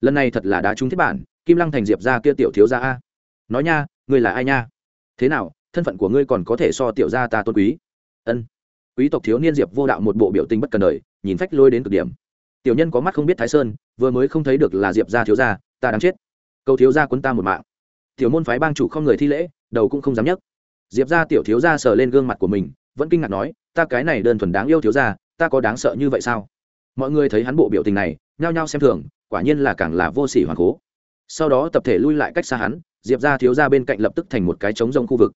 lần này thật là đá trúng thiết bản kim lăng thành diệp gia kia tiểu thiếu gia a nói nha ngươi là ai nha thế nào thân phận của ngươi còn có thể so tiểu gia ta tôn quý ân quý tộc thiếu niên diệp vô đạo một bộ biểu tình bất cần đời nhìn phách lôi đến cực điểm tiểu nhân có mắt không biết thái sơn vừa mới không thấy được là diệp gia thiếu gia ta đáng chết Câu thiếu gia quấn ta một mạng tiểu môn phái bang chủ không người thi lễ đầu cũng không dám nhấc diệp gia tiểu thiếu gia sờ lên gương mặt của mình, vẫn kinh ngạc nói, ta cái này đơn thuần đáng yêu thiếu ra ta có đáng sợ như vậy sao? Mọi người thấy hắn bộ biểu tình này, nhao nhao xem thường, quả nhiên là càng là vô sỉ hoàng cố sau đó tập thể lui lại cách xa hắn, diệp ra thiếu ra bên cạnh lập tức thành một cái trống rông khu vực.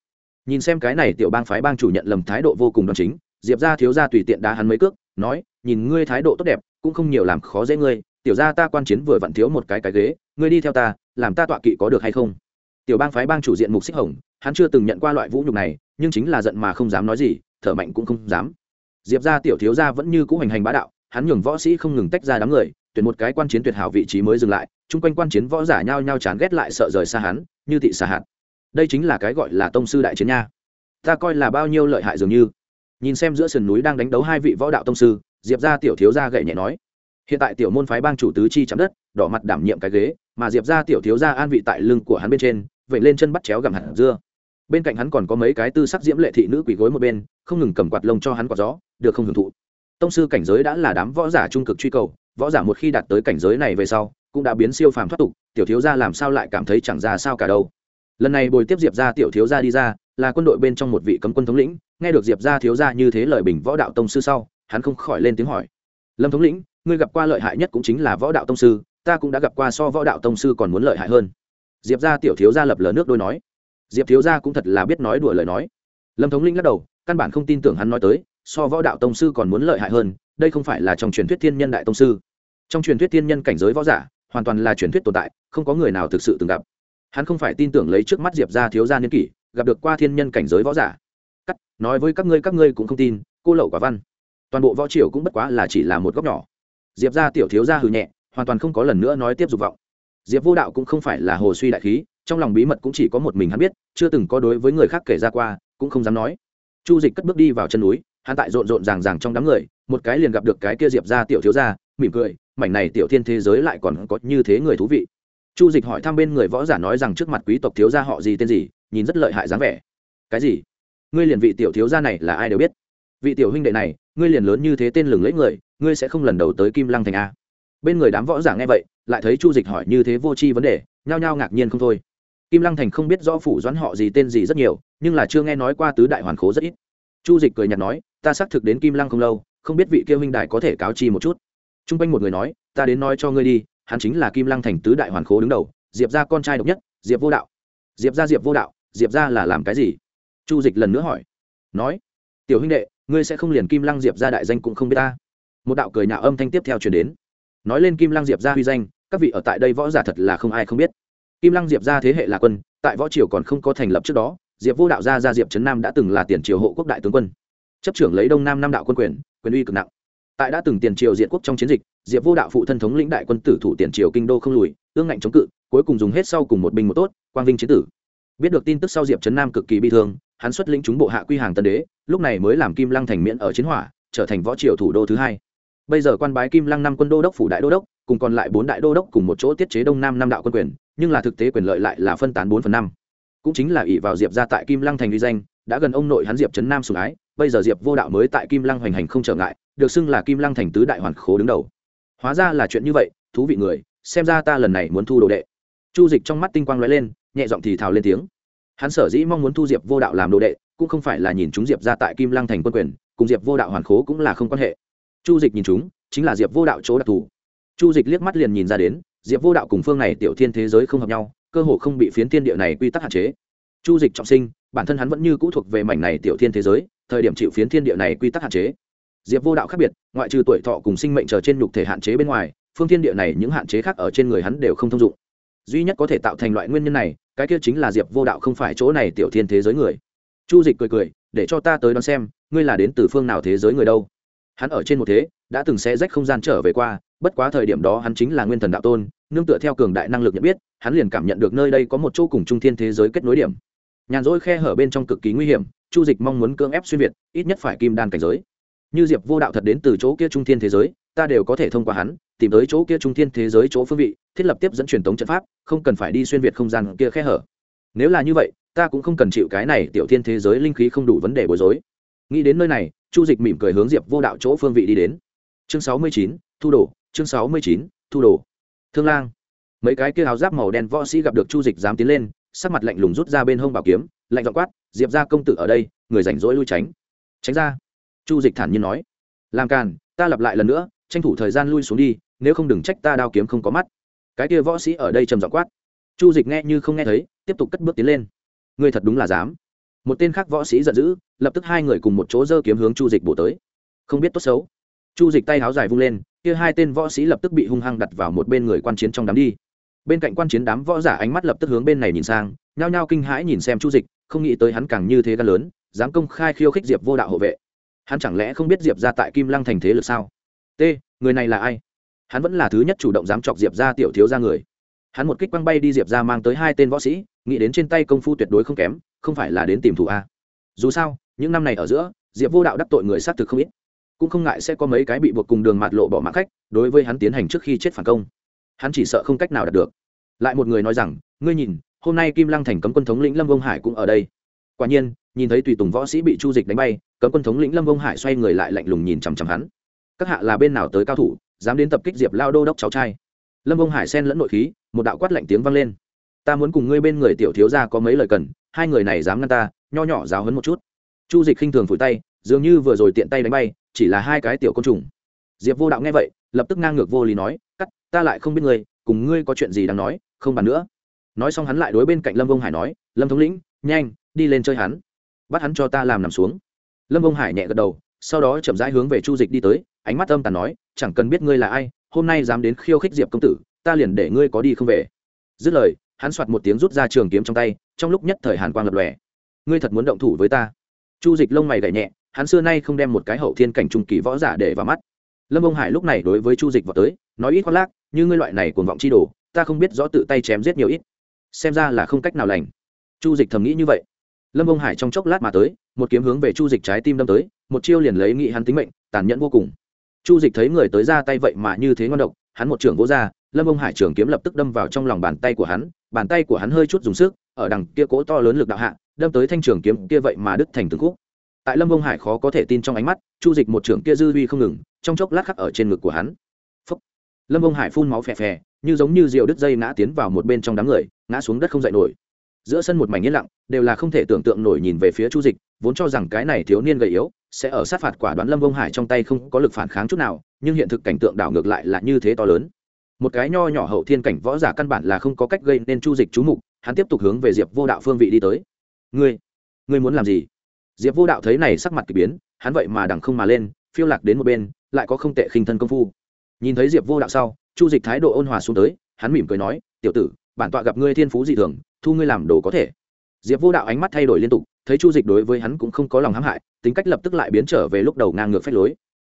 Nhìn xem cái này tiểu bang phái bang chủ nhận lầm thái độ vô cùng đoan chính, diệp ra thiếu ra tùy tiện đá hắn mấy cước, nói, nhìn ngươi thái độ tốt đẹp, cũng không nhiều làm khó dễ ngươi, tiểu ra ta quan chiến vừa vặn thiếu một cái cái ghế, ngươi đi theo ta, làm ta tọa kỵ có được hay không? Tiểu bang phái bang chủ diện mục xích hồng hắn chưa từng nhận qua loại vũ nhục này, nhưng chính là giận mà không dám nói gì, thở mạnh cũng không dám. Diệp ra tiểu thiếu ra vẫn như cũ hành hành bá đạo, hắn nhường võ sĩ không ngừng tách ra đám người, tuyển một cái quan chiến tuyệt hảo vị trí mới dừng lại, chung quanh quan chiến võ giả nhao nhao chán ghét lại sợ rời xa hắn, như thị xà hạt. Đây chính là cái gọi là tông sư đại chiến nha. Ta coi là bao nhiêu lợi hại dường như. Nhìn xem giữa sườn núi đang đánh đấu hai vị võ đạo tông sư, diệp ra tiểu thiếu gia gậy nhẹ nói. Hiện tại tiểu môn phái bang chủ tứ chi chạm đất, đỏ mặt đảm nhiệm cái ghế, mà diệp ra tiểu thiếu gia an vị tại lưng của hắn bên trên, vậy lên chân bắt chéo gặm hẳn dưa bên cạnh hắn còn có mấy cái tư sắc diễm lệ thị nữ quỳ gối một bên, không ngừng cầm quạt lông cho hắn quạt gió, được không hưởng thụ. Tông sư cảnh giới đã là đám võ giả trung cực truy cầu, võ giả một khi đạt tới cảnh giới này về sau, cũng đã biến siêu phàm thoát tục, tiểu thiếu gia làm sao lại cảm thấy chẳng ra sao cả đâu. Lần này bồi tiếp diệp ra tiểu thiếu gia đi ra, là quân đội bên trong một vị cấm quân thống lĩnh, nghe được diệp ra thiếu gia như thế lời bình võ đạo tông sư sau, hắn không khỏi lên tiếng hỏi. Lâm thống lĩnh, ngươi gặp qua lợi hại nhất cũng chính là võ đạo tông sư, ta cũng đã gặp qua so võ đạo tông sư còn muốn lợi hại hơn. Diệp ra tiểu thiếu gia lập lờ nước đôi nói diệp thiếu gia cũng thật là biết nói đùa lời nói. Lâm thống Linh lắc đầu, căn bản không tin tưởng hắn nói tới, so võ đạo tông sư còn muốn lợi hại hơn, đây không phải là trong truyền thuyết thiên nhân đại tông sư. Trong truyền thuyết thiên nhân cảnh giới võ giả, hoàn toàn là truyền thuyết tồn tại, không có người nào thực sự từng gặp. Hắn không phải tin tưởng lấy trước mắt diệp ra thiếu gia niên kỷ, gặp được qua thiên nhân cảnh giới võ giả. Cắt, nói với các ngươi các ngươi cũng không tin, cô lậu quả văn. Toàn bộ võ triều cũng bất quá là chỉ là một góc nhỏ. Diệp ra tiểu thiếu gia hừ nhẹ, hoàn toàn không có lần nữa nói tiếp dục vọng. Diệp vô đạo cũng không phải là hồ suy đại khí trong lòng bí mật cũng chỉ có một mình hắn biết, chưa từng có đối với người khác kể ra qua, cũng không dám nói. Chu dịch cất bước đi vào chân núi, hắn tại rộn rộn ràng ràng trong đám người, một cái liền gặp được cái kia diệp ra tiểu thiếu gia, mỉm cười, mảnh này tiểu thiên thế giới lại còn có như thế người thú vị. Chu dịch hỏi thăm bên người võ giả nói rằng trước mặt quý tộc thiếu gia họ gì, tên gì, nhìn rất lợi hại dáng vẻ. Cái gì? Ngươi liền vị tiểu thiếu gia này là ai đều biết. Vị tiểu huynh đệ này, ngươi liền lớn như thế tên lừng lẫy người, ngươi sẽ không lần đầu tới kim lăng thành a. Bên người đám võ giả nghe vậy, lại thấy chu dịch hỏi như thế vô tri vấn đề, nhao nhao ngạc nhiên không thôi kim lăng thành không biết rõ phủ doãn họ gì tên gì rất nhiều, nhưng là chưa nghe nói qua tứ đại hoàn khố rất ít. Chu dịch cười nhạt nói, ta xác thực đến kim lăng không lâu, không biết vị kia huynh đại có thể cáo chi một chút. T r u n g quanh một người nói, ta đến nói cho ngươi đi, hắn chính là kim lăng thành tứ đại hoàn khố đứng đầu, diệp ra con trai độc nhất, diệp vô đạo. Diệp ra diệp vô đạo, diệp ra là làm cái gì? Chu dịch lần nữa hỏi. Nói, tiểu huynh đệ, ngươi sẽ không liền kim lăng diệp ra đại danh cũng không biết ta. Một đạo cười nhạo âm thanh tiếp theo chuyển đến. Nói lên kim lăng diệp ra huy danh, các vị ở tại đây võ giả thật là không ai không biết kim lăng diệp ra thế hệ là quân, tại võ triều còn không có thành lập trước đó, diệp vô đạo gia gia diệp trấn nam đã từng là tiền triều hộ quốc đại tướng quân. Chấp trưởng lấy đông nam nam đạo quân quyền quyền uy cực nặng. Tại đã từng tiền triều diện quốc trong chiến dịch, diệp vô đạo phụ thân thống lĩnh đại quân tử thủ tiền triều kinh đô không lùi, ương ngạnh chống cự, cuối cùng dùng hết sau cùng một binh một tốt, quang vinh chiến tử. Biết được tin tức sau diệp trấn nam cực kỳ bi thương, hắn xuất lĩnh chúng bộ hạ quy hàng tân đế, lúc này mới làm kim lăng thành miễn ở chiến hỏa, trở thành võ triều thủ đô thứ hai. Bây giờ quan bái kim lăng năm quân đô đốc phủ đại đô đốc cùng còn lại bốn đại đô đốc cùng một chỗ tiết chế đông nam năm đạo quân quyền, nhưng là thực tế quyền lợi lại là phân tán bốn phần năm. Cũng chính là ỷ vào diệp ra tại kim lăng thành uy danh, đã gần ông nội hắn diệp trấn nam sùng ái, bây giờ diệp vô đạo mới tại kim lăng hoành hành không trở ngại, được xưng là kim lăng thành tứ đại hoàn khố đứng đầu. Hóa ra là chuyện như vậy, thú vị người, xem ra ta lần này muốn thu đồ đệ. Chu dịch trong mắt tinh quang l ó e lên, nhẹ giọng thì thào lên tiếng. Hắn sở dĩ mong muốn thu diệp vô đạo làm đồ đệ, cũng không phải là nhìn chúng diệp ra tại kim lăng thành quân quyền, cùng diệp vô đạo hoàn khố cũng là không quan hệ. Chu dịch nhìn chúng, chính là diệp vô đạo chỗ đặc thù chu dịch liếc mắt liền nhìn ra đến, diệp vô đạo cùng phương này tiểu thiên thế giới không hợp nhau, cơ hồ không bị phiến thiên địa này quy tắc hạn chế. Chu dịch trọng sinh, bản thân hắn vẫn như cũ thuộc về mảnh này tiểu thiên thế giới, thời điểm chịu phiến thiên địa này quy tắc hạn chế. Diệp vô đạo khác biệt, ngoại trừ tuổi thọ cùng sinh mệnh chờ trên nhục thể hạn chế bên ngoài, phương thiên địa này những hạn chế khác ở trên người hắn đều không thông dụng. Duy nhất có thể tạo thành loại nguyên nhân này, cái kia chính là diệp vô đạo không phải chỗ này tiểu thiên thế giới người. Chu dịch cười cười, để cho ta tới đón xem, ngươi là đến từ phương nào thế giới người đâu? Hắn ở trên một thế, đã từng sẽ rách không gian trở về qua bất quá thời điểm đó hắn chính là nguyên thần đạo tôn, nương tựa theo cường đại năng lực nhận biết, hắn liền cảm nhận được nơi đây có một chỗ cùng trung thiên thế giới kết nối điểm. Nhàn rỗi khe hở bên trong cực kỳ nguy hiểm, chu dịch mong muốn cưỡng ép xuyên việt, ít nhất phải kim đan cảnh giới. Như diệp vô đạo thật đến từ chỗ kia trung thiên thế giới, ta đều có thể thông qua hắn, tìm tới chỗ kia trung thiên thế giới chỗ phương vị, thiết lập tiếp dẫn truyền tống trận pháp, không cần phải đi xuyên việt không gian kia khe hở. Nếu là như vậy, ta cũng không cần chịu cái này tiểu thiên thế giới linh khí không đủ vấn đề bối rối. Nghĩ đến nơi này, chu dịch mỉm cười hướng diệp vô đạo chỗ phương vị đi đến. Chương sáu mươi chín, thu đồ chương sáu mươi chín, thu đồ. Thương lang. Mấy cái kia áo giáp màu đen võ sĩ gặp được chu dịch dám tiến lên, sắc mặt lạnh lùng rút ra bên hông bảo kiếm, lạnh giọng quát, diệp ra công tử ở đây, người rảnh rỗi lui tránh. Tránh ra. Chu dịch thản nhiên nói. Làm càn, ta lặp lại lần nữa, tranh thủ thời gian lui xuống đi, nếu không đừng trách ta đao kiếm không có mắt. Cái kia võ sĩ ở đây trầm giọng quát. Chu dịch nghe như không nghe thấy, tiếp tục cất bước tiến lên. Ngươi thật đúng là dám. Một tên khác võ sĩ giận dữ, lập tức hai người cùng một chỗ giơ kiếm hướng chu dịch bổ tới. Không biết tốt xấu. Chu dịch tay háo dài vung lên kia hai tên võ sĩ lập tức bị hung hăng đặt vào một bên người quan chiến trong đám đi. Bên cạnh quan chiến đám võ giả ánh mắt lập tức hướng bên này nhìn sang, nhao nhao kinh hãi nhìn xem chu dịch, không nghĩ tới hắn càng như thế gan lớn, dám công khai khiêu khích diệp vô đạo hộ vệ. Hắn chẳng lẽ không biết diệp ra tại kim lăng thành thế lực sao? T, người này là ai? Hắn vẫn là thứ nhất chủ động dám chọc diệp ra tiểu thiếu ra người. Hắn một kích băng bay đi diệp ra mang tới hai tên võ sĩ, nghĩ đến trên tay công phu tuyệt đối không kém, không phải là đến tìm thủ a. Dù sao, những năm này ở giữa, diệp vô đạo đắc tội người xác thực không ít cũng không ngại sẽ có mấy cái bị buộc cùng đường mạt lộ bỏ mạng khách, đối với hắn tiến hành trước khi chết phản công. Hắn chỉ sợ không cách nào đạt được. Lại một người nói rằng, ngươi nhìn, hôm nay kim lăng thành cấm quân thống lĩnh lâm vông hải cũng ở đây. Quả nhiên, nhìn thấy tùy tùng võ sĩ bị chu dịch đánh bay, cấm quân thống lĩnh lâm vông hải xoay người lại lạnh lùng nhìn chằm chằm hắn. Các hạ là bên nào tới cao thủ, dám đến tập kích diệp lao đô đốc cháu trai? Lâm vông hải xen lẫn nội khí, một đạo quát lạnh tiếng vang lên. Ta muốn cùng ngươi bên người tiểu thiếu gia có mấy lời cần, hai người này dám ngăn ta, nho nhỏ giáo hấn một chút. Chu dịch khinh thường phủi tay, dường như vừa rồi tiện tay đánh bay chỉ là hai cái tiểu côn trùng. Diệp vô đạo nghe vậy, lập tức ngang ngược vô lý nói, cắt, ta lại không biết ngươi, cùng ngươi có chuyện gì đáng nói, không bàn nữa. Nói xong hắn lại đối bên cạnh lâm vông hải nói, lâm thống lĩnh, nhanh, đi lên chơi hắn. Bắt hắn cho ta làm nằm xuống. Lâm vông hải nhẹ gật đầu, sau đó chậm rãi hướng về chu dịch đi tới, ánh mắt âm tàn nói, chẳng cần biết ngươi là ai, hôm nay dám đến khiêu khích diệp công tử, ta liền để ngươi có đi không về. Dứt lời, hắn soạt một tiếng rút ra trường kiếm trong tay, trong lúc nhất thời hàn quang lập lòe. Ngươi thật muốn động thủ với ta? Chu dịch lông mày gảy nhẹ, hắn xưa nay không đem một cái hậu thiên cảnh trung kỳ võ giả để vào mắt. Lâm ông hải lúc này đối với chu dịch vào tới, nói ít khoác lác, như ngươi loại này cuồng vọng chi đồ, ta không biết rõ tự tay chém giết nhiều ít. Xem ra là không cách nào lành. Chu dịch thầm nghĩ như vậy. Lâm ông hải trong chốc lát mà tới, một kiếm hướng về chu dịch trái tim đâm tới, một chiêu liền lấy nghị hắn tính mệnh, tàn nhẫn vô cùng. Chu dịch thấy người tới ra tay vậy mà như thế ngon độc, hắn một trường vỗ ra, lâm ông hải trường kiếm lập tức đâm vào trong lòng bàn tay của hắn, bàn tay của hắn hơi chút dùng sức, ở đằng kia cố to lớn lực đạo hạ đâm tới thanh trường kiếm kia vậy mà đứt thành từng khúc. Tại lâm ông hải khó có thể tin trong ánh mắt, chu dịch một trưởng kia dư vi không ngừng, trong chốc lát khắc ở trên ngực của hắn. Phúc. lâm ông hải phun máu phè phè, như giống như rượu đứt dây ngã tiến vào một bên trong đám người, ngã xuống đất không dậy nổi. Giữa sân một mảnh yên lặng, đều là không thể tưởng tượng nổi nhìn về phía chu dịch, vốn cho rằng cái này thiếu niên gầy yếu, sẽ ở sát phạt quả đoán lâm ông hải trong tay không có lực phản kháng chút nào, nhưng hiện thực cảnh tượng đảo ngược lại là như thế to lớn. Một cái nho nhỏ hậu thiên cảnh võ giả căn bản là không có cách gây nên chu dịch chú mục, hắn tiếp tục hướng về diệp vô đạo phương vị đi tới ngươi ngươi muốn làm gì? Diệp vô đạo thấy này sắc mặt k ỳ biến, hắn vậy mà đằng không mà lên, phiêu lạc đến một bên, lại có không tệ khinh thân công phu. Nhìn thấy diệp vô đạo sau, chu dịch thái độ ôn hòa xuống tới, hắn mỉm cười nói, tiểu tử, bản tọa gặp ngươi thiên phú dị thường, thu ngươi làm đồ có thể. Diệp vô đạo ánh mắt thay đổi liên tục, thấy chu dịch đối với hắn cũng không có lòng hãm hại, tính cách lập tức lại biến trở về lúc đầu ngang ngược phách lối.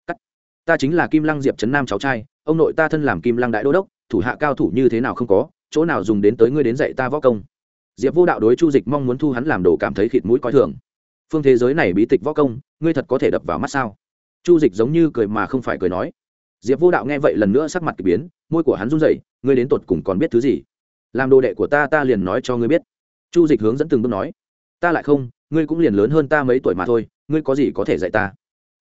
Cắt, ta chính là kim lăng diệp trấn nam cháu trai, ông nội ta thân làm kim lăng đại đô đốc, thủ hạ cao thủ như thế nào không có, chỗ nào dùng đến tới ngươi đến dạy ta võ công? Diệp vô đạo đối chu dịch mong muốn thu hắn làm đồ cảm thấy khịt mũi coi thường. Phương thế giới này bí tịch võ công, ngươi thật có thể đập vào mắt sao? Chu dịch giống như cười mà không phải cười nói. Diệp vô đạo nghe vậy lần nữa sắc mặt k ỳ biến, môi của hắn run rẩy, ngươi đến tột cùng còn biết thứ gì? Làm đồ đệ của ta ta liền nói cho ngươi biết. Chu dịch hướng dẫn từng bước nói. Ta lại không, ngươi cũng liền lớn hơn ta mấy tuổi mà thôi, ngươi có gì có thể dạy ta?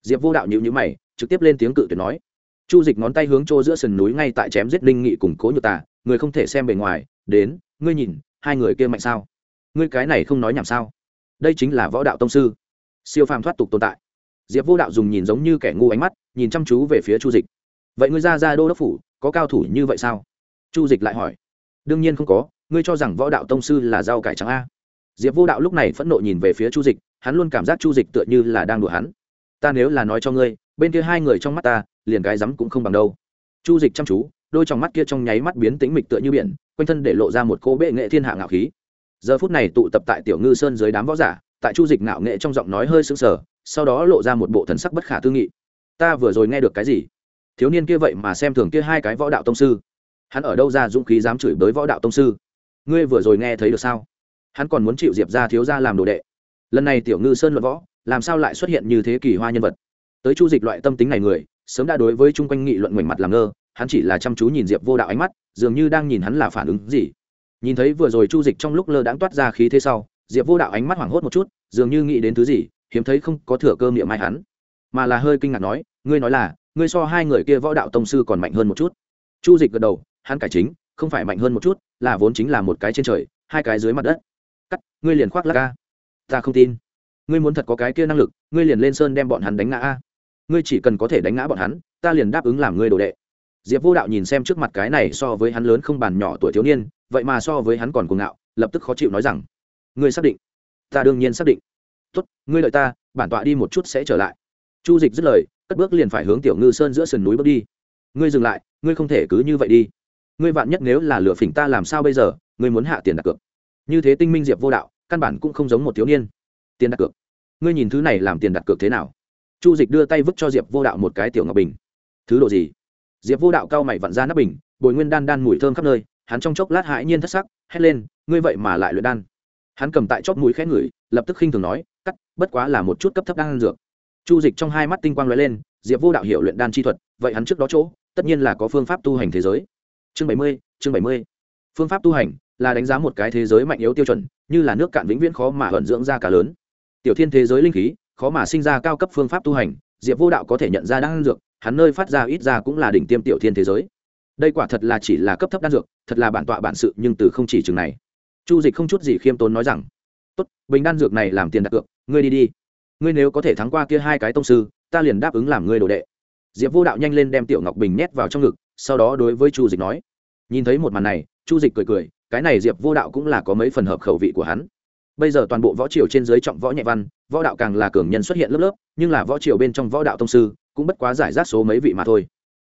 Diệp vô đạo nhịu nhữ mày, trực tiếp lên tiếng cự tuyệt nói. Chu dịch ngón tay hướng chỗ giữa sườn núi ngay tại chém giết linh nghị củng cố nhược tà, người không thể xem bề ngoài, đến, ngươi nhìn hai người kia mạnh sao? Ngươi cái này không nói nhảm sao? Đây chính là võ đạo tông sư. Siêu phàm thoát tục tồn tại. Diệp vô đạo dùng nhìn giống như kẻ ngu ánh mắt, nhìn chăm chú về phía chu dịch. Vậy ngươi ra ra đô đốc phủ, có cao thủ như vậy sao? Chu dịch lại hỏi. Đương nhiên không có, ngươi cho rằng võ đạo tông sư là rau cải trắng a? Diệp vô đạo lúc này phẫn nộ nhìn về phía chu dịch, hắn luôn cảm giác chu dịch tựa như là đang đùa hắn. Ta nếu là nói cho ngươi, bên kia hai người trong mắt ta, liền cái rắm cũng không bằng đâu. Chu dịch chăm chú đôi trong mắt kia trong nháy mắt biến tính mịch tựa như biển, quanh thân để lộ ra một cô bệ nghệ thiên hạ ngạo khí. Giờ phút này tụ tập tại tiểu ngư sơn dưới đám võ giả, tại chu dịch ngạo nghệ trong giọng nói hơi sững sờ, sau đó lộ ra một bộ thần sắc bất khả tư nghị. Ta vừa rồi nghe được cái gì? Thiếu niên kia vậy mà xem thường kia hai cái võ đạo tông sư. Hắn ở đâu ra dũng khí dám chửi bới võ đạo tông sư? Ngươi vừa rồi nghe thấy được sao? Hắn còn muốn chịu diệp ra thiếu ra làm đồ đệ. Lần này tiểu ngư sơn luận võ, làm sao lại xuất hiện như thế kỳ hoa nhân vật? Tới chu dịch loại tâm tính này người, sớm đã đối với chung quanh nghị luận ngoảnh mặt làm ngơ hắn chỉ là chăm chú nhìn diệp vô đạo ánh mắt dường như đang nhìn hắn là phản ứng gì nhìn thấy vừa rồi chu dịch trong lúc lơ đãng toát ra khí thế sau diệp vô đạo ánh mắt hoảng hốt một chút dường như nghĩ đến thứ gì hiếm thấy không có thừa cơ miệng mai hắn mà là hơi kinh ngạc nói ngươi nói là ngươi so hai người kia võ đạo tông sư còn mạnh hơn một chút chu dịch gật đầu hắn cải chính không phải mạnh hơn một chút là vốn chính là một cái trên trời hai cái dưới mặt đất cắt ngươi liền khoác lắc ca ta không tin ngươi muốn thật có cái kia năng lực ngươi liền lên sơn đem bọn hắn đánh ngã a ngươi chỉ cần có thể đánh ngã bọn hắn ta liền đáp ứng làm ngươi đồ đệ diệp vô đạo nhìn xem trước mặt cái này so với hắn lớn không bàn nhỏ tuổi thiếu niên, vậy mà so với hắn còn cuồng ngạo, lập tức khó chịu nói rằng, ngươi xác định? Ta đương nhiên xác định. Tốt, ngươi lợi ta, bản tọa đi một chút sẽ trở lại. Chu dịch dứt lời, cất bước liền phải hướng tiểu ngư sơn giữa sườn núi bước đi. Ngươi dừng lại, ngươi không thể cứ như vậy đi. Ngươi vạn nhất nếu là lửa phỉnh ta làm sao bây giờ, ngươi muốn hạ tiền đặt cược. Như thế tinh minh diệp vô đạo, căn bản cũng không giống một thiếu niên. Tiền đặt cược? Ngươi nhìn thứ này làm tiền đặt cược thế nào? Chu dịch đưa tay vứt cho diệp vô đạo một cái tiểu ngọc bình. Thứ độ gì? Diệp vô đạo cao mày vặn ra nắp bình, bồi nguyên đan đan mùi thơm khắp nơi, hắn trong chốc lát hãi nhiên thất sắc, hét lên, ngươi vậy mà lại luyện đan. Hắn cầm tại chóp mũi khẽ ngửi, lập tức khinh thường nói, cắt, bất quá là một chút cấp thấp đan dược. Chu dịch trong hai mắt tinh quang lóe lên, diệp vô đạo hiểu luyện đan chi thuật, vậy hắn trước đó chỗ, tất nhiên là có phương pháp tu hành thế giới. Chương bảy mươi, chương bảy mươi. Phương pháp tu hành là đánh giá một cái thế giới mạnh yếu tiêu chuẩn, như là nước cạn vĩnh viễn khó mà vận dưỡng ra cả lớn. Tiểu thiên thế giới linh khí, khó mà sinh ra cao cấp phương pháp tu hành, diệp vô đạo có thể nhận ra đan dược hắn nơi phát ra ít ra cũng là đỉnh tiêm tiểu thiên thế giới. Đây quả thật là chỉ là cấp thấp đan dược, thật là bản tọa bản sự, nhưng từ không chỉ chừng này. Chu dịch không chút gì khiêm tốn nói rằng, tốt, bình đan dược này làm tiền đặt cược, ngươi đi đi. Ngươi nếu có thể thắng qua kia hai cái tông sư, ta liền đáp ứng làm ngươi đồ đệ. Diệp vô đạo nhanh lên đem tiểu ngọc bình nhét vào trong ngực, sau đó đối với chu dịch nói, nhìn thấy một màn này, chu dịch cười cười, cái này diệp vô đạo cũng là có mấy phần hợp khẩu vị của hắn. Bây giờ toàn bộ võ triều trên dưới trọng võ nhẹ văn, võ đạo càng là cường nhân xuất hiện lớp lớp, nhưng là võ triều bên trong võ đạo tông sư cũng bất quá giải rác số mấy vị mà thôi.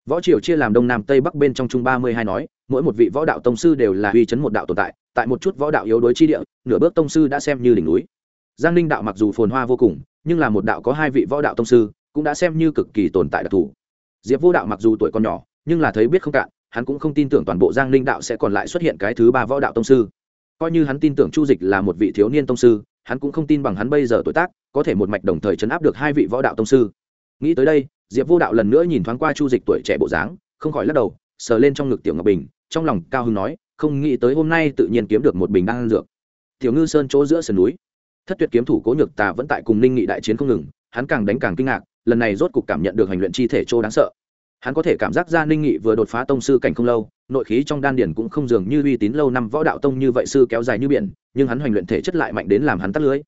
Võ triều chia làm đông nam tây bắc bên trong trung ba mươi hai nói, mỗi một vị võ đạo tông sư đều là uy chấn một đạo tồn tại tại một chút võ đạo yếu đối chi địa, nửa bước tông sư đã xem như đỉnh núi. Giang ninh đạo mặc dù phồn hoa vô cùng, nhưng là một đạo có hai vị võ đạo tông sư, cũng đã xem như cực kỳ tồn tại đặc thù. Diệp vô đạo mặc dù tuổi còn nhỏ, nhưng là thấy biết không cạn, hắn cũng không tin tưởng toàn bộ giang ninh đạo sẽ còn lại xuất hiện cái thứ ba võ đạo tông sư. Coi như hắn tin tưởng chu dịch là một vị thiếu niên tông sư, hắn cũng không tin bằng hắn bây giờ tuổi tác, có thể một mạch đồng thời chấn áp được hai vị võ đạo tông sư nghĩ tới đây, diệp vô đạo lần nữa nhìn thoáng qua chu dịch tuổi trẻ bộ dáng, không khỏi lắc đầu, sờ lên trong ngực tiểu ngọc bình, trong lòng cao hưng nói, không nghĩ tới hôm nay tự nhiên kiếm được một bình đan dược. Tiểu ngư sơn chỗ giữa sườn núi, thất tuyệt kiếm thủ cố nhược tà vẫn tại cùng ninh nghị đại chiến không ngừng, hắn càng đánh càng kinh ngạc, lần này rốt cục cảm nhận được hành luyện chi thể chỗ đáng sợ. Hắn có thể cảm giác ra ninh nghị vừa đột phá tông sư cảnh không lâu, nội khí trong đan điển cũng không dường như uy tín lâu năm võ đạo tông như vậy sư kéo dài như biển, nhưng hắn hoành luyện thể chất lại mạnh đến làm hắn tắt lưới.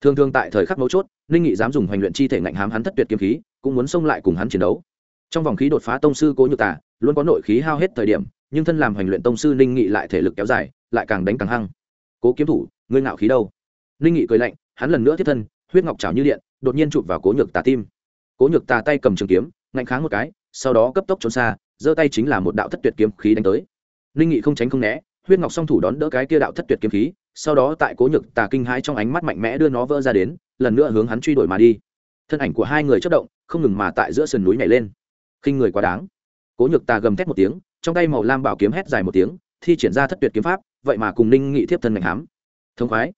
Thường thường tại thời khắc mấu chốt ninh nghị dám dùng hoành luyện chi thể ngạnh hám hắn thất tuyệt kiếm khí, cũng muốn xông lại cùng hắn chiến đấu. Trong vòng khí đột phá tông sư cố nhược tà, luôn có nội khí hao hết thời điểm, nhưng thân làm hoành luyện tông sư ninh nghị lại thể lực kéo dài, lại càng đánh càng hăng. Cố kiếm thủ, ngươi ngạo khí đâu? Ninh nghị cười lạnh, hắn lần nữa thiết thân, huyết ngọc trào như điện, đột nhiên chụp vào cố nhược tà tim. Cố nhược tà tay cầm trường kiếm, ngạnh kháng một cái, sau đó cấp tốc trốn xa, giơ tay chính là một đạo thất tuyệt kiếm khí đánh tới. Ninh nghị không tránh không né, huyết ngọc song thủ đón đỡ cái kia đạo thất tuyệt kiếm khí sau đó tại cố nhược tà kinh hãi trong ánh mắt mạnh mẽ đưa nó vỡ ra đến, lần nữa hướng hắn truy đuổi mà đi. Thân ảnh của hai người chất động, không ngừng mà tại giữa sườn núi nhảy lên. Khinh người quá đáng. Cố nhược tà gầm thét một tiếng, trong tay màu lam bảo kiếm hét dài một tiếng, thi triển ra thất tuyệt kiếm pháp, vậy mà cùng ninh nghị thiếp thân mạnh hám thông khoái.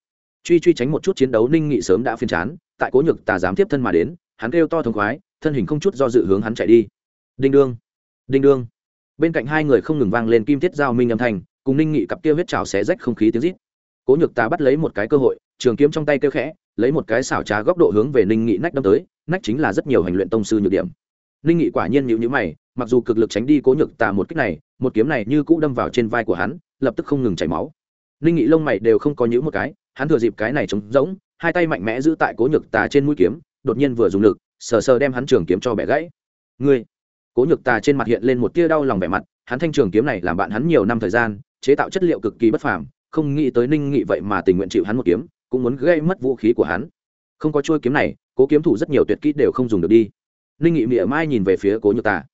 Truy truy tránh một chút chiến đấu, ninh nghị sớm đã phiên chán, tại cố nhược tà dám tiếp thân mà đến, hắn kêu to thông khoái, thân hình không chút do dự hướng hắn chạy đi. Đinh đương. Đinh đương. Bên cạnh hai người không ngừng vang lên kim thiết giao minh âm thanh, cùng ninh nghị cặp kia huyết trào xé rách không khí tiếng rít cố nhược tà bắt lấy một cái cơ hội, trường kiếm trong tay kêu khẽ, lấy một cái xảo trá góc độ hướng về ninh nghị nách đâm tới, nách chính là rất nhiều hành luyện tông sư nhược điểm. Ninh nghị quả nhiên nhịu nhữ mày, mặc dù cực lực tránh đi cố nhược tà một cách này, một kiếm này như cũ đâm vào trên vai của hắn, lập tức không ngừng chảy máu. Ninh nghị lông mày đều không có nhữ một cái, hắn thừa dịp cái này trống rỗng, hai tay mạnh mẽ giữ tại cố nhược tà trên mũi kiếm, đột nhiên vừa dùng lực, sờ sờ đem hắn trường kiếm cho bẻ gãy. Ngươi! Cố nhược tà trên mặt hiện lên một tia đau lòng vẻ mặt, hắn thanh trường kiếm này làm bạn hắn nhiều năm thời gian, chế tạo chất liệu cực kỳ bất phàm không nghĩ tới ninh nghị vậy mà tình nguyện chịu hắn một kiếm, cũng muốn gây mất vũ khí của hắn. Không có trôi kiếm này, cố kiếm thủ rất nhiều tuyệt kỹ đều không dùng được đi. Ninh nghị mỉa mai nhìn về phía cố nhược tà.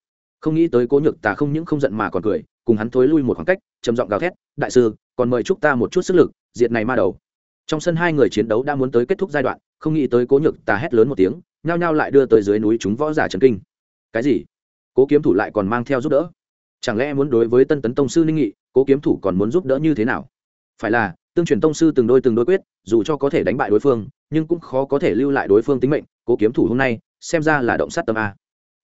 Không nghĩ tới cố nhược tà không những không giận mà còn cười, cùng hắn thối lui một khoảng cách, trầm giọng gào thét, đại sư, còn mời chúc ta một chút sức lực, diệt này ma đầu. Trong sân hai người chiến đấu đã muốn tới kết thúc giai đoạn, không nghĩ tới cố nhược tà hét lớn một tiếng, nhao nhao lại đưa tới dưới núi chúng võ giả trần kinh. Cái gì? Cố kiếm thủ lại còn mang theo giúp đỡ? Chẳng lẽ muốn đối với tân tấn tông sư ninh nghị, cố kiếm thủ còn muốn giúp đỡ như thế nào? Phải là, tương truyền tông sư từng đôi từng đôi quyết, dù cho có thể đánh bại đối phương, nhưng cũng khó có thể lưu lại đối phương tính mệnh, cố kiếm thủ hôm nay, xem ra là động sát tâm a.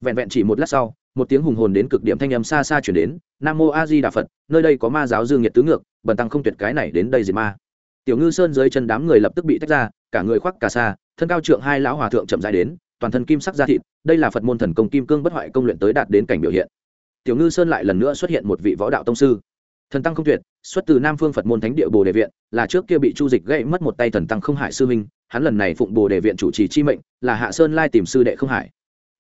Vẹn vẹn chỉ một lát sau, một tiếng hùng hồn đến cực điểm thanh âm xa xa chuyển đến, nam mô a di đà phật, nơi đây có ma giáo dương nhiệt tứ ngược, bần tăng không tuyệt cái này đến đây diệt ma. Tiểu ngư sơn dưới chân đám người lập tức bị tách ra, cả người khoác cả xa thân cao trượng hai lão hòa thượng chậm dài đến, toàn thân kim sắc da thịt, đây là phật môn thần công kim cương bất hoại công luyện tới đạt đến cảnh biểu hiện. Tiểu ngư sơn lại lần nữa xuất hiện một vị võ đạo tông sư thần tăng không tuyệt, xuất từ nam phương phật môn thánh địa bồ đề viện, là trước kia bị chu dịch gây mất một tay thần tăng không hải sư minh hắn lần này phụng bồ đề viện chủ trì chi mệnh, là hạ sơn lai tìm sư đệ không hải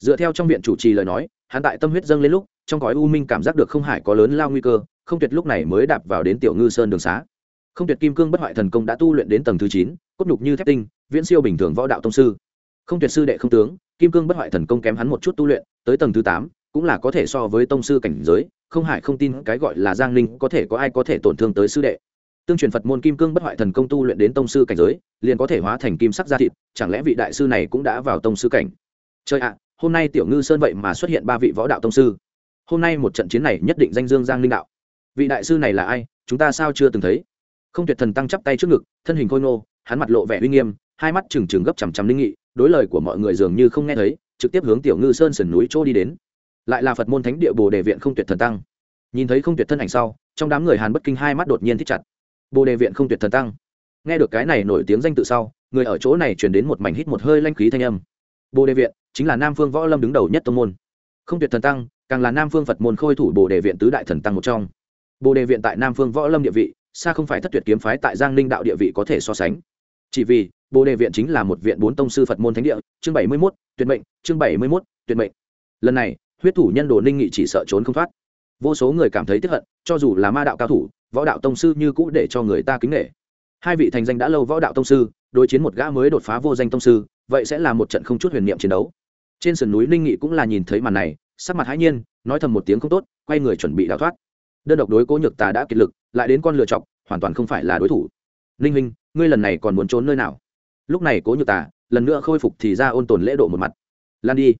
dựa theo trong viện chủ trì lời nói, hắn tại tâm huyết dâng lên lúc, trong gói u minh cảm giác được không hải có lớn lao nguy cơ, không tuyệt lúc này mới đạp vào đến tiểu ngư sơn đường xá. Không tuyệt kim cương bất hoại thần công đã tu luyện đến tầng thứ chín, cốt nhục như thép tinh, viễn siêu bình thường võ đạo tông sư. Không tuyệt sư đệ không tướng, kim cương bất hoại thần công kém hắn một chút tu luyện, tới tầng thứ tám, cũng là có thể so với tông sư cảnh giới không hải không tin cái gọi là giang linh có thể có ai có thể tổn thương tới sư đệ. Tương truyền phật môn kim cương bất hoại thần công tu luyện đến tông sư cảnh giới, liền có thể hóa thành kim sắc gia thịt, chẳng lẽ vị đại sư này cũng đã vào tông sư cảnh? Trời ạ, hôm nay tiểu ngư sơn vậy mà xuất hiện ba vị võ đạo tông sư. Hôm nay một trận chiến này nhất định danh dương giang linh đạo. Vị đại sư này là ai, chúng ta sao chưa từng thấy? Không tuyệt thần tăng chắp tay trước ngực, thân hình khôi ngô, hắn mặt lộ vẻ uy nghiêm, hai mắt trừng trừng gấp chằm chằm linh nghị, đối lời của mọi người dường như không nghe thấy, trực tiếp hướng tiểu ngư sơn sườn núi chỗ đi đến lại là phật môn thánh địa bồ đề viện không tuyệt thần tăng nhìn thấy không tuyệt thân ảnh sau trong đám người hàn bất kinh hai mắt đột nhiên thích chặt bồ đề viện không tuyệt thần tăng nghe được cái này nổi tiếng danh tự sau người ở chỗ này chuyển đến một mảnh hít một hơi lanh khí thanh âm bồ đề viện chính là nam phương võ lâm đứng đầu nhất tông môn không tuyệt thần tăng càng là nam phương phật môn khôi thủ bồ đề viện tứ đại thần tăng một trong bồ đề viện tại nam phương võ lâm địa vị xa không phải thất tuyệt kiếm phái tại giang ninh đạo địa vị có thể so sánh chỉ vì bồ đề viện chính là một viện bốn tông sư phật môn thánh địa chương bảy mươi mốt tuyệt mệnh chương bảy mươi mốt tuyệt mệnh lần này huyết thủ nhân đồ ninh nghị chỉ sợ trốn không thoát. Vô số người cảm thấy tiếp hận, cho dù là ma đạo cao thủ, võ đạo tông sư như cũ để cho người ta kính nghệ hai vị thành danh đã lâu võ đạo tông sư, đối chiến một gã mới đột phá vô danh tông sư, vậy sẽ là một trận không chút huyền niệm chiến đấu. Trên sườn núi ninh nghị cũng là nhìn thấy màn này, sắc mặt hãi nhiên, nói thầm một tiếng không tốt, quay người chuẩn bị đào thoát. Đơn độc đối cố nhược tà đã kiệt lực, lại đến con lựa chọc, hoàn toàn không phải là đối thủ. Ninh huynh, ngươi lần này còn muốn trốn nơi nào? Lúc này cố nhược tà, lần nữa khôi phục thì ra ôn tồn lễ độ một mặt. Lan đi.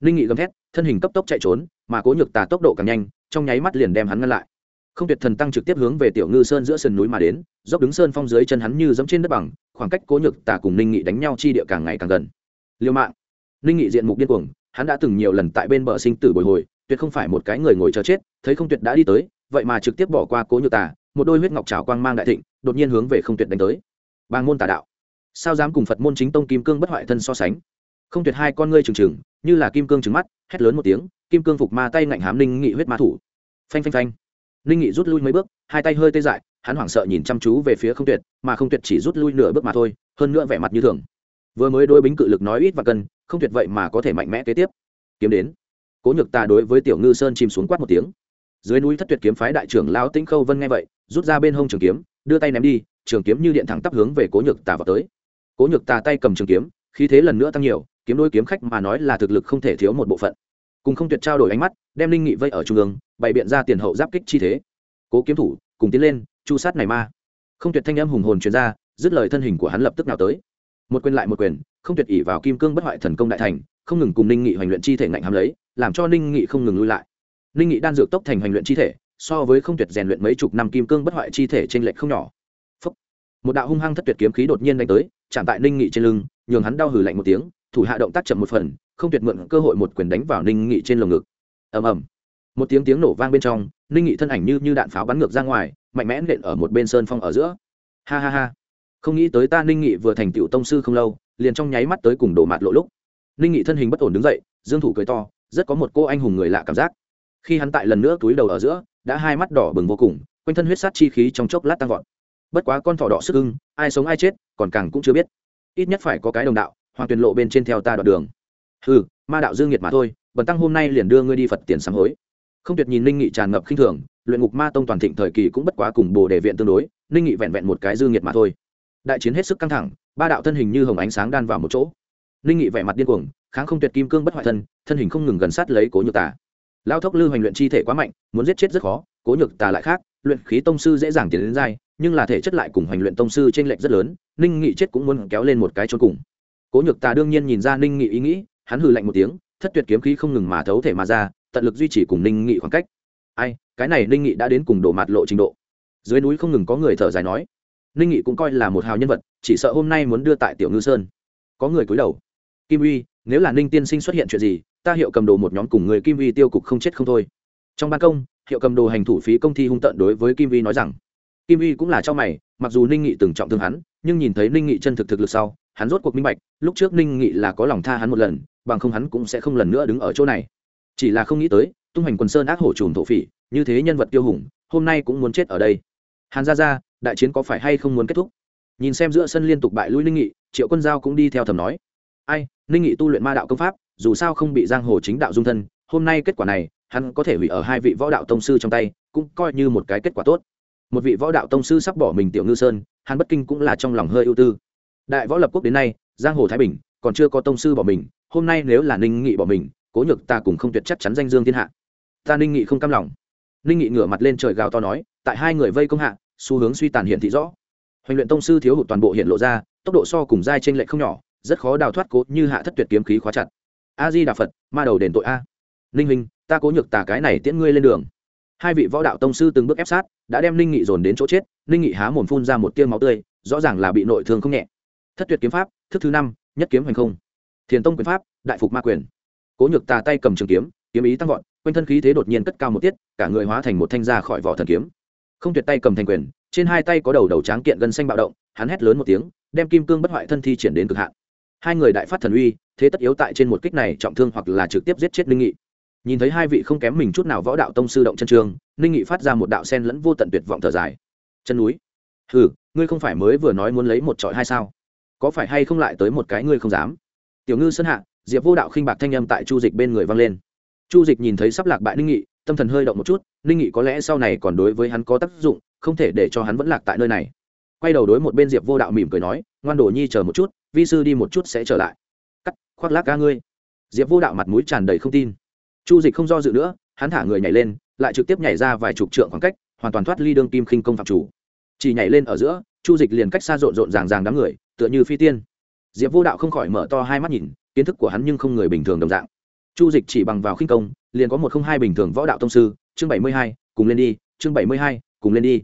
Ninh nghị gầm thét thân hình cấp tốc chạy trốn, mà cố nhược tà tốc độ càng nhanh, trong nháy mắt liền đem hắn ngăn lại. Không tuyệt thần tăng trực tiếp hướng về tiểu ngư sơn giữa sườn núi mà đến, dốc đứng sơn phong dưới chân hắn như dẫm trên đất bằng, khoảng cách cố nhược tà cùng ninh nghị đánh nhau chi địa càng ngày càng gần. Liêu mạng. Ninh nghị diện mục điên cuồng, hắn đã từng nhiều lần tại bên bờ sinh tử bồi hồi, tuyệt không phải một cái người ngồi chờ chết, thấy không tuyệt đã đi tới, vậy mà trực tiếp bỏ qua cố nhược tà, một đôi huyết ngọc trào quang mang đại thịnh, đột nhiên hướng về không tuyệt đánh tới. Bang môn tà đạo. Sao dám cùng phật môn chính tông kim cương bất hoại thân so sánh? Không tuyệt hai con ngươi trừng trừng, như là kim cương trừng mắt, hét lớn một tiếng, kim cương phục ma tay ngạnh hám ninh nghị huyết ma thủ. Phanh phanh phanh. Ninh nghị rút lui mấy bước, hai tay hơi tê dại, hắn hoảng sợ nhìn chăm chú về phía không tuyệt, mà không tuyệt chỉ rút lui nửa bước mà thôi, hơn nữa vẻ mặt như thường. Vừa mới đôi bính cự lực nói ít và cân không tuyệt vậy mà có thể mạnh mẽ kế tiếp. Kiếm đến. Cố nhược ta đối với tiểu ngư sơn chìm xuống quát một tiếng. Dưới núi thất tuyệt kiếm phái đại trưởng lão tĩnh khâu vân nghe vậy, rút ra bên hông trường kiếm, đưa tay ném đi, trường kiếm như điện thẳng tắp hướng về cố nhược tà vào tới. Cố nhược tà tay cầm trường kiếm, khí thế lần nữa tăng nhiều kiếm đôi kiếm khách mà nói là thực lực không thể thiếu một bộ phận. Cùng không tuyệt trao đổi ánh mắt, đem linh nghị vây ở trung ương, bày biện ra tiền hậu giáp kích chi thế. Cố kiếm thủ, cùng tiến lên, chu sát này ma. Không tuyệt thanh âm hùng hồn truyền ra, dứt lời thân hình của hắn lập tức nào tới. Một quyền lại một quyền, không tuyệt ỉ vào kim cương bất hoại thần công đại thành, không ngừng cùng ninh nghị hoành luyện chi thể ngạnh hàm lấy, làm cho ninh nghị không ngừng lui lại. Ninh nghị đan dược tốc thành hoành luyện chi thể, so với không tuyệt rèn luyện mấy chục năm kim cương bất hoại chi thể trên lệch không nhỏ. Phúc. một đạo hung hăng thất tuyệt kiếm khí đột nhiên đánh tới, chạm tại ninh nghị trên lưng, nhường hắn đau hừ lạnh một tiếng thủ hạ động tác chậm một phần, không tuyệt mượn cơ hội một quyền đánh vào ninh nghị trên lồng ngực. Ầm ầm. Một tiếng tiếng nổ vang bên trong, ninh nghị thân ảnh như như đạn pháo bắn ngược ra ngoài, mạnh mẽ nện ở một bên sơn phong ở giữa. Ha ha ha. Không nghĩ tới ta ninh nghị vừa thành tựu tông sư không lâu, liền trong nháy mắt tới cùng đổ mạt lộ lúc. Ninh nghị thân hình bất ổn đứng dậy, dương thủ cười to, rất có một cô anh hùng người lạ cảm giác. Khi hắn tại lần nữa túi đầu ở giữa, đã hai mắt đỏ bừng vô cùng, quanh thân huyết sát chi khí trong chốc lát tăng vọt. Bất quá con thỏ đỏ sức ưng, ai sống ai chết, còn càng cũng chưa biết. Ít nhất phải có cái đồng đạo hoàng tuyền lộ bên trên theo ta đoạn đường. Ừ ma đạo dương nhiệt mà thôi, bần tăng hôm nay liền đưa ngươi đi phật tiền sám hối. Không tuyệt nhìn ninh nghị tràn ngập khinh thường, luyện ngục ma tông toàn thịnh thời kỳ cũng bất quá cùng bồ đề viện tương đối, ninh nghị vẹn vẹn một cái dương nhiệt mà thôi. Đại chiến hết sức căng thẳng, ba đạo thân hình như hồng ánh sáng đan vào một chỗ. Ninh nghị vẻ mặt điên cuồng, kháng không tuyệt kim cương bất hoại thân thân hình không ngừng gần sát lấy cố nhược tà. Lao thốc lư hoành luyện chi thể quá mạnh, muốn giết chết rất khó, cố nhược tà lại khác, luyện khí tông sư dễ dàng tiến đến dai nhưng là thể chất lại cùng hoành luyện tông sư trên lệnh rất lớn, ninh nghị chết cũng muốn kéo lên một cái trốn cùng cố nhược tà đương nhiên nhìn ra ninh nghị ý nghĩ, hắn hừ lạnh một tiếng, thất tuyệt kiếm khí không ngừng mà thấu thể mà ra, tận lực duy trì cùng ninh nghị khoảng cách. Ai, cái này ninh nghị đã đến cùng đổ mạt lộ trình độ. Dưới núi không ngừng có người thở dài nói. Ninh nghị cũng coi là một hào nhân vật, chỉ sợ hôm nay muốn đưa tại tiểu ngư sơn. Có người cúi đầu. Kim uy, nếu là ninh tiên sinh xuất hiện chuyện gì, ta hiệu cầm đồ một nhóm cùng người kim uy tiêu cục không chết không thôi. Trong ban công, hiệu cầm đồ hành thủ phí công ty hung tận đối với kim uy nói rằng. Kim uy cũng là cho mày, mặc dù ninh nghị từng trọng thương hắn, nhưng nhìn thấy ninh nghị chân thực thực lực sau hắn rốt cuộc minh bạch, lúc trước ninh nghị là có lòng tha hắn một lần, bằng không hắn cũng sẽ không lần nữa đứng ở chỗ này. Chỉ là không nghĩ tới, tung hành quần sơn ác hổ trùm thổ phỉ, như thế nhân vật tiêu hùng, hôm nay cũng muốn chết ở đây. Hàn gia gia, đại chiến có phải hay không muốn kết thúc? Nhìn xem giữa sân liên tục bại lui ninh nghị, triệu quân giao cũng đi theo thầm nói. Ai, ninh nghị tu luyện ma đạo công pháp, dù sao không bị giang hồ chính đạo dung thân, hôm nay kết quả này, hắn có thể hủy ở hai vị võ đạo tông sư trong tay, cũng coi như một cái kết quả tốt. Một vị võ đạo tông sư sắp bỏ mình tiểu ngư sơn, hắn bất kinh cũng là trong lòng hơi ưu tư đại võ lập quốc đến nay, giang hồ thái bình, còn chưa có tông sư bỏ mình, hôm nay nếu là ninh nghị bỏ mình, cố nhược ta cùng không tuyệt chắc chắn danh dương thiên hạ. Ta ninh nghị không cam lòng. Ninh nghị ngửa mặt lên trời gào to nói, tại hai người vây công hạ, xu hướng suy tàn hiện thị rõ. Huấn luyện tông sư thiếu hụt toàn bộ hiện lộ ra, tốc độ so cùng giai trên lệ không nhỏ, rất khó đào thoát cố như hạ thất tuyệt kiếm khí khóa chặt. A di đà phật, ma đầu đền tội a. Ninh huynh, ta cố nhược tà cái này tiễn ngươi lên đường. Hai vị võ đạo tông sư từng bước ép sát, đã đem ninh nghị dồn đến chỗ chết, ninh nghị há mồm phun ra một tiêu máu tươi, rõ ràng là bị nội thương không nhẹ thất tuyệt kiếm pháp, thức thứ năm, nhất kiếm hành không. Thiền tông quyền pháp, đại phục ma quyền. Cố nhược tà tay cầm trường kiếm kiếm ý tăng vọt, quanh thân khí thế đột nhiên cất cao một tiết, cả người hóa thành một thanh ra khỏi vỏ thần kiếm. Không tuyệt tay cầm thành quyền, trên hai tay có đầu đầu tráng kiện gân xanh bạo động, hắn hét lớn một tiếng, đem kim cương bất hoại thân thi triển đến cực hạn. Hai người đại phát thần uy, thế tất yếu tại trên một kích này trọng thương hoặc là trực tiếp giết chết ninh nghị. Nhìn thấy hai vị không kém mình chút nào võ đạo tông sư động chân trường, ninh nghị phát ra một đạo sen lẫn vô tận tuyệt vọng thở dài. Chân núi. Hừ, ngươi không phải mới vừa nói muốn lấy một trọi hai sao? Có phải hay không lại tới một cái ngươi không dám? Tiểu ngư sơn hạ, diệp vô đạo khinh bạc thanh âm tại chu dịch bên người vang lên. Chu dịch nhìn thấy sắp lạc bại ninh nghị, tâm thần hơi động một chút, ninh nghị có lẽ sau này còn đối với hắn có tác dụng, không thể để cho hắn vẫn lạc tại nơi này. Quay đầu đối một bên diệp vô đạo mỉm cười nói, ngoan đồ nhi chờ một chút, vi sư đi một chút sẽ trở lại. Cắt, khoác lác ca ngươi. Diệp vô đạo mặt mũi tràn đầy không tin. Chu dịch không do dự nữa, hắn thả người nhảy lên, lại trực tiếp nhảy ra vài chục trượng khoảng cách, hoàn toàn thoát ly đương kim khinh công phạm chủ. Chỉ nhảy lên ở giữa chu dịch liền cách xa rộn rộn ràng ràng đám người, tựa như phi tiên. Diệp vô đạo không khỏi mở to hai mắt nhìn, kiến thức của hắn nhưng không người bình thường đồng dạng. Chu dịch chỉ bằng vào khinh công, liền có một không hai bình thường võ đạo tông sư, chương bảy mươi hai, cùng lên đi, chương bảy mươi hai, cùng lên đi.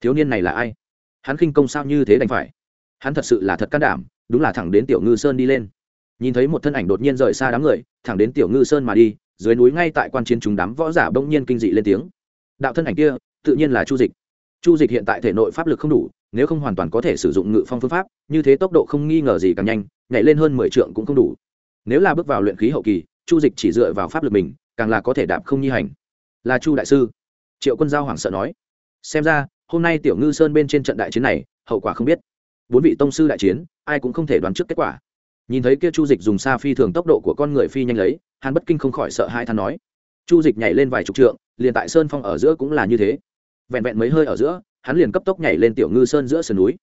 Thiếu niên này là ai? Hắn khinh công sao như thế đành phải? Hắn thật sự là thật can đảm, đúng là thẳng đến tiểu ngư sơn đi lên. Nhìn thấy một thân ảnh đột nhiên rời xa đám người, thẳng đến tiểu ngư sơn mà đi, dưới núi ngay tại quan chiến chúng đám võ giả bỗng nhiên kinh dị lên tiếng. Đạo thân ảnh kia, tự nhiên là chu dịch. Chu dịch hiện tại thể nội pháp lực không đủ nếu không hoàn toàn có thể sử dụng ngự phong phương pháp, như thế tốc độ không nghi ngờ gì càng nhanh, nhảy lên hơn mười trượng cũng không đủ. Nếu là bước vào luyện khí hậu kỳ, chu dịch chỉ dựa vào pháp lực mình, càng là có thể đạp không nhi hành. Là chu đại sư. Triệu quân giao hoảng sợ nói. Xem ra, hôm nay tiểu ngư sơn bên trên trận đại chiến này, hậu quả không biết. Bốn vị tông sư đại chiến, ai cũng không thể đoán trước kết quả. Nhìn thấy kia chu dịch dùng xa phi thường tốc độ của con người phi nhanh lấy hàn bất kinh không khỏi sợ hai than nói. Chu dịch nhảy lên vài chục trượng, liền tại sơn phong ở giữa cũng là như thế. Vẹn vẹn mấy hơi ở giữa hắn liền cấp tốc nhảy lên tiểu ngư sơn giữa sườn núi.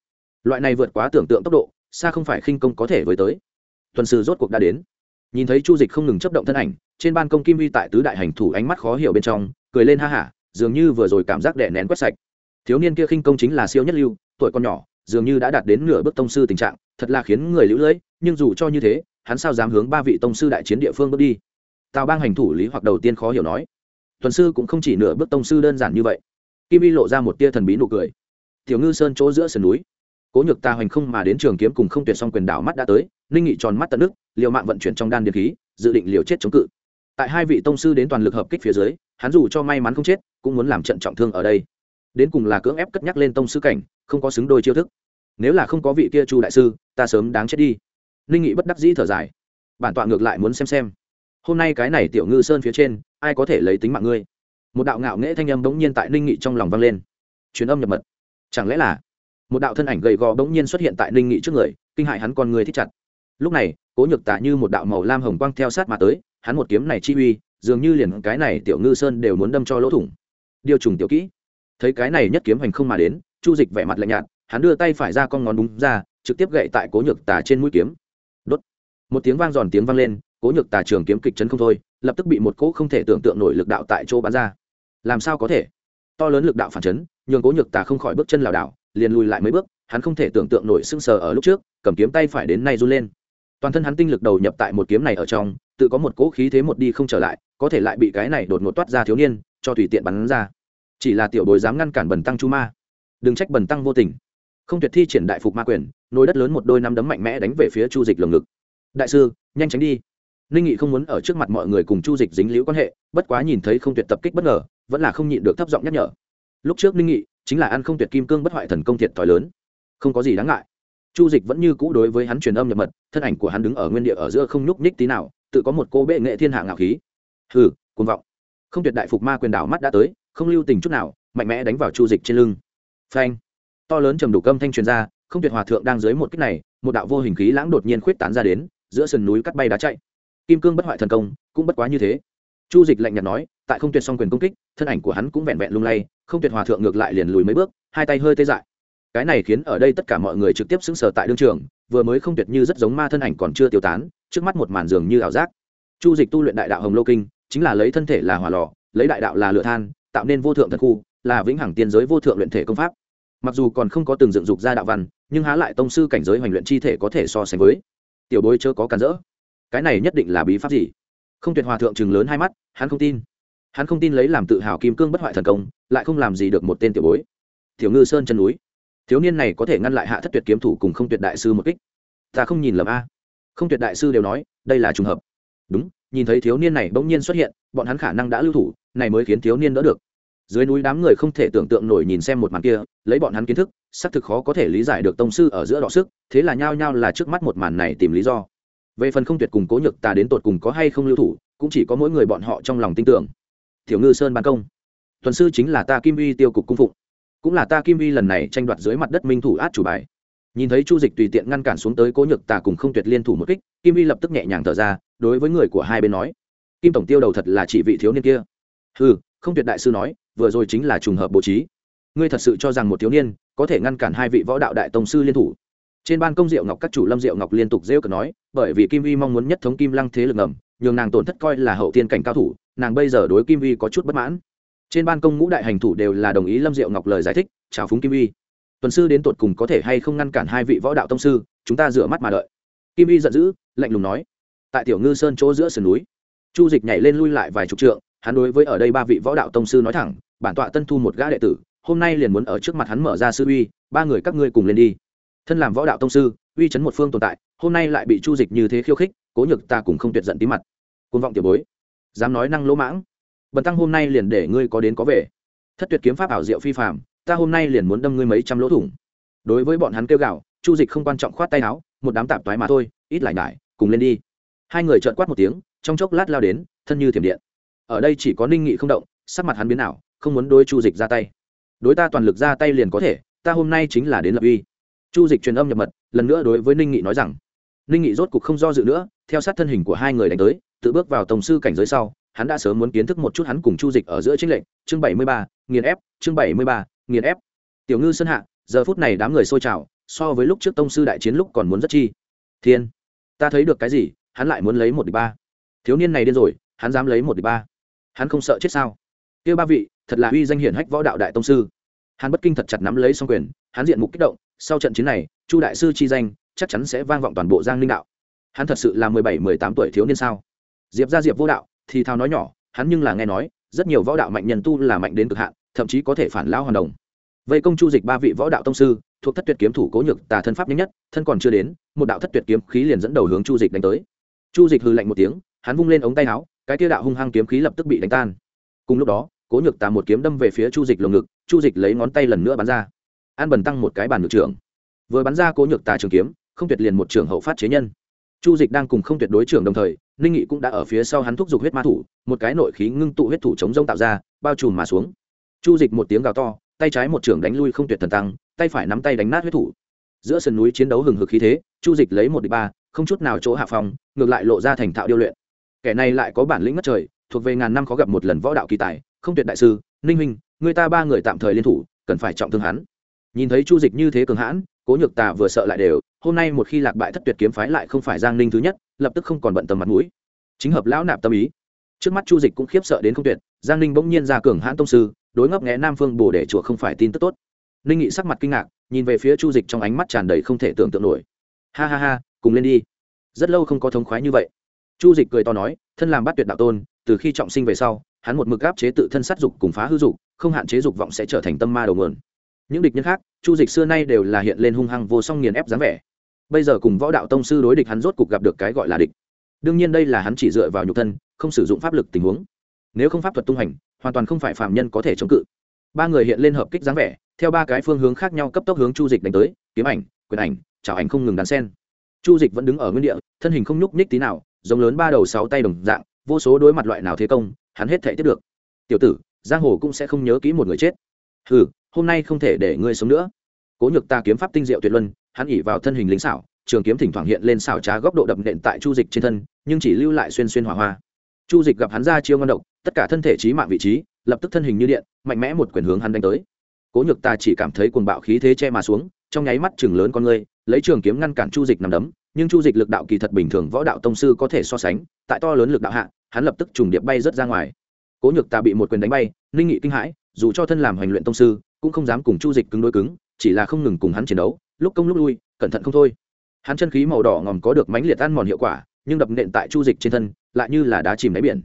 Loại này vượt quá tưởng tượng tốc độ, xa không phải khinh công có thể với tới. Tuần sư rốt cuộc đã đến. Nhìn thấy chu dịch không ngừng chấp động thân ảnh, trên ban công kim vi tại tứ đại hành thủ ánh mắt khó hiểu bên trong, cười lên ha hả, dường như vừa rồi cảm giác đẻ nén quét sạch. Thiếu niên kia khinh công chính là siêu nhất lưu, tuổi con nhỏ, dường như đã đạt đến nửa bước tông sư tình trạng, thật là khiến người lũ lưỡi, nhưng dù cho như thế, hắn sao dám hướng ba vị tông sư đại chiến địa phương bước đi? Tào bang hành thủ lý hoặc đầu tiên khó hiểu nói. Tuần sư cũng không chỉ nửa bước tông sư đơn giản như vậy kim y lộ ra một tia thần bí nụ cười. Tiểu ngư sơn chỗ giữa sườn núi, cố nhược ta hoành không mà đến trường kiếm cùng không tuyệt song quyền đảo mắt đã tới, ninh nghị tròn mắt tận nước, liều mạng vận chuyển trong đan điện khí, dự định liều chết chống cự. Tại hai vị tông sư đến toàn lực hợp kích phía dưới, hắn dù cho may mắn không chết, cũng muốn làm trận trọng thương ở đây. Đến cùng là cưỡng ép cất nhắc lên tông sư cảnh, không có xứng đôi chiêu thức. Nếu là không có vị kia chu đại sư, ta sớm đáng chết đi. Ninh nghị bất đắc dĩ thở dài. Bản tọa ngược lại muốn xem xem. Hôm nay cái này tiểu ngư sơn phía trên, ai có thể lấy tính mạng ngươi? Một đạo ngạo nghễ thanh âm bỗng nhiên tại ninh nghị trong lòng vang lên. Truyền âm nhập mật. Chẳng lẽ là một đạo thân ảnh gầy gò bỗng nhiên xuất hiện tại ninh nghị trước người, kinh hại hắn con người thích chặt. Lúc này, cố nhược tạ như một đạo màu lam hồng quang theo sát mà tới, hắn một kiếm này chi uy, dường như liền cái này tiểu ngư sơn đều muốn đâm cho lỗ thủng. Điều trùng tiểu kỹ. Thấy cái này nhất kiếm hành không mà đến, chu dịch vẻ mặt lạnh nhạt, hắn đưa tay phải ra con ngón đúng ra, trực tiếp gậy tại cố nhược tà trên mũi kiếm. Đốt. Một tiếng vang giòn tiếng vang lên, cố nhược tà trường kiếm kịch chấn không thôi, lập tức bị một cỗ không thể tưởng tượng nổi lực đạo tại chỗ bắn ra làm sao có thể? To lớn lực đạo phản chấn, nhường cố nhược tà không khỏi bước chân lảo đảo, liền lùi lại mấy bước, hắn không thể tưởng tượng nổi sưng sờ ở lúc trước, cầm kiếm tay phải đến nay run lên. Toàn thân hắn tinh lực đầu nhập tại một kiếm này ở trong, tự có một cỗ khí thế một đi không trở lại, có thể lại bị cái này đột ngột toát ra thiếu niên, cho tùy tiện bắn ra. Chỉ là tiểu bồi dám ngăn cản bần tăng chu ma. Đừng trách bần tăng vô tình. Không tuyệt thi triển đại phục ma quyền nối đất lớn một đôi năm đấm mạnh mẽ đánh về phía chu dịch lồng ngực. Đại sư, nhanh tránh đi. Ninh nghị không muốn ở trước mặt mọi người cùng chu dịch dính liễu quan hệ, bất quá nhìn thấy không tuyệt tập kích bất ngờ vẫn là không nhịn được thấp giọng nhắc nhở. Lúc trước ninh nghị chính là ăn không tuyệt kim cương bất hoại thần công thiệt thòi lớn. Không có gì đáng ngại. Chu dịch vẫn như cũ đối với hắn truyền âm nhập mật, thân ảnh của hắn đứng ở nguyên địa ở giữa không nhúc nhích tí nào, tự có một cô bệ nghệ thiên hạ ngạo khí. Hừ, cuồng vọng. Không tuyệt đại phục ma quyền đảo mắt đã tới, không lưu tình chút nào, mạnh mẽ đánh vào chu dịch trên lưng. Phanh. To lớn trầm đủ câm thanh truyền ra, không tuyệt hòa thượng đang dưới một kích này, một đạo vô hình khí lãng đột nhiên khuyết tán ra đến, giữa sườn núi cắt bay đá chạy. Kim cương bất hoại thần công cũng bất quá như thế. Chu dịch lạnh nhạt nói tại không tuyệt song quyền công kích, thân ảnh của hắn cũng vẹn vẹn lung lay, không tuyệt hòa thượng ngược lại liền lùi mấy bước, hai tay hơi tê dại. Cái này khiến ở đây tất cả mọi người trực tiếp xứng sở tại đương trường, vừa mới không tuyệt như rất giống ma thân ảnh còn chưa tiêu tán, trước mắt một màn giường như ảo giác. Chu dịch tu luyện đại đạo hồng lô kinh, chính là lấy thân thể là hỏa lò, lấy đại đạo là lửa than, tạo nên vô thượng thần khu, là vĩnh hằng tiên giới vô thượng luyện thể công pháp. Mặc dù còn không có từng dựng dục ra đạo văn, nhưng há lại tông sư cảnh giới hoành luyện chi thể có thể so sánh với. Tiểu bối chớ có cản rỡ. Cái này nhất định là bí pháp gì? Không tuyệt hòa thượng chừng lớn hai mắt, hắn không tin hắn không tin lấy làm tự hào kim cương bất hoại thần công, lại không làm gì được một tên tiểu bối. Tiểu ngư sơn chân núi. Thiếu niên này có thể ngăn lại hạ thất tuyệt kiếm thủ cùng không tuyệt đại sư một kích. Ta không nhìn lầm a. Không tuyệt đại sư đều nói, đây là trùng hợp. Đúng, nhìn thấy thiếu niên này bỗng nhiên xuất hiện, bọn hắn khả năng đã lưu thủ, này mới khiến thiếu niên đỡ được. Dưới núi đám người không thể tưởng tượng nổi nhìn xem một màn kia, lấy bọn hắn kiến thức, xác thực khó có thể lý giải được tông sư ở giữa đọ sức, thế là nhao nhao là trước mắt một màn này tìm lý do. Về phần không tuyệt cùng cố nhược ta đến tột cùng có hay không lưu thủ, cũng chỉ có mỗi người bọn họ trong lòng tin tưởng tiểu ngư sơn ban công. Tuần sư chính là ta kim vi tiêu cục cung phụng. Cũng là ta kim vi lần này tranh đoạt dưới mặt đất minh thủ át chủ bài. Nhìn thấy chu dịch tùy tiện ngăn cản xuống tới cố nhược tà cùng không tuyệt liên thủ một kích, kim vi lập tức nhẹ nhàng thở ra, đối với người của hai bên nói, kim tổng tiêu đầu thật là chỉ vị thiếu niên kia. Ừ không tuyệt đại sư nói, vừa rồi chính là trùng hợp bố trí. Ngươi thật sự cho rằng một thiếu niên có thể ngăn cản hai vị võ đạo đại tông sư liên thủ? Trên ban công diệu ngọc các chủ lâm diệu ngọc liên tục rêu cờ nói, bởi vì kim vi mong muốn nhất thống kim lăng thế lực ngầm, nhường nàng tổn thất coi là hậu tiên cảnh cao thủ nàng bây giờ đối kim vi có chút bất mãn. Trên ban công ngũ đại hành thủ đều là đồng ý lâm diệu ngọc lời giải thích, chào phúng kim vi. Tuần sư đến tột cùng có thể hay không ngăn cản hai vị võ đạo tông sư, chúng ta rửa mắt mà đợi. Kim vi giận dữ, lạnh lùng nói. Tại tiểu ngư sơn chỗ giữa sườn núi, chu dịch nhảy lên lui lại vài chục trượng, hắn đối với ở đây ba vị võ đạo tông sư nói thẳng, bản tọa tân thu một gã đệ tử, hôm nay liền muốn ở trước mặt hắn mở ra sư uy, ba người các ngươi cùng lên đi. Thân làm võ đạo tông sư, uy chấn một phương tồn tại, hôm nay lại bị chu dịch như thế khiêu khích, cố nhược ta cùng không tuyệt giận tí mặt. Côn vọng tiểu bối dám nói năng lỗ mãng. Bần tăng hôm nay liền để ngươi có đến có về. Thất tuyệt kiếm pháp ảo diệu phi phạm ta hôm nay liền muốn đâm ngươi mấy trăm lỗ thủng. Đối với bọn hắn kêu gạo chu dịch không quan trọng khoát tay áo một đám tạp toái mà thôi ít lại nải cùng lên đi. Hai người trợn quát một tiếng trong chốc lát lao đến thân như thiểm điện. Ở đây chỉ có ninh nghị không động sắc mặt hắn biến ảo, không muốn đôi chu dịch ra tay. Đối ta toàn lực ra tay liền có thể ta hôm nay chính là đến lập uy. Chu dịch truyền âm nhập mật lần nữa đối với ninh nghị nói rằng ninh nghị rốt cục không do dự nữa theo sát thân hình của hai người đánh tới tự bước vào tổng sư cảnh giới sau, hắn đã sớm muốn kiến thức một chút hắn cùng chu dịch ở giữa chiến lệnh chương bảy mươi ba, nghiền ép, chương bảy mươi ba, nghiền ép. Tiểu ngư sơn hạ, giờ phút này đám người sôi trào, so với lúc trước tông sư đại chiến lúc còn muốn rất chi. Thiên, ta thấy được cái gì, hắn lại muốn lấy một địch ba. Thiếu niên này điên rồi, hắn dám lấy một địch ba. Hắn không sợ chết sao? Kia ba vị, thật là uy danh hiển hách võ đạo đại tông sư. Hắn bất kinh thật chặt nắm lấy song quyền, hắn diện mục kích động, sau trận chiến này, chu đại sư chi danh, chắc chắn sẽ vang vọng toàn bộ giang linh đạo. Hắn thật sự là mười bảy, mười tám tuổi thiếu niên sao? Diệp ra diệp vô đạo, thì thao nói nhỏ, hắn nhưng là nghe nói, rất nhiều võ đạo mạnh nhân tu là mạnh đến cực hạn, thậm chí có thể phản lao hoàn đồng. Vây công chu dịch ba vị võ đạo tông sư, thuộc thất tuyệt kiếm thủ cố nhược, tà thân pháp nhanh nhất, thân còn chưa đến, một đạo thất tuyệt kiếm khí liền dẫn đầu hướng chu dịch đánh tới. Chu dịch hư lạnh một tiếng, hắn vung lên ống tay áo, cái tiêu đạo hung hăng kiếm khí lập tức bị đánh tan. Cùng lúc đó, cố nhược tà một kiếm đâm về phía chu dịch lồng ngực, chu dịch lấy ngón tay lần nữa bắn ra. An bần tăng một cái bàn ngược trưởng. Vừa bắn ra cố nhược tà trường kiếm, không tuyệt liền một trường hậu phát chế nhân chu dịch đang cùng không tuyệt đối trưởng đồng thời, ninh nghị cũng đã ở phía sau hắn thúc giục huyết ma thủ, một cái nội khí ngưng tụ huyết thủ chống rông tạo ra, bao trùm mà xuống. Chu dịch một tiếng gào to, tay trái một trưởng đánh lui không tuyệt thần tăng, tay phải nắm tay đánh nát huyết thủ. Giữa sườn núi chiến đấu hừng hực khí thế, chu dịch lấy một đ ba, không chút nào chỗ hạ phòng ngược lại lộ ra thành thạo điêu luyện. Kẻ này lại có bản lĩnh mất trời, thuộc về ngàn năm khó gặp một lần võ đạo kỳ tài, không tuyệt đại sư, ninh huynh người ta ba người tạm thời liên thủ, cần phải trọng thương hắn. Nhìn thấy chu dịch như thế cường hãn, cố nhược tà vừa sợ lại đều hôm nay một khi lạc bại thất tuyệt kiếm phái lại không phải giang ninh thứ nhất lập tức không còn bận tầm mặt mũi chính hợp lão nạp tâm ý trước mắt chu dịch cũng khiếp sợ đến không tuyệt giang ninh bỗng nhiên ra cường hãn tông sư đối ngấp nghé nam phương bồ để chùa không phải tin tức tốt ninh nghị sắc mặt kinh ngạc nhìn về phía chu dịch trong ánh mắt tràn đầy không thể tưởng tượng nổi ha ha ha cùng lên đi rất lâu không có thống khoái như vậy chu dịch cười to nói thân làm bắt tuyệt đạo tôn từ khi trọng sinh về sau hắn một mực áp chế tự thân sát dục cùng phá hư dục không hạn chế dục vọng sẽ trở thành tâm ma đầu mượn những địch nhân khác chu dịch xưa nay đều là hiện lên hung hăng vô song nghiền ép dáng vẻ bây giờ cùng võ đạo tông sư đối địch hắn rốt cục gặp được cái gọi là địch. Đương nhiên đây là hắn chỉ dựa vào nhục thân, không sử dụng pháp lực tình huống. Nếu không pháp thuật tung hành, hoàn toàn không phải phạm nhân có thể chống cự. Ba người hiện lên hợp kích dáng vẻ, theo ba cái phương hướng khác nhau cấp tốc hướng chu dịch đánh tới, kiếm ảnh, quyền ảnh, chảo ảnh không ngừng đàn sen. Chu dịch vẫn đứng ở nguyên địa, thân hình không nhúc nhích tí nào, giống lớn ba đầu sáu tay đồng dạng, vô số đối mặt loại nào thế công, hắn hết thể tiếp được. Tiểu tử, giang hồ cũng sẽ không nhớ kỹ một người chết. Ừ hôm nay không thể để ngươi sống nữa. Cố nhược ta kiếm pháp tinh diệu tuyệt luân hắn ỉ vào thân hình lính xảo, trường kiếm thỉnh thoảng hiện lên xảo trá góc độ đập nện tại chu dịch trên thân, nhưng chỉ lưu lại xuyên xuyên hỏa hoa. Chu dịch gặp hắn ra chiêu ngon độc, tất cả thân thể trí mạng vị trí, lập tức thân hình như điện, mạnh mẽ một quyền hướng hắn đánh tới. Cố nhược ta chỉ cảm thấy cuồng bạo khí thế che mà xuống, trong nháy mắt chừng lớn con ngươi, lấy trường kiếm ngăn cản chu dịch nằm đấm, nhưng chu dịch lực đạo kỳ thật bình thường võ đạo tông sư có thể so sánh, tại to lớn lực đạo hạ, hắn lập tức trùng điệp bay rớt ra ngoài. Cố nhược ta bị một quyền đánh bay, ninh nghị kinh hãi, dù cho thân làm hoành luyện tông sư, cũng không dám cùng chu dịch cứng đối cứng, chỉ là không ngừng cùng hắn chiến đấu lúc công lúc lui, cẩn thận không thôi. Hắn chân khí màu đỏ ngòm có được mánh liệt ăn mòn hiệu quả, nhưng đập nện tại chu dịch trên thân, lại như là đá chìm đáy biển.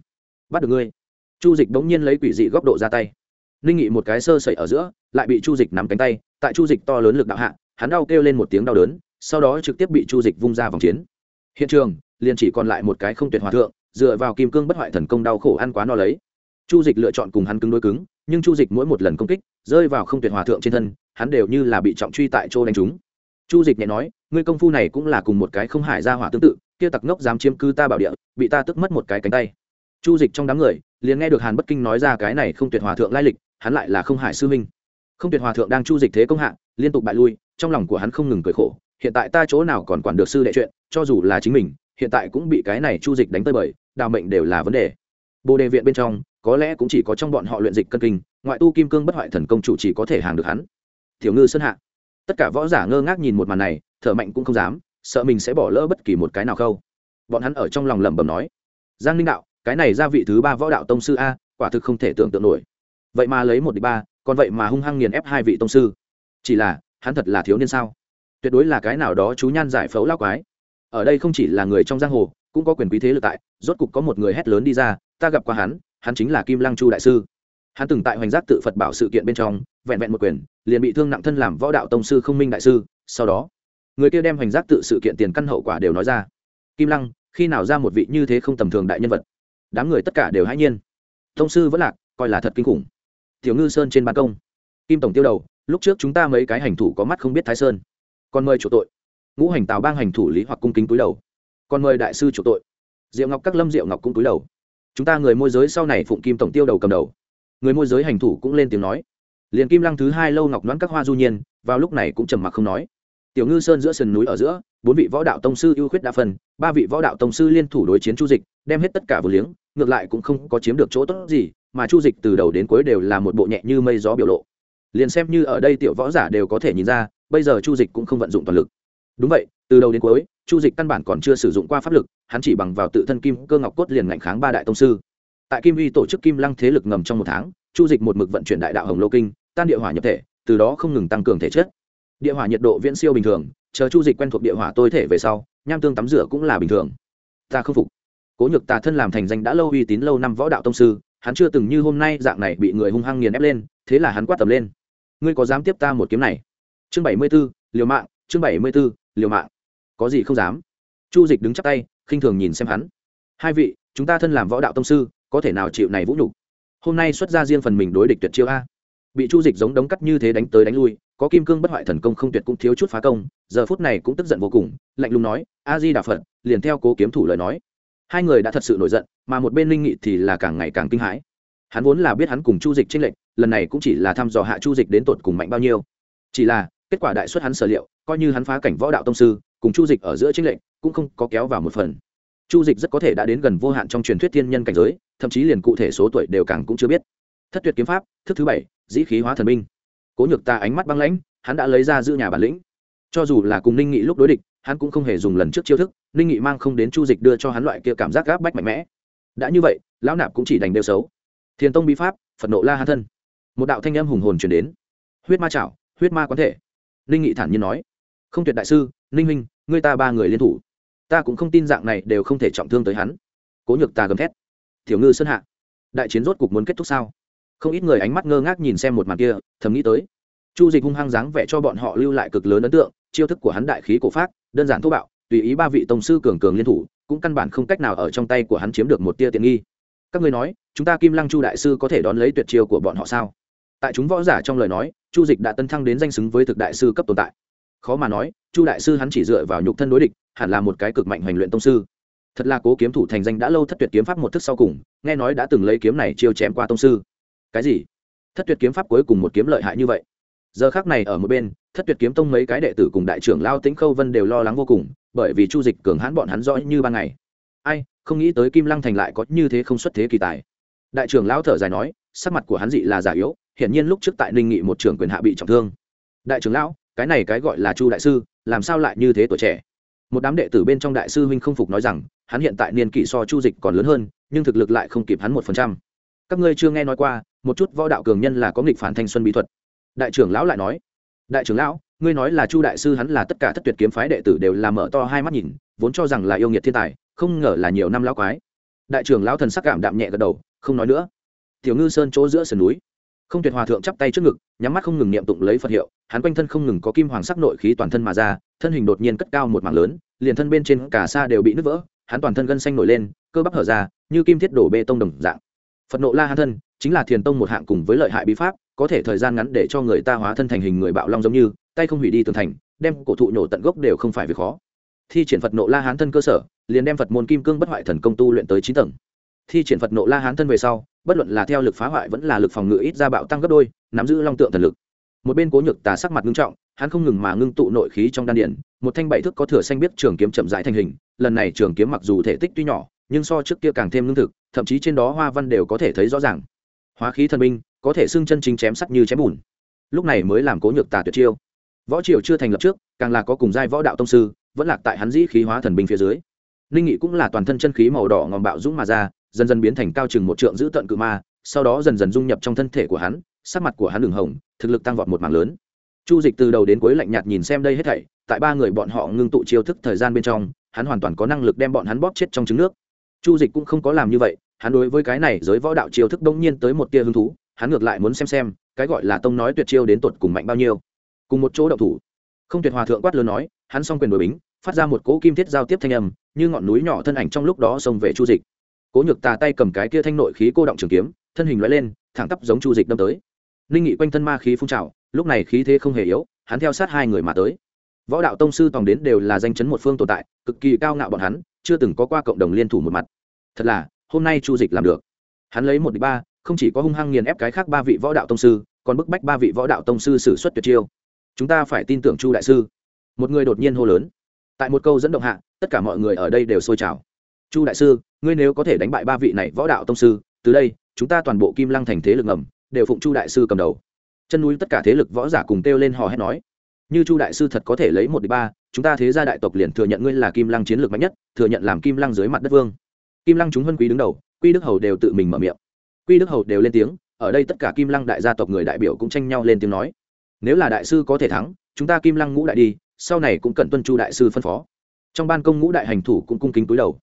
Bắt được ngươi. Chu dịch bỗng nhiên lấy quỷ dị góc độ ra tay. Ninh nghị một cái sơ sẩy ở giữa, lại bị chu dịch nắm cánh tay, tại chu dịch to lớn lực đạo hạ, hắn đau kêu lên một tiếng đau đớn, sau đó trực tiếp bị chu dịch vung ra vòng chiến. Hiện trường, liền chỉ còn lại một cái không tuyệt hòa thượng, dựa vào kim cương bất hoại thần công đau khổ ăn quá no lấy. Chu dịch lựa chọn cùng hắn cứng đối cứng nhưng chu dịch mỗi một lần công kích, rơi vào không tuyệt hòa thượng trên thân, hắn đều như là bị trọng truy tại chỗ đánh trúng. Chu dịch nhẹ nói, ngươi công phu này cũng là cùng một cái không hải ra hỏa tương tự, kia tặc ngốc dám chiếm cư ta bảo địa, bị ta tức mất một cái cánh tay. Chu dịch trong đám người, liền nghe được hàn bất kinh nói ra cái này không tuyệt hòa thượng lai lịch, hắn lại là không hải sư minh không tuyệt hòa thượng đang chu dịch thế công hạ, liên tục bại lui, trong lòng của hắn không ngừng cười khổ, hiện tại ta chỗ nào còn quản được sư đệ chuyện, cho dù là chính mình, hiện tại cũng bị cái này chu dịch đánh tơi bời, đào mệnh đều là vấn đề bồ đề viện bên trong, có lẽ cũng chỉ có trong bọn họ luyện dịch cân kinh, ngoại tu kim cương bất hoại thần công chủ chỉ có thể hàng được hắn. Tiểu ngư sơn hạ. Tất cả võ giả ngơ ngác nhìn một màn này, thở mạnh cũng không dám, sợ mình sẽ bỏ lỡ bất kỳ một cái nào khâu. Bọn hắn ở trong lòng lẩm bẩm nói, giang ninh đạo, cái này ra vị thứ ba võ đạo tông sư a, quả thực không thể tưởng tượng nổi. Vậy mà lấy một đ ba, còn vậy mà hung hăng nghiền ép hai vị tông sư. Chỉ là, hắn thật là thiếu niên sao? Tuyệt đối là cái nào đó chú nhan giải phẫu lao quái. Ở đây không chỉ là người trong giang hồ, cũng có quyền quý thế lực tại, rốt cục có một người hét lớn đi ra ta gặp qua hắn hắn chính là kim lăng chu đại sư. Hắn từng tại hoành giác tự phật bảo sự kiện bên trong, vẹn vẹn một quyền, liền bị thương nặng thân làm võ đạo tông sư không minh đại sư, sau đó, người kia đem hoành giác tự sự kiện tiền căn hậu quả đều nói ra. Kim lăng, khi nào ra một vị như thế không tầm thường đại nhân vật? Đám người tất cả đều hãy nhiên. Tông sư vẫn lạc, coi là thật kinh khủng. Tiểu ngư sơn trên ban công. Kim tổng tiêu đầu, lúc trước chúng ta mấy cái hành thủ có mắt không biết thái sơn. Còn mời chủ tội. Ngũ hành tào bang hành thủ lý hoặc cung kính túi đầu. Còn mời đại sư chủ tội. Diệu ngọc các lâm diệu ngọc cũng túi đầu chúng ta người môi giới sau này phụng kim tổng tiêu đầu cầm đầu. Người môi giới hành thủ cũng lên tiếng nói. Liền kim lăng thứ hai lâu ngọc đoán các hoa du nhiên, vào lúc này cũng trầm mặc không nói. Tiểu ngư sơn giữa sườn núi ở giữa, bốn vị võ đạo tông sư ưu khuyết đa phần, ba vị võ đạo tông sư liên thủ đối chiến chu dịch, đem hết tất cả vừa liếng, ngược lại cũng không có chiếm được chỗ tốt gì, mà chu dịch từ đầu đến cuối đều là một bộ nhẹ như mây gió biểu lộ. Liền xem như ở đây tiểu võ giả đều có thể nhìn ra, bây giờ chu dịch cũng không vận dụng toàn lực đúng vậy, từ đầu đến cuối, chu dịch căn bản còn chưa sử dụng qua pháp lực, hắn chỉ bằng vào tự thân kim cơ ngọc cốt liền ngạnh kháng ba đại tông sư. Tại kim uy tổ chức kim lăng thế lực ngầm trong một tháng, chu dịch một mực vận chuyển đại đạo hồng lô kinh, tan địa hỏa nhập thể, từ đó không ngừng tăng cường thể chất. Địa hỏa nhiệt độ viễn siêu bình thường, chờ chu dịch quen thuộc địa hỏa tôi thể về sau, nham tương tắm rửa cũng là bình thường. Ta không phục. Cố nhược tà thân làm thành danh đã lâu uy tín lâu năm võ đạo tông sư, hắn chưa từng như hôm nay dạng này bị người hung hăng nghiền ép lên, thế là hắn quát tầm lên. Ngươi có dám tiếp ta một kiếm này? Chương bảy mươi b ố liều mạng, chương bảy mươi b ố liều mạng. Có gì không dám. Chu dịch đứng chắc tay, khinh thường nhìn xem hắn. Hai vị, chúng ta thân làm võ đạo tông sư, có thể nào chịu này vũ nhục? Hôm nay xuất ra riêng phần mình đối địch tuyệt chiêu a. Bị chu dịch giống đống cắt như thế đánh tới đánh lui, có kim cương bất hoại thần công không tuyệt cũng thiếu chút phá công, giờ phút này cũng tức giận vô cùng, lạnh lùng nói, a di đà phật, liền theo cố kiếm thủ lời nói. Hai người đã thật sự nổi giận, mà một bên linh nghị thì là càng ngày càng kinh hãi. Hắn vốn là biết hắn cùng chu dịch tranh lệch, lần này cũng chỉ là thăm dò hạ chu dịch đến tột cùng mạnh bao nhiêu. Chỉ là kết quả đại xuất hắn sở liệu, coi như hắn phá cảnh võ đạo tông sư, cùng chu dịch ở giữa chính lệnh cũng không có kéo vào một phần. Chu dịch rất có thể đã đến gần vô hạn trong truyền thuyết thiên nhân cảnh giới, thậm chí liền cụ thể số tuổi đều càng cũng chưa biết. Thất tuyệt kiếm pháp, thức thứ bảy, dĩ khí hóa thần binh. Cố nhược ta ánh mắt băng lãnh, hắn đã lấy ra giữ nhà bản lĩnh. Cho dù là cùng ninh nghị lúc đối địch, hắn cũng không hề dùng lần trước chiêu thức, ninh nghị mang không đến chu dịch đưa cho hắn loại kia cảm giác gáp bách mạnh mẽ. Đã như vậy, lão nạp cũng chỉ đành đeo xấu. Thiền tông bí pháp, phật nộ la hắn thân. Một đạo thanh âm hùng hồn chuyển đến. Huyết ma chảo, huyết ma quán thể ninh nghị thản nhiên nói không tuyệt đại sư ninh minh, ngươi ta ba người liên thủ. Ta cũng không tin dạng này đều không thể trọng thương tới hắn. Cố nhược ta gầm thét tiểu ngư sơn hạ đại chiến rốt cục muốn kết thúc sao? Không ít người ánh mắt ngơ ngác nhìn xem một màn kia thầm nghĩ tới chu dịch hung hăng dáng vẽ cho bọn họ lưu lại cực lớn ấn tượng chiêu thức của hắn đại khí cổ pháp đơn giản thô bạo tùy ý ba vị tông sư cường cường liên thủ cũng căn bản không cách nào ở trong tay của hắn chiếm được một tia tiện nghi. Các ngươi nói chúng ta kim lăng chu đại sư có thể đón lấy tuyệt chiêu của bọn họ sao? Tại chúng võ giả trong lời nói, chu dịch đã tân thăng đến danh xứng với thực đại sư cấp tồn tại. Khó mà nói, chu đại sư hắn chỉ dựa vào nhục thân đối địch, hẳn là một cái cực mạnh hoành luyện tông sư. Thật là cố kiếm thủ thành danh đã lâu thất tuyệt kiếm pháp một thức sau cùng, nghe nói đã từng lấy kiếm này chiêu chém qua tông sư. Cái gì? Thất tuyệt kiếm pháp cuối cùng một kiếm lợi hại như vậy? Giờ khác này ở một bên, thất tuyệt kiếm tông mấy cái đệ tử cùng đại trưởng lao tĩnh khâu vân đều lo lắng vô cùng, bởi vì chu dịch cường hãn bọn hắn rõ như ban ngày. Ai, không nghĩ tới kim lăng thành lại có như thế không xuất thế kỳ tài. Đại trưởng lao thở dài nói, sắc mặt của hắn dị là giả yếu hiển nhiên lúc trước tại ninh nghị một trưởng quyền hạ bị trọng thương. Đại trưởng lão, cái này cái gọi là chu đại sư, làm sao lại như thế tuổi trẻ? Một đám đệ tử bên trong đại sư huynh không phục nói rằng, hắn hiện tại niên kỷ so chu dịch còn lớn hơn, nhưng thực lực lại không kịp hắn một phần trăm. Các ngươi chưa nghe nói qua, một chút võ đạo cường nhân là có nghịch phản thanh xuân bí thuật. Đại trưởng lão lại nói, đại trưởng lão, ngươi nói là chu đại sư hắn là tất cả thất tuyệt kiếm phái đệ tử đều làm mở to hai mắt nhìn, vốn cho rằng là yêu nghiệt thiên tài, không ngờ là nhiều năm lão quái. Đại trưởng lão thần sắc cảm đạm nhẹ gật đầu, không nói nữa. Tiểu ngư sơn chỗ giữa sườn núi không tuyệt hòa thượng chắp tay trước ngực, nhắm mắt không ngừng niệm tụng lấy phật hiệu, hắn quanh thân không ngừng có kim hoàng sắc nội khí toàn thân mà ra, thân hình đột nhiên cất cao một mảng lớn, liền thân bên trên cả xa đều bị nứt vỡ, hắn toàn thân gân xanh nổi lên, cơ bắp hở ra, như kim thiết đổ bê tông đồng dạng. Phật nộ la hắn thân, chính là thiền tông một hạng cùng với lợi hại bí pháp, có thể thời gian ngắn để cho người ta hóa thân thành hình người bạo long giống như, tay không hủy đi tường thành, đem cổ thụ nhổ tận gốc đều không phải việc khó. Thi triển phật nộ la hán thân cơ sở, liền đem phật môn kim cương bất hoại thần công tu luyện tới chín tầng thi triển phật nộ la hán thân về sau, bất luận là theo lực phá hoại vẫn là lực phòng ngự ít ra bạo tăng gấp đôi, nắm giữ long tượng thần lực. Một bên cố nhược tà sắc mặt ngưng trọng, hắn không ngừng mà ngưng tụ nội khí trong đan điện một thanh bảy thước có thừa xanh biết trường kiếm chậm rãi thành hình, lần này trường kiếm mặc dù thể tích tuy nhỏ, nhưng so trước kia càng thêm ngưng thực, thậm chí trên đó hoa văn đều có thể thấy rõ ràng. Hóa khí thần binh, có thể xưng chân chính chém sắt như chém bùn. Lúc này mới làm cố nhược tà tuyệt chiêu. Võ triều chưa thành lập trước, càng là có cùng giai võ đạo tông sư, vẫn lạc tại hắn dĩ khí hóa thần binh phía dưới. Ninh nghị cũng là toàn thân chân khí màu đỏ ngòm bạo dũng mà ra dần dần biến thành cao chừng một trượng giữ tận cự ma, sau đó dần dần dung nhập trong thân thể của hắn, sắc mặt của hắn đường hồng, thực lực tăng vọt một mảng lớn. Chu dịch từ đầu đến cuối lạnh nhạt nhìn xem đây hết thảy, tại ba người bọn họ ngưng tụ chiêu thức thời gian bên trong, hắn hoàn toàn có năng lực đem bọn hắn bóp chết trong trứng nước. Chu dịch cũng không có làm như vậy, hắn đối với cái này giới võ đạo chiêu thức đông nhiên tới một tia hứng thú, hắn ngược lại muốn xem xem, cái gọi là tông nói tuyệt chiêu đến tột cùng mạnh bao nhiêu. Cùng một chỗ đậu thủ. Không tuyệt hòa thượng quát lớn nói, hắn s o n g quyền đổi bính, phát ra một cỗ kim thiết giao tiếp thanh âm, như ngọn núi nhỏ thân ảnh trong lúc đó xông về chu dịch cố nhược tà tay cầm cái kia thanh nội khí cô động trường kiếm, thân hình loại lên, thẳng tắp giống chu dịch đâm tới. Linh nghị quanh thân ma khí phun trào, lúc này khí thế không hề yếu, hắn theo sát hai người mà tới. Võ đạo tông sư tòng đến đều là danh chấn một phương tồn tại, cực kỳ cao ngạo bọn hắn, chưa từng có qua cộng đồng liên thủ một mặt. Thật là, hôm nay chu dịch làm được. Hắn lấy một đ ba, không chỉ có hung hăng nghiền ép cái khác ba vị võ đạo tông sư, còn bức bách ba vị võ đạo tông sư xử suất tuyệt chiêu. Chúng ta phải tin tưởng chu đại sư. Một người đột nhiên hô lớn. Tại một câu dẫn động hạ, tất cả mọi người ở đây đều sôi trào chu đại sư, ngươi nếu có thể đánh bại ba vị này võ đạo tông sư, từ đây, chúng ta toàn bộ kim lăng thành thế lực ngầm, đều phụng chu đại sư cầm đầu. Chân núi tất cả thế lực võ giả cùng kêu lên hò hét nói. Như chu đại sư thật có thể lấy một đi ba, chúng ta thế gia đại tộc liền thừa nhận ngươi là kim lăng chiến lược mạnh nhất, thừa nhận làm kim lăng dưới mặt đất vương. Kim lăng chúng huân quý đứng đầu, quy đức hầu đều tự mình mở miệng. Quy đức hầu đều lên tiếng, ở đây tất cả kim lăng đại gia tộc người đại biểu cũng tranh nhau lên tiếng nói. Nếu là đại sư có thể thắng, chúng ta kim lăng ngũ đại đi, sau này cũng cần tuân chu đại sư phân phó. Trong ban công ngũ đại hành thủ cũng cung kính túi đầu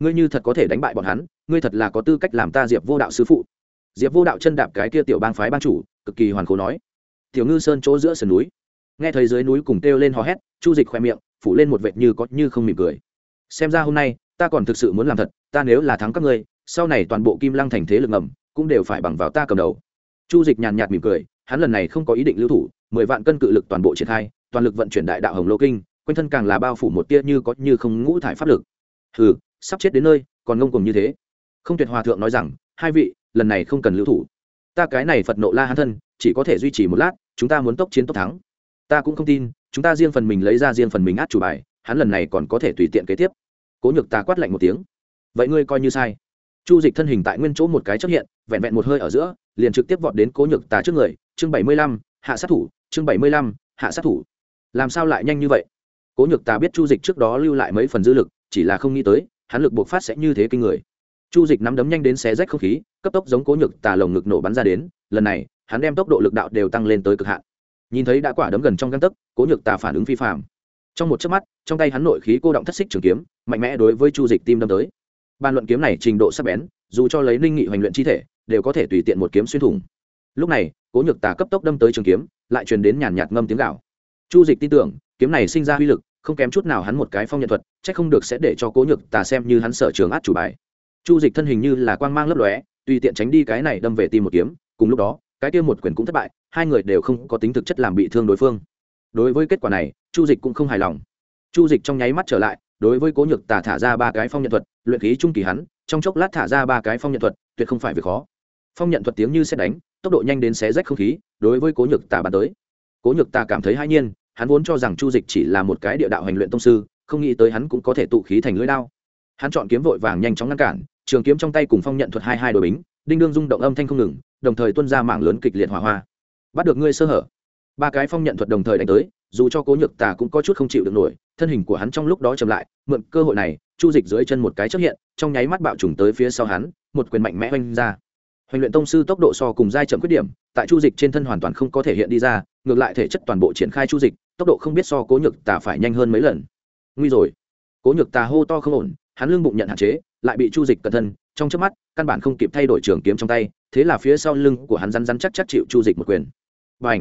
ngươi như thật có thể đánh bại bọn hắn, ngươi thật là có tư cách làm ta diệp vô đạo sư phụ. Diệp vô đạo chân đạp cái kia tiểu bang phái ban chủ, cực kỳ hoàn khố nói. Tiểu ngư sơn chỗ giữa sườn núi. Nghe thấy dưới núi cùng kêu lên hò hét, chu dịch khoe miệng phủ lên một vệt như có như không mỉm cười. Xem ra hôm nay, ta còn thực sự muốn làm thật, ta nếu là thắng các ngươi, sau này toàn bộ kim lăng thành thế lực ngầm cũng đều phải bằng vào ta cầm đầu. Chu dịch nhàn nhạt mỉm cười, hắn lần này không có ý định lưu thủ, mười vạn cân cự lực toàn bộ triển khai, toàn lực vận chuyển đại đạo hồng lô kinh, quanh thân càng là bao phủ một tia như có như không ngũ thải pháp lực. Hừ sắp chết đến nơi, còn ngông cùng như thế. Không tuyệt hòa thượng nói rằng, hai vị, lần này không cần lưu thủ. Ta cái này phật nộ la hán thân, chỉ có thể duy trì một lát, chúng ta muốn tốc chiến tốc thắng. Ta cũng không tin, chúng ta riêng phần mình lấy ra riêng phần mình át chủ bài, hắn lần này còn có thể tùy tiện kế tiếp. Cố nhược ta quát lạnh một tiếng. Vậy ngươi coi như sai. Chu dịch thân hình tại nguyên chỗ một cái chấp hiện, vẹn vẹn một hơi ở giữa, liền trực tiếp vọt đến cố nhược tà trước người. Chương bảy mươi lăm, hạ sát thủ, chương bảy mươi lăm, hạ sát thủ. Làm sao lại nhanh như vậy? Cố nhược tà biết chu dịch trước đó lưu lại mấy phần dư lực, chỉ là không nghĩ tới hắn lực buộc phát sẽ như thế kinh người. Chu dịch nắm đấm nhanh đến xé rách không khí, cấp tốc giống cố nhược tà lồng ngực nổ bắn ra đến, lần này, hắn đem tốc độ lực đạo đều tăng lên tới cực hạn. Nhìn thấy đã quả đấm gần trong găng tấc, cố nhược tà phản ứng phi phạm trong một chớp mắt, trong tay hắn nội khí cô động thất xích trường kiếm, mạnh mẽ đối với chu dịch tim đâm tới. Bàn luận kiếm này trình độ sắc bén, dù cho lấy linh nghị hoành luyện chi thể, đều có thể tùy tiện một kiếm xuyên thủng. Lúc này, cố nhược tà cấp tốc đâm tới trường kiếm, lại truyền đến nhàn nhạt ngâm tiếng gạo chu dịch tin tưởng, kiếm này sinh ra uy lực không kém chút nào hắn một cái phong nhận thuật c h ắ c không được sẽ để cho cố nhược tà xem như hắn sở trường át chủ bài. Chu dịch thân hình như là quang mang lấp lóe, tùy tiện tránh đi cái này đâm về tim một kiếm, cùng lúc đó, cái kia một quyền cũng thất bại, hai người đều không có tính thực chất làm bị thương đối phương. Đối với kết quả này, chu dịch cũng không hài lòng. Chu dịch trong nháy mắt trở lại, đối với cố nhược tà thả ra ba cái phong nhận thuật, luyện khí trung kỳ hắn, trong chốc lát thả ra ba cái phong nhận thuật, tuyệt không phải việc khó. Phong nhận thuật tiếng như xét đánh, tốc độ nhanh đến xé rách không khí, đối với cố nhược tà bắn tới. Cố nhược tà cảm thấy hai nhiên hắn vốn cho rằng chu dịch chỉ là một cái địa đạo hành luyện tông sư, không nghĩ tới hắn cũng có thể tụ khí thành lưỡi đao. Hắn chọn kiếm vội vàng nhanh chóng ngăn cản, trường kiếm trong tay cùng phong nhận thuật hai hai đội bính, đinh đương rung động âm thanh không ngừng, đồng thời tuân ra mạng lớn kịch liệt hỏa hoa. Bắt được ngươi sơ hở. Ba cái phong nhận thuật đồng thời đánh tới, dù cho cố nhược tà cũng có chút không chịu được nổi, thân hình của hắn trong lúc đó chậm lại, mượn cơ hội này, chu dịch dưới chân một cái chấp hiện, trong nháy mắt bạo trùng tới phía sau hắn, một quyền mạnh mẽ oanh ra. Hoành luyện tông sư tốc độ so cùng giai chậm khuyết điểm, tại chu dịch trên thân hoàn toàn không có thể hiện đi ra, ngược lại thể chất toàn bộ triển khai chu dịch tốc độ không biết so cố nhược tà phải nhanh hơn mấy lần. Nguy rồi. Cố nhược tà hô to không ổn, hắn lưng bụng nhận hạn chế, lại bị chu dịch cẩn thân, trong chớp mắt, căn bản không kịp thay đổi trường kiếm trong tay, thế là phía sau lưng của hắn rắn rắn chắc chắc chịu chu dịch một quyền. Và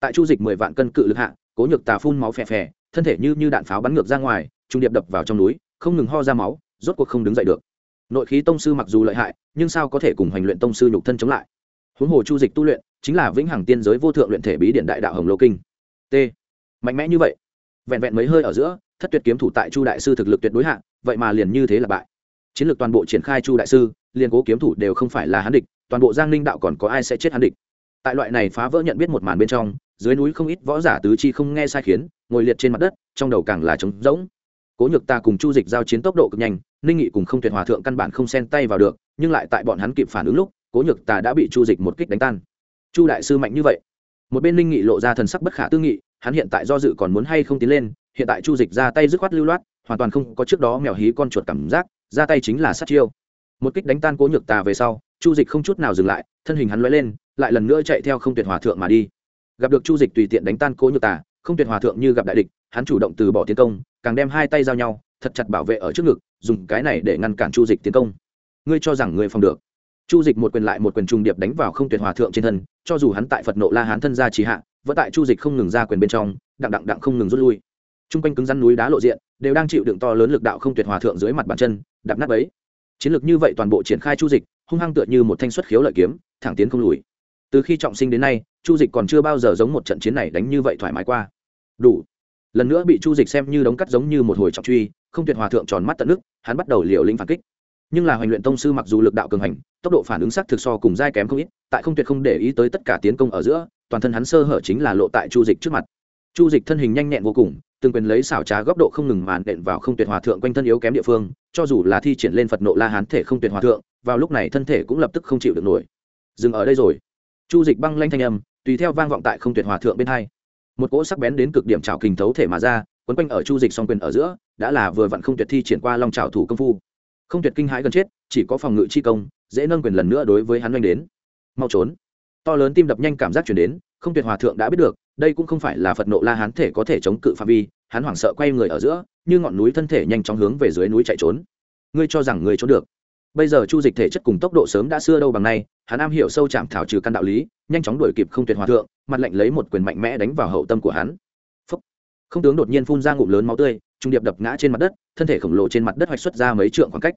tại chu dịch mười vạn cân cự lực hạ, cố nhược tà phun máu phè phè, thân thể như như đạn pháo bắn ngược ra ngoài, trung điệp đập vào trong núi, không ngừng ho ra máu, rốt cuộc không đứng dậy được. Nội khí tông sư mặc dù lợi hại, nhưng sao có thể cùng hành luyện tông sư nhục thân chống lại? Huống hồ chu dịch tu luyện, chính là vĩnh hằng tiên giới vô thượng luyện thể bí điện đại đạo hồng lô kinh. T mạnh mẽ như vậy, vẹn vẹn mấy hơi ở giữa, thất tuyệt kiếm thủ tại chu đại sư thực lực tuyệt đối hạn vậy mà liền như thế là bại. Chiến lược toàn bộ triển khai chu đại sư, liền cố kiếm thủ đều không phải là hắn địch, toàn bộ giang ninh đạo còn có ai sẽ chết hắn địch? Tại loại này phá vỡ nhận biết một màn bên trong, dưới núi không ít võ giả tứ chi không nghe sai khiến, ngồi liệt trên mặt đất, trong đầu càng là trống rỗng. Cố nhược ta cùng chu dịch giao chiến tốc độ cực nhanh, ninh nghị cùng không tuyệt hòa thượng căn bản không xen tay vào được, nhưng lại tại bọn hắn kịp phản ứng lúc, cố nhược ta đã bị chu dịch một kích đánh tan. Chu đại sư mạnh như vậy một bên linh nghị lộ ra thần sắc bất khả tư nghị, hắn hiện tại do dự còn muốn hay không tiến lên, hiện tại chu dịch ra tay dứt khoát lưu loát, hoàn toàn không có trước đó mèo hí con chuột cảm giác, ra tay chính là sát chiêu. Một kích đánh tan cố nhược tà về sau, chu dịch không chút nào dừng lại, thân hình hắn l lên, lại lần nữa chạy theo không tuyệt hòa thượng mà đi. Gặp được chu dịch tùy tiện đánh tan cố nhược tà, không tuyệt hòa thượng như gặp đại địch, hắn chủ động từ bỏ tiến công, càng đem hai tay giao nhau, thật chặt bảo vệ ở trước ngực, dùng cái này để ngăn cản chu dịch tiến công. Ngươi cho rằng ngươi phòng được chu dịch một quyền lại một quyền trùng điệp đánh vào không tuyệt hòa thượng trên thân, cho dù hắn tại phật nộ la hán thân ra trì hạ, vẫn tại chu dịch không ngừng ra quyền bên trong, đặng đặng đặng không ngừng rút lui. T r u n g quanh cứng rắn núi đá lộ diện, đều đang chịu đựng to lớn lực đạo không tuyệt hòa thượng dưới mặt bàn chân, đạp nát ấy chiến lược như vậy toàn bộ triển khai chu dịch, hung hăng tựa như một thanh xuất khiếu lợi kiếm, thẳng tiến không lùi. Từ khi trọng sinh đến nay, chu dịch còn chưa bao giờ giống một trận chiến này đánh như vậy thoải mái qua. Đủ. Lần nữa bị chu dịch xem như đống cắt giống như một hồi trọng truy, không tuyệt hòa thượng tròn mắt tận nước, hắn bắt đầu liều lĩnh phản kích nhưng là hoành luyện tông sư mặc dù lực đạo cường hành, tốc độ phản ứng sắc thực so cùng dai kém không ít, tại không tuyệt không để ý tới tất cả tiến công ở giữa, toàn thân hắn sơ hở chính là lộ tại chu dịch trước mặt. Chu dịch thân hình nhanh nhẹn vô cùng, từng quyền lấy xảo trá góc độ không ngừng màn đện vào không tuyệt hòa thượng quanh thân yếu kém địa phương, cho dù là thi triển lên phật nộ la hán thể không tuyệt hòa thượng, vào lúc này thân thể cũng lập tức không chịu được nổi. Dừng ở đây rồi. Chu dịch băng lanh thanh âm, tùy theo vang vọng tại không tuyệt hòa thượng bên hai. Một cỗ sắc bén đến cực điểm trào kình thấu thể mà ra, quấn quanh ở chu dịch song quyền ở giữa, đã là vừa vặn không tuyệt thi triển qua long trào thủ công phu không tuyệt kinh hãi gần chết, chỉ có phòng ngự chi công, dễ nâng quyền lần nữa đối với hắn oanh đến. Mau trốn. To lớn tim đập nhanh cảm giác chuyển đến, không tuyệt hòa thượng đã biết được, đây cũng không phải là phật nộ la hán thể có thể chống cự phạm vi, hắn hoảng sợ quay người ở giữa, như ngọn núi thân thể nhanh chóng hướng về dưới núi chạy trốn. Ngươi cho rằng ngươi trốn được. Bây giờ chu dịch thể chất cùng tốc độ sớm đã xưa đâu bằng nay, hắn am hiểu sâu chạm thảo trừ căn đạo lý, nhanh chóng đuổi kịp không tuyệt hòa thượng, mặt lệnh lấy một quyền mạnh mẽ đánh vào hậu tâm của hắn. Phúc. không tướng đột nhiên phun ra ngụm lớn máu tươi, trung điệp đập ngã trên mặt đất thân thể khổng lồ trên mặt đất hoạch xuất ra mấy trượng khoảng cách.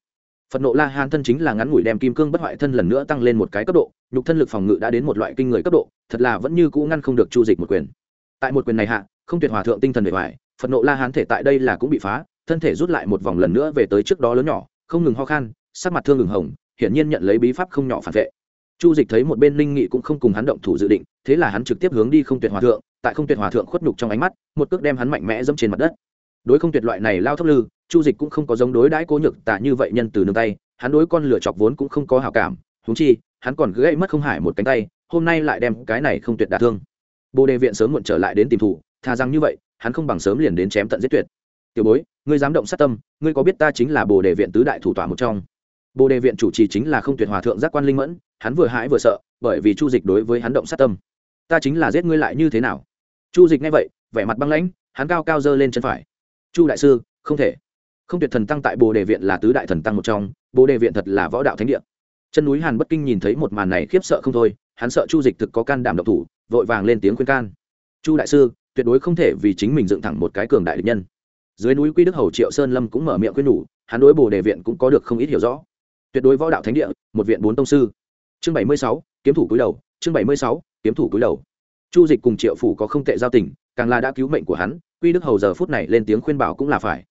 Phật nộ la hán thân chính là ngắn ngủi đem kim cương bất hoại thân lần nữa tăng lên một cái cấp độ, nhục thân lực phòng ngự đã đến một loại kinh người cấp độ, thật là vẫn như cũ ngăn không được chu dịch một quyền. Tại một quyền này hạ, không tuyệt hòa thượng tinh thần bề ngoài, phật nộ la hán thể tại đây là cũng bị phá, thân thể rút lại một vòng lần nữa về tới trước đó lớn nhỏ, không ngừng ho khan, sắc mặt thương ngừng hồng, hiển nhiên nhận lấy bí pháp không nhỏ phản vệ. Chu dịch thấy một bên linh nghị cũng không cùng hắn động thủ dự định, thế là hắn trực tiếp hướng đi không tuyệt hòa thượng, tại không tuyệt hòa thượng khuất nhục trong ánh mắt, một cước đem hắn mạnh mẽ dẫm trên mặt đất. Đối không tuyệt loại này lao thấp lư chu dịch cũng không có giống đối đãi cố nhược tạ như vậy nhân từ nương tay, hắn đối con lửa chọc vốn cũng không có hào cảm húng chi, hắn còn gãy mất không hải một cánh tay, hôm nay lại đem cái này không tuyệt đả thương. Bồ đề viện sớm muộn trở lại đến tìm thủ thà rằng như vậy, hắn không bằng sớm liền đến chém tận giết tuyệt. Tiểu bối, ngươi dám động sát tâm, ngươi có biết ta chính là bồ đề viện tứ đại thủ tọa một trong? Bồ đề viện chủ trì chính là không tuyệt hòa thượng giác quan linh mẫn, hắn vừa hãi vừa sợ, bởi vì chu dịch đối với hắn động sát tâm. Ta chính là giết ngươi lại như thế nào? Chu dịch nghe vậy, vẻ mặt băng lãnh, hắn cao cao giơ lên chân phải. Chu đại sư, không thể không tuyệt thần tăng tại bồ đề viện là tứ đại thần tăng một trong, bồ đề viện thật là võ đạo thánh địa. Chân núi hàn bất kinh nhìn thấy một màn này khiếp sợ không thôi, hắn sợ chu dịch thực có can đảm độc thủ, vội vàng lên tiếng khuyên can. Chu đại sư, tuyệt đối không thể vì chính mình dựng thẳng một cái cường đại địch nhân. Dưới núi quy đức hầu triệu sơn lâm cũng mở miệng khuyên nhủ, hắn đối bồ đề viện cũng có được không ít hiểu rõ. Tuyệt đối võ đạo thánh địa, một viện bốn tông sư. Chương bảy mươi sáu, kiếm thủ cúi đầu, chương bảy mươi sáu, kiếm thủ cúi đầu. Chu dịch cùng triệu phủ có không tệ giao tình, càng là đã cứu mệnh của hắn, quy đức hầu giờ phút này lên tiếng khuyên bảo cũng là phải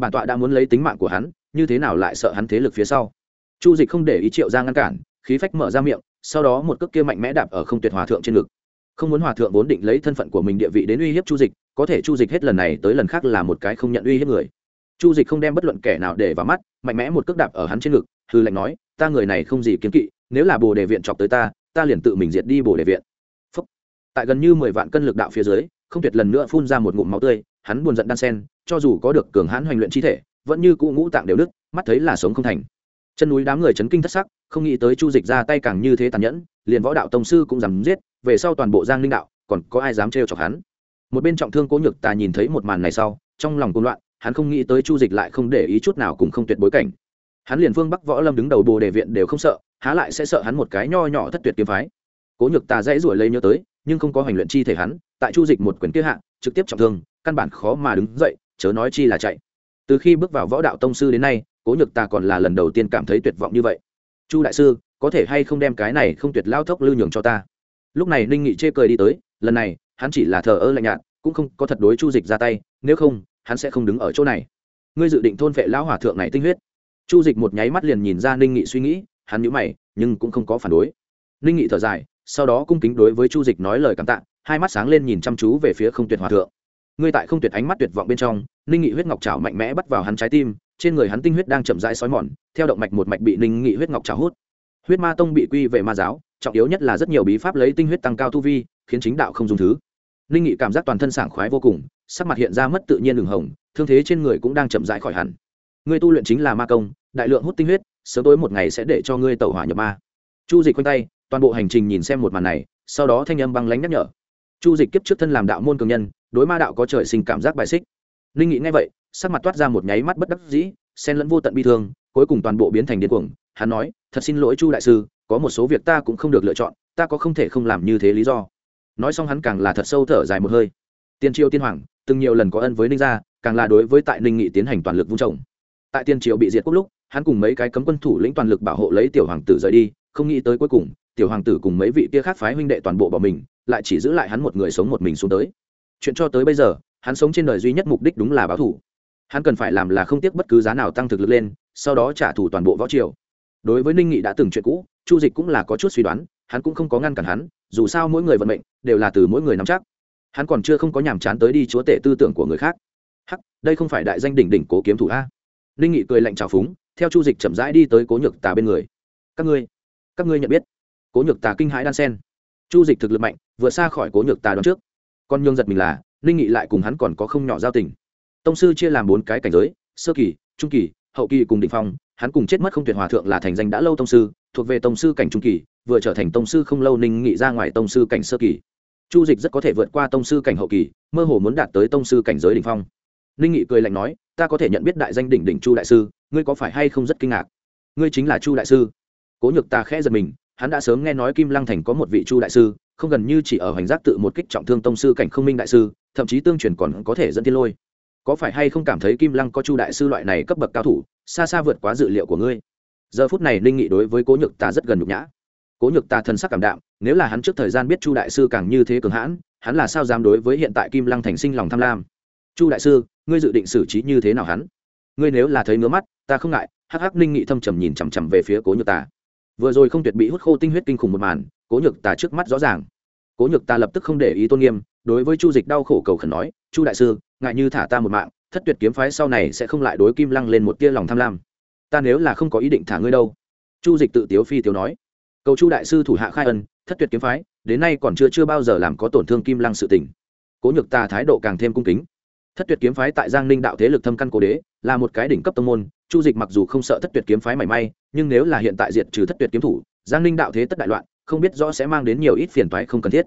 bản tọa đã muốn lấy tính mạng của hắn, như thế nào lại sợ hắn thế lực phía sau? Chu dịch không để ý triệu ra ngăn cản, khí phách mở ra miệng, sau đó một cước kia mạnh mẽ đạp ở không tuyệt hòa thượng trên ngực. Không muốn hòa thượng vốn định lấy thân phận của mình địa vị đến uy hiếp chu dịch, có thể chu dịch hết lần này tới lần khác là một cái không nhận uy hiếp người. Chu dịch không đem bất luận kẻ nào để vào mắt, mạnh mẽ một cước đạp ở hắn trên ngực, hư lệnh nói, ta người này không gì kiếm kỵ, nếu là bồ đề viện chọc tới ta ta liền tự mình diệt đi bồ đề viện. Phúc. tại gần như mười vạn cân lực đạo phía dưới, không tuyệt lần nữa phun ra một ngụm máu tươi, hắn buồn giận đan sen cho dù có được cường hãn hoành luyện chi thể, vẫn như cũ ngũ tạng đều đức mắt thấy là sống không thành. Chân núi đám người chấn kinh thất sắc, không nghĩ tới chu dịch ra tay càng như thế tàn nhẫn, liền võ đạo tông sư cũng dám giết, về sau toàn bộ giang linh đạo, còn có ai dám trêu chọc hắn? Một bên trọng thương cố nhược tà nhìn thấy một màn này sau, trong lòng côn loạn, hắn không nghĩ tới chu dịch lại không để ý chút nào cùng không tuyệt bối cảnh. Hắn liền phương bắc võ lâm đứng đầu bồ đề viện đều không sợ, há lại sẽ sợ hắn một cái nho nhỏ thất tuyệt kiếm phái. Cố nhược tà dãy ruổi lấy nhớ tới, nhưng không có hành luyện chi thể hắn, tại chu dịch một quyển kia hạ, trực tiếp trọng thương, căn bản khó mà đứng dậy chớ nói chi là chạy. Từ khi bước vào võ đạo tông sư đến nay, cố nhược ta còn là lần đầu tiên cảm thấy tuyệt vọng như vậy. Chu đại sư, có thể hay không đem cái này không tuyệt lao thốc lưu nhường cho ta? Lúc này ninh nghị chê cười đi tới, lần này, hắn chỉ là thờ ơ lạnh nhạt, cũng không có thật đối chu dịch ra tay, nếu không, hắn sẽ không đứng ở chỗ này. Ngươi dự định thôn vệ lão hòa thượng này tinh huyết. Chu dịch một nháy mắt liền nhìn ra ninh nghị suy nghĩ, hắn nhữ mày, nhưng cũng không có phản đối. Ninh nghị thở dài, sau đó cung kính đối với chu dịch nói lời cảm tạ, hai mắt sáng lên nhìn chăm chú về phía không tuyệt hòa thượng ngươi tại không tuyệt ánh mắt tuyệt vọng bên trong, ninh nghị huyết ngọc trào mạnh mẽ bắt vào hắn trái tim, trên người hắn tinh huyết đang chậm rãi xói mòn, theo động mạch một mạch bị ninh nghị huyết ngọc trào hút. Huyết ma tông bị quy về ma giáo, trọng yếu nhất là rất nhiều bí pháp lấy tinh huyết tăng cao tu vi, khiến chính đạo không dùng thứ. Ninh nghị cảm giác toàn thân sảng khoái vô cùng, sắc mặt hiện ra mất tự nhiên đường hồng, thương thế trên người cũng đang chậm rãi khỏi hẳn. Ngươi tu luyện chính là ma công, đại lượng hút tinh huyết, sớm tối một ngày sẽ để cho ngươi tẩu hỏa nhập ma. Chu dịch quanh tay, toàn bộ hành trình nhìn xem một màn này, sau đó thanh âm băng lánh nhắc nhở. Chu dịch kiếp trước thân làm đạo môn cường nhân đối ma đạo có trời sinh cảm giác bài xích. Linh nghĩ ngay vậy, sắc mặt toát ra một nháy mắt bất đắc dĩ, xen lẫn vô tận bi thương, cuối cùng toàn bộ biến thành điên cuồng. Hắn nói, thật xin lỗi chu đại sư, có một số việc ta cũng không được lựa chọn, ta có không thể không làm như thế lý do. Nói xong hắn càng là thật sâu thở dài một hơi. Tiên triều tiên hoàng, từng nhiều lần có ân với ninh gia, càng là đối với tại ninh nghị tiến hành toàn lực vung trồng. Tại tiên triều bị diệt quốc lúc, hắn cùng mấy cái cấm quân thủ lĩnh toàn lực bảo hộ lấy tiểu hoàng tử rời đi, không nghĩ tới cuối cùng, tiểu hoàng tử cùng mấy vị kia khác phái huynh đệ toàn bộ bỏ mình, lại chỉ giữ lại hắn một người sống một mình xuống tới chuyện cho tới bây giờ, hắn sống trên đời duy nhất mục đích đúng là báo thủ hắn cần phải làm là không tiếc bất cứ giá nào tăng thực lực lên, sau đó trả thù toàn bộ võ triều. Đối với ninh nghị đã từng chuyện cũ, chu dịch cũng là có chút suy đoán, hắn cũng không có ngăn cản hắn, dù sao mỗi người vận mệnh đều là từ mỗi người nắm chắc. Hắn còn chưa không có nhàm chán tới đi chúa tể tư tưởng của người khác. Hắc, đây không phải đại danh đỉnh đỉnh cố kiếm thủ a. Ninh nghị cười lạnh trào phúng, theo chu dịch chậm rãi đi tới cố nhược tà bên người. Các ngươi các ngươi nhận biết. Cố nhược tà kinh hãi đan sen. Chu dịch thực lực mạnh, vượt xa khỏi cố nhược tà đón trước còn nhương giật mình là, ninh nghị lại cùng hắn còn có không nhỏ giao tình. Tông sư chia làm bốn cái cảnh giới, sơ kỳ, trung kỳ, hậu kỳ cùng định phong, hắn cùng chết mất không tuyệt hòa thượng là thành danh đã lâu tông sư, thuộc về tông sư cảnh trung kỳ, vừa trở thành tông sư không lâu ninh nghị ra ngoài tông sư cảnh sơ kỳ. Chu dịch rất có thể vượt qua tông sư cảnh hậu kỳ, mơ hồ muốn đạt tới tông sư cảnh giới đ ỉ n h phong. Ninh nghị cười lạnh nói, ta có thể nhận biết đại danh đỉnh đỉnh chu đại sư, ngươi có phải hay không rất kinh ngạc? Ngươi chính là chu đại sư. Cố nhược ta khẽ giật mình, hắn đã sớm nghe nói kim lăng thành có một vị chu đại sư không gần như chỉ ở hoành giác tự một kích trọng thương tông sư cảnh không minh đại sư, thậm chí tương truyền còn có thể dẫn tiên lôi. Có phải hay không cảm thấy kim lăng có chu đại sư loại này cấp bậc cao thủ, xa xa vượt quá dự liệu của ngươi? Giờ phút này ninh nghị đối với cố nhược ta rất gần nhục nhã. Cố nhược ta thân sắc cảm đạm, nếu là hắn trước thời gian biết chu đại sư càng như thế cường hãn, hắn là sao dám đối với hiện tại kim lăng thành sinh lòng tham lam? Chu đại sư, ngươi dự định xử trí như thế nào hắn? Ngươi nếu là thấy ngứa mắt, ta không ngại. Hắc hắc, ninh nghị thâm trầm nhìn chằm chằm về phía cố nhược ta vừa rồi không tuyệt bị hút khô tinh huyết kinh khủng một màn cố nhược ta trước mắt rõ ràng. Cố nhược ta lập tức không để ý tôn nghiêm, đối với chu dịch đau khổ cầu khẩn nói, chu đại sư, ngại như thả ta một mạng, thất tuyệt kiếm phái sau này sẽ không lại đối kim lăng lên một tia lòng tham lam. Ta nếu là không có ý định thả ngươi đâu. Chu dịch tự tiếu phi tiếu nói, cầu chu đại sư thủ hạ khai ân, thất tuyệt kiếm phái, đến nay còn chưa chưa bao giờ làm có tổn thương kim lăng sự tình. Cố nhược ta thái độ càng thêm cung kính, thất tuyệt kiếm phái tại giang ninh đạo thế lực thâm căn cố đế, là một cái đỉnh cấp tông môn, chu dịch mặc dù không sợ thất tuyệt kiếm phái mảy may, nhưng nếu là hiện tại diệt trừ thất tuyệt kiếm thủ, giang ninh đạo thế tất đại loạn không biết rõ sẽ mang đến nhiều ít phiền toái không cần thiết.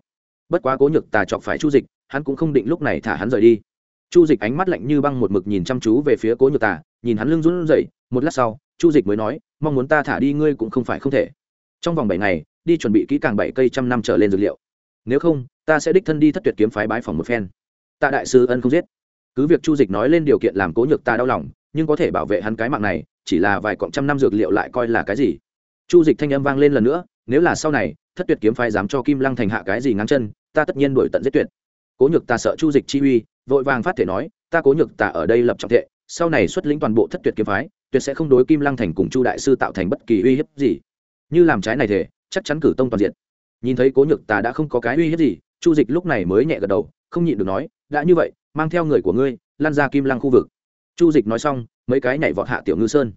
Bất quá cố nhược tà chọc phải chu dịch, hắn cũng không định lúc này thả hắn rời đi. Chu dịch ánh mắt lạnh như băng một mực nhìn chăm chú về phía cố nhược tà, nhìn hắn lưng run rẩy, một lát sau, chu dịch mới nói, mong muốn ta thả đi ngươi cũng không phải không thể. Trong vòng bảy ngày, đi chuẩn bị kỹ càng bảy cây trăm năm trở lên dược liệu. Nếu không, ta sẽ đích thân đi thất tuyệt kiếm phái bái phòng một phen. Tạ đại sư ân không giết. Cứ việc chu dịch nói lên điều kiện làm cố nhược ta đau lòng, nhưng có thể bảo vệ hắn cái mạng này, chỉ là vài cọng trăm năm dược liệu lại coi là cái gì? Chu dịch thanh âm vang lên lần nữa nếu là sau này, thất tuyệt kiếm phái dám cho kim lăng thành hạ cái gì ngắn chân, ta tất nhiên đuổi tận giết tuyệt. Cố nhược ta sợ chu dịch chi uy, vội vàng phát thể nói, ta cố nhược ta ở đây lập trọng thệ sau này xuất lĩnh toàn bộ thất tuyệt kiếm phái, tuyệt sẽ không đối kim lăng thành cùng chu đại sư tạo thành bất kỳ uy hiếp gì. Như làm trái này thể chắc chắn cử tông toàn diện. Nhìn thấy cố nhược ta đã không có cái uy hiếp gì, chu dịch lúc này mới nhẹ gật đầu, không nhịn được nói, đã như vậy, mang theo người của ngươi, lan ra kim lăng khu vực. Chu dịch nói xong, mấy cái nhảy vọt hạ tiểu ngư sơn.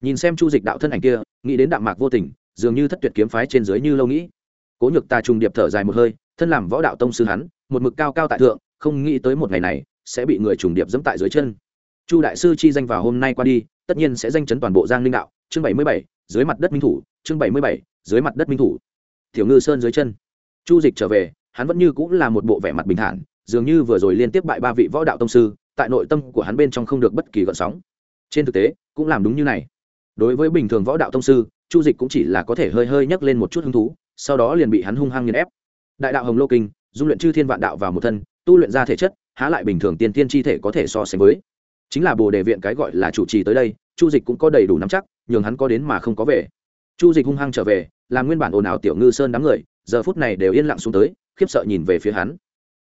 Nhìn xem chu dịch đạo thân ảnh kia, nghĩ đến đạm mạc vô tình dường như thất tuyệt kiếm phái trên dưới như lâu nghĩ. Cố nhược ta trùng điệp thở dài một hơi, thân làm võ đạo tông sư hắn, một mực cao cao tại thượng, không nghĩ tới một ngày này sẽ bị người trùng điệp dẫm tại dưới chân. Chu đại sư chi danh vào hôm nay qua đi, tất nhiên sẽ danh chấn toàn bộ giang linh đạo, chương bảy mươi bảy, dưới mặt đất minh thủ, chương bảy mươi bảy, dưới mặt đất minh thủ. Tiểu ngư sơn dưới chân. Chu dịch trở về, hắn vẫn như cũng là một bộ vẻ mặt bình thản, dường như vừa rồi liên tiếp bại ba vị võ đạo tông sư, tại nội tâm của hắn bên trong không được bất kỳ gợn sóng. Trên thực tế, cũng làm đúng như này. Đối với bình thường võ đạo tông sư chu dịch cũng chỉ là có thể hơi hơi nhấc lên một chút hứng thú, sau đó liền bị hắn hung hăng nghiền ép. Đại đạo hồng lô kinh, dung luyện chư thiên vạn đạo vào một thân, tu luyện ra thể chất, há lại bình thường tiên tiên chi thể có thể so sánh với. Chính là bồ đề viện cái gọi là chủ trì tới đây, chu dịch cũng có đầy đủ nắm chắc, nhường hắn có đến mà không có về. Chu dịch hung hăng trở về làm nguyên bản ồn ào tiểu ngư sơn đám người, giờ phút này đều yên lặng xuống tới, khiếp sợ nhìn về phía hắn.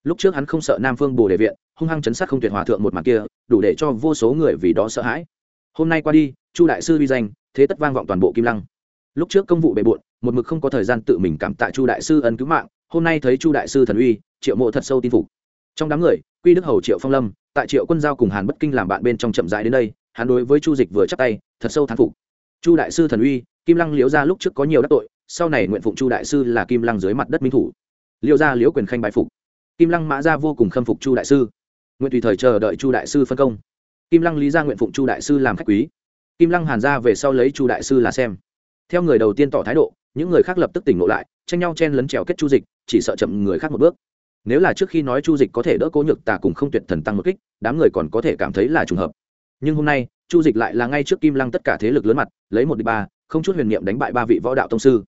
Lúc trước hắn không sợ nam phương bồ đề viện, hung hăng chấn sát không tuyệt hòa thượng một mặt kia, đủ để cho vô số người vì đó sợ hãi. Hôm nay qua đi, chu đại sư uy danh, thế tất vang vọng toàn bộ kim lăng lúc trước công vụ bề bộn, một mực không có thời gian tự mình cảm tạ chu đại sư ân cứu mạng, hôm nay thấy chu đại sư thần uy, triệu mộ thật sâu tin phục. Trong đám người, quy đức hầu, triệu phong lâm, tại triệu quân giao cùng hàn bất kinh làm bạn bên trong chậm rãi đến đây, hắn đối với chu dịch vừa chắc tay, thật sâu thán phục. Chu đại sư thần uy, kim lăng liễu ra lúc trước có nhiều đắc tội, sau này nguyện phụng chu đại sư là kim lăng dưới mặt đất minh thủ. Liễu ra liễu quyền khanh bái phục. Kim lăng mã ra vô cùng khâm phục chu đại sư. Nguyện tùy thời chờ đợi chu đại sư phân công. Kim lăng lý ra nguyện phụng chu đại sư làm khách quý. Kim lăng hàn ra về sau lấy chu đại sư là xem theo người đầu tiên tỏ thái độ, những người khác lập tức tỉnh ngộ lại, tranh nhau chen lấn trèo kết chu dịch, chỉ sợ chậm người khác một bước. Nếu là trước khi nói chu dịch có thể đỡ cố nhược tà cùng không tuyệt thần tăng một kích, đám người còn có thể cảm thấy là trùng hợp. Nhưng hôm nay, chu dịch lại là ngay trước kim lăng tất cả thế lực lớn mặt, lấy một đ ba, không chút huyền niệm đánh bại ba vị võ đạo tông sư.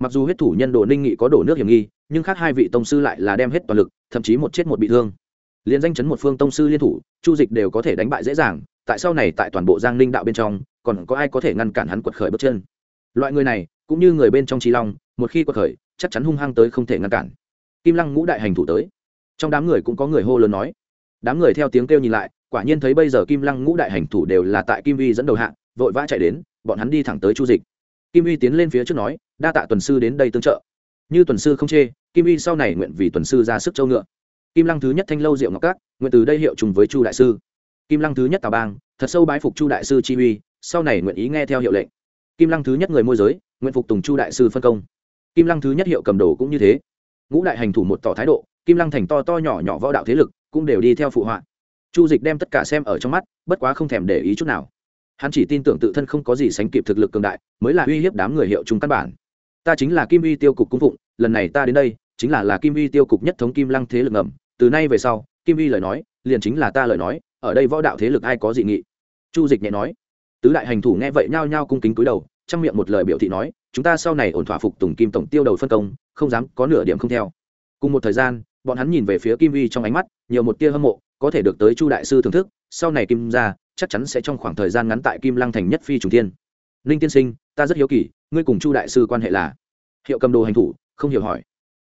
Mặc dù huyết thủ nhân đồ ninh nghị có đổ nước hiểm nghi, nhưng khác hai vị tông sư lại là đem hết toàn lực, thậm chí một chết một bị thương. Liên danh chấn một phương tông sư liên thủ, chu dịch đều có thể đánh bại dễ dàng, tại sau này tại toàn bộ giang ninh đạo bên trong, còn có ai có thể ngăn cản hắn quật khởi bước chân? Loại người này, cũng như người bên trong trí long, một khi quật khởi, chắc chắn hung hăng tới không thể ngăn cản. Kim lăng ngũ đại hành thủ tới. Trong đám người cũng có người hô lớn nói. Đám người theo tiếng kêu nhìn lại, quả nhiên thấy bây giờ kim lăng ngũ đại hành thủ đều là tại kim vi dẫn đầu hạng vội vã chạy đến, bọn hắn đi thẳng tới chu dịch. Kim vi tiến lên phía trước nói, đa tạ tuần sư đến đây tương trợ. Như tuần sư không chê, kim vi sau này nguyện vì tuần sư ra sức châu ngựa. Kim lăng thứ nhất thanh lâu diệu ngọc cát nguyện từ đây hiệu trùng với chu đại sư. Kim lăng thứ nhất tào bang, thật sâu bái phục chu đại sư chi uy, sau này nguyện ý nghe theo hiệu lệnh kim lăng thứ nhất người môi giới, nguyện phục tùng chu đại sư phân công. Kim lăng thứ nhất hiệu cầm đồ cũng như thế. Ngũ đại hành thủ một tỏ thái độ, kim lăng thành to to nhỏ nhỏ võ đạo thế lực, cũng đều đi theo phụ họa. Chu dịch đem tất cả xem ở trong mắt, bất quá không thèm để ý chút nào. Hắn chỉ tin tưởng tự thân không có gì sánh kịp thực lực cường đại, mới là uy hiếp đám người hiệu chúng căn bản. Ta chính là kim uy tiêu cục cung phụng, lần này ta đến đây, chính là là kim uy tiêu cục nhất thống kim lăng thế lực ngầm. Từ nay về sau, kim uy lời nói, liền chính là ta lời nói, ở đây võ đạo thế lực ai có dị nghị? Chu dịch nhẹ nói tứ đại hành thủ nghe vậy nhao nhao cung kính cúi đầu, trong miệng một lời biểu thị nói, chúng ta sau này ổn thỏa phục tùng kim tổng tiêu đầu phân công, không dám có nửa điểm không theo. Cùng một thời gian, bọn hắn nhìn về phía kim uy trong ánh mắt, nhiều một tia hâm mộ, có thể được tới chu đại sư thưởng thức, sau này kim ra chắc chắn sẽ trong khoảng thời gian ngắn tại kim lăng thành nhất phi trùng tiên ninh tiên sinh, ta rất hiếu kỳ, ngươi cùng chu đại sư quan hệ là? Hiệu cầm đồ hành thủ, không hiểu hỏi.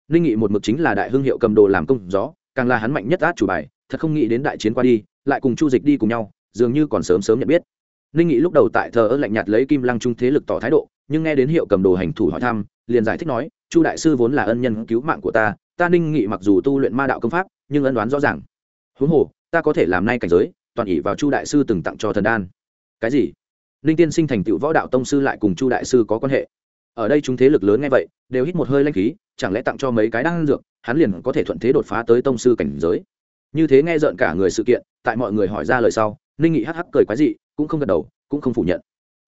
Ninh nghị một mực chính là đại hưng hiệu cầm đồ làm công gió, càng là hắn mạnh nhất át chủ bài, thật không nghĩ đến đại chiến qua đi, lại cùng chu dịch đi cùng nhau, dường như còn sớm sớm nhận biết ninh nghị lúc đầu tại thờ ơ lạnh nhạt lấy kim lăng trung thế lực tỏ thái độ, nhưng nghe đến hiệu cầm đồ hành thủ hỏi thăm, liền giải thích nói, chu đại sư vốn là ân nhân cứu mạng của ta ta ninh nghị mặc dù tu luyện ma đạo công pháp, nhưng ân đoán rõ ràng. Huống hồ, ta có thể làm nay cảnh giới, toàn ỷ vào chu đại sư từng tặng cho thần đan. Cái gì? Ninh tiên sinh thành tựu võ đạo tông sư lại cùng chu đại sư có quan hệ. Ở đây chúng thế lực lớn nghe vậy, đều hít một hơi lanh khí, chẳng lẽ tặng cho mấy cái đan dược, hắn liền có thể thuận thế đột phá tới tông sư cảnh giới? Như thế nghe rợn cả người sự kiện, tại mọi người hỏi ra lời sau, ninh nghị hắc hắc cười quái dị cũng không gật đầu, cũng không phủ nhận.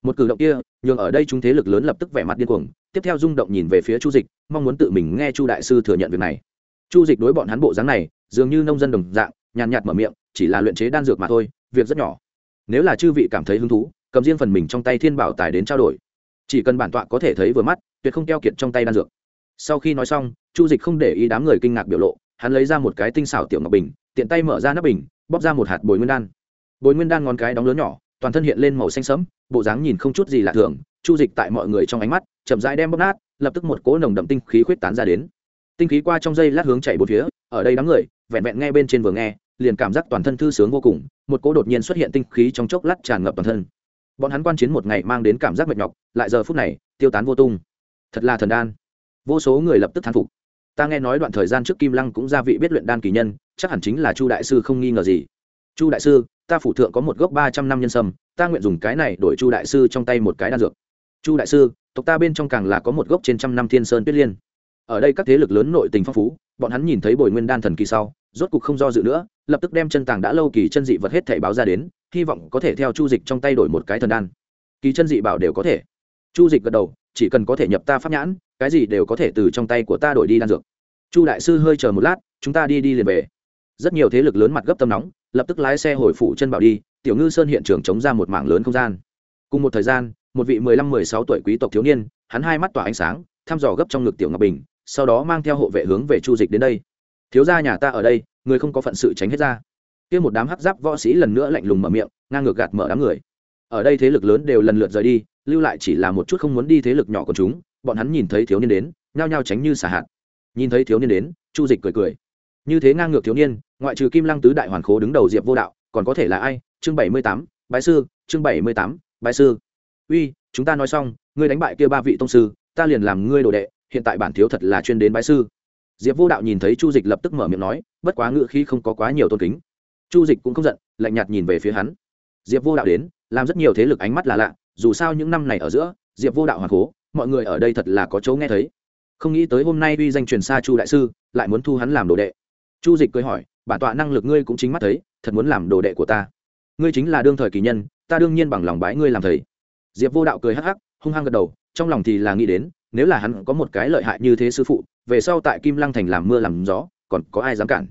Một cử động kia, nhường ở đây chúng thế lực lớn lập tức vẻ mặt điên cuồng, tiếp theo rung động nhìn về phía chu dịch, mong muốn tự mình nghe chu đại sư thừa nhận việc này. Chu dịch đối bọn hắn bộ dáng này, dường như nông dân đồng dạng, nhàn nhạt mở miệng, chỉ là luyện chế đan dược mà thôi, việc rất nhỏ. Nếu là chư vị cảm thấy hứng thú, cầm riêng phần mình trong tay thiên bảo tài đến trao đổi. Chỉ cần bản tọa có thể thấy vừa mắt, tuyệt không keo kiệt trong tay đan dược. Sau khi nói xong, chu dịch không để ý đám người kinh ngạc biểu lộ, hắn lấy ra một cái tinh xảo tiểu ngọc bình, tiện tay mở ra nắp bình, bóp ra một hạt bồi nguyên đan. Bồi nguyên đan ngón cái đóng lớn nhỏ toàn thân hiện lên màu xanh sẫm, bộ dáng nhìn không chút gì lạ thường, chu dịch tại mọi người trong ánh mắt, chậm rãi đem bóp nát, lập tức một cỗ nồng đậm tinh khí khuyết tán ra đến. Tinh khí qua trong dây lát hướng chạy bốn phía, ở đây đám người, vẹn vẹn nghe bên trên vừa nghe, liền cảm giác toàn thân thư sướng vô cùng, một cỗ đột nhiên xuất hiện tinh khí trong chốc lát tràn ngập toàn thân. Bọn hắn quan chiến một ngày mang đến cảm giác mệt nhọc, lại giờ phút này, tiêu tán vô tung. Thật là thần đan. Vô số người lập tức thán phục. Ta nghe nói đoạn thời gian trước kim lăng cũng ra vị biết luyện đan kỳ nhân, chắc hẳn chính là chu đại sư không nghi ngờ gì. Chu đại sư ta phủ thượng có một gốc ba trăm năm nhân sâm, ta nguyện dùng cái này đổi chu đại sư trong tay một cái đan dược. Chu đại sư, tộc ta bên trong càng là có một gốc trên trăm năm thiên sơn tuyết liên. Ở đây các thế lực lớn nội tình phong phú, bọn hắn nhìn thấy bồi nguyên đan thần kỳ sau, rốt cục không do dự nữa, lập tức đem chân tàng đã lâu kỳ chân dị vật hết thảy báo ra đến, hy vọng có thể theo chu dịch trong tay đổi một cái thần đan. Kỳ chân dị bảo đều có thể. Chu dịch gật đầu, chỉ cần có thể nhập ta pháp nhãn, cái gì đều có thể từ trong tay của ta đổi đi đan dược. Chu đại sư hơi chờ một lát, chúng ta đi đi liền về. Rất nhiều thế lực lớn mặt gấp tâm nóng lập tức lái xe hồi phủ chân bảo đi, tiểu ngư sơn hiện trường chống ra một mảng lớn không gian. Cùng một thời gian, một vị mười lăm mười sáu tuổi quý tộc thiếu niên, hắn hai mắt tỏa ánh sáng, thăm dò gấp trong ngực tiểu ngọc bình, sau đó mang theo hộ vệ hướng về chu dịch đến đây. Thiếu gia nhà ta ở đây, người không có phận sự tránh hết ra. Kia một đám hắc giáp võ sĩ lần nữa lạnh lùng mở miệng, ngang ngược gạt mở đám người. Ở đây thế lực lớn đều lần lượt rời đi, lưu lại chỉ là một chút không muốn đi thế lực nhỏ của chúng, bọn hắn nhìn thấy thiếu niên đến, nhao nhao tránh như xả hạt. Nhìn thấy thiếu niên đến, chu dịch cười cười như thế ngang ngược thiếu niên, ngoại trừ kim lăng tứ đại hoàn khố đứng đầu diệp vô đạo, còn có thể là ai? Chương bảy mươi tám, bái sư, chương bảy mươi tám, bái sư. Uy, chúng ta nói xong, ngươi đánh bại kia ba vị tông sư, ta liền làm ngươi đồ đệ, hiện tại bản thiếu thật là chuyên đến bái sư. Diệp vô đạo nhìn thấy chu dịch lập tức mở miệng nói, bất quá ngự khi không có quá nhiều tôn kính. Chu dịch cũng không giận, lạnh nhạt nhìn về phía hắn. Diệp vô đạo đến, làm rất nhiều thế lực ánh mắt là lạ, dù sao những năm này ở giữa, diệp vô đạo hoàng cố mọi người ở đây thật là có chỗ nghe thấy. Không nghĩ tới hôm nay uy danh truyền xa chu đại sư, lại muốn thu hắn làm đồ đệ chu dịch cười hỏi, bản tọa năng lực ngươi cũng chính mắt thấy, thật muốn làm đồ đệ của ta. Ngươi chính là đương thời kỳ nhân, ta đương nhiên bằng lòng bái ngươi làm thầy. Diệp vô đạo cười hắc hắc, hung hăng gật đầu, trong lòng thì là nghĩ đến, nếu là hắn có một cái lợi hại như thế sư phụ, về sau tại kim lăng thành làm mưa làm gió, còn có ai dám cản?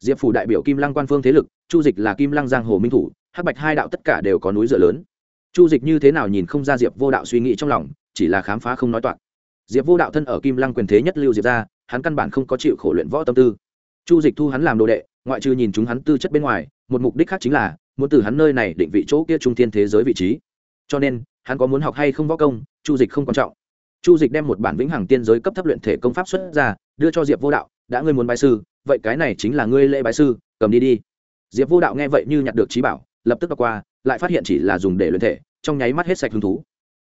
Diệp phủ đại biểu kim lăng quan phương thế lực, chu dịch là kim lăng giang hồ minh thủ, hắc bạch hai đạo tất cả đều có núi dựa lớn. Chu dịch như thế nào nhìn không ra diệp vô đạo suy nghĩ trong lòng, chỉ là khám phá không nói toạc. Diệp vô đạo thân ở kim lăng quyền thế nhất lưu diệp ra, hắn căn bản không có chịu khổ luyện võ tâm tư chu dịch thu hắn làm đồ đệ, ngoại trừ nhìn chúng hắn tư chất bên ngoài, một mục đích khác chính là muốn từ hắn nơi này định vị chỗ kia trung thiên thế giới vị trí. Cho nên, hắn có muốn học hay không võ công, chu dịch không quan trọng. Chu dịch đem một bản vĩnh hằng tiên giới cấp thấp luyện thể công pháp xuất ra, đưa cho diệp vô đạo, đã ngươi muốn bái sư, vậy cái này chính là ngươi lễ bái sư, cầm đi đi. Diệp vô đạo nghe vậy như nhặt được trí bảo, lập tức đọc qua, lại phát hiện chỉ là dùng để luyện thể, trong nháy mắt hết sạch hứng thú.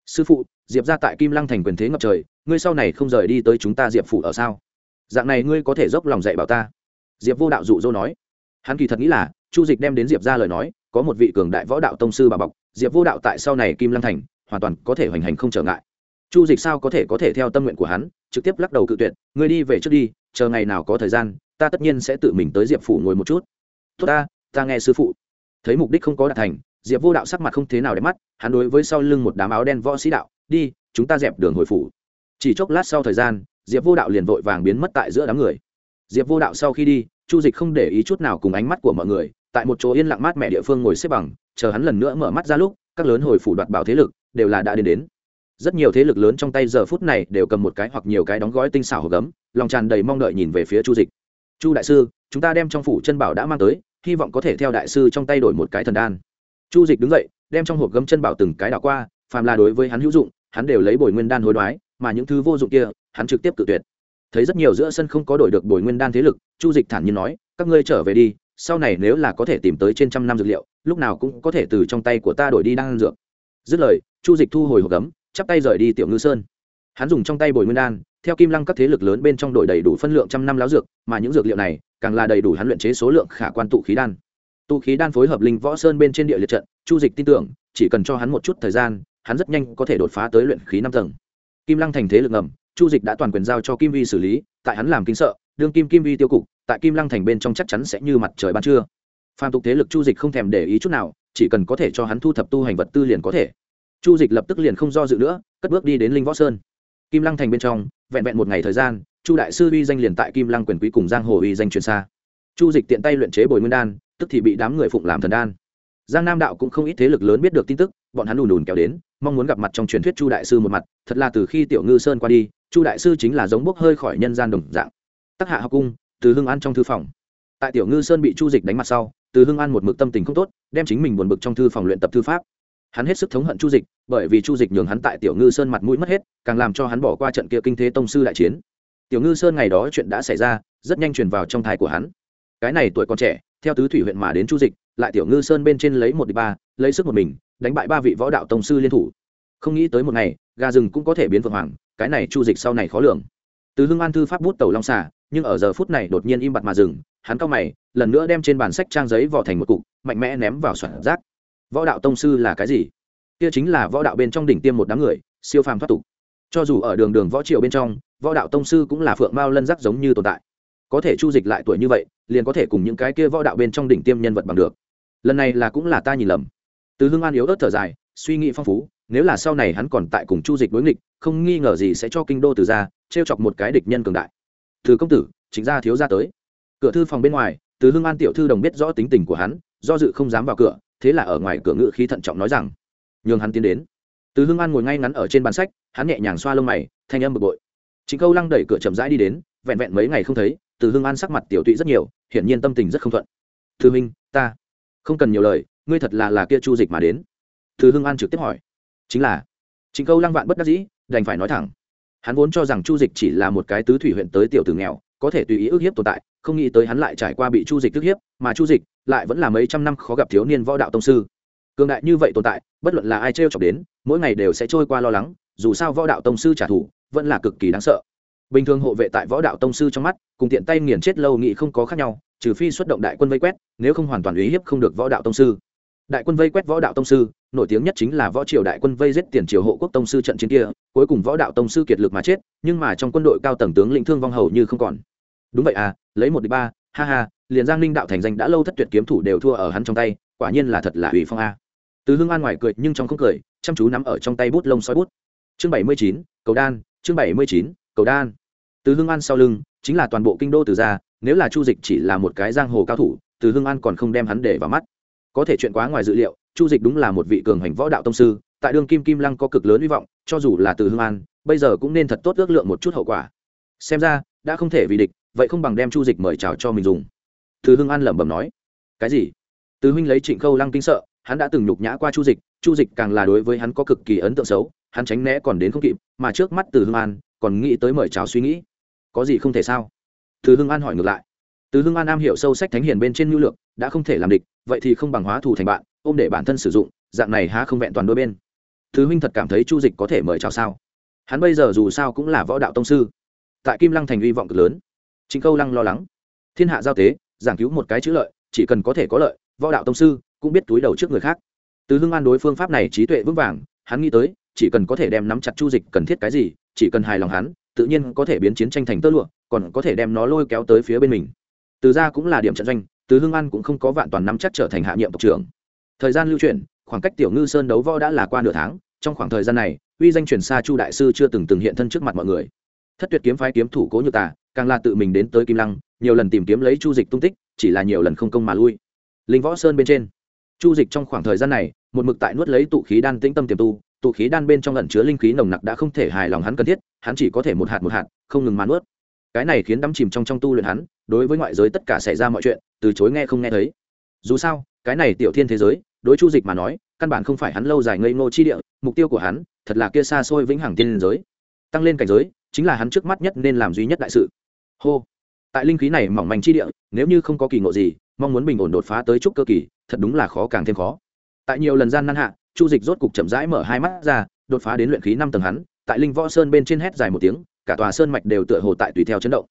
Sư phụ, diệp ra tại kim lăng thành quyền thế ngập trời, ngươi sau này không rời đi tới chúng ta diệp phụ ở sao? Dạng này ngươi có thể dốc lòng dạy bảo ta diệp vô đạo dụ dỗ nói hắn kỳ thật nghĩ là chu dịch đem đến diệp ra lời nói có một vị cường đại võ đạo tông sư bà bọc diệp vô đạo tại sau này kim lăng thành hoàn toàn có thể hoành hành không trở ngại chu dịch sao có thể có thể theo tâm nguyện của hắn trực tiếp lắc đầu cự tuyệt ngươi đi về trước đi chờ ngày nào có thời gian ta tất nhiên sẽ tự mình tới diệp phủ ngồi một chút tốt ta ta nghe sư phụ thấy mục đích không có đạt thành diệp vô đạo sắc mặt không thế nào đẹp mắt hắn đối với sau lưng một đám áo đen võ sĩ đạo đi chúng ta dẹp đường hồi phủ chỉ chốc lát sau thời gian diệp vô đạo liền vội vàng biến mất tại giữa đám người diệp vô đạo sau khi đi, chu dịch không để ý chút nào cùng ánh mắt của mọi người, tại một chỗ yên lặng mát mẹ địa phương ngồi xếp bằng, chờ hắn lần nữa mở mắt ra lúc, các lớn hồi phủ đoạt bảo thế lực đều là đã đến đến. Rất nhiều thế lực lớn trong tay giờ phút này đều cầm một cái hoặc nhiều cái đóng gói tinh xảo hộp gấm, lòng tràn đầy mong đợi nhìn về phía chu dịch. Chu đại sư, chúng ta đem trong phủ chân bảo đã mang tới, hy vọng có thể theo đại sư trong tay đổi một cái thần đan. Chu dịch đứng dậy, đem trong hộp gấm chân bảo từng cái đảo qua, phàm là đối với hắn hữu dụng, hắn đều lấy bồi nguyên đan hối đoái, mà những thứ vô dụng kia, hắn trực tiếp tự tuyệt thấy rất nhiều giữa sân không có đổi được bồi nguyên đan thế lực, chu dịch thản nhiên nói, các ngươi trở về đi, sau này nếu là có thể tìm tới trên trăm năm dược liệu, lúc nào cũng có thể từ trong tay của ta đổi đi đan dược. Dứt lời, chu dịch thu hồi hộp gấm, chắp tay rời đi tiểu ngư sơn. Hắn dùng trong tay bồi nguyên đan, theo kim lăng các thế lực lớn bên trong đội đầy đủ phân lượng trăm năm láo dược, mà những dược liệu này, càng là đầy đủ hắn luyện chế số lượng khả quan tụ khí đan. Tụ khí đan phối hợp linh võ sơn bên trên địa liệt trận, chu dịch tin tưởng, chỉ cần cho hắn một chút thời gian, hắn rất nhanh có thể đột phá tới luyện khí năm tầng. Kim lăng thành thế lực ngầm chu dịch đã toàn quyền giao cho kim vi xử lý, tại hắn làm kinh sợ, đương kim kim vi tiêu cục, tại kim lăng thành bên trong chắc chắn sẽ như mặt trời ban trưa. Phàm tục thế lực chu dịch không thèm để ý chút nào, chỉ cần có thể cho hắn thu thập tu hành vật tư liền có thể. Chu dịch lập tức liền không do dự nữa, cất bước đi đến linh võ sơn. Kim lăng thành bên trong, vẹn vẹn một ngày thời gian, chu đại sư uy danh liền tại kim lăng quyền quý cùng giang hồ uy danh truyền xa. Chu dịch tiện tay luyện chế bồi nguyên đan, tức thì bị đám người phụng làm thần đan. Giang nam đạo cũng không ít thế lực lớn biết được tin tức, bọn hắn ùn ùn kéo đến, mong muốn gặp mặt trong truyền thuyết chu đại sư một mặt, thật là từ khi tiểu ngư sơn qua đi chu đại sư chính là giống bốc hơi khỏi nhân gian đồng dạng. Tắc hạ học cung, từ hưng an trong thư phòng. Tại tiểu ngư sơn bị chu dịch đánh mặt sau, từ hưng an một mực tâm tình không tốt, đem chính mình buồn bực trong thư phòng luyện tập thư pháp. Hắn hết sức thống hận chu dịch, bởi vì chu dịch nhường hắn tại tiểu ngư sơn mặt mũi mất hết, càng làm cho hắn bỏ qua trận kia kinh thế tông sư đại chiến. Tiểu ngư sơn ngày đó chuyện đã xảy ra, rất nhanh truyền vào trong thai của hắn. Cái này tuổi còn trẻ, theo tứ thủy huyện mà đến chu dịch, lại tiểu ngư sơn bên trên lấy một đi ba, lấy sức một mình, đánh bại ba vị võ đạo tông sư liên thủ. Không nghĩ tới một ngày, gà rừng cũng có thể biến vượng hoàng cái này chu dịch sau này khó lường. Từ hưng an thư pháp bút tàu long xà, nhưng ở giờ phút này đột nhiên im bặt mà dừng, hắn cao mày, lần nữa đem trên bàn sách trang giấy vò thành một cục, mạnh mẽ ném vào soạn rác. Võ đạo tông sư là cái gì? Kia chính là võ đạo bên trong đỉnh tiêm một đám người, siêu phàm thoát tục. Cho dù ở đường đường võ triều bên trong, võ đạo tông sư cũng là phượng mao lân giác giống như tồn tại. Có thể chu dịch lại tuổi như vậy, liền có thể cùng những cái kia võ đạo bên trong đỉnh tiêm nhân vật bằng được. Lần này là cũng là ta nhìn lầm. Từ hưng an yếu ớt thở dài, suy nghĩ phong phú nếu là sau này hắn còn tại cùng chu dịch đối nghịch, không nghi ngờ gì sẽ cho kinh đô từ ra t r e o chọc một cái địch nhân cường đại. Từ công tử, chính ra thiếu ra tới. Cửa thư phòng bên ngoài, từ hưng an tiểu thư đồng biết rõ tính tình của hắn, do dự không dám vào cửa, thế là ở ngoài cửa ngự khí thận trọng nói rằng, nhường hắn tiến đến. Từ hưng an ngồi ngay ngắn ở trên bàn sách, hắn nhẹ nhàng xoa lông mày, thanh âm bực bội. Chính câu lăng đẩy cửa chậm rãi đi đến, vẹn vẹn mấy ngày không thấy, từ hưng an sắc mặt tiểu tụy rất nhiều, hiển nhiên tâm tình rất không thuận. Thư minh ta không cần nhiều lời, ngươi thật là là kia chu dịch mà đến. Từ hưng an trực tiếp hỏi chính là chính câu lăng vạn bất đắc dĩ, đành phải nói thẳng. Hắn vốn cho rằng chu dịch chỉ là một cái tứ thủy huyện tới tiểu tử nghèo, có thể tùy ý ức hiếp tồn tại, không nghĩ tới hắn lại trải qua bị chu dịch ức hiếp, mà chu dịch lại vẫn là mấy trăm năm khó gặp thiếu niên võ đạo tông sư. Cường đại như vậy tồn tại, bất luận là ai t r chọc đến, mỗi ngày đều sẽ trôi qua lo lắng, dù sao võ đạo tông sư trả thù, vẫn là cực kỳ đáng sợ. Bình thường hộ vệ tại võ đạo tông sư trong mắt, cùng tiện tay nghiền chết lâu nghị không có khác nhau, trừ phi xuất động đại quân vây quét, nếu không hoàn toàn uy hiếp không được võ đạo tông sư. Đại quân vây quét võ đạo tông sư nổi tiếng nhất chính là võ triều đại quân vây giết tiền triều hộ quốc tông sư trận chiến kia, cuối cùng võ đạo tông sư kiệt lực mà chết, nhưng mà trong quân đội cao tầng tướng lĩnh thương vong hầu như không còn. Đúng vậy à lấy một đi ba, ha ha, liền giang ninh đạo thành danh đã lâu thất tuyệt kiếm thủ đều thua ở hắn trong tay, quả nhiên là thật là ủy phong a. Từ hương an ngoài cười, nhưng trong không cười, chăm chú nắm ở trong tay bút lông soi bút. Chương bảy mươi chín, cầu đan, chương bảy mươi chín, cầu đan. Từ hương an sau lưng, chính là toàn bộ kinh đô từ gia, nếu là chu dịch chỉ là một cái giang hồ cao thủ, từ hương an còn không đem hắn để vào mắt. Có thể chuyện quá ngoài dự liệu chu dịch đúng là một vị cường hành võ đạo tông sư, tại đường kim kim lăng có cực lớn hy vọng, cho dù là từ hương an, bây giờ cũng nên thật tốt ước lượng một chút hậu quả. Xem ra, đã không thể vì địch, vậy không bằng đem chu dịch mời chào cho mình dùng. Từ hương an lẩm bẩm nói. Cái gì? Từ huynh lấy trịnh khâu lăng kinh sợ, hắn đã từng nhục nhã qua chu dịch chu dịch càng là đối với hắn có cực kỳ ấn tượng xấu, hắn tránh né còn đến không kịp, mà trước mắt từ hương an còn nghĩ tới mời chào suy nghĩ. Có gì không thể sao? Từ hương an hỏi ngược lại. Từ hương an am hiểu sâu sách thánh hiền bên trên nhu lược đã không thể làm địch, vậy thì không bằng hóa thù thành bạn ôm để bản thân sử dụng, dạng này há không vẹn toàn đôi bên. Thứ huynh thật cảm thấy chu dịch có thể mời chào sao? Hắn bây giờ dù sao cũng là võ đạo tông sư. Tại kim lăng thành hy vọng cực lớn. Chính câu lăng lo lắng. Thiên hạ giao tế, giảng cứu một cái chữ lợi, chỉ cần có thể có lợi, võ đạo tông sư cũng biết túi đầu trước người khác. Từ hưng an đối phương pháp này trí tuệ vững vàng, hắn nghĩ tới, chỉ cần có thể đem nắm chặt chu dịch cần thiết cái gì, chỉ cần hài lòng hắn, tự nhiên có thể biến chiến tranh thành tơ lụa, còn có thể đem nó lôi kéo tới phía bên mình. Từ ra cũng là điểm trận doanh, từ hưng an cũng không có vạn toàn nắm chắc trở thành hạ nhiệm tộc trưởng thời gian lưu chuyển, khoảng cách tiểu ngư sơn đấu võ đã là qua nửa tháng, trong khoảng thời gian này, uy danh chuyển xa chu đại sư chưa từng từng hiện thân trước mặt mọi người. Thất tuyệt kiếm phái kiếm thủ cố nhược tả càng là tự mình đến tới kim lăng, nhiều lần tìm kiếm lấy chu dịch tung tích, chỉ là nhiều lần không công mà lui. Linh võ sơn bên trên, chu dịch trong khoảng thời gian này, một mực tại nuốt lấy tụ khí đan tĩnh tâm tiềm tu, tụ khí đan bên trong ẩn chứa linh khí nồng nặc đã không thể hài lòng hắn cần thiết, hắn chỉ có thể một hạt một hạt, không ngừng mà nuốt. Cái này khiến đắm chìm trong trong tu luyện hắn, đối với ngoại giới tất cả xảy ra mọi chuyện, từ chối nghe không nghe thấy. Dù sao, cái này tiểu thiên thế giới đối chu dịch mà nói, căn bản không phải hắn lâu dài ngây ngô chi địa, mục tiêu của hắn thật là kia xa xôi vĩnh hằng tiên giới. Tăng lên cảnh giới, chính là hắn trước mắt nhất nên làm duy nhất đại sự. Hô! Tại linh khí này mỏng manh chi địa, nếu như không có kỳ ngộ gì, mong muốn bình ổn đột phá tới trúc cơ kỳ, thật đúng là khó càng thêm khó. Tại nhiều lần gian nan hạ, chu dịch rốt cục chậm rãi mở hai mắt ra, đột phá đến luyện khí năm tầng hắn, tại linh võ sơn bên trên hét dài một tiếng, cả tòa sơn mạch đều tựa hồ tại tùy theo chấn động.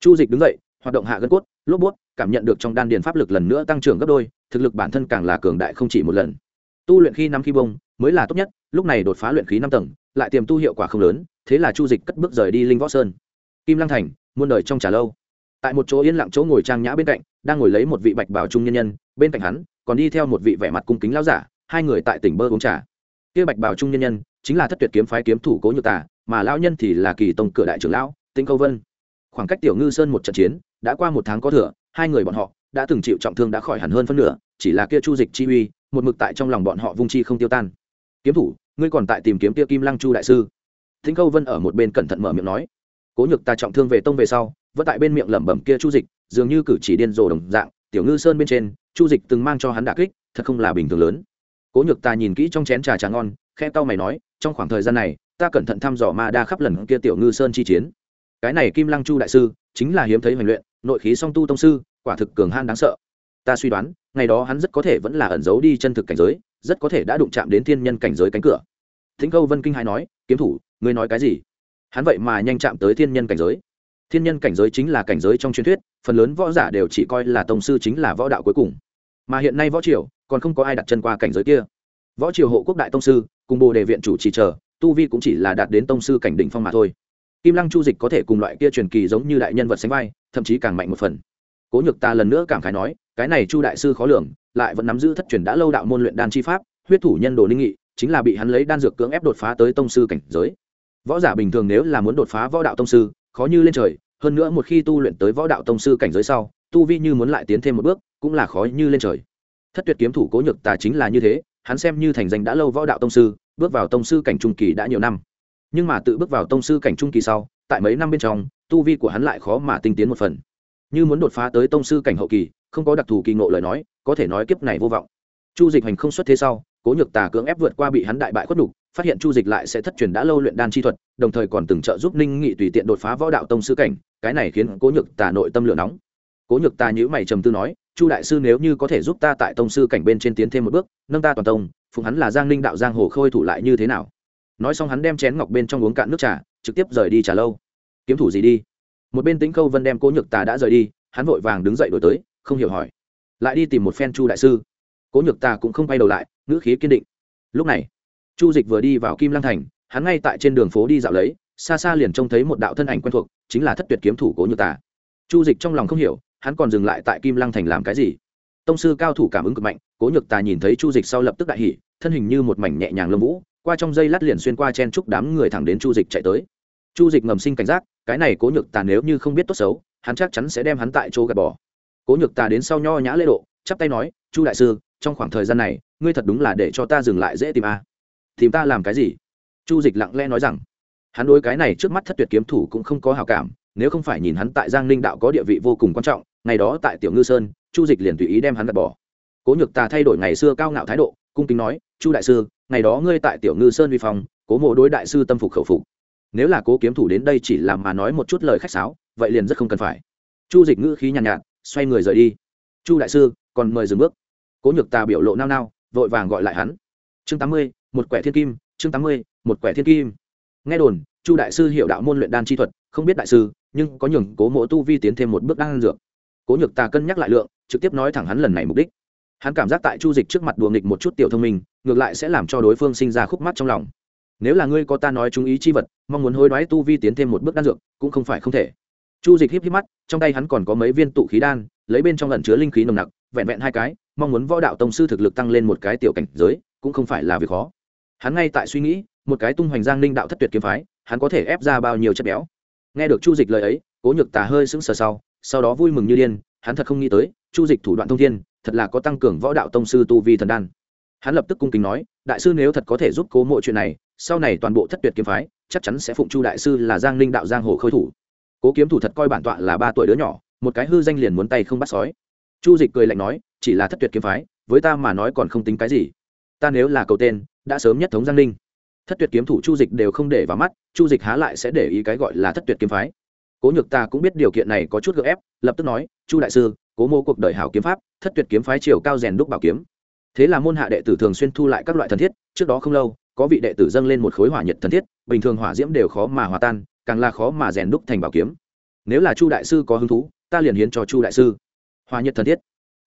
Chu dịch đứng dậy, hoạt động hạ gân cốt, lốp bút, cảm nhận được trong đan điền pháp lực lần nữa tăng trưởng gấp đôi thực lực bản thân càng là cường đại không chỉ một lần. Tu luyện khi năm khi bông mới là tốt nhất, lúc này đột phá luyện khí năm tầng, lại tiềm tu hiệu quả không lớn, thế là chu dịch cất bước rời đi linh võ sơn. Kim lăng thành, muôn đời trong trà lâu. Tại một chỗ yên lặng chỗ ngồi trang nhã bên cạnh, đang ngồi lấy một vị bạch bảo trung nhân nhân, bên cạnh hắn còn đi theo một vị vẻ mặt cung kính lão giả, hai người tại tỉnh bơ uống trà. Kia bạch bảo trung nhân nhân chính là thất tuyệt kiếm phái kiếm thủ cố nhược tà, mà lão nhân thì là kỳ tông cửa đại trưởng lão tĩnh câu vân. Khoảng cách tiểu ngư sơn một trận chiến, đã qua một tháng có thừa, hai người bọn họ đã từng chịu trọng thương đã khỏi hẳn hơn phân nửa, chỉ là kia chu dịch chi uy, một mực tại trong lòng bọn họ vung chi không tiêu tan. Kiếm thủ, ngươi còn tại tìm kiếm kia kim lăng chu đại sư? Thính câu vân ở một bên cẩn thận mở miệng nói. Cố nhược ta trọng thương về tông về sau, vẫn tại bên miệng lẩm bẩm kia chu dịch, dường như cử chỉ điên rồ đồng dạng, tiểu ngư sơn bên trên, chu dịch từng mang cho hắn đả kích, thật không là bình thường lớn. Cố nhược ta nhìn kỹ trong chén trà trà ngon khe tao mày nói, trong khoảng thời gian này, ta cẩn thận thăm dò ma đa khắp lần kia tiểu ngư sơn chi chiến. Cái này kim lăng chu đại sư, chính là hiếm thấy hoành luyện, nội khí song tu tông sư quả thực cường han đáng sợ. Ta suy đoán, ngày đó hắn rất có thể vẫn là ẩn giấu đi chân thực cảnh giới, rất có thể đã đụng chạm đến thiên nhân cảnh giới cánh cửa. Thính câu vân kinh hai nói, kiếm thủ, ngươi nói cái gì? Hắn vậy mà nhanh chạm tới thiên nhân cảnh giới. Thiên nhân cảnh giới chính là cảnh giới trong truyền thuyết, phần lớn võ giả đều chỉ coi là tông sư chính là võ đạo cuối cùng. Mà hiện nay võ triều, còn không có ai đặt chân qua cảnh giới kia. Võ triều hộ quốc đại tông sư, cùng bồ đề viện chủ trì chờ, tu vi cũng chỉ là đạt đến tông sư cảnh đỉnh phong mà thôi. Kim lăng chu dịch có thể cùng loại kia truyền kỳ giống như đại nhân vật sánh vai, thậm chí càng mạnh một phần cố nhược ta lần nữa cảm khái nói, cái này chu đại sư khó lường, lại vẫn nắm giữ thất truyền đã lâu đạo môn luyện đan chi pháp, huyết thủ nhân đồ linh nghị, chính là bị hắn lấy đan dược cưỡng ép đột phá tới tông sư cảnh giới. Võ giả bình thường nếu là muốn đột phá võ đạo tông sư, khó như lên trời, hơn nữa một khi tu luyện tới võ đạo tông sư cảnh giới sau, tu vi như muốn lại tiến thêm một bước, cũng là khó như lên trời. Thất tuyệt kiếm thủ cố nhược tà chính là như thế, hắn xem như thành danh đã lâu võ đạo tông sư, bước vào tông sư cảnh trung kỳ đã nhiều năm. Nhưng mà tự bước vào tông sư cảnh trung kỳ sau, tại mấy năm bên trong, tu vi của hắn lại khó mà tinh tiến một phần như muốn đột phá tới tông sư cảnh hậu kỳ, không có đặc thù kỳ ngộ lời nói, có thể nói kiếp này vô vọng. Chu dịch hành không xuất thế sau, cố nhược tà cưỡng ép vượt qua bị hắn đại bại khuất đục phát hiện chu dịch lại sẽ thất truyền đã lâu luyện đan chi thuật, đồng thời còn từng trợ giúp ninh nghị tùy tiện đột phá võ đạo tông sư cảnh, cái này khiến cố nhược tà nội tâm lửa nóng. Cố nhược tà nhữ mày trầm tư nói, chu đại sư nếu như có thể giúp ta tại tông sư cảnh bên trên tiến thêm một bước, nâng ta toàn tông phụng hắn là giang ninh đạo giang hồ khôi thủ lại như thế nào? Nói xong hắn đem chén ngọc bên trong uống cạn nước trà, trực tiếp rời đi trà lâu. Kiếm thủ gì đi? Một bên tĩnh khâu vân đem cố nhược tà đã rời đi, hắn vội vàng đứng dậy đổi tới, không hiểu hỏi. Lại đi tìm một phen chu đại sư. Cố nhược tà cũng không quay đầu lại, ngữ khí kiên định. Lúc này, chu dịch vừa đi vào kim Lang thành, hắn ngay tại trên đường phố đi dạo lấy, xa xa liền trông thấy một đạo thân ảnh quen thuộc, chính là thất tuyệt kiếm thủ cố nhược tà. Chu dịch trong lòng không hiểu, hắn còn dừng lại tại kim Lang thành làm cái gì? Tông sư cao thủ cảm ứng cực mạnh, cố nhược tà nhìn thấy chu dịch sau lập tức đại hỉ, thân hình như một mảnh nhẹ nhàng lâm vũ, qua trong dây lát liền xuyên qua chen chúc đám người thẳng đến chu dịch chạy tới chu dịch ngầm sinh cảnh giác, cái này cố nhược tà nếu như không biết tốt xấu, hắn chắc chắn sẽ đem hắn tại chỗ gạt bỏ. Cố nhược tà đến sau nho nhã lễ độ, chắp tay nói, chu đại sư, trong khoảng thời gian này, ngươi thật đúng là để cho ta dừng lại dễ tìm a. Tìm ta làm cái gì? Chu dịch lặng lẽ nói rằng. Hắn đối cái này trước mắt thất tuyệt kiếm thủ cũng không có hào cảm, nếu không phải nhìn hắn tại giang ninh đạo có địa vị vô cùng quan trọng, ngày đó tại tiểu ngư sơn, chu dịch liền tùy ý đem hắn gạt bỏ. Cố nhược tà thay đổi ngày xưa cao ngạo thái độ, cung kính nói, chu đại sư, ngày đó ngươi tại tiểu ngư sơn vi phong, cố mộ đối đại sư tâm phục khẩu phục nếu là cố kiếm thủ đến đây chỉ làm mà nói một chút lời khách sáo vậy liền rất không cần phải. Chu dịch ngữ khí nhàn nhạt, nhạt xoay người rời đi. Chu đại sư còn mời dừng bước. Cố nhược tà biểu lộ nao nao vội vàng gọi lại hắn. Chương tám mươi một quẻ thiên kim chương tám mươi một quẻ thiên kim. Nghe đồn chu đại sư hiệu đạo môn luyện đan chi thuật không biết đại sư nhưng có nhường cố mộ tu vi tiến thêm một bước đan dược. Cố nhược tà cân nhắc lại lượng trực tiếp nói thẳng hắn lần này mục đích. Hắn cảm giác tại chu dịch trước mặt đùa nghịch một chút tiểu thông minh ngược lại sẽ làm cho đối phương sinh ra khúc mắt trong lòng nếu là ngươi có ta nói chúng ý chi vật, mong muốn hối đoái tu vi tiến thêm một bước đan dược, cũng không phải không thể. Chu dịch híp híp mắt, trong tay hắn còn có mấy viên tụ khí đan, lấy bên trong lần chứa linh khí nồng nặc, vẹn vẹn hai cái, mong muốn võ đạo tông sư thực lực tăng lên một cái tiểu cảnh giới, cũng không phải là việc khó. Hắn ngay tại suy nghĩ, một cái tung hoành giang linh đạo thất tuyệt kiếm phái, hắn có thể ép ra bao nhiêu chất béo. Nghe được chu dịch lời ấy, cố nhược tà hơi sững sờ sau sau đó vui mừng như điên, hắn thật không nghĩ tới, chu dịch thủ đoạn thông thiên, thật là có tăng cường võ đạo tông sư tu vi thần đan. Hắn lập tức cung kính nói, đại sư nếu thật có thể giúp cố mộ chuyện này sau này toàn bộ thất tuyệt kiếm phái, chắc chắn sẽ phụng chu đại sư là giang ninh đạo giang hồ khôi thủ. Cố kiếm thủ thật coi bản tọa là ba tuổi đứa nhỏ, một cái hư danh liền muốn tay không bắt sói. Chu dịch cười lạnh nói, chỉ là thất tuyệt kiếm phái, với ta mà nói còn không tính cái gì. Ta nếu là cầu tên, đã sớm nhất thống giang ninh. Thất tuyệt kiếm thủ chu dịch đều không để vào mắt, chu dịch há lại sẽ để ý cái gọi là thất tuyệt kiếm phái. Cố nhược ta cũng biết điều kiện này có chút gợ ép, lập tức nói, chu đại sư, cố mô cuộc đời hảo kiếm pháp, thất tuyệt kiếm phái chiều cao rèn đúc bảo kiếm. Thế là môn hạ đệ tử thường xuyên thu lại các loại thần thiết, trước đó không lâu có vị đệ tử dâng lên một khối hỏa nhiệt thần thiết, bình thường hỏa diễm đều khó mà hòa tan, càng là khó mà rèn đúc thành bảo kiếm. Nếu là chu đại sư có hứng thú, ta liền hiến cho chu đại sư. Hỏa nhiệt thần thiết?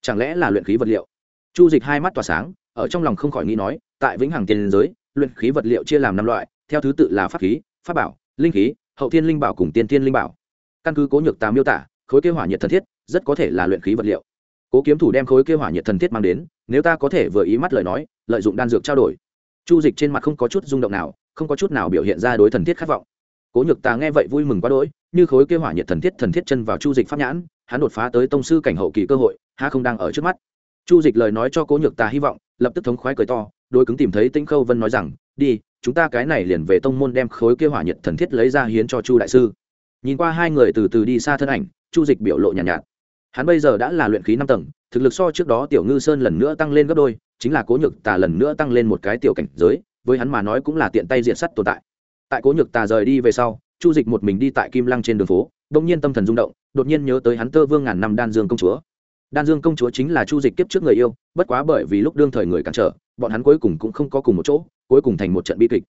Chẳng lẽ là luyện khí vật liệu? Chu dịch hai mắt tỏa sáng, ở trong lòng không khỏi nghĩ nói, tại vĩnh hằng tiền giới, luyện khí vật liệu chia làm năm loại, theo thứ tự là pháp khí, pháp bảo, linh khí, hậu thiên linh bảo cùng tiên thiên linh bảo. Căn cứ cố nhược tà miêu tả, khối kêu hỏa nhiệt thần thiết rất có thể là luyện khí vật liệu. Cố kiếm thủ đem khối kêu hỏa nhiệt thần thiết mang đến, nếu ta có thể vừa ý mắt lời nói, lợi dụng đan dược trao đổi chu dịch trên mặt không có chút rung động nào không có chút nào biểu hiện ra đối thần thiết khát vọng. Cố nhược tà nghe vậy vui mừng quá đỗi như khối kêu hỏa nhiệt thần thiết thần thiết chân vào chu dịch pháp nhãn hắn đột phá tới tông sư cảnh hậu kỳ cơ hội ha không đang ở trước mắt. Chu dịch lời nói cho cố nhược tà hy vọng lập tức thống khoái cười to đôi cứng tìm thấy tĩnh khâu vân nói rằng đi chúng ta cái này liền về tông môn đem khối kêu hỏa nhiệt thần thiết lấy ra hiến cho chu đại sư. Nhìn qua hai người từ từ đi xa thân ảnh chu dịch biểu lộ nhàn nhạt, nhạt. Hắn bây giờ đã là luyện khí năm tầng thực lực so trước đó tiểu ngư sơn lần nữa tăng lên gấp đôi chính là cố nhược tà lần nữa tăng lên một cái tiểu cảnh giới, với hắn mà nói cũng là tiện tay diện sắt tồn tại. Tại cố nhược tà rời đi về sau, chu dịch một mình đi tại kim lăng trên đường phố đông nhiên tâm thần rung động, đột nhiên nhớ tới hắn tơ vương ngàn năm đan dương công chúa. Đan dương công chúa chính là chu dịch kiếp trước người yêu, bất quá bởi vì lúc đương thời người cản trở, bọn hắn cuối cùng cũng không có cùng một chỗ, cuối cùng thành một trận bi kịch.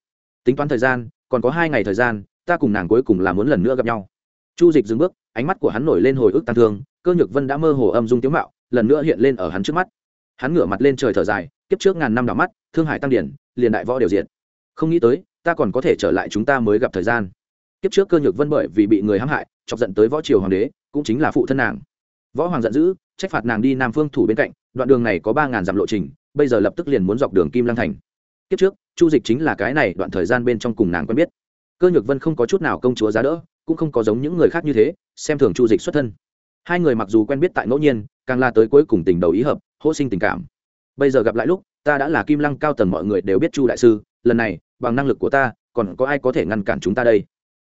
Tính toán thời gian, còn có hai ngày thời gian, ta cùng nàng cuối cùng là muốn lần nữa gặp nhau. Chu dịch dừng bước, ánh mắt của hắn nổi lên hồi ức tăng thương, cơ nhược vân đã mơ hồ âm dung tiếu mạo, lần nữa hiện lên ở hắn trước mắt hắn ngửa mặt lên trời thở dài, kiếp trước ngàn năm đỏ mắt, thương hải tăng điển, liền đại võ đều diện không nghĩ tới, ta còn có thể trở lại chúng ta mới gặp thời gian. Kiếp trước cơ nhược vân bởi vì bị người hãm hại, chọc giận tới võ triều hoàng đế, cũng chính là phụ thân nàng. Võ hoàng giận dữ, trách phạt nàng đi nam phương thủ bên cạnh, đoạn đường này có ba ngàn dặm lộ trình, bây giờ lập tức liền muốn dọc đường kim lăng thành. Kiếp trước, chu dịch chính là cái này, đoạn thời gian bên trong cùng nàng quen biết. Cơ nhược vân không có chút nào công chúa giá đỡ, cũng không có giống những người khác như thế, xem thường chu dịch xuất thân. Hai người mặc dù quen biết tại ngẫu nhiên, càng la tới cuối cùng tình đầu ý hợp hỗ sinh tình cảm. Bây giờ gặp lại lúc, ta đã là kim lăng cao tầng mọi người đều biết chu đại sư, lần này, bằng năng lực của ta, còn có ai có thể ngăn cản chúng ta đây?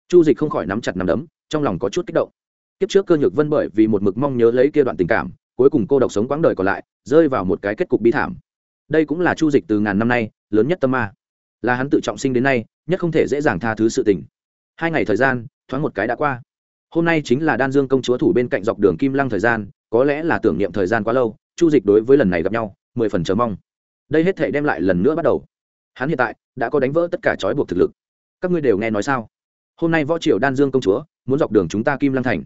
Chu dịch không khỏi nắm chặt nắm đấm, trong lòng có chút kích động. Kiếp trước cơ nhược vân bởi vì một mực mong nhớ lấy kia đoạn tình cảm, cuối cùng cô độc sống quãng đời còn lại, rơi vào một cái kết cục bi thảm. Đây cũng là chu dịch từ ngàn năm nay, lớn nhất tâm ma. Là hắn tự trọng sinh đến nay, nhất không thể dễ dàng tha thứ sự tình. Hai ngày thời gian, thoáng một cái đã qua. Hôm nay chính là đan dương công chúa thủ bên cạnh dọc đường kim lăng thời gian, có lẽ là tưởng niệm thời gian quá lâu chu dịch đối với lần này gặp nhau, mười phần chờ mong. Đây hết thể đem lại lần nữa bắt đầu. Hắn hiện tại đã có đánh vỡ tất cả trói buộc thực lực. Các ngươi đều nghe nói sao? Hôm nay võ triều đan dương công chúa muốn dọc đường chúng ta kim lăng thành.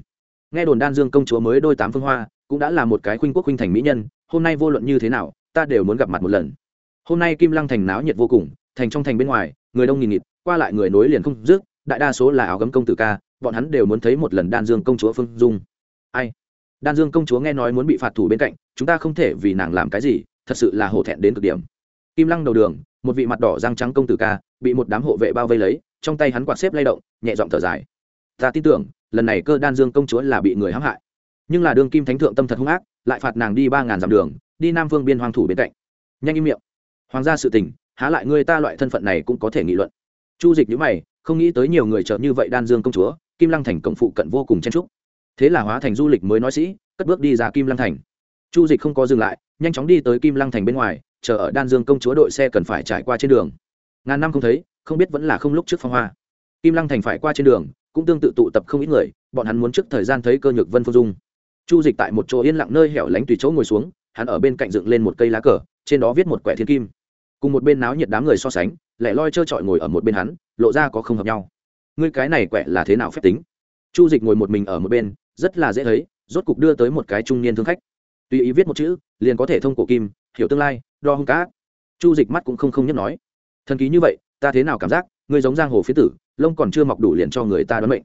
Nghe đồn đan dương công chúa mới đôi tám phương hoa, cũng đã là một cái khuynh quốc khuynh thành mỹ nhân, hôm nay vô luận như thế nào, ta đều muốn gặp mặt một lần. Hôm nay kim lăng thành náo nhiệt vô cùng, thành trong thành bên ngoài, người đông nghìn nghịt, qua lại người nối liền không dứt, đại đa số là áo gấm công tử ca, bọn hắn đều muốn thấy một lần đan dương công chúa phương dung. Ai? Đan dương công chúa nghe nói muốn bị phạt thủ bên cạnh, chúng ta không thể vì nàng làm cái gì, thật sự là hổ thẹn đến cực điểm. Kim lăng đầu đường, một vị mặt đỏ răng trắng công tử ca, bị một đám hộ vệ bao vây lấy, trong tay hắn quạt xếp lay động, nhẹ giọng thở dài. Ta tin tưởng, lần này cơ đan dương công chúa là bị người hãm hại. Nhưng là đương kim thánh thượng tâm thật hung ác, lại phạt nàng đi ba ngàn dặm đường, đi nam Vương biên hoàng thủ bên cạnh. Nhanh im miệng. Hoàng gia sự tình, há lại người ta loại thân phận này cũng có thể nghị luận. Chu dịch nhữ mày, không nghĩ tới nhiều người chợ như vậy đan dương công chúa, kim lăng thành cộng phụ cận vô cùng chen trúc thế là hóa thành du lịch mới nói sĩ, cất bước đi ra kim lăng thành. Chu dịch không có dừng lại, nhanh chóng đi tới kim lăng thành bên ngoài, chờ ở đan dương công chúa đội xe cần phải trải qua trên đường. Ngàn năm không thấy, không biết vẫn là không lúc trước phong hoa. Kim lăng thành phải qua trên đường, cũng tương tự tụ tập không ít người, bọn hắn muốn trước thời gian thấy cơ nhược vân phương dung. Chu dịch tại một chỗ yên lặng nơi hẻo lánh tùy chỗ ngồi xuống, hắn ở bên cạnh dựng lên một cây lá cờ, trên đó viết một quẻ thiên kim. Cùng một bên náo nhiệt đám người so sánh, lẻ loi trơ trọi ngồi ở một bên hắn, lộ ra có không hợp nhau. Ngươi cái này quẻ là thế nào phép tính? Chu dịch ngồi một mình ở một bên rất là dễ thấy, rốt cục đưa tới một cái trung niên thương khách. Tùy ý viết một chữ, liền có thể thông cổ kim, hiểu tương lai, đo hung cá. Chu dịch mắt cũng không không nhất nói. Thần ký như vậy, ta thế nào cảm giác, ngươi giống giang hồ phía tử, lông còn chưa mọc đủ liền cho người ta đoán mệnh.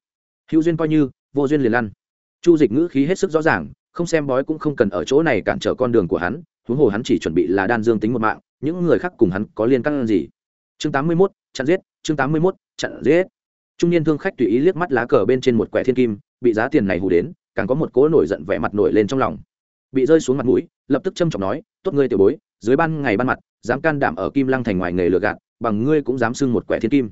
Hữu duyên coi như, vô duyên liền lăn. Chu dịch ngữ khí hết sức rõ ràng, không xem bói cũng không cần ở chỗ này cản trở con đường của hắn, huống hồ hắn chỉ chuẩn bị là đan dương tính một mạng, những người khác cùng hắn có liên căn gì? Chương tám mươi mốt, chặn giết, chương tám mươi mốt, chặn giết. Trung niên thương khách tùy ý liếc mắt lá cờ bên trên một quẻ thiên kim bị giá tiền này hù đến, càng có một cỗ nổi giận vẻ mặt nổi lên trong lòng. Bị rơi xuống mặt mũi, lập tức châm trọng nói, tốt ngươi tiểu bối, dưới ban ngày ban mặt, dám can đảm ở kim lăng thành ngoài nghề lừa gạt, bằng ngươi cũng dám xưng một quẻ thiên kim.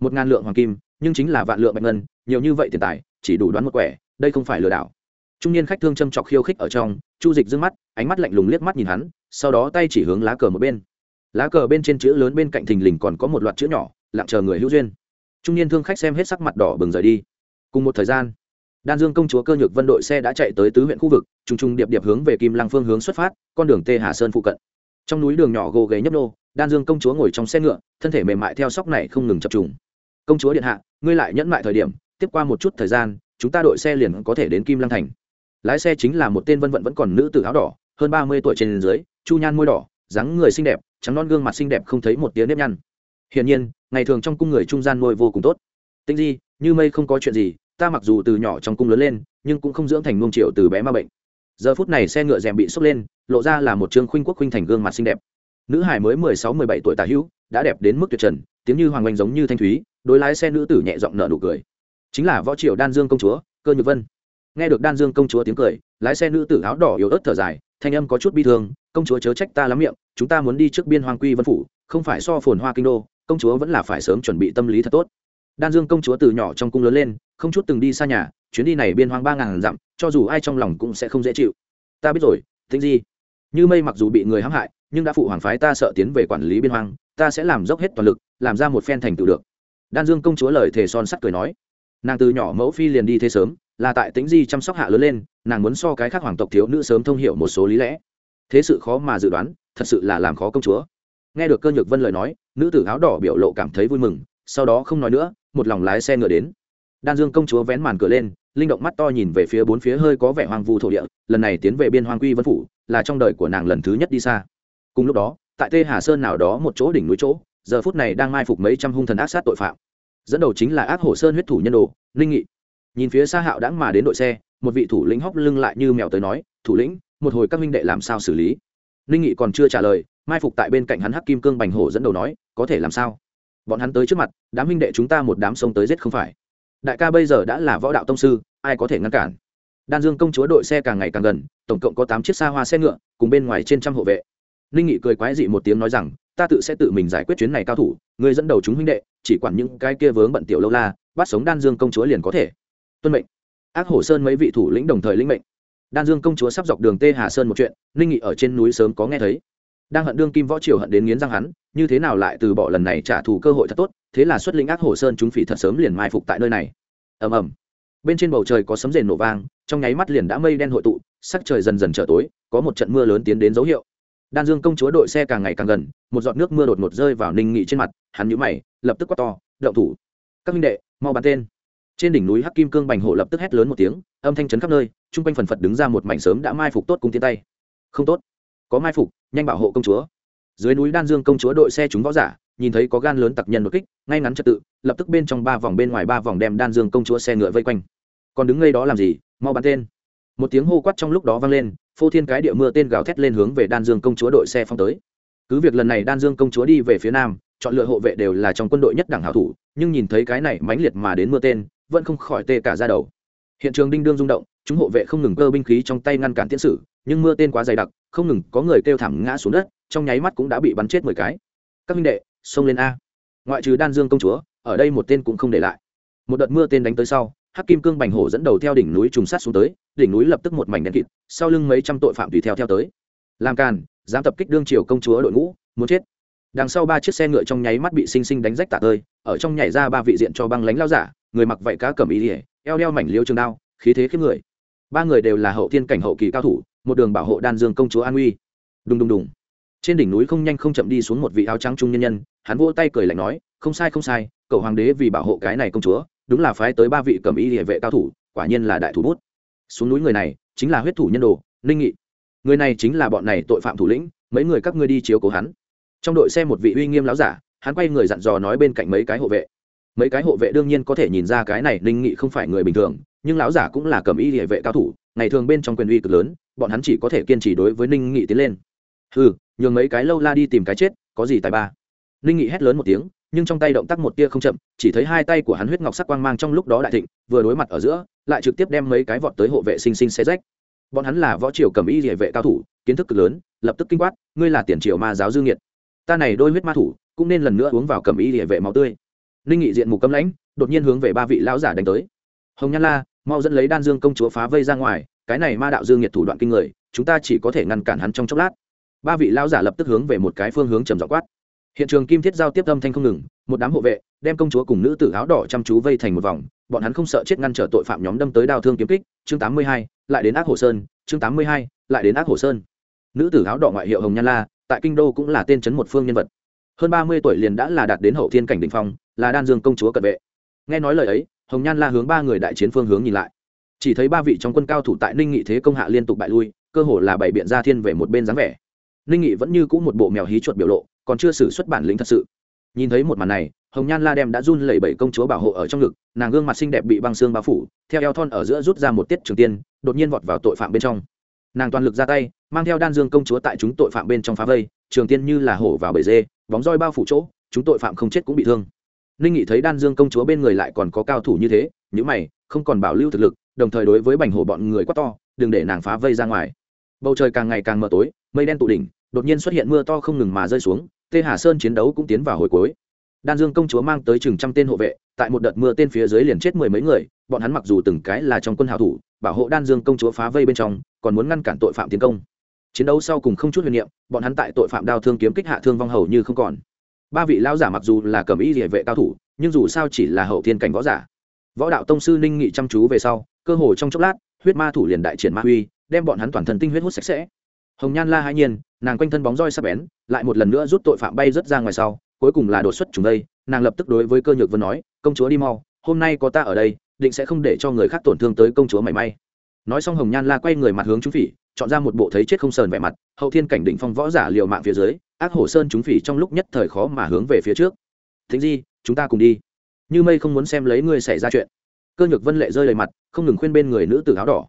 Một ngàn lượng hoàng kim, nhưng chính là vạn lượng bạch ngân, nhiều như vậy tiền tài, chỉ đủ đoán một quẻ, đây không phải lừa đảo. Trung niên khách thương châm chọc khiêu khích ở trong, chu dịch d mắt, ánh mắt lạnh lùng liếc mắt nhìn hắn, sau đó tay chỉ hướng lá cờ một bên. Lá cờ bên trên chữ lớn bên cạnh thình lình còn có một loạt chữ nhỏ, lặng chờ người hữu duyên. Trung niên thương khách xem hết sắc mặt đỏ bừng rời đi. Cùng một thời gian đan dương công chúa cơ nhược vân đội xe đã chạy tới tứ huyện khu vực t r ù n g t r ù n g điệp điệp hướng về kim lăng phương hướng xuất phát, con đường tê hà sơn phụ cận. Trong núi đường nhỏ gồ ghề nhấp nô, đan dương công chúa ngồi trong xe ngựa, thân thể mềm mại theo sóc này không ngừng chập trùng. Công chúa điện hạ, ngươi lại nhẫn mại thời điểm, tiếp qua một chút thời gian, chúng ta đội xe liền có thể đến kim lăng thành. Lái xe chính là một tên vân vận vẫn còn nữ tử áo đỏ, hơn ba mươi tuổi trên dưới, chu nhan môi đỏ, dáng người xinh đẹp, trắng non gương mặt xinh đẹp không thấy một tiếng nếp nhăn. Hiển nhiên, ngày thường trong cung người trung gian môi vô cùng tốt. Tinh di, như mây không có chuyện gì ta mặc dù từ nhỏ trong cung lớn lên, nhưng cũng không dưỡng thành nuông triệu từ bé ma bệnh. Giờ phút này xe ngựa rèm bị sốc lên, lộ ra là một trương khuynh quốc khuynh thành gương mặt xinh đẹp. Nữ hải mới mười sáu, mười bảy tuổi tà hữu, đã đẹp đến mức tuyệt trần, tiếng như hoàng oanh giống như thanh thúy, đối lái xe nữ tử nhẹ giọng nở nụ cười. Chính là võ triều đan dương công chúa, cơ nhược vân. Nghe được đan dương công chúa tiếng cười, lái xe nữ tử áo đỏ yếu ớt thở dài, thanh âm có chút bi thương, công chúa chớ trách ta lắm miệng, chúng ta muốn đi trước biên hoàng quy vân phủ, không phải so phồn hoa kinh đô, công chúa vẫn là phải sớm chuẩn bị tâm lý thật tốt. Đan dương công chúa từ nhỏ trong cung lớn lên không chút từng đi xa nhà, chuyến đi này biên hoang ba ngàn dặm, cho dù ai trong lòng cũng sẽ không dễ chịu. Ta biết rồi tính gì như mây mặc dù bị người hãm hại, nhưng đã phụ hoàng phái ta sợ tiến về quản lý biên hoang, ta sẽ làm dốc hết toàn lực, làm ra một phen thành tựu được. Đan dương công chúa lời thề son sắt cười nói. Nàng từ nhỏ mẫu phi liền đi thế sớm, là tại tính di chăm sóc hạ lớn lên, nàng muốn so cái khác hoàng tộc thiếu nữ sớm thông hiểu một số lý lẽ. Thế sự khó mà dự đoán, thật sự là làm khó công chúa. Nghe được cơ nhược vân lời nói, nữ tử áo đỏ biểu lộ cảm thấy vui mừng, sau đó không nói nữa, một lòng lái xe ngựa đến đan dương công chúa vén màn cửa lên, linh động mắt to nhìn về phía bốn phía hơi có vẻ hoang vu thổ địa, lần này tiến về biên hoang quy vân phủ, là trong đời của nàng lần thứ nhất đi xa. Cùng lúc đó, tại tê hà sơn nào đó một chỗ đỉnh núi chỗ, giờ phút này đang mai phục mấy trăm hung thần ác sát tội phạm. Dẫn đầu chính là ác hổ sơn huyết thủ nhân đồ, ninh nghị. Nhìn phía xa hạo đãng mà đến đội xe, một vị thủ lĩnh hóc lưng lại như mèo tới nói, thủ lĩnh, một hồi các minh đệ làm sao xử lý? Ninh nghị còn chưa trả lời, mai phục tại bên cạnh hắn hắc kim cương bành hổ dẫn đầu nói, có thể làm sao? Bọn hắn tới trước mặt, đám minh đệ chúng ta một đám sông tới giết không phải đại ca bây giờ đã là võ đạo tông sư, ai có thể ngăn cản? Đan dương công chúa đội xe càng ngày càng gần, tổng cộng có tám chiếc xa hoa xe ngựa, cùng bên ngoài trên trăm hộ vệ. Ninh nghị cười quái dị một tiếng nói rằng, ta tự sẽ tự mình giải quyết chuyến này cao thủ người dẫn đầu chúng huynh đệ, chỉ quản những cái kia vướng bận tiểu lâu la, bắt sống đan dương công chúa liền có thể. Tuân mệnh. Ác hổ sơn mấy vị thủ lĩnh đồng thời lĩnh mệnh. Đan dương công chúa sắp dọc đường tê hà sơn một chuyện, ninh nghị ở trên núi sớm có nghe thấy đang hận đương kim võ triều hận đến nghiến răng hắn, như thế nào lại từ bỏ lần này trả thù cơ hội thật tốt, thế là xuất lĩnh ác hồ sơn chúng phỉ thật sớm liền mai phục tại nơi này. Ầm ầm. Bên trên bầu trời có sấm rền nổ vang, trong nháy mắt liền đã mây đen hội tụ, sắc trời dần dần trở tối, có một trận mưa lớn tiến đến dấu hiệu. Đan dương công chúa đội xe càng ngày càng gần, một giọt nước mưa đột ngột rơi vào ninh nghị trên mặt, hắn nhũ mày, lập tức quát to đậu thủ! Các minh đệ, mau bắn tên! Trên đỉnh núi hắc kim cương bành hổ lập tức hét lớn một tiếng, âm thanh chấn khắp nơi, chung quanh phần phật đứng ra một mảnh sớm đã mai phục tốt cùng tiến tay. Không tốt! Có mai phục, nhanh bảo hộ công chúa. Dưới núi đan dương công chúa đội xe chúng võ giả, nhìn thấy có gan lớn tặc nhân đột kích, ngay ngắn trật tự, lập tức bên trong ba vòng bên ngoài ba vòng đem đan dương công chúa xe ngựa vây quanh. Còn đứng ngay đó làm gì? Mau bắn tên. Một tiếng hô quát trong lúc đó vang lên, phô thiên cái địa mưa tên gào thét lên hướng về đan dương công chúa đội xe phong tới. Cứ việc lần này đan dương công chúa đi về phía nam, chọn lựa hộ vệ đều là trong quân đội nhất đẳng hảo thủ, nhưng nhìn thấy cái này mãnh liệt mà đến mưa tên, vẫn không khỏi tê cả ra đầu. Hiện trường đinh đương rung động, chúng hộ vệ không ngừng cơ binh khí trong tay ngăn cản tiến sử, nhưng mưa tên quá dày đặc không ngừng có người kêu thảm ngã xuống đất, trong nháy mắt cũng đã bị bắn chết mười cái. Các minh đệ, xông lên a. Ngoại trừ đan dương công chúa, ở đây một tên cũng không để lại. Một đợt mưa tên đánh tới sau, hắc kim cương bành hổ dẫn đầu theo đỉnh núi trùng sát xuống tới, đỉnh núi lập tức một mảnh đen kịt, sau lưng mấy trăm tội phạm tùy theo theo tới. Làm càn, dám tập kích đương triều công chúa đội ngũ, muốn chết. Đằng sau ba chiếc xe ngựa trong nháy mắt bị xinh xinh đánh rách tạ tơi, ở trong nhảy ra ba vị diện cho băng lánh lao giả, người mặc vạy cá cầm ý ỉa eo đeo mảnh liêu trường đao, khí thế khiếp người. Ba người đều là hậu thiên cảnh hậu kỳ cao thủ một đường bảo hộ đan dương công chúa an uy. Đùng đùng đùng. Trên đỉnh núi không nhanh không chậm đi xuống một vị áo trắng trung nhân nhân, hắn vỗ tay cười lạnh nói, không sai không sai, cậu hoàng đế vì bảo hộ cái này công chúa, đúng là phái tới ba vị cầm y địa vệ cao thủ, quả nhiên là đại thủ bút. Xuống núi người này, chính là huyết thủ nhân đồ, ninh nghị. Người này chính là bọn này tội phạm thủ lĩnh, mấy người các ngươi đi chiếu cố hắn. Trong đội xe một vị uy nghiêm láo giả, hắn quay người dặn dò nói bên cạnh mấy cái hộ vệ. Mấy cái hộ vệ đương nhiên có thể nhìn ra cái này ninh nghị không phải người bình thường nhưng lão giả cũng là cầm y địa vệ cao thủ, ngày thường bên trong quyền uy cực lớn, bọn hắn chỉ có thể kiên trì đối với ninh nghị tiến lên. Ừ nhường mấy cái lâu la đi tìm cái chết, có gì tài ba? Ninh nghị hét lớn một tiếng, nhưng trong tay động tác một tia không chậm, chỉ thấy hai tay của hắn huyết ngọc sắc quang mang trong lúc đó đại thịnh, vừa đối mặt ở giữa, lại trực tiếp đem mấy cái vọt tới hộ vệ sinh sinh xé rách. Bọn hắn là võ triều cầm y địa vệ cao thủ, kiến thức cực lớn, lập tức kinh quát, ngươi là tiền triều ma giáo dương nhiệt ta này đôi huyết ma thủ, cũng nên lần nữa uống vào cầm y địa vệ máu tươi. Ninh nghị diện mục cấm lãnh, đột nhiên hướng về ba vị lão giả đánh tới. Hồng nhan la mau dẫn lấy đan dương công chúa phá vây ra ngoài, cái này ma đạo dương nhiệt thủ đoạn kinh người, chúng ta chỉ có thể ngăn cản hắn trong chốc lát. Ba vị lão giả lập tức hướng về một cái phương hướng trầm dọ quát. Hiện trường kim thiết giao tiếp âm thanh không ngừng, một đám hộ vệ đem công chúa cùng nữ tử áo đỏ chăm chú vây thành một vòng, bọn hắn không sợ chết ngăn trở tội phạm nhóm đâm tới đao thương kiếm kích, chương tám mươi hai, lại đến ác hồ sơn, chương tám mươi hai, lại đến ác hồ sơn. Nữ tử áo đỏ ngoại hiệu hồng nhan la, tại kinh đô cũng là tên chấn một phương nhân vật. Hơn ba mươi tuổi liền đã là đạt đến hậu thiên cảnh đình phong, là đan dương công chúa cận vệ. Nghe nói lời ấy hồng nhan la hướng ba người đại chiến phương hướng nhìn lại. Chỉ thấy ba vị trong quân cao thủ tại ninh nghị thế công hạ liên tục bại lui, cơ hồ là bảy biện ra thiên về một bên dáng vẻ. Ninh nghị vẫn như cũ một bộ mèo hí chuột biểu lộ, còn chưa xử xuất bản lĩnh thật sự. Nhìn thấy một màn này, hồng nhan la đem đã run lẩy bẩy công chúa bảo hộ ở trong ngực, nàng gương mặt xinh đẹp bị băng xương bao phủ, theo eo thon ở giữa rút ra một tiết trường tiên, đột nhiên vọt vào tội phạm bên trong. Nàng toàn lực ra tay, mang theo đan dương công chúa tại chúng tội phạm bên trong phá vây, trường tiên như là hổ vào bể dê, bóng roi bao phủ chỗ, chúng tội phạm không chết cũng bị thương ninh nghị thấy đan dương công chúa bên người lại còn có cao thủ như thế những mày, không còn bảo lưu thực lực, đồng thời đối với bành hổ bọn người quá to, đừng để nàng phá vây ra ngoài. Bầu trời càng ngày càng mờ tối, mây đen tụ đỉnh, đột nhiên xuất hiện mưa to không ngừng mà rơi xuống, tê hà sơn chiến đấu cũng tiến vào hồi cuối. Đan dương công chúa mang tới chừng trăm tên hộ vệ, tại một đợt mưa tên phía dưới liền chết mười mấy người, bọn hắn mặc dù từng cái là trong quân hào thủ, bảo hộ đan dương công chúa phá vây bên trong, còn muốn ngăn cản tội phạm tiến công. Chiến đấu sau cùng không chút huyền niệm, bọn hắn tại tội phạm đao thương kiếm kích hạ thương vong hầu như không còn ba vị lão giả mặc dù là cầm y địa vệ cao thủ, nhưng dù sao chỉ là hậu thiên cảnh võ giả. Võ đạo tông sư ninh nghị chăm chú về sau, cơ hồ trong chốc lát, huyết ma thủ liền đại triển ma huy, đem bọn hắn toàn thân tinh huyết hút sạch sẽ. Hồng nhan la hai nhiên, nàng quanh thân bóng roi sắp bén, lại một lần nữa rút tội phạm bay rớt ra ngoài sau, cuối cùng là đột xuất chúng đây, nàng lập tức đối với cơ nhược vân nói, công chúa đi mau, hôm nay có ta ở đây, định sẽ không để cho người khác tổn thương tới công chúa mảy may. Nói xong hồng nhan la quay người mặt hướng chúng phỉ chọn ra một bộ thấy chết không sờn vẻ mặt, hậu thiên cảnh định phong võ giả liều mạng phía dưới, ác hổ sơn chúng phỉ trong lúc nhất thời khó mà hướng về phía trước. Thính di, chúng ta cùng đi. Như mây không muốn xem lấy ngươi xảy ra chuyện. Cơ nhược vân lệ rơi đầy mặt, không ngừng khuyên bên người nữ tử áo đỏ.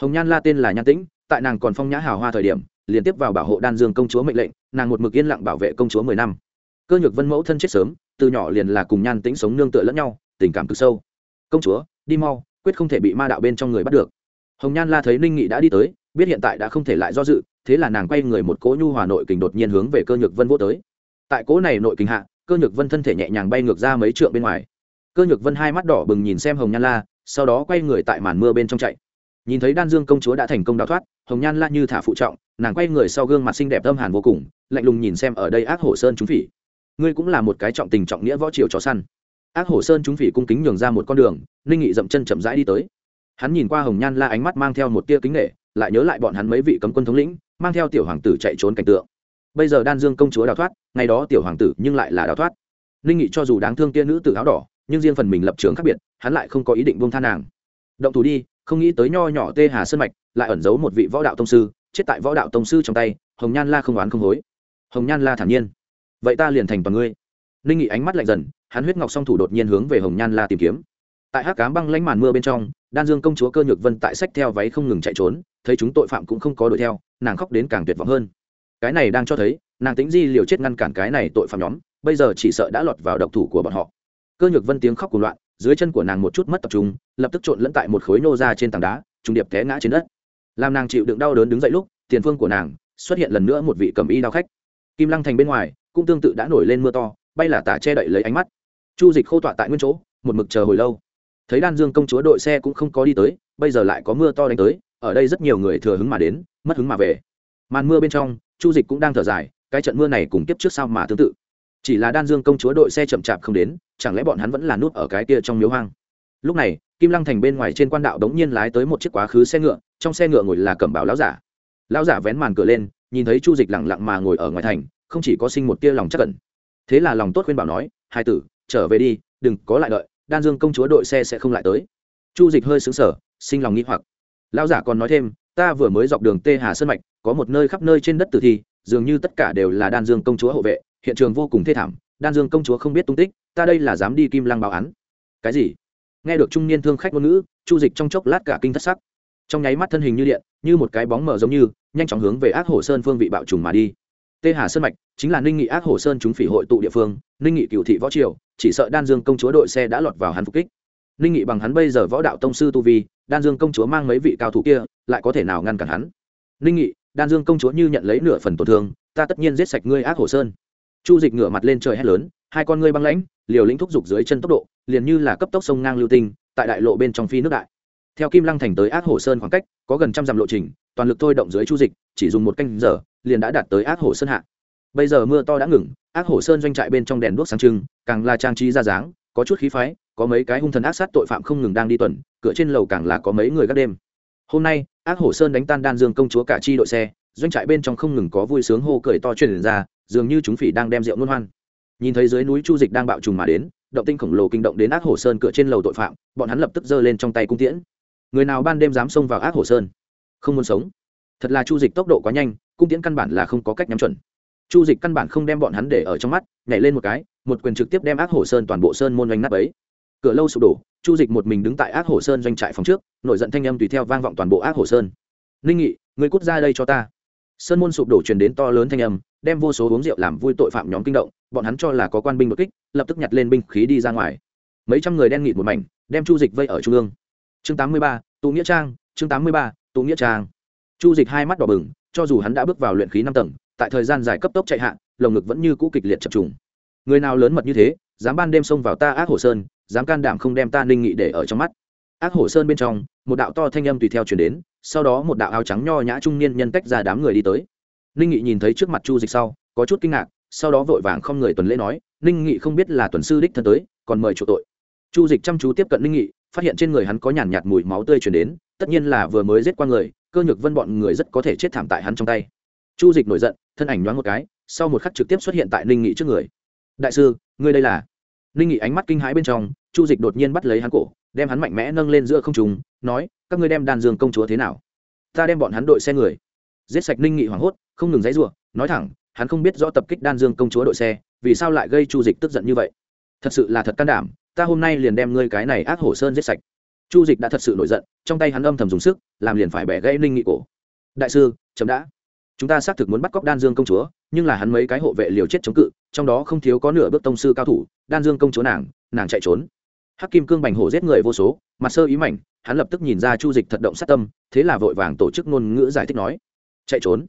Hồng nhan la tên là nhan tĩnh, tại nàng còn phong nhã hào hoa thời điểm liên tiếp vào bảo hộ đan dương công chúa mệnh lệnh, nàng một mực yên lặng bảo vệ công chúa mười năm. Cơ nhược vân mẫu thân chết sớm, từ nhỏ liền là cùng nhan tĩnh sống nương tựa lẫn nhau, tình cảm cực sâu. Công chúa, đi mau, quyết không thể bị ma đạo bên trong người bắt được hồng nhan la thấy ninh nghị đã đi tới, biết hiện tại đã không thể lại do dự, thế là nàng quay người một cỗ nhu hòa nội kình đột nhiên hướng về cơ nhược vân vô tới. Tại cỗ này nội kình hạ, cơ nhược vân thân thể nhẹ nhàng bay ngược ra mấy trượng bên ngoài. Cơ nhược vân hai mắt đỏ bừng nhìn xem hồng nhan la, sau đó quay người tại màn mưa bên trong chạy. Nhìn thấy đan dương công chúa đã thành công đào thoát, hồng nhan la như thả phụ trọng, nàng quay người sau gương mặt xinh đẹp âm hàn vô cùng, lạnh lùng nhìn xem ở đây ác hổ sơn chúng phỉ. Ngươi cũng là một cái trọng tình trọng nghĩa võ triều chó săn. Ác hổ sơn chúng phỉ cung kính nhường ra một con đường, ninh nghị dậm chân chậm rãi đi tới hắn nhìn qua hồng nhan la ánh mắt mang theo một tia kính nghệ lại nhớ lại bọn hắn mấy vị cấm quân thống lĩnh, mang theo tiểu hoàng tử chạy trốn cảnh tượng. Bây giờ đan dương công chúa đào thoát, ngày đó tiểu hoàng tử nhưng lại là đào thoát. Ninh nghị cho dù đáng thương tia nữ tử áo đỏ, nhưng riêng phần mình lập trường khác biệt, hắn lại không có ý định buông tha nàng. Động thủ đi, không nghĩ tới nho nhỏ tê hà sơn mạch lại ẩn giấu một vị võ đạo tông sư, chết tại võ đạo tông sư trong tay, hồng nhan la không oán không hối. Hồng nhan la thản nhiên. Vậy ta liền thành toàn ngươi. Ninh nghị ánh mắt lạnh dần, hắn huyết ngọc song thủ đột nhiên hướng về hồng nhan la tìm kiếm tại hát cám băng lánh màn mưa bên trong, đan dương công chúa cơ nhược vân tại sách theo váy không ngừng chạy trốn, thấy chúng tội phạm cũng không có đuổi theo, nàng khóc đến càng tuyệt vọng hơn. Cái này đang cho thấy, nàng tính di liều chết ngăn cản cái này tội phạm nhóm, bây giờ chỉ sợ đã lọt vào độc thủ của bọn họ. Cơ nhược vân tiếng khóc cùng loạn, dưới chân của nàng một chút mất tập trung, lập tức trộn lẫn tại một khối nô ra trên tảng đá, trùng điệp té ngã trên đất. Làm nàng chịu đựng đau đớn đứng dậy lúc, tiền phương của nàng xuất hiện lần nữa một vị cầm y đao khách. Kim lăng thành bên ngoài, cũng tương tự đã nổi lên mưa to, bay là tả che đậy lấy ánh mắt. Chu dịch khô tọa tại nguyên chỗ, một mực chờ hồi lâu thấy đan dương công chúa đội xe cũng không có đi tới, bây giờ lại có mưa to đánh tới, ở đây rất nhiều người thừa hứng mà đến, mất hứng mà về. Màn mưa bên trong, chu dịch cũng đang thở dài, cái trận mưa này cùng kiếp trước sau mà tương tự. Chỉ là đan dương công chúa đội xe chậm chạp không đến, chẳng lẽ bọn hắn vẫn là nút ở cái kia trong miếu hoang? Lúc này, kim lăng thành bên ngoài trên quan đạo đống nhiên lái tới một chiếc quá khứ xe ngựa, trong xe ngựa ngồi là cẩm bảo lão giả. Lão giả vén màn cửa lên, nhìn thấy chu dịch lẳng lặng mà ngồi ở ngoài thành, không chỉ có sinh một tia lòng chắc cẩn thế là lòng tốt khuyên bảo nói, hai tử, trở về đi, đừng có lại đợi đan dương công chúa đội xe sẽ không lại tới. Chu dịch hơi xứng sở sinh lòng nghĩ hoặc. Lão giả còn nói thêm, ta vừa mới dọc đường tê hà sơn mạch, có một nơi khắp nơi trên đất tử thi, dường như tất cả đều là đan dương công chúa hộ vệ, hiện trường vô cùng thê thảm, đan dương công chúa không biết tung tích, ta đây là dám đi kim lăng báo án. Cái gì? Nghe được trung niên thương khách ngôn ngữ, chu dịch trong chốc lát cả kinh thất sắc. Trong nháy mắt thân hình như điện, như một cái bóng mờ giống như, nhanh chóng hướng về ác hồ sơn phương vị bạo trùng mà đi tê hà sơn mạch, chính là ninh nghị ác hồ sơn chúng phỉ hội tụ địa phương, ninh nghị cựu thị võ triều, chỉ sợ đan dương công chúa đội xe đã lọt vào hắn phục kích. Ninh nghị bằng hắn bây giờ võ đạo tông sư tu vi, đan dương công chúa mang mấy vị cao thủ kia, lại có thể nào ngăn cản hắn? Ninh nghị, đan dương công chúa như nhận lấy nửa phần tổn thương, ta tất nhiên giết sạch ngươi ác hồ sơn. Chu dịch ngửa mặt lên trời hét lớn, hai con ngươi băng lãnh, liều lĩnh thúc giục dưới chân tốc độ, liền như là cấp tốc sông ngang lưu tinh, tại đại lộ bên trong phi nước đại. Theo kim lăng thành tới ác hồ sơn khoảng cách, có gần trăm dặm lộ trình, toàn lực thôi động dưới chu dịch, chỉ dùng một canh giờ liền đã đạt tới ác hồ sơn hạ. Bây giờ mưa to đã ngừng, ác hồ sơn doanh trại bên trong đèn đuốc sáng trưng, càng là trang trí ra dáng, có chút khí phái, có mấy cái hung thần ác sát tội phạm không ngừng đang đi tuần, cửa trên lầu càng là có mấy người gác đêm. Hôm nay, ác hồ sơn đánh tan đan dương công chúa cả chi đội xe, doanh trại bên trong không ngừng có vui sướng hô cười to truyền ra, dường như chúng phỉ đang đem rượu nôn hoan. Nhìn thấy dưới núi chu dịch đang bạo trùng mà đến, động tinh khổng lồ kinh động đến ác hồ sơn cửa trên lầu tội phạm, bọn hắn lập tức giơ lên trong tay cung tiễn. Người nào ban đêm dám xông vào ác hồ sơn? Không muốn sống. Thật là chu dịch tốc độ quá nhanh cung tiễn căn bản là không có cách nhắm chuẩn. Chu dịch căn bản không đem bọn hắn để ở trong mắt, nhảy lên một cái, một quyền trực tiếp đem ác Hổ sơn toàn bộ sơn môn doanh nắp ấy cửa lâu sụp đổ, chu dịch một mình đứng tại ác Hổ sơn doanh trại phòng trước, nổi giận thanh âm tùy theo vang vọng toàn bộ ác Hổ sơn. Ninh nghị người cút ra đây cho ta. Sơn môn sụp đổ truyền đến to lớn thanh âm, đem vô số uống rượu làm vui tội phạm nhóm kinh động, bọn hắn cho là có quan binh đột kích, lập tức nhặt lên binh khí đi ra ngoài. Mấy trăm người đen nghịt một mảnh, đem chu dịch vây ở trung ương. Chương tám mươi ba, tụ nghĩa trang, chương tám mươi ba, tụ nghĩa trang. Chu dịch hai mắt đỏ bừng cho dù hắn đã bước vào luyện khí năm tầng, tại thời gian dài cấp tốc chạy hạ, lồng ngực vẫn như cũ kịch liệt chập trùng. Người nào lớn mật như thế, dám ban đêm xông vào ta ác hồ sơn, dám can đảm không đem ta ninh nghị để ở trong mắt. Ác hồ sơn bên trong, một đạo to thanh âm tùy theo chuyển đến, sau đó một đạo áo trắng nho nhã trung niên nhân cách ra đám người đi tới. Ninh nghị nhìn thấy trước mặt chu dịch sau, có chút kinh ngạc, sau đó vội vàng không người tuần lễ nói, ninh nghị không biết là tuần sư đích thân tới, còn mời chủ tội. Chu dịch chăm chú tiếp cận ninh nghị, phát hiện trên người hắn có nhàn nhạt mùi máu tươi chuyển đến, tất nhiên là vừa mới giết qua người cơ nhược vân bọn người rất có thể chết thảm tại hắn trong tay. Chu dịch nổi giận, thân ảnh nhoáng một cái, sau một khắc trực tiếp xuất hiện tại ninh nghị trước người. Đại sư, ngươi đây là? Ninh nghị ánh mắt kinh hãi bên trong, chu dịch đột nhiên bắt lấy hắn cổ, đem hắn mạnh mẽ nâng lên giữa không trùng nói, các ngươi đem đan dương công chúa thế nào? Ta đem bọn hắn đội xe người. Giết sạch ninh nghị hoảng hốt, không ngừng dãy ruộng nói thẳng, hắn không biết rõ tập kích đan dương công chúa đội xe, vì sao lại gây chu dịch tức giận như vậy. Thật sự là thật can đảm, ta hôm nay liền đem ngươi cái này ác hổ sơn giết sạch chu dịch đã thật sự nổi giận, trong tay hắn âm thầm dùng sức, làm liền phải bẻ gãy ninh nghị cổ. Đại sư chấm đã. Chúng ta xác thực muốn bắt cóc đan dương công chúa, nhưng là hắn mấy cái hộ vệ liều chết chống cự, trong đó không thiếu có nửa bước tông sư cao thủ, đan dương công chúa nàng nàng chạy trốn. Hắc kim cương bành hổ giết người vô số, mặt sơ ý mảnh, hắn lập tức nhìn ra chu dịch thật động sát tâm, thế là vội vàng tổ chức ngôn ngữ giải thích nói, chạy trốn.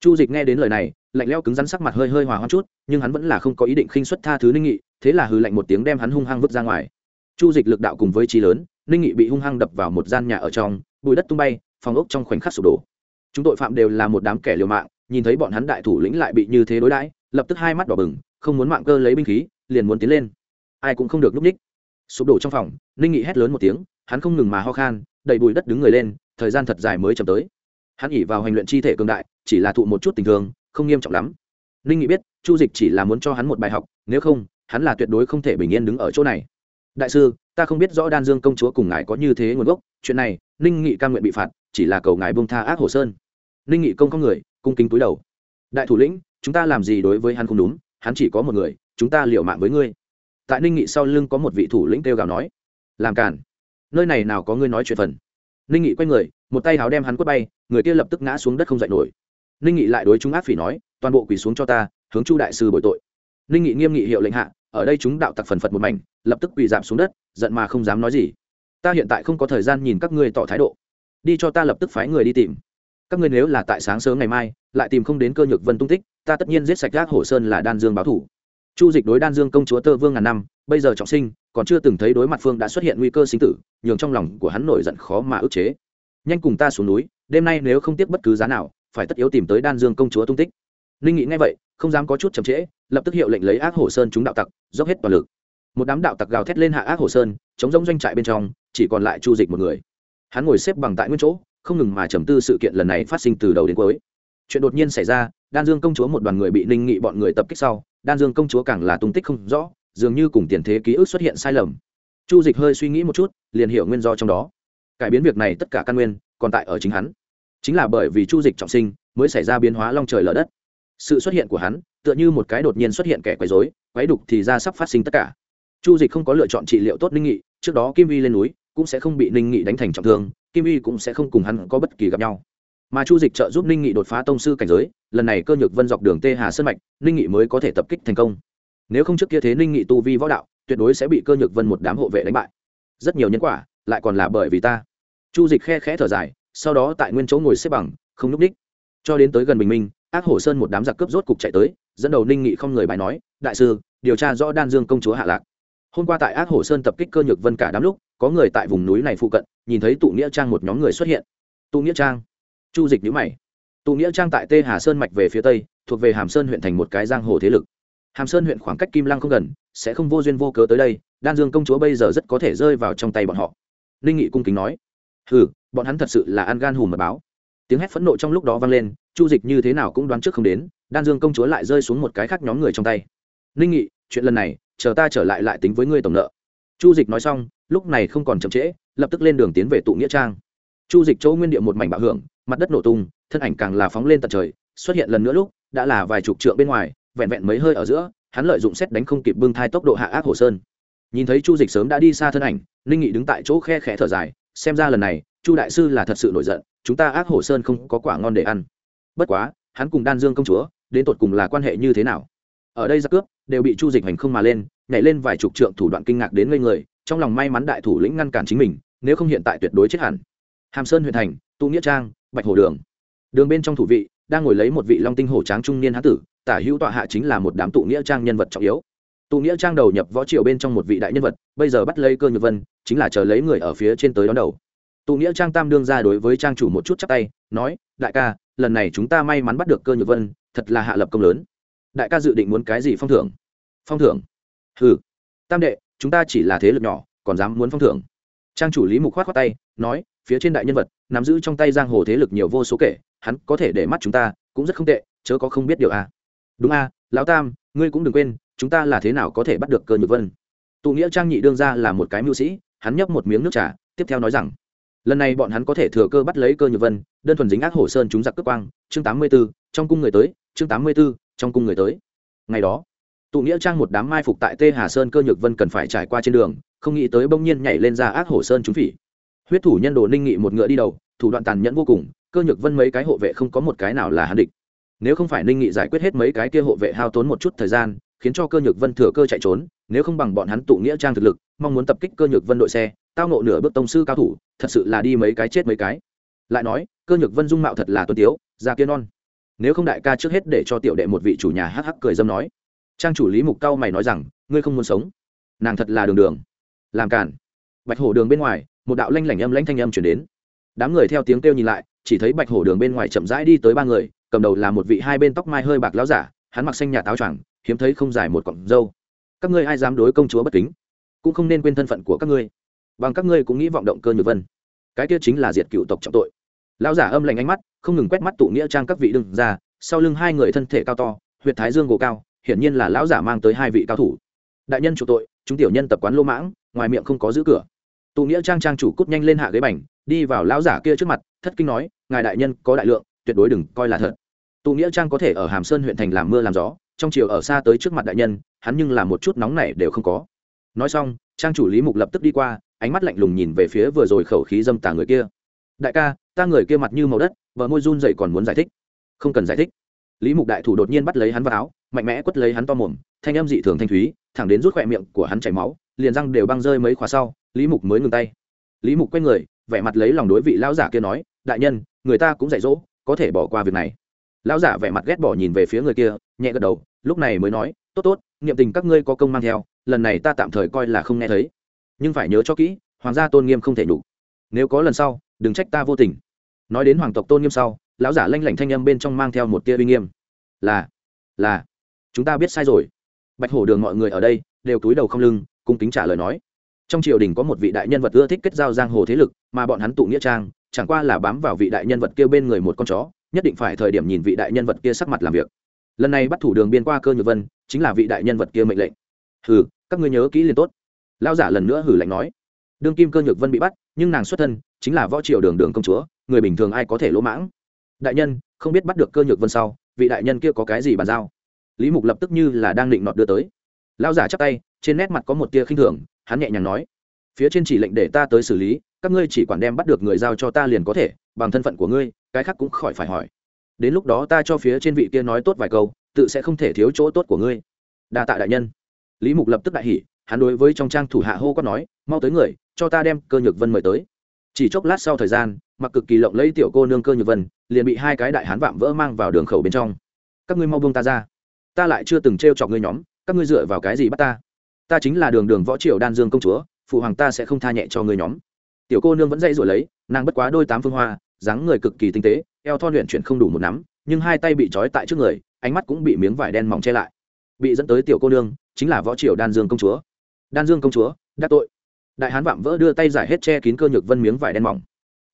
Chu dịch nghe đến lời này, lạnh leo cứng rắn sắc mặt hơi hơi hòa hoa chút, nhưng hắn vẫn là không có ý định khinh xuất tha thứ ninh nghị, thế là hư lạnh một tiếng đem hắn hung hăng vứt ra ngoài. Chu dịch lực đạo cùng với trí lớn ninh nghị bị hung hăng đập vào một gian nhà ở trong bụi đất tung bay, phòng ốc trong khoảnh khắc sụp đổ. Chúng tội phạm đều là một đám kẻ liều mạng, nhìn thấy bọn hắn đại thủ lĩnh lại bị như thế đối đãi, lập tức hai mắt đỏ bừng, không muốn mạng cơ lấy binh khí, liền muốn tiến lên. Ai cũng không được núp ních sụp đổ trong phòng, ninh nghị hét lớn một tiếng, hắn không ngừng mà ho khan đầy bụi đất đứng người lên, thời gian thật dài mới chậm tới. Hắn ỉ vào hành luyện chi thể cường đại, chỉ là thụ một chút tình thương, không nghiêm trọng lắm. Ninh nghị biết, chu dịch chỉ là muốn cho hắn một bài học, nếu không, hắn là tuyệt đối không thể bình yên đứng ở chỗ này. Đại sư ta không biết rõ đan dương công chúa cùng ngài có như thế nguồn gốc, chuyện này, ninh nghị ca nguyện bị phạt, chỉ là cầu ngài bông tha ác hồ sơn. Ninh nghị công có người, cung kính túi đầu. Đại thủ lĩnh, chúng ta làm gì đối với hắn không đúng, hắn chỉ có một người, chúng ta liệu mạng với ngươi. Tại ninh nghị sau lưng có một vị thủ lĩnh kêu gào nói, làm cản nơi này nào có ngươi nói chuyện phần. Ninh nghị quay người, một tay háo đem hắn quất bay, người kia lập tức ngã xuống đất không dậy nổi. Ninh nghị lại đối chúng ác phỉ nói, toàn bộ quỳ xuống cho ta, hướng chu đại sư bội tội. Ninh nghị nghiêm nghị hiệu lệnh hạ, ở đây chúng đạo tặc phần phật một mảnh lập tức quỳ giảm xuống đất, giận mà không dám nói gì. Ta hiện tại không có thời gian nhìn các ngươi tỏ thái độ. Đi cho ta lập tức phái người đi tìm. Các ngươi nếu là tại sáng sớm ngày mai, lại tìm không đến cơ nhược vân tung tích, ta tất nhiên giết sạch gác hồ sơn là đan dương báo thủ. Chu dịch đối đan dương công chúa tơ vương ngàn năm, bây giờ trọng sinh, còn chưa từng thấy đối mặt phương đã xuất hiện nguy cơ sinh tử, nhường trong lòng của hắn nổi giận khó mà ức chế. Nhanh cùng ta xuống núi, đêm nay nếu không tiếc bất cứ giá nào, phải tất yếu tìm tới đan dương công chúa tung tích. Ninh nghĩ ngay vậy, không dám có chút chậm trễ, lập tức hiệu lệnh lấy ác hổ sơn chúng đạo tặc, dốc hết toàn lực một đám đạo tặc gào thét lên hạ ác hồ sơn, chống giống doanh trại bên trong, chỉ còn lại chu dịch một người. Hắn ngồi xếp bằng tại nguyên chỗ, không ngừng mà trầm tư sự kiện lần này phát sinh từ đầu đến cuối. Chuyện đột nhiên xảy ra, đan dương công chúa một đoàn người bị ninh nghị bọn người tập kích sau, đan dương công chúa càng là tung tích không rõ, dường như cùng tiền thế ký ức xuất hiện sai lầm. Chu dịch hơi suy nghĩ một chút, liền hiểu nguyên do trong đó. Cải biến việc này tất cả căn nguyên, còn tại ở chính hắn. Chính là bởi vì chu dịch trọng sinh, mới xảy ra biến hóa long trời lở đất. Sự xuất hiện của hắn, tựa như một cái đột nhiên xuất hiện kẻ quấy dối quấy đục thì ra sắp phát sinh tất cả chu dịch không có lựa chọn trị liệu tốt ninh nghị, trước đó kim vi lên núi cũng sẽ không bị ninh nghị đánh thành trọng thương, kim vi cũng sẽ không cùng hắn có bất kỳ gặp nhau. Mà chu dịch trợ giúp ninh nghị đột phá tông sư cảnh giới, lần này cơ nhược vân dọc đường tê hà sơn mạch, ninh nghị mới có thể tập kích thành công. Nếu không trước kia thế ninh nghị tu vi võ đạo, tuyệt đối sẽ bị cơ nhược vân một đám hộ vệ đánh bại. Rất nhiều nhân quả, lại còn là bởi vì ta. Chu dịch khe khẽ thở dài, sau đó tại nguyên chỗ ngồi xếp bằng, không n ú c ních cho đến tới gần bình minh, ác hổ sơn một đám giặc cướp rốt cục chạy tới, dẫn đầu ninh nghị không người bài nói, đại sư, điều tra rõ đan dương công chúa hạ lạc hôm qua tại ác hổ sơn tập kích cơ nhược vân cả đám lúc, có người tại vùng núi này phụ cận, nhìn thấy tụ nghĩa trang một nhóm người xuất hiện. Tụ nghĩa trang. Chu dịch nhữ mày. Tụ nghĩa trang tại tê hà sơn mạch về phía tây, thuộc về hàm sơn huyện thành một cái giang hồ thế lực. Hàm sơn huyện khoảng cách kim lăng không gần, sẽ không vô duyên vô cớ tới đây, đan dương công chúa bây giờ rất có thể rơi vào trong tay bọn họ. Ninh nghị cung kính nói. Ừ bọn hắn thật sự là ăn gan hùm mật báo. Tiếng hét phẫn nộ trong lúc đó vang lên, chu dịch như thế nào cũng đoán trước không đến, đan dương công chúa lại rơi xuống một cái khác nhóm người trong tay. Ninh nghị, chuyện lần này chờ ta trở lại lại tính với ngươi tổng nợ. Chu dịch nói xong, lúc này không còn chậm trễ, lập tức lên đường tiến về tụ nghĩa trang. Chu dịch chỗ nguyên địa một mảnh bạo hưởng, mặt đất nổ tung, thân ảnh càng là phóng lên tận trời, xuất hiện lần nữa lúc, đã là vài chục trượng bên ngoài, vẹn vẹn mấy hơi ở giữa, hắn lợi dụng xét đánh không kịp bưng thai tốc độ hạ ác hồ sơn. Nhìn thấy chu dịch sớm đã đi xa thân ảnh Linh nghị đứng tại chỗ khe khẽ thở dài, xem ra lần này, chu đại sư là thật sự nổi giận, chúng ta ác hồ sơn không có quả ngon để ăn. Bất quá, hắn cùng đan dương công chúa, đến tột cùng là quan hệ như thế nào? Ở đây ra cướp đều bị chu dịch hành không mà lên, nhảy lên vài chục trượng thủ đoạn kinh ngạc đến ngây người, trong lòng may mắn đại thủ lĩnh ngăn cản chính mình, nếu không hiện tại tuyệt đối chết hẳn. Hàm sơn huyện thành, tụ nghĩa trang, bạch hồ đường. Đường bên trong thủ vị, đang ngồi lấy một vị long tinh hổ tráng trung niên hán tử, tả hữu tọa hạ chính là một đám tụ nghĩa trang nhân vật trọng yếu. Tụ nghĩa trang đầu nhập võ triều bên trong một vị đại nhân vật, bây giờ bắt lấy cơ nhược vân, chính là chờ lấy người ở phía trên tới đón đầu. Tụ nghĩa trang tam đương ra đối với trang chủ một chút chắc tay, nói, đại ca, lần này chúng ta may mắn bắt được cơ nhược vân, thật là hạ lập công lớn đại ca dự định muốn cái gì phong thưởng? Phong thưởng? Ừ tam đệ chúng ta chỉ là thế lực nhỏ còn dám muốn phong thưởng? Trang chủ lý mục khoát khoát tay nói phía trên đại nhân vật nắm giữ trong tay giang hồ thế lực nhiều vô số kể hắn có thể để mắt chúng ta cũng rất không tệ chớ có không biết điều à. đúng a à, lão tam ngươi cũng đừng quên chúng ta là thế nào có thể bắt được cơ nhược vân? Tụ nghĩa trang nhị đương ra là một cái mưu sĩ hắn nhấp một miếng nước trà tiếp theo nói rằng lần này bọn hắn có thể thừa cơ bắt lấy cơ nhược vân đơn thuần dính ác hổ sơn chúng giặc cướp quang chương tám mươi b ố trong cung người tới chương tám mươi b ố trong cung người tới. Ngày đó, tụ nghĩa trang một đám mai phục tại tê hà sơn cơ nhược vân cần phải trải qua trên đường, không nghĩ tới bỗng nhiên nhảy lên ra ác hổ sơn trúng phỉ. Huyết thủ nhân đồ ninh nghị một ngựa đi đầu, thủ đoạn tàn nhẫn vô cùng, cơ nhược vân mấy cái hộ vệ không có một cái nào là hắn địch. Nếu không phải ninh nghị giải quyết hết mấy cái kia hộ vệ hao tốn một chút thời gian, khiến cho cơ nhược vân thừa cơ chạy trốn, nếu không bằng bọn hắn tụ nghĩa trang thực lực, mong muốn tập kích cơ nhược vân đội xe, tao nộ nửa bước tông sư cao thủ, thật sự là đi mấy cái chết mấy cái. Lại nói, cơ nhược vân dung mạo thật là tuân tiếu ra kia non nếu không đại ca trước hết để cho tiểu đệ một vị chủ nhà hắc hắc cười dâm nói. Trang chủ lý mục cao mày nói rằng, ngươi không muốn sống. Nàng thật là đường đường. Làm cản bạch hổ đường bên ngoài, một đạo lanh lảnh âm lãnh thanh âm chuyển đến. Đám người theo tiếng kêu nhìn lại, chỉ thấy bạch hổ đường bên ngoài chậm rãi đi tới ba người, cầm đầu là một vị hai bên tóc mai hơi bạc láo giả, hắn mặc xanh nhà táo choàng, hiếm thấy không dài một cọng râu. Các ngươi ai dám đối công chúa bất kính? Cũng không nên quên thân phận của các ngươi. Bằng các ngươi cũng nghĩ vọng động cơ nhược vân. Cái kia chính là diệt cựu tộc trọng tội lão giả âm lạnh ánh mắt, không ngừng quét mắt tụ nghĩa trang các vị đừng ra sau lưng hai người thân thể cao to, huyệt thái dương gồ cao, hiển nhiên là lão giả mang tới hai vị cao thủ. Đại nhân chủ tội, chúng tiểu nhân tập quán lô mãng, ngoài miệng không có giữ cửa. Tụ nghĩa trang trang chủ cút nhanh lên hạ ghế bành, đi vào lão giả kia trước mặt, thất kinh nói, ngài đại nhân có đại lượng, tuyệt đối đừng coi là thật. Tụ nghĩa trang có thể ở hàm sơn huyện thành làm mưa làm gió, trong chiều ở xa tới trước mặt đại nhân, hắn nhưng là một chút nóng này đều không có. Nói xong, trang chủ lý mục lập tức đi qua, ánh mắt lạnh lùng nhìn về phía vừa rồi khẩu khí dâm tà người kia. Đại ca ta người kia mặt như màu đất vợ môi run dậy còn muốn giải thích. Không cần giải thích. Lý mục đại thủ đột nhiên bắt lấy hắn vào áo, mạnh mẽ quất lấy hắn to mồm, thanh âm dị thường thanh thúy, thẳng đến rút khỏe miệng của hắn chảy máu, liền răng đều băng rơi mấy khóa sau, lý mục mới ngừng tay. Lý mục quay người, vẻ mặt lấy lòng đối vị lão giả kia nói, đại nhân, người ta cũng dạy dỗ, có thể bỏ qua việc này. Lão giả vẻ mặt ghét bỏ nhìn về phía người kia, nhẹ gật đầu, lúc này mới nói, tốt tốt, niệm tình các ngươi có công mang theo, lần này ta tạm thời coi là không nghe thấy. Nhưng phải nhớ cho kỹ, hoàng gia tôn nghiêm không thể đủ nếu có lần sau đừng trách ta vô tình. Nói đến hoàng tộc tôn nghiêm sau, lão giả lanh lảnh thanh âm bên trong mang theo một tia uy nghiêm. Là là, chúng ta biết sai rồi. Bạch hổ đường mọi người ở đây đều túi đầu không lưng, cung kính trả lời nói. Trong triều đình có một vị đại nhân vật ưa thích kết giao giang hồ thế lực, mà bọn hắn tụ nghĩa trang, chẳng qua là bám vào vị đại nhân vật kia bên người một con chó, nhất định phải thời điểm nhìn vị đại nhân vật kia sắc mặt làm việc. Lần này bắt thủ đường biên qua cơ nhược vân, chính là vị đại nhân vật kia mệnh lệnh. Hừ, các ngươi nhớ kỹ liền tốt. Lao giả lần nữa hử lạnh nói. Đương kim cơ nhược vân bị bắt, nhưng nàng xuất thân chính là võ triều đường đường công chúa, người bình thường ai có thể lỗ mãng? Đại nhân, không biết bắt được cơ nhược vân sau, vị đại nhân kia có cái gì bàn giao? Lý mục lập tức như là đang định nọt đưa tới. Lao giả chắp tay, trên nét mặt có một tia khinh thường, hắn nhẹ nhàng nói, phía trên chỉ lệnh để ta tới xử lý, các ngươi chỉ quản đem bắt được người giao cho ta liền có thể, bằng thân phận của ngươi, cái khác cũng khỏi phải hỏi. Đến lúc đó ta cho phía trên vị kia nói tốt vài câu, tự sẽ không thể thiếu chỗ tốt của ngươi. Đa tạ đại nhân. Lý mục lập tức đại hỉ, hắn đối với trong trang thủ hạ hô quát nói, mau tới người, cho ta đem cơ nhược vân mời tới chỉ chốc lát sau thời gian, mặc cực kỳ lộng lấy tiểu cô nương cơ nhược vân, liền bị hai cái đại hán vạm vỡ mang vào đường khẩu bên trong. Các ngươi mau buông ta ra. Ta lại chưa từng t r e o chọc ngươi nhóm, các ngươi dựa vào cái gì bắt ta? Ta chính là đường đường võ triều đan dương công chúa, phụ hoàng ta sẽ không tha nhẹ cho ngươi nhóm. Tiểu cô nương vẫn dây rồi lấy, nàng bất quá đôi tám phương hoa, dáng người cực kỳ tinh tế, eo thon luyện chuyển không đủ một nắm, nhưng hai tay bị trói tại trước người, ánh mắt cũng bị miếng vải đen mỏng che lại. Bị dẫn tới tiểu cô nương, chính là võ triều đan dương công chúa. Đan dương công chúa đắc tội đại hán vạm vỡ đưa tay giải hết che kín cơ nhược vân miếng vải đen mỏng.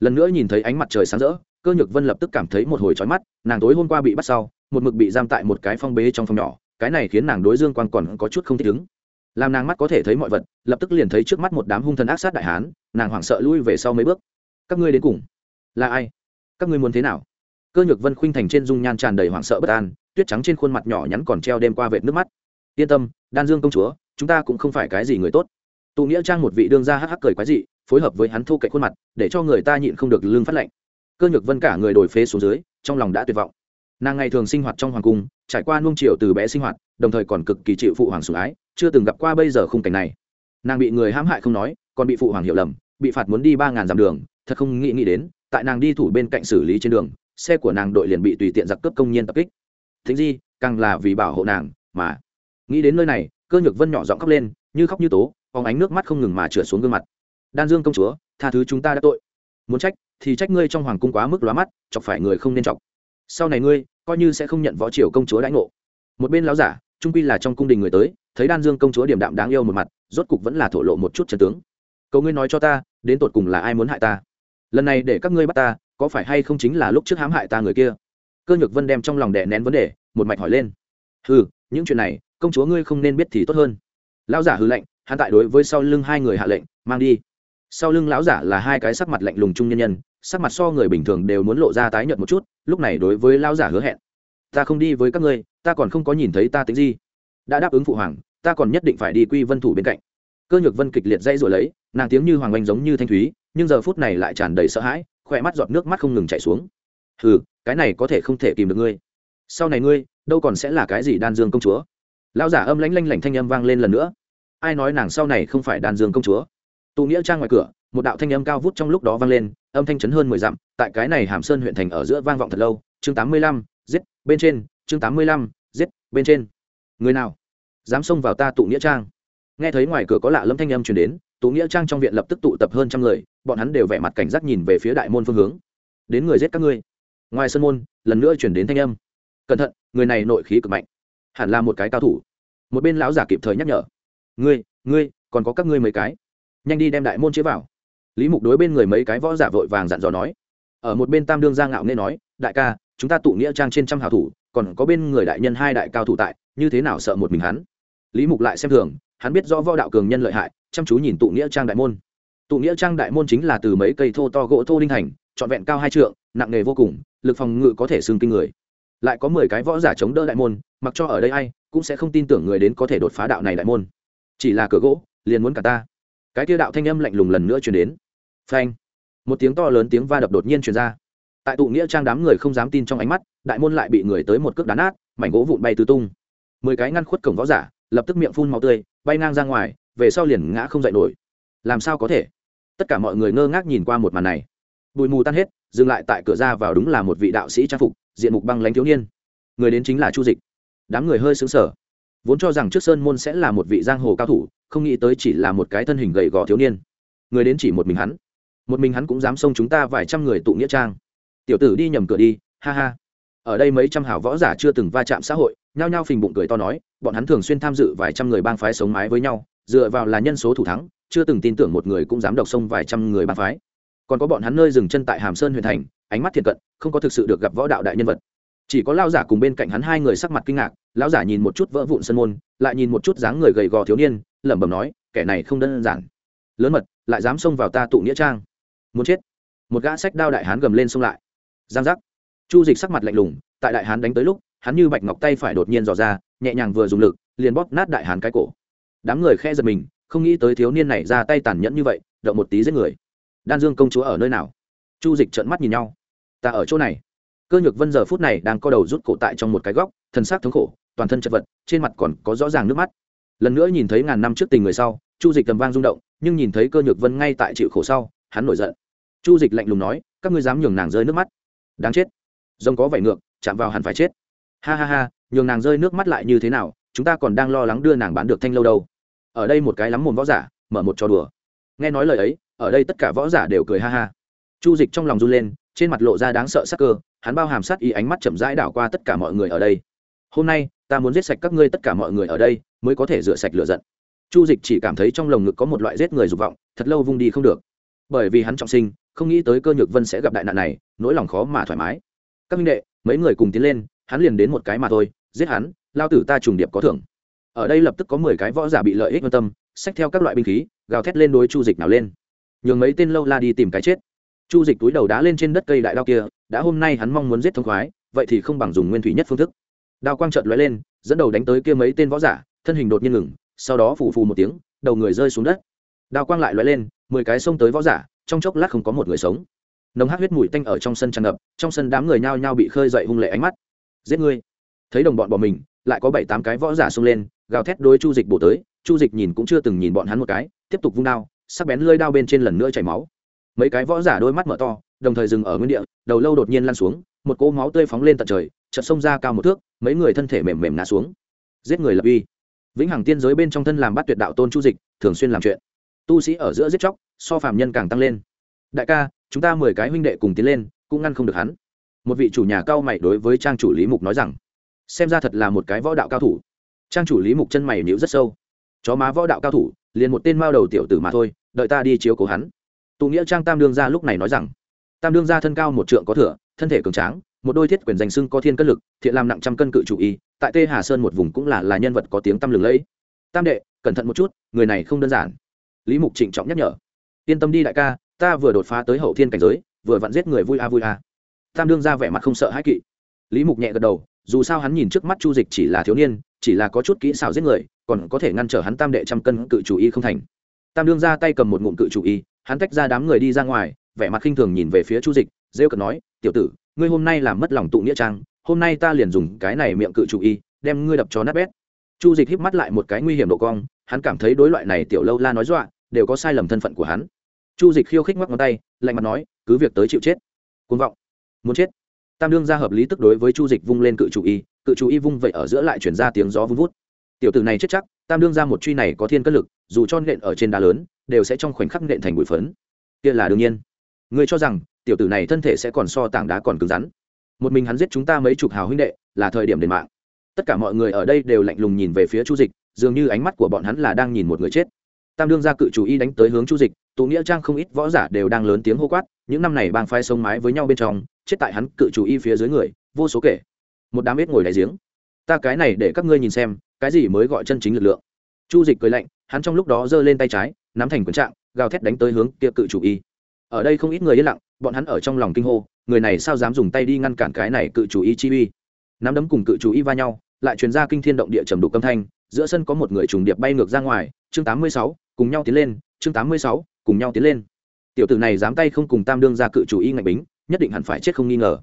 Lần nữa nhìn thấy ánh mặt trời sáng rỡ, cơ nhược vân lập tức cảm thấy một hồi trói mắt, nàng tối hôm qua bị bắt sau, một mực bị giam tại một cái phong bế trong phòng nhỏ, cái này khiến nàng đối dương quan còn có chút không thích ứng. Làm nàng mắt có thể thấy mọi vật, lập tức liền thấy trước mắt một đám hung thần ác sát đại hán, nàng hoảng sợ lui về sau mấy bước. Các ngươi đến cùng là ai? Các ngươi muốn thế nào? Cơ nhược vân khuynh thành trên dung nhan tràn đầy hoảng sợ bất an, tuyết trắng trên khuôn mặt nhỏ nhắn còn treo đêm qua vệt nước mắt. Yên tâm, đan dương công chúa, chúng ta cũng không phải cái gì người tốt tụ nghĩa trang một vị đương gia hắc hắc cười quái dị, phối hợp với hắn thu cậy khuôn mặt, để cho người ta nhịn không được lương phát lệnh cơ nhược vân cả người đổi phế xuống dưới, trong lòng đã tuyệt vọng. Nàng ngày thường sinh hoạt trong hoàng cung, trải qua nuông triều từ bé sinh hoạt, đồng thời còn cực kỳ chịu phụ hoàng sủng ái, chưa từng gặp qua bây giờ khung cảnh này. Nàng bị người hãm hại không nói, còn bị phụ hoàng hiểu lầm, bị phạt muốn đi ba ngàn dặm đường, thật không nghĩ nghĩ đến, tại nàng đi thủ bên cạnh xử lý trên đường, xe của nàng đội liền bị tùy tiện giặc cướp công nhân tập kích. Thính di, càng là vì bảo hộ nàng, mà nghĩ đến nơi này, cơ nhược vân nhỏ giọng khóc lên, như khóc như tố phóng ánh nước mắt không ngừng mà trượt xuống gương mặt. Đan dương công chúa, tha thứ chúng ta đã tội. Muốn trách, thì trách ngươi trong hoàng cung quá mức lóa mắt, chọc phải người không nên chọc. Sau này ngươi, coi như sẽ không nhận võ triều công chúa đãi ngộ. Một bên lão giả, trung quy là trong cung đình người tới, thấy đan dương công chúa điểm đạm đáng yêu một mặt, rốt cục vẫn là thổ lộ một chút chân tướng. Cầu ngươi nói cho ta, đến tột cùng là ai muốn hại ta? Lần này để các ngươi bắt ta, có phải hay không chính là lúc trước hãm hại ta người kia? Cơ nhược vân đem trong lòng đè nén vấn đề, một mạch hỏi lên. Ừ những chuyện này, công chúa ngươi không nên biết thì tốt hơn. Lão giả hư lệnh hắn tại đối với sau lưng hai người hạ lệnh, mang đi. Sau lưng lão giả là hai cái sắc mặt lạnh lùng trung nhân nhân, sắc mặt so người bình thường đều muốn lộ ra tái nhợt một chút, lúc này đối với lão giả hứa hẹn. Ta không đi với các ngươi, ta còn không có nhìn thấy ta tính gì. Đã đáp ứng phụ hoàng, ta còn nhất định phải đi quy vân thủ bên cạnh. Cơ nhược vân kịch liệt dây rồi lấy, nàng tiếng như hoàng oanh giống như thanh thúy, nhưng giờ phút này lại tràn đầy sợ hãi, khỏe mắt giọt nước mắt không ngừng chảy xuống. Hừ, cái này có thể không thể kìm được ngươi. Sau này ngươi, đâu còn sẽ là cái gì đan dương công chúa? Lão giả âm lãnh lanh lảnh thanh âm vang lên lần nữa ai nói nàng sau này không phải đàn dương công chúa? Tụ nghĩa trang ngoài cửa, một đạo thanh âm cao vút trong lúc đó vang lên, âm thanh chấn hơn mười dặm, tại cái này hàm sơn huyện thành ở giữa vang vọng thật lâu. Chương tám mươi lăm, giết, bên trên, chương tám mươi lăm, giết, bên trên. Người nào? Dám xông vào ta tụ nghĩa trang. Nghe thấy ngoài cửa có lạ lâm thanh âm chuyển đến, tụ nghĩa trang trong viện lập tức tụ tập hơn trăm người, bọn hắn đều vẻ mặt cảnh giác nhìn về phía đại môn phương hướng. Đến người giết các ngươi. Ngoài sân môn, lần nữa chuyển đến thanh âm. Cẩn thận, người này nội khí cực mạnh. Hẳn là một cái cao thủ. Một bên lão giả kịp thời nhắc nhở ngươi ngươi, còn có các ngươi mấy cái. Nhanh đi đem đại môn chế vào. Lý mục đối bên người mấy cái võ giả vội vàng dặn dò nói. Ở một bên tam đương gia ngạo nghe nói, đại ca, chúng ta tụ nghĩa trang trên trăm hào thủ, còn có bên người đại nhân hai đại cao thủ tại, như thế nào sợ một mình hắn? Lý mục lại xem thường, hắn biết rõ võ đạo cường nhân lợi hại, chăm chú nhìn tụ nghĩa trang đại môn. Tụ nghĩa trang đại môn chính là từ mấy cây thô to gỗ thô linh thành, trọn vẹn cao hai trượng, nặng nghề vô cùng, lực phòng ngự có thể xương kinh người. Lại có mười cái võ giả chống đỡ đại môn, mặc cho ở đây ai cũng sẽ không tin tưởng người đến có thể đột phá đạo này đại môn chỉ là cửa gỗ, liền muốn cả ta. Cái kia đạo thanh âm lạnh lùng lần nữa truyền đến. Phanh. Một tiếng to lớn tiếng va đập đột nhiên truyền ra. Tại tụ nghĩa trang đám người không dám tin trong ánh mắt, đại môn lại bị người tới một cước đá nát, mảnh gỗ vụn bay tứ tung. Mười cái ngăn khuất cổng võ giả, lập tức miệng phun màu tươi, bay ngang ra ngoài, về sau liền ngã không dậy nổi. Làm sao có thể? Tất cả mọi người ngơ ngác nhìn qua một màn này. Bụi mù tan hết, dừng lại tại cửa ra vào đúng là một vị đạo sĩ trang phục, diện mục băng lãnh thiếu niên. Người đến chính là chu dịch. Đám người hơi xứng sở vốn cho rằng trước sơn môn sẽ là một vị giang hồ cao thủ, không nghĩ tới chỉ là một cái thân hình gầy gò thiếu niên. Người đến chỉ một mình hắn. Một mình hắn cũng dám xông chúng ta vài trăm người tụ nghĩa trang. Tiểu tử đi nhầm cửa đi, ha ha. Ở đây mấy trăm hảo võ giả chưa từng va chạm xã hội, nhao nhao phình bụng cười to nói, bọn hắn thường xuyên tham dự vài trăm người bang phái sống mái với nhau, dựa vào là nhân số thủ thắng, chưa từng tin tưởng một người cũng dám độc xông vài trăm người bang phái. Còn có bọn hắn nơi dừng chân tại hàm sơn huyện thành, ánh mắt thiện cận, không có thực sự được gặp võ đạo đại nhân vật chỉ có lao giả cùng bên cạnh hắn hai người sắc mặt kinh ngạc, lão giả nhìn một chút vỡ vụn sân môn, lại nhìn một chút dáng người gầy gò thiếu niên, lẩm bẩm nói, kẻ này không đơn giản. Lớn mật, lại dám xông vào ta tụ nghĩa trang. Muốn chết. Một gã sách đao đại hán gầm lên xông lại. Giang giác. Chu dịch sắc mặt lạnh lùng, tại đại hán đánh tới lúc, hắn như bạch ngọc tay phải đột nhiên dò ra, nhẹ nhàng vừa dùng lực, liền bóp nát đại hán cái cổ. Đám người khe giật mình, không nghĩ tới thiếu niên này ra tay tàn nhẫn như vậy, động một tí giết người. Đan dương công chúa ở nơi nào? Chu dịch trợn mắt nhìn nhau. Ta ở chỗ này cơ nhược vân giờ phút này đang co đầu rút cổ tại trong một cái góc, thân xác thống khổ, toàn thân chật vật, trên mặt còn có rõ ràng nước mắt. Lần nữa nhìn thấy ngàn năm trước tình người sau, chu dịch tầm vang rung động, nhưng nhìn thấy cơ nhược vân ngay tại chịu khổ sau, hắn nổi giận. Chu dịch lạnh lùng nói, các ngươi dám nhường nàng rơi nước mắt. Đáng chết. Rồng có vảy ngược, chạm vào hẳn phải chết. Ha ha ha, nhường nàng rơi nước mắt lại như thế nào? Chúng ta còn đang lo lắng đưa nàng bán được thanh lâu đâu. Ở đây một cái lắm mồm võ giả, mở một trò đùa. Nghe nói lời ấy, ở đây tất cả võ giả đều cười ha ha. Chu dịch trong lòng run lên trên mặt lộ ra đáng sợ sắc cơ, hắn bao hàm sát ý ánh mắt chậm rãi đảo qua tất cả mọi người ở đây. Hôm nay, ta muốn giết sạch các ngươi tất cả mọi người ở đây, mới có thể rửa sạch lửa giận. Chu dịch chỉ cảm thấy trong lồng ngực có một loại giết người dục vọng, thật lâu vung đi không được. Bởi vì hắn trọng sinh, không nghĩ tới cơ nhược vân sẽ gặp đại nạn này, nỗi lòng khó mà thoải mái. Các minh đệ, mấy người cùng tiến lên, hắn liền đến một cái mà thôi, giết hắn, lao tử ta trùng điệp có thưởng. Ở đây lập tức có mười cái võ giả bị lợi ích quan tâm, xách theo các loại binh khí, gào thét lên đối chu dịch nào lên. Nhường mấy tên lâu la đi tìm cái chết chu dịch túi đầu đá lên trên đất cây đại đao kia, đã hôm nay hắn mong muốn giết thông khoái, vậy thì không bằng dùng nguyên thủy nhất phương thức. Đao quang trợt lóe lên, dẫn đầu đánh tới kia mấy tên võ giả, thân hình đột nhiên ngừng, sau đó phù phù một tiếng, đầu người rơi xuống đất. Đao quang lại lóe lên, mười cái xông tới võ giả, trong chốc lát không có một người sống. Nồng hát huyết mùi tanh ở trong sân tràn ngập, trong sân đám người nhao nhao bị khơi dậy hung lệ ánh mắt. Giết ngươi! Thấy đồng bọn bỏ mình, lại có bảy tám cái võ giả xông lên, gào thét đối chu dịch bổ tới. Chu dịch nhìn cũng chưa từng nhìn bọn hắn một cái, tiếp tục vung đao, sắc bén lơi đao bên trên lần nữa chảy máu mấy cái võ giả đôi mắt mở to, đồng thời dừng ở nguyên địa, đầu lâu đột nhiên lăn xuống, một cỗ máu tươi phóng lên tận trời, chợt xông ra cao một thước, mấy người thân thể mềm mềm ngã xuống. Giết người lập uy. Vĩnh hằng tiên giới bên trong thân làm bắt tuyệt đạo tôn chu dịch, thường xuyên làm chuyện. Tu sĩ ở giữa giết chóc, so phàm nhân càng tăng lên. Đại ca, chúng ta mười cái huynh đệ cùng tiến lên, cũng ngăn không được hắn. Một vị chủ nhà cao mày đối với trang chủ lý mục nói rằng, xem ra thật là một cái võ đạo cao thủ. Trang chủ lý mục chân mày nhíu rất sâu. Chó má võ đạo cao thủ, liền một tên mao đầu tiểu tử mà thôi, đợi ta đi chiếu cố hắn tụ nghĩa trang tam đương gia lúc này nói rằng, tam đương gia thân cao một trượng có thửa thân thể cường tráng, một đôi thiết quyền danh sưng có thiên cân lực, thiện làm nặng trăm cân cự chủ y, tại tê hà sơn một vùng cũng là là nhân vật có tiếng tăm lừng lẫy. Tam đệ, cẩn thận một chút, người này không đơn giản. Lý mục trịnh trọng nhắc nhở, yên tâm đi đại ca, ta vừa đột phá tới hậu thiên cảnh giới, vừa vặn giết người vui a vui a. Tam đương ra vẻ mặt không sợ hãi kỵ. Lý mục nhẹ gật đầu, dù sao hắn nhìn trước mắt chu dịch chỉ là thiếu niên, chỉ là có chút kỹ xảo giết người, còn có thể ngăn trở hắn tam đệ trăm cân cự chủ y không thành. Tam đương ra tay cầm một ngụm cự chủ y hắn tách ra đám người đi ra ngoài, vẻ mặt khinh thường nhìn về phía chu dịch, rêu cợt nói, tiểu tử, ngươi hôm nay làm mất lòng tụ nghĩa trang, hôm nay ta liền dùng cái này miệng cự chủ y, đem ngươi đập cho nát bét. Chu dịch híp mắt lại một cái nguy hiểm độ cong, hắn cảm thấy đối loại này tiểu lâu la nói dọa, đều có sai lầm thân phận của hắn. Chu dịch khiêu khích ngoắc ngón tay, lạnh mặt nói, cứ việc tới chịu chết côn vọng, muốn chết. Tam đương ra hợp lý tức đối với chu dịch vung lên cự chủ y, cự chủ y vung vậy ở giữa lại chuyển ra tiếng gió vun vút. Tiểu tử này chết chắc, tam đương ra một truy này có thiên cất lực dù cho nện ở trên đá lớn, đều sẽ trong khoảnh khắc nện thành bụi phấn. Kia là đương nhiên. Ngươi cho rằng, tiểu tử này thân thể sẽ còn so tảng đá còn cứng rắn. Một mình hắn giết chúng ta mấy chục hào huynh đệ, là thời điểm đền mạng. Tất cả mọi người ở đây đều lạnh lùng nhìn về phía chu dịch, dường như ánh mắt của bọn hắn là đang nhìn một người chết. Tam đương ra cự chủ y đánh tới hướng chu dịch, tụ nghĩa trang không ít võ giả đều đang lớn tiếng hô quát, những năm này bang phái sông mái với nhau bên trong, chết tại hắn cự chủ y phía dưới người, vô số kể. Một đám ít ngồi đại giếng. Ta cái này để các ngươi nhìn xem, cái gì mới gọi chân chính lực lượng? Chu dịch cười lạnh hắn trong lúc đó giơ lên tay trái, nắm thành quần trạng, gào thét đánh tới hướng kia cự chủ y. Ở đây không ít người yên lặng, bọn hắn ở trong lòng kinh hô, người này sao dám dùng tay đi ngăn cản cái này cự chủ y chi uy? Nắm đấm cùng cự chủ y va nhau, lại truyền ra kinh thiên động địa trầm đục âm thanh, giữa sân có một người trùng điệp bay ngược ra ngoài, chương tám mươi sáu, cùng nhau tiến lên, chương tám mươi sáu, cùng nhau tiến lên. Tiểu tử này dám tay không cùng tam đương ra cự chủ y ngạch bính, nhất định hẳn phải chết không nghi ngờ.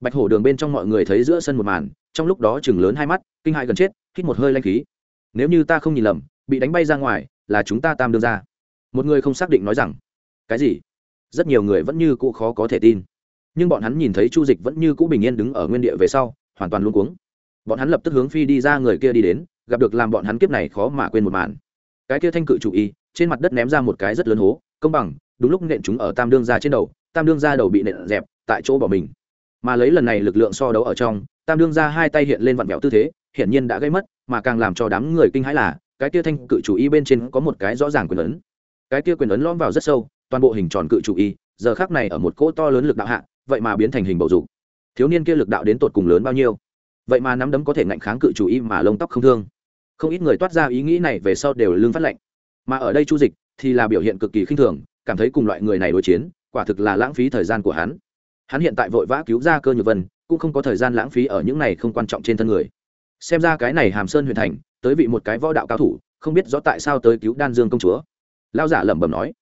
Bạch hổ đường bên trong mọi người thấy giữa sân một màn, trong lúc đó chừng lớn hai mắt, kinh hại gần chết, hít một hơi lanh khí. Nếu như ta không nhìn lầm bị đánh bay ra ngoài, là chúng ta tam đương ra một người không xác định nói rằng, cái gì? Rất nhiều người vẫn như cũ khó có thể tin. Nhưng bọn hắn nhìn thấy chu dịch vẫn như cũ bình yên đứng ở nguyên địa về sau, hoàn toàn luôn cuống. Bọn hắn lập tức hướng phi đi ra người kia đi đến, gặp được làm bọn hắn kiếp này khó mà quên một màn. Cái kia thanh cự chủ y, trên mặt đất ném ra một cái rất lớn hố, công bằng, đúng lúc nện chúng ở tam đương ra trên đầu, tam đương ra đầu bị nện dẹp, tại chỗ bỏ mình. Mà lấy lần này lực lượng so đấu ở trong, tam đương ra hai tay hiện lên vặn vẹo tư thế, hiển nhiên đã gây mất, mà càng làm cho đám người kinh hãi là cái kia thanh cự chủ y bên trên có một cái rõ ràng quyền ấn. Cái kia quyền ấn lõm vào rất sâu, toàn bộ hình tròn cự chủ y, giờ khác này ở một cỗ to lớn lực đạo hạ, vậy mà biến thành hình bầu dục. Thiếu niên kia lực đạo đến tột cùng lớn bao nhiêu? Vậy mà nắm đấm có thể ngạnh kháng cự chủ y mà lông tóc không thương. Không ít người toát ra ý nghĩ này về sau đều lương phát lệnh mà ở đây chu dịch thì là biểu hiện cực kỳ khinh thường, cảm thấy cùng loại người này đối chiến, quả thực là lãng phí thời gian của hắn. Hắn hiện tại vội vã cứu ra cơ nhược vân, cũng không có thời gian lãng phí ở những này không quan trọng trên thân người. Xem ra cái này hàm sơn huyền thành tới vị một cái võ đạo cao thủ, không biết rõ tại sao tới cứu đan dương công chúa. Lão giả lẩm bẩm nói,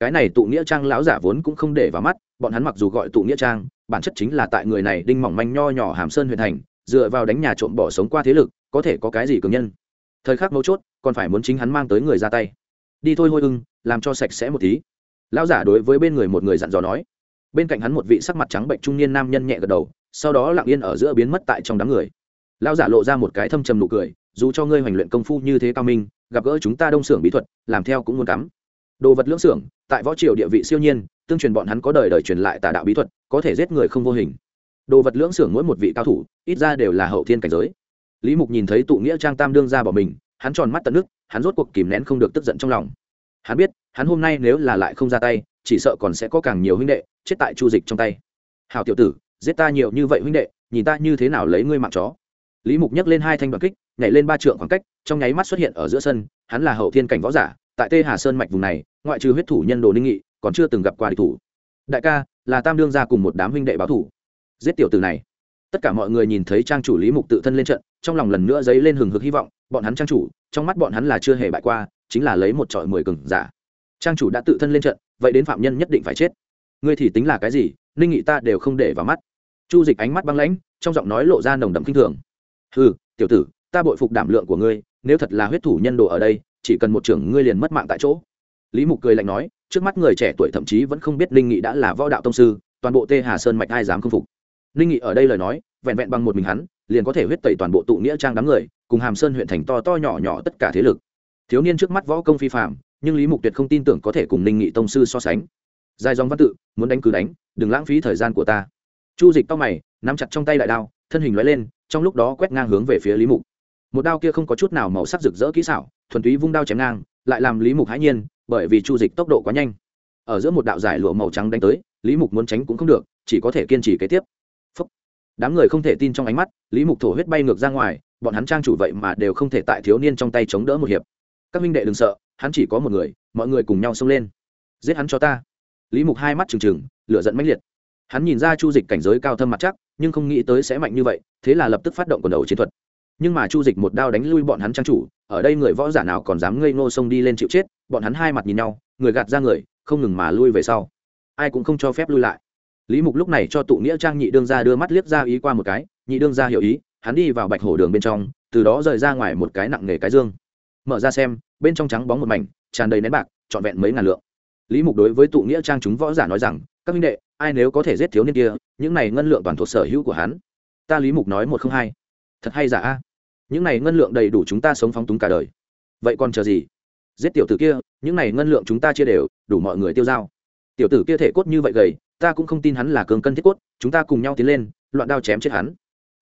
cái này tụ nghĩa trang lão giả vốn cũng không để vào mắt, bọn hắn mặc dù gọi tụ nghĩa trang, bản chất chính là tại người này đinh mỏng manh nho nhỏ hàm sơn huyền thành, dựa vào đánh nhà trộm bỏ sống qua thế lực, có thể có cái gì cường nhân. Thời khắc mấu chốt, còn phải muốn chính hắn mang tới người ra tay. Đi thôi hôi ưng, làm cho sạch sẽ một tí. Lão giả đối với bên người một người dặn dò nói. Bên cạnh hắn một vị sắc mặt trắng bệnh trung niên nam nhân nhẹ gật đầu, sau đó lặng yên ở giữa biến mất tại trong đám người. Lão giả lộ ra một cái thâm trầm nụ cười dù cho ngươi hoành luyện công phu như thế cao minh, gặp gỡ chúng ta đông xưởng bí thuật, làm theo cũng muốn cắm. Đồ vật lưỡng xưởng, tại võ triều địa vị siêu nhiên, tương truyền bọn hắn có đời đời truyền lại tà đạo bí thuật, có thể giết người không vô hình. Đồ vật lưỡng xưởng mỗi một vị cao thủ, ít ra đều là hậu thiên cảnh giới. Lý mục nhìn thấy tụ nghĩa trang tam đương ra bỏ mình, hắn tròn mắt tận nước, hắn rốt cuộc kìm nén không được tức giận trong lòng. Hắn biết, hắn hôm nay nếu là lại không ra tay, chỉ sợ còn sẽ có càng nhiều huynh đệ chết tại chu dịch trong tay. Hào tiểu tử, giết ta nhiều như vậy huynh đệ, nhìn ta như thế nào lấy ngươi mạng chó? Lý mục nhấc lên hai thanh đoạn kích, nhảy lên ba trượng khoảng cách, trong nháy mắt xuất hiện ở giữa sân, hắn là hậu thiên cảnh võ giả, tại tê hà sơn mạch vùng này, ngoại trừ huyết thủ nhân đồ ninh nghị, còn chưa từng gặp qua địch thủ. Đại ca, là tam đương ra cùng một đám huynh đệ báo thủ. Giết tiểu tử này. Tất cả mọi người nhìn thấy trang chủ lý mục tự thân lên trận, trong lòng lần nữa dấy lên hừng hực hy vọng, bọn hắn trang chủ, trong mắt bọn hắn là chưa hề bại qua, chính là lấy một trọi mười cừng giả. Trang chủ đã tự thân lên trận, vậy đến phạm nhân nhất định phải chết. Ngươi thì tính là cái gì? Ninh nghị ta đều không để vào mắt. Chu dịch ánh mắt băng lãnh, trong giọng nói lộ ra nồng đậm k i n h thường ừ tiểu tử, ta bội phục đảm lượng của ngươi, nếu thật là huyết thủ nhân đồ ở đây, chỉ cần một trưởng ngươi liền mất mạng tại chỗ. Lý mục cười lạnh nói, trước mắt người trẻ tuổi thậm chí vẫn không biết Linh nghị đã là võ đạo tông sư, toàn bộ tê hà sơn mạch ai dám k phục. Linh nghị ở đây lời nói, vẹn vẹn bằng một mình hắn, liền có thể huyết tẩy toàn bộ tụ nghĩa trang đám người, cùng hàm sơn huyện thành to to nhỏ nhỏ tất cả thế lực. Thiếu niên trước mắt võ công phi phạm nhưng lý mục tuyệt không tin tưởng có thể cùng Linh nghị tông sư so sánh. Dài dòng văn tự, muốn đánh cứ đánh, đừng lãng phí thời gian của ta. Chu dịch tóc mày, nắm chặt trong tay đại đao thân hình lóe lên, trong lúc đó quét ngang hướng về phía lý mục. Một đao kia không có chút nào màu sắc rực rỡ kỹ xảo, thuần túy vung đao chém ngang, lại làm lý mục hãi nhiên, bởi vì chu dịch tốc độ quá nhanh. Ở giữa một đạo giải lụa màu trắng đánh tới, lý mục muốn tránh cũng không được, chỉ có thể kiên trì kế tiếp. Phúc. đám người không thể tin trong ánh mắt, lý mục thổ huyết bay ngược ra ngoài, bọn hắn trang chủ vậy mà đều không thể tại thiếu niên trong tay chống đỡ một hiệp. Các minh đệ đừng sợ, hắn chỉ có một người, mọi người cùng nhau xông lên. Giết hắn cho ta. Lý mục hai mắt trừng trừng, lửa giận mãnh liệt. Hắn nhìn ra chu dịch cảnh giới cao thâm mặt chắc nhưng không nghĩ tới sẽ mạnh như vậy, thế là lập tức phát động quần đầu chiến thuật. Nhưng mà chu dịch một đao đánh lui bọn hắn trang chủ, ở đây người võ giả nào còn dám ngây ngô sông đi lên chịu chết, bọn hắn hai mặt nhìn nhau, người gạt ra người, không ngừng mà lui về sau. Ai cũng không cho phép lui lại. Lý mục lúc này cho tụ nghĩa trang nhị đương ra đưa mắt liếc ra ý qua một cái, nhị đương ra hiểu ý, hắn đi vào bạch hổ đường bên trong, từ đó rời ra ngoài một cái nặng nghề cái dương. Mở ra xem, bên trong trắng bóng một mảnh, tràn đầy nén bạc, trọn vẹn mấy ngàn lượng. Lý mục đối với tụ nghĩa trang chúng võ giả nói rằng, các minh đệ ai nếu có thể giết thiếu niên kia, những này ngân lượng toàn thuộc sở hữu của hắn. Ta lý mục nói một không hai. Thật hay giả a? Những này ngân lượng đầy đủ chúng ta sống phóng túng cả đời. Vậy còn chờ gì? Giết tiểu tử kia, những này ngân lượng chúng ta chia đều, đủ mọi người tiêu dao. Tiểu tử kia thể cốt như vậy gầy, ta cũng không tin hắn là cường cân thiết cốt, chúng ta cùng nhau tiến lên, loạn đao chém chết hắn.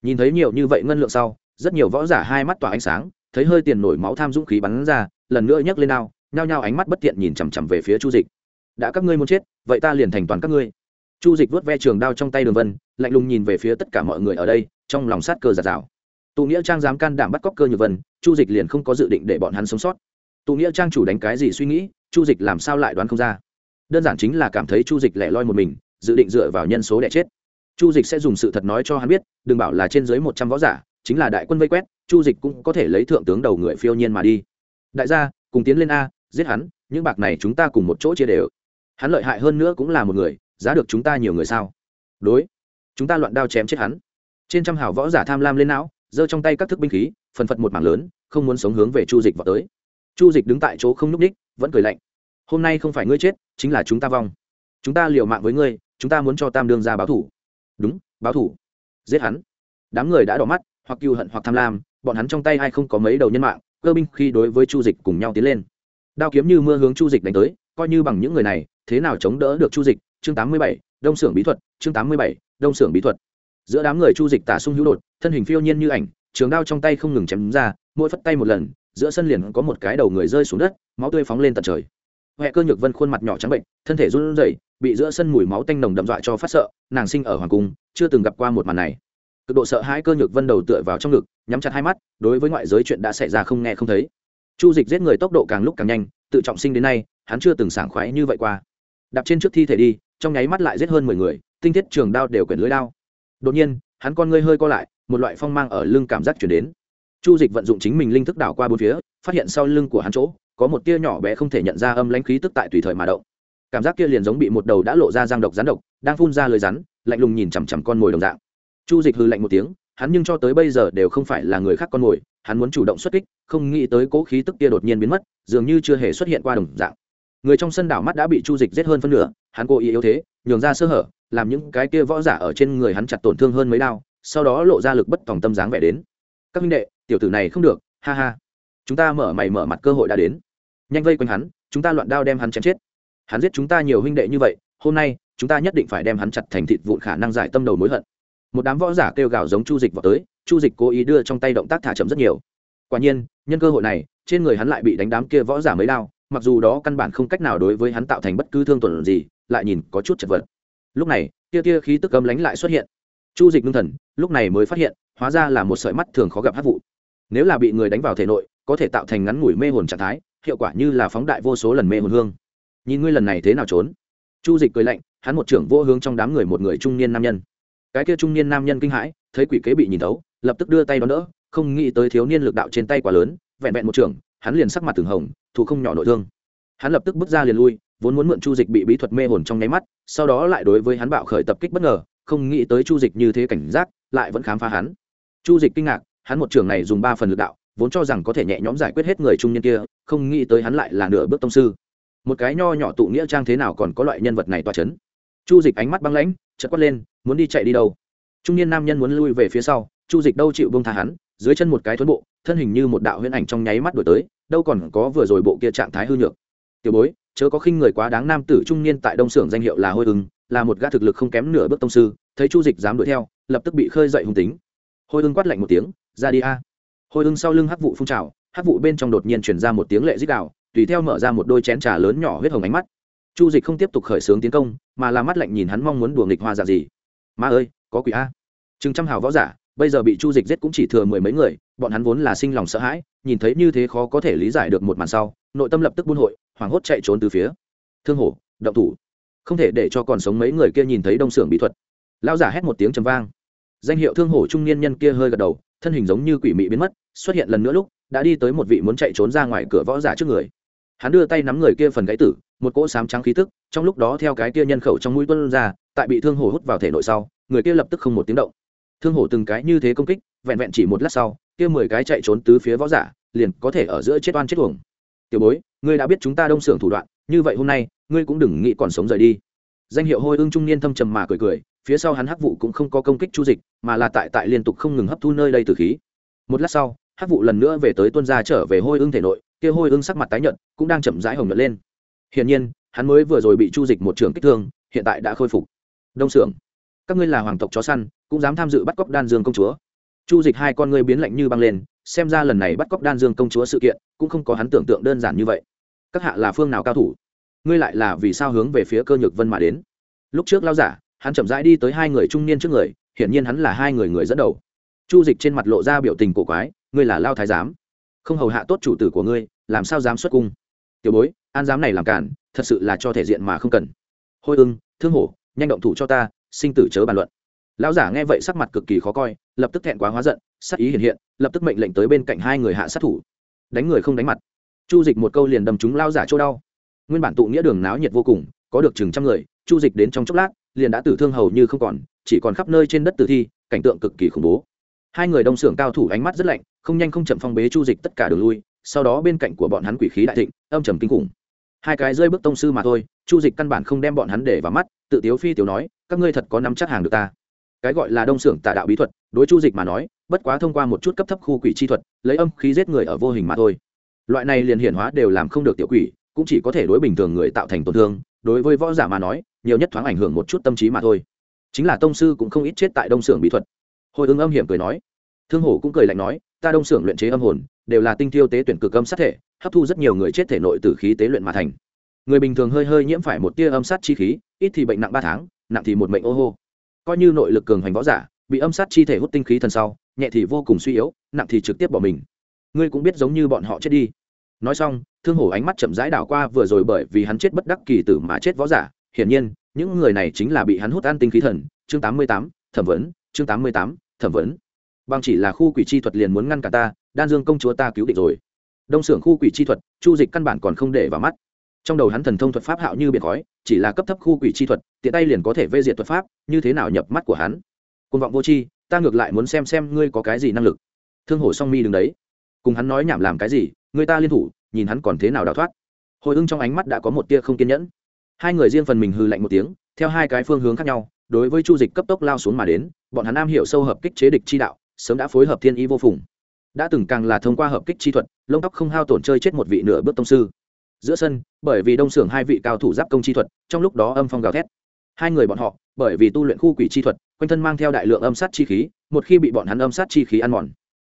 Nhìn thấy nhiều như vậy ngân lượng sau, rất nhiều võ giả hai mắt tỏa ánh sáng, thấy hơi tiền nổi máu tham dũng khí bắn ra, lần nữa nhấc lên đao, nhao nhao ánh mắt bất tiện nhìn chằm chằm về phía chu dịch. Đã các ngươi muốn chết, vậy ta liền thành toàn các ngươi chu dịch vuốt ve trường đao trong tay đường vân, lạnh lùng nhìn về phía tất cả mọi người ở đây, trong lòng sát cơ giạt rào. Tụ nghĩa trang dám can đảm bắt cóc cơ nhược vân, chu dịch liền không có dự định để bọn hắn sống sót. Tụ nghĩa trang chủ đánh cái gì suy nghĩ, chu dịch làm sao lại đoán không ra? Đơn giản chính là cảm thấy chu dịch lẻ loi một mình, dự định dựa vào nhân số đẻ chết. Chu dịch sẽ dùng sự thật nói cho hắn biết, đừng bảo là trên dưới một trăm võ giả, chính là đại quân vây quét, chu dịch cũng có thể lấy thượng tướng đầu người phiêu nhiên mà đi. Đại gia, cùng tiến lên a, giết hắn, những bạc này chúng ta cùng một chỗ chia đều. Hắn lợi hại hơn nữa cũng là một người giá được chúng ta nhiều người sao? Đối. Chúng ta loạn đao chém chết hắn. Trên trăm hào võ giả tham lam lên não, giơ trong tay các thức binh khí, phần phật một mảng lớn, không muốn sống hướng về chu dịch vào tới. Chu dịch đứng tại chỗ không nhúc ních, vẫn cười lạnh. Hôm nay không phải ngươi chết, chính là chúng ta vong. Chúng ta liều mạng với ngươi, chúng ta muốn cho tam đương ra báo thủ. Đúng, báo thủ. Giết hắn. Đám người đã đỏ mắt, hoặc cựu hận hoặc tham lam, bọn hắn trong tay ai không có mấy đầu nhân mạng, cơ binh khi đối với chu dịch cùng nhau tiến lên. Đao kiếm như mưa hướng chu dịch đánh tới coi như bằng những người này, thế nào chống đỡ được chu dịch? Chương tám mươi bảy, đông xưởng bí thuật. Chương tám mươi bảy, đông xưởng bí thuật. Giữa đám người chu dịch tả sung hữu đột, thân hình phiêu nhiên như ảnh, trường đao trong tay không ngừng chém ra, mỗi phất tay một lần, giữa sân liền có một cái đầu người rơi xuống đất, máu tươi phóng lên tận trời. Huệ cơ nhược vân khuôn mặt nhỏ trắng bệnh, thân thể run rẩy, bị giữa sân mùi máu tanh nồng đậm dọa cho phát sợ, nàng sinh ở hoàng cung, chưa từng gặp qua một màn này. Cực độ sợ hãi cơ nhược vân đầu tựa vào trong ngực, nhắm chặt hai mắt, đối với ngoại giới chuyện đã xảy ra không nghe không thấy. Chu dịch giết người tốc độ càng lúc càng nhanh, tự trọng sinh đến nay hắn chưa từng sảng khoái như vậy qua. Đạp trên trước thi thể đi, trong nháy mắt lại giết hơn mười người, tinh thiết trường đao đều quyển lưới đao. Đột nhiên, hắn con ngươi hơi co lại, một loại phong mang ở lưng cảm giác chuyển đến. Chu dịch vận dụng chính mình linh thức đảo qua bốn phía, phát hiện sau lưng của hắn chỗ, có một tia nhỏ bé không thể nhận ra âm lãnh khí tức tại tùy thời mà động. Cảm giác kia liền giống bị một đầu đã lộ ra giang độc rắn độc, đang phun ra lời rắn, lạnh lùng nhìn chằm chằm con mồi đồng dạng. Chu dịch hư lạnh một tiếng, hắn nhưng cho tới bây giờ đều không phải là người khác con mồi, hắn muốn chủ động xuất kích, không nghĩ tới cố khí tức kia đột nhiên biến mất, dường như chưa hề xuất hiện qua đồng dạng người trong sân đảo mắt đã bị chu dịch giết hơn phân nửa, hắn cố ý yếu thế, nhường ra sơ hở, làm những cái kia võ giả ở trên người hắn chặt tổn thương hơn mấy đao, sau đó lộ ra lực bất tòng tâm dáng vẻ đến. Các minh đệ, tiểu tử này không được, ha ha. Chúng ta mở mày mở mặt cơ hội đã đến. Nhanh vây quanh hắn, chúng ta loạn đao đem hắn chém chết. Hắn giết chúng ta nhiều huynh đệ như vậy, hôm nay, chúng ta nhất định phải đem hắn chặt thành thịt vụn khả năng giải tâm đầu mối hận. Một đám võ giả kêu gào giống chu dịch vào tới, chu dịch cố ý đưa trong tay động tác thả chậm rất nhiều. Quả nhiên, nhân cơ hội này, trên người hắn lại bị đánh đám kia võ giả mấy đao mặc dù đó căn bản không cách nào đối với hắn tạo thành bất cứ thương tổn gì, lại nhìn có chút chật vật. Lúc này, tia tia khí tức cấm lánh lại xuất hiện. Chu dịch ngưng thần, lúc này mới phát hiện, hóa ra là một sợi mắt thường khó gặp hát vụ. Nếu là bị người đánh vào thể nội, có thể tạo thành ngắn ngủi mê hồn trạng thái, hiệu quả như là phóng đại vô số lần mê hồn hương. Nhìn ngươi lần này thế nào trốn? Chu dịch cười lạnh, hắn một trưởng vô hướng trong đám người một người trung niên nam nhân. Cái kia trung niên nam nhân kinh hãi, thấy quỷ kế bị nhìn thấu, lập tức đưa tay đón đỡ, không nghĩ tới thiếu niên lực đạo trên tay quá lớn, vẹn vẹn một trưởng hắn liền sắc mặt từng hồng thù không nhỏ nội thương. Hắn lập tức bước ra liền lui, vốn muốn mượn chu dịch bị bí thuật mê hồn trong nháy mắt, sau đó lại đối với hắn bạo khởi tập kích bất ngờ, không nghĩ tới chu dịch như thế cảnh giác, lại vẫn khám phá hắn. Chu dịch kinh ngạc, hắn một trường này dùng ba phần lực đạo, vốn cho rằng có thể nhẹ nhõm giải quyết hết người trung niên kia, không nghĩ tới hắn lại là nửa bước tông sư. Một cái nho nhỏ tụ nghĩa trang thế nào còn có loại nhân vật này toa c h ấ n chu dịch ánh mắt băng lãnh chật quát lên, muốn đi chạy đi đâu? Trung niên nam nhân muốn lui về phía sau, chu dịch đâu chịu bông tha hắn dưới chân một cái thuấn bộ, thân hình như một đạo huyễn ảnh trong nháy mắt đổi tới, đâu còn có vừa rồi bộ kia trạng thái hư nhược. Tiểu bối, chớ có khinh người quá đáng nam tử trung niên tại đông xưởng danh hiệu là hôi ưng, là một gã thực lực không kém nửa bước tông sư, thấy chu dịch dám đuổi theo, lập tức bị khơi dậy hung tính. Hôi ưng quát lạnh một tiếng, ra đi a. Hôi ưng sau lưng hắc vụ phun trào, hắc vụ bên trong đột nhiên chuyển ra một tiếng lệ dích đạo tùy theo mở ra một đôi chén trà lớn nhỏ huyết hồng ánh mắt. Chu dịch không tiếp tục khởi xướng tiến công, mà là mắt lạnh nhìn hắn mong muốn đùa nghịch hoa giả gì. Ma ơi, có quỷ a. Chừng trăm hào võ giả bây giờ bị chu dịch giết cũng chỉ thừa mười mấy người, bọn hắn vốn là sinh lòng sợ hãi, nhìn thấy như thế khó có thể lý giải được một màn sau, nội tâm lập tức buôn hội, hoảng hốt chạy trốn từ phía thương hổ, động thủ. Không thể để cho còn sống mấy người kia nhìn thấy đông xưởng bí thuật. Lao giả hét một tiếng trầm vang. Danh hiệu thương hổ trung niên nhân kia hơi gật đầu, thân hình giống như quỷ mị biến mất, xuất hiện lần nữa lúc, đã đi tới một vị muốn chạy trốn ra ngoài cửa võ giả trước người. Hắn đưa tay nắm người kia phần gãy tử, một cỗ sám trắng khí tức, trong lúc đó theo cái kia nhân khẩu trong mũi tuân ra, tại bị thương hổ hút vào thể nội sau, người kia lập tức không một tiếng động thương hổ từng cái như thế công kích, vẹn vẹn chỉ một lát sau, kia mười cái chạy trốn tứ phía võ giả liền có thể ở giữa chết oan chết uổng. Tiểu bối, ngươi đã biết chúng ta đông xưởng thủ đoạn, như vậy hôm nay, ngươi cũng đừng nghĩ còn sống rời đi. Danh hiệu hôi ương trung niên thâm trầm mà cười cười, phía sau hắn hắc vụ cũng không có công kích chu dịch, mà là tại tại liên tục không ngừng hấp thu nơi đây từ khí. Một lát sau, hắc vụ lần nữa về tới tuân gia trở về hôi ương thể nội, kia hôi ương sắc mặt tái nhợt, cũng đang chậm rãi hồng nhợt lên. Hiển nhiên, hắn mới vừa rồi bị chu dịch một trường kích thương, hiện tại đã khôi phục. Đông xưởng, các ngươi là hoàng tộc chó săn cũng dám tham dự bắt cóc đan dương công chúa. Chu dịch hai con ngươi biến lạnh như băng lên, xem ra lần này bắt cóc đan dương công chúa sự kiện, cũng không có hắn tưởng tượng đơn giản như vậy. Các hạ là phương nào cao thủ? Ngươi lại là vì sao hướng về phía cơ nhược vân mà đến? Lúc trước lao giả, hắn chậm rãi đi tới hai người trung niên trước người, hiển nhiên hắn là hai người người dẫn đầu. Chu dịch trên mặt lộ ra biểu tình cổ quái, ngươi là lao thái giám. Không hầu hạ tốt chủ tử của ngươi, làm sao dám xuất cung? Tiểu bối, an giám này làm cản, thật sự là cho thể diện mà không cần. Hôi ưng, thương hổ, nhanh động thủ cho ta, sinh tử chớ bàn luận lão giả nghe vậy sắc mặt cực kỳ khó coi, lập tức thẹn quá hóa giận sắc ý hiện hiện, lập tức mệnh lệnh tới bên cạnh hai người hạ sát thủ. Đánh người không đánh mặt. Chu dịch một câu liền đâm chúng lao giả chỗ đau. Nguyên bản tụ nghĩa đường náo nhiệt vô cùng, có được chừng trăm người, chu dịch đến trong chốc lát, liền đã tử thương hầu như không còn, chỉ còn khắp nơi trên đất tử thi, cảnh tượng cực kỳ khủng bố. Hai người đông xưởng cao thủ ánh mắt rất lạnh, không nhanh không chậm phong bế chu dịch tất cả đường lui, sau đó bên cạnh của bọn hắn quỷ khí đại thịnh, âm trầm kinh khủng. Hai cái rơi bước tông sư mà thôi, chu dịch căn bản không đem bọn hắn để vào mắt, tự tiếu phi tiểu nói, các ngươi thật có nắm chắc hàng được ta cái gọi là đông xưởng tà đạo bí thuật, đối chu dịch mà nói, bất quá thông qua một chút cấp thấp khu quỷ chi thuật, lấy âm khí giết người ở vô hình mà thôi. Loại này liền hiển hóa đều làm không được tiểu quỷ, cũng chỉ có thể đối bình thường người tạo thành tổn thương, đối với võ giả mà nói, nhiều nhất thoáng ảnh hưởng một chút tâm trí mà thôi. Chính là tông sư cũng không ít chết tại đông xưởng bí thuật. Hồi ứng âm hiểm cười nói, thương hổ cũng cười lạnh nói, ta đông xưởng luyện chế âm hồn, đều là tinh thiêu tế tuyển cực âm sát thể, hấp thu rất nhiều người chết thể nội từ khí tế luyện mà thành. Người bình thường hơi hơi nhiễm phải một tia âm sát chi khí, ít thì bệnh nặng ba tháng, nặng thì một mệnh ô hô coi như nội lực cường hành võ giả, bị âm sát chi thể hút tinh khí thần sau, nhẹ thì vô cùng suy yếu, nặng thì trực tiếp bỏ mình. Ngươi cũng biết giống như bọn họ chết đi. Nói xong, thương hổ ánh mắt chậm rãi đảo qua vừa rồi bởi vì hắn chết bất đắc kỳ tử mà chết võ giả. Hiển nhiên, những người này chính là bị hắn hút ăn tinh khí thần. Chương tám mươi tám, thẩm vấn. Chương tám mươi tám, thẩm vấn. Bằng chỉ là khu quỷ chi thuật liền muốn ngăn cả ta, đan dương công chúa ta cứu địch rồi. Đông xưởng khu quỷ chi thuật, chu dịch căn bản còn không để vào mắt trong đầu hắn thần thông thuật pháp hạo như biển khói, chỉ là cấp thấp khu quỷ chi thuật, tiện tay liền có thể vê diệt thuật pháp, như thế nào nhập mắt của hắn? Côn vọng vô chi ta ngược lại muốn xem xem ngươi có cái gì năng lực. Thương hổ song mi đứng đấy, cùng hắn nói nhảm làm cái gì, người ta liên thủ, nhìn hắn còn thế nào đào thoát. Hồi ưng trong ánh mắt đã có một tia không kiên nhẫn. Hai người riêng phần mình hư lạnh một tiếng, theo hai cái phương hướng khác nhau, đối với chu dịch cấp tốc lao xuống mà đến, bọn hắn am hiểu sâu hợp kích chế địch chi đạo, sớm đã phối hợp thiên y vô phùng. Đã từng càng là thông qua hợp kích chi thuật, lông tóc không hao tổn chơi chết một vị nửa bước tông sư giữa sân, bởi vì đông xưởng hai vị cao thủ giáp công chi thuật, trong lúc đó âm phong gào thét. Hai người bọn họ, bởi vì tu luyện khu quỷ chi thuật, quanh thân mang theo đại lượng âm sát chi khí, một khi bị bọn hắn âm sát chi khí ăn mòn,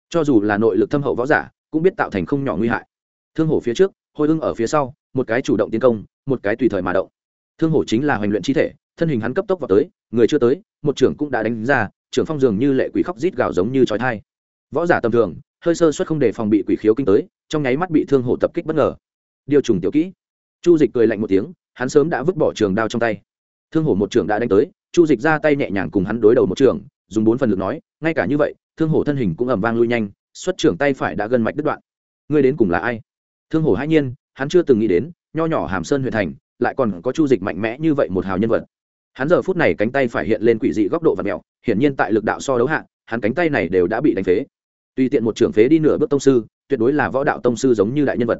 cho dù là nội lực thâm hậu võ giả, cũng biết tạo thành không nhỏ nguy hại. Thương hổ phía trước hồi ưng ở phía sau, một cái chủ động tiến công, một cái tùy thời mà động. Thương hổ chính là hoành luyện chi thể, thân hình hắn cấp tốc vào tới, người chưa tới, một trưởng cũng đã đánh ra, trưởng phong dường như lệ quỷ khóc rít gào giống như trói thai võ giả tầm thường, hơi sơ suất không để phòng bị quỷ khiếu kinh tới, trong nháy mắt bị thương hổ tập kích bất ngờ điều trùng tiểu kỹ. Chu dịch cười lạnh một tiếng, hắn sớm đã vứt bỏ trường đao trong tay. Thương hổ một trường đã đánh tới, chu dịch ra tay nhẹ nhàng cùng hắn đối đầu một trường, dùng bốn phần lực nói, ngay cả như vậy, thương hổ thân hình cũng ẩm vang lui nhanh, xuất trưởng tay phải đã gần mạch đứt đoạn. Ngươi đến cùng là ai? Thương hổ hãi nhiên, hắn chưa từng nghĩ đến, nho nhỏ hàm sơn huyện thành, lại còn có chu dịch mạnh mẽ như vậy một hào nhân vật. Hắn giờ phút này cánh tay phải hiện lên quỷ dị góc độ và mèo hiển nhiên tại lực đạo so đấu hạ, hắn cánh tay này đều đã bị đánh phế. Tùy tiện một trưởng phế đi nửa bước tông sư, tuyệt đối là võ đạo tông sư giống như đại nhân vật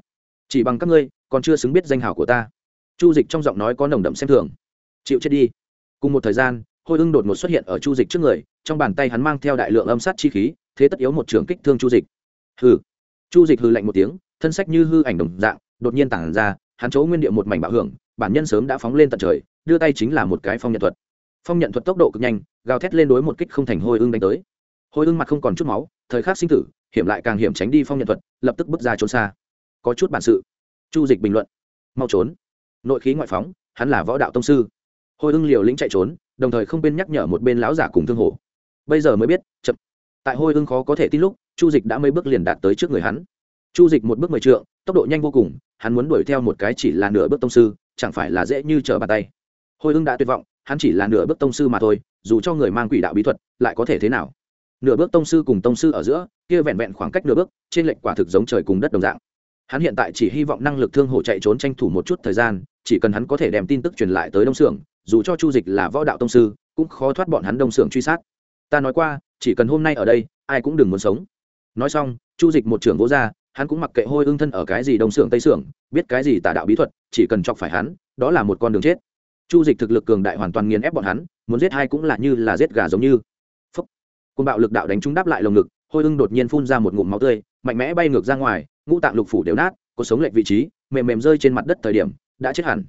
chỉ bằng các ngươi, còn chưa xứng biết danh hào của ta. Chu dịch trong giọng nói có nồng đậm xem thường. Chịu chết đi. Cùng một thời gian, hôi ưng đột ngột xuất hiện ở chu dịch trước người, trong bàn tay hắn mang theo đại lượng âm sát chi khí, thế tất yếu một trường kích thương chu dịch. Hừ. Chu dịch hừ lạnh một tiếng, thân sách như hư ảnh đồng dạng, đột nhiên tản ra, hắn chỗ nguyên địa một mảnh bạo hưởng, bản nhân sớm đã phóng lên tận trời, đưa tay chính là một cái phong nhận thuật. Phong nhận thuật tốc độ cực nhanh, gào thét lên đối một kích không thành hôi ưng đánh tới. Hôi ưng mặt không còn chút máu, thời khắc sinh tử, hiểm lại càng hiểm tránh đi phong nhận thuật, lập tức bước ra trốn xa có chút bản sự. Chu dịch bình luận, mau trốn. Nội khí ngoại phóng, hắn là võ đạo tông sư. Hôi ưng liều lĩnh chạy trốn, đồng thời không bên nhắc nhở một bên lão giả cùng thương hổ. Bây giờ mới biết, chậm. Tại hôi ưng khó có thể tin lúc, chu dịch đã mấy bước liền đạt tới trước người hắn. Chu dịch một bước mười trượng, tốc độ nhanh vô cùng, hắn muốn đuổi theo một cái chỉ là nửa bước tông sư, chẳng phải là dễ như trở bàn tay. Hôi ưng đã tuyệt vọng, hắn chỉ là nửa bước tông sư mà thôi, dù cho người mang quỷ đạo bí thuật, lại có thể thế nào? Nửa bước tông sư cùng tông sư ở giữa, kia vẹn vẹn khoảng cách nửa bước, trên lệnh quả thực giống trời cùng đất đồng dạng hắn hiện tại chỉ hy vọng năng lực thương hổ chạy trốn tranh thủ một chút thời gian, chỉ cần hắn có thể đem tin tức truyền lại tới đông xưởng dù cho chu dịch là võ đạo tông sư, cũng khó thoát bọn hắn đông xưởng truy sát. Ta nói qua, chỉ cần hôm nay ở đây, ai cũng đừng muốn sống. Nói xong, chu dịch một trưởng vỗ ra, hắn cũng mặc kệ hôi ương thân ở cái gì đông xưởng tây xưởng biết cái gì tà đạo bí thuật, chỉ cần chọc phải hắn, đó là một con đường chết. Chu dịch thực lực cường đại hoàn toàn nghiền ép bọn hắn, muốn giết hai cũng là như là giết gà giống như. Phúc. Côn bạo lực đạo đánh trúng đáp lại lồng ngực, hôi ưng đột nhiên phun ra một ngụm máu tươi mạnh mẽ bay ngược ra ngoài, ngũ tạng lục phủ đều nát, có sống lệch vị trí, mềm mềm rơi trên mặt đất thời điểm, đã chết hẳn.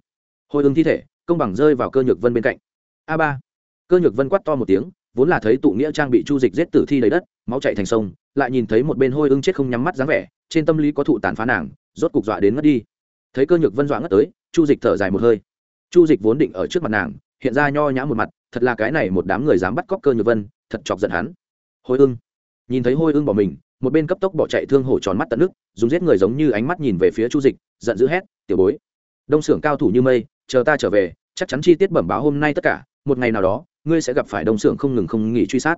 Hôi ứng thi thể, công bằng rơi vào cơ nhược vân bên cạnh. A ba. Cơ nhược vân quát to một tiếng, vốn là thấy tụ nghĩa trang bị chu dịch giết tử thi đầy đất, máu chạy thành sông, lại nhìn thấy một bên hôi ưng chết không nhắm mắt dáng vẻ, trên tâm lý có thụ tàn phá nàng, rốt cục dọa đến ngất đi. Thấy cơ nhược vân dọa ngất tới, chu dịch thở dài một hơi. Chu dịch vốn định ở trước mặt nàng, hiện ra nho nhã một mặt, thật là cái này một đám người dám bắt cóc cơ nhược vân, thật chọc giận hắn. Hôi ưng nhìn thấy hôi ưng bỏ mình một bên cấp tốc bỏ chạy thương hổ tròn mắt tận nước, dùng giết người giống như ánh mắt nhìn về phía chu dịch, giận dữ hét, tiểu bối, đông xưởng cao thủ như mây, chờ ta trở về, chắc chắn chi tiết bẩm báo hôm nay tất cả, một ngày nào đó, ngươi sẽ gặp phải đông xưởng không ngừng không nghỉ truy sát.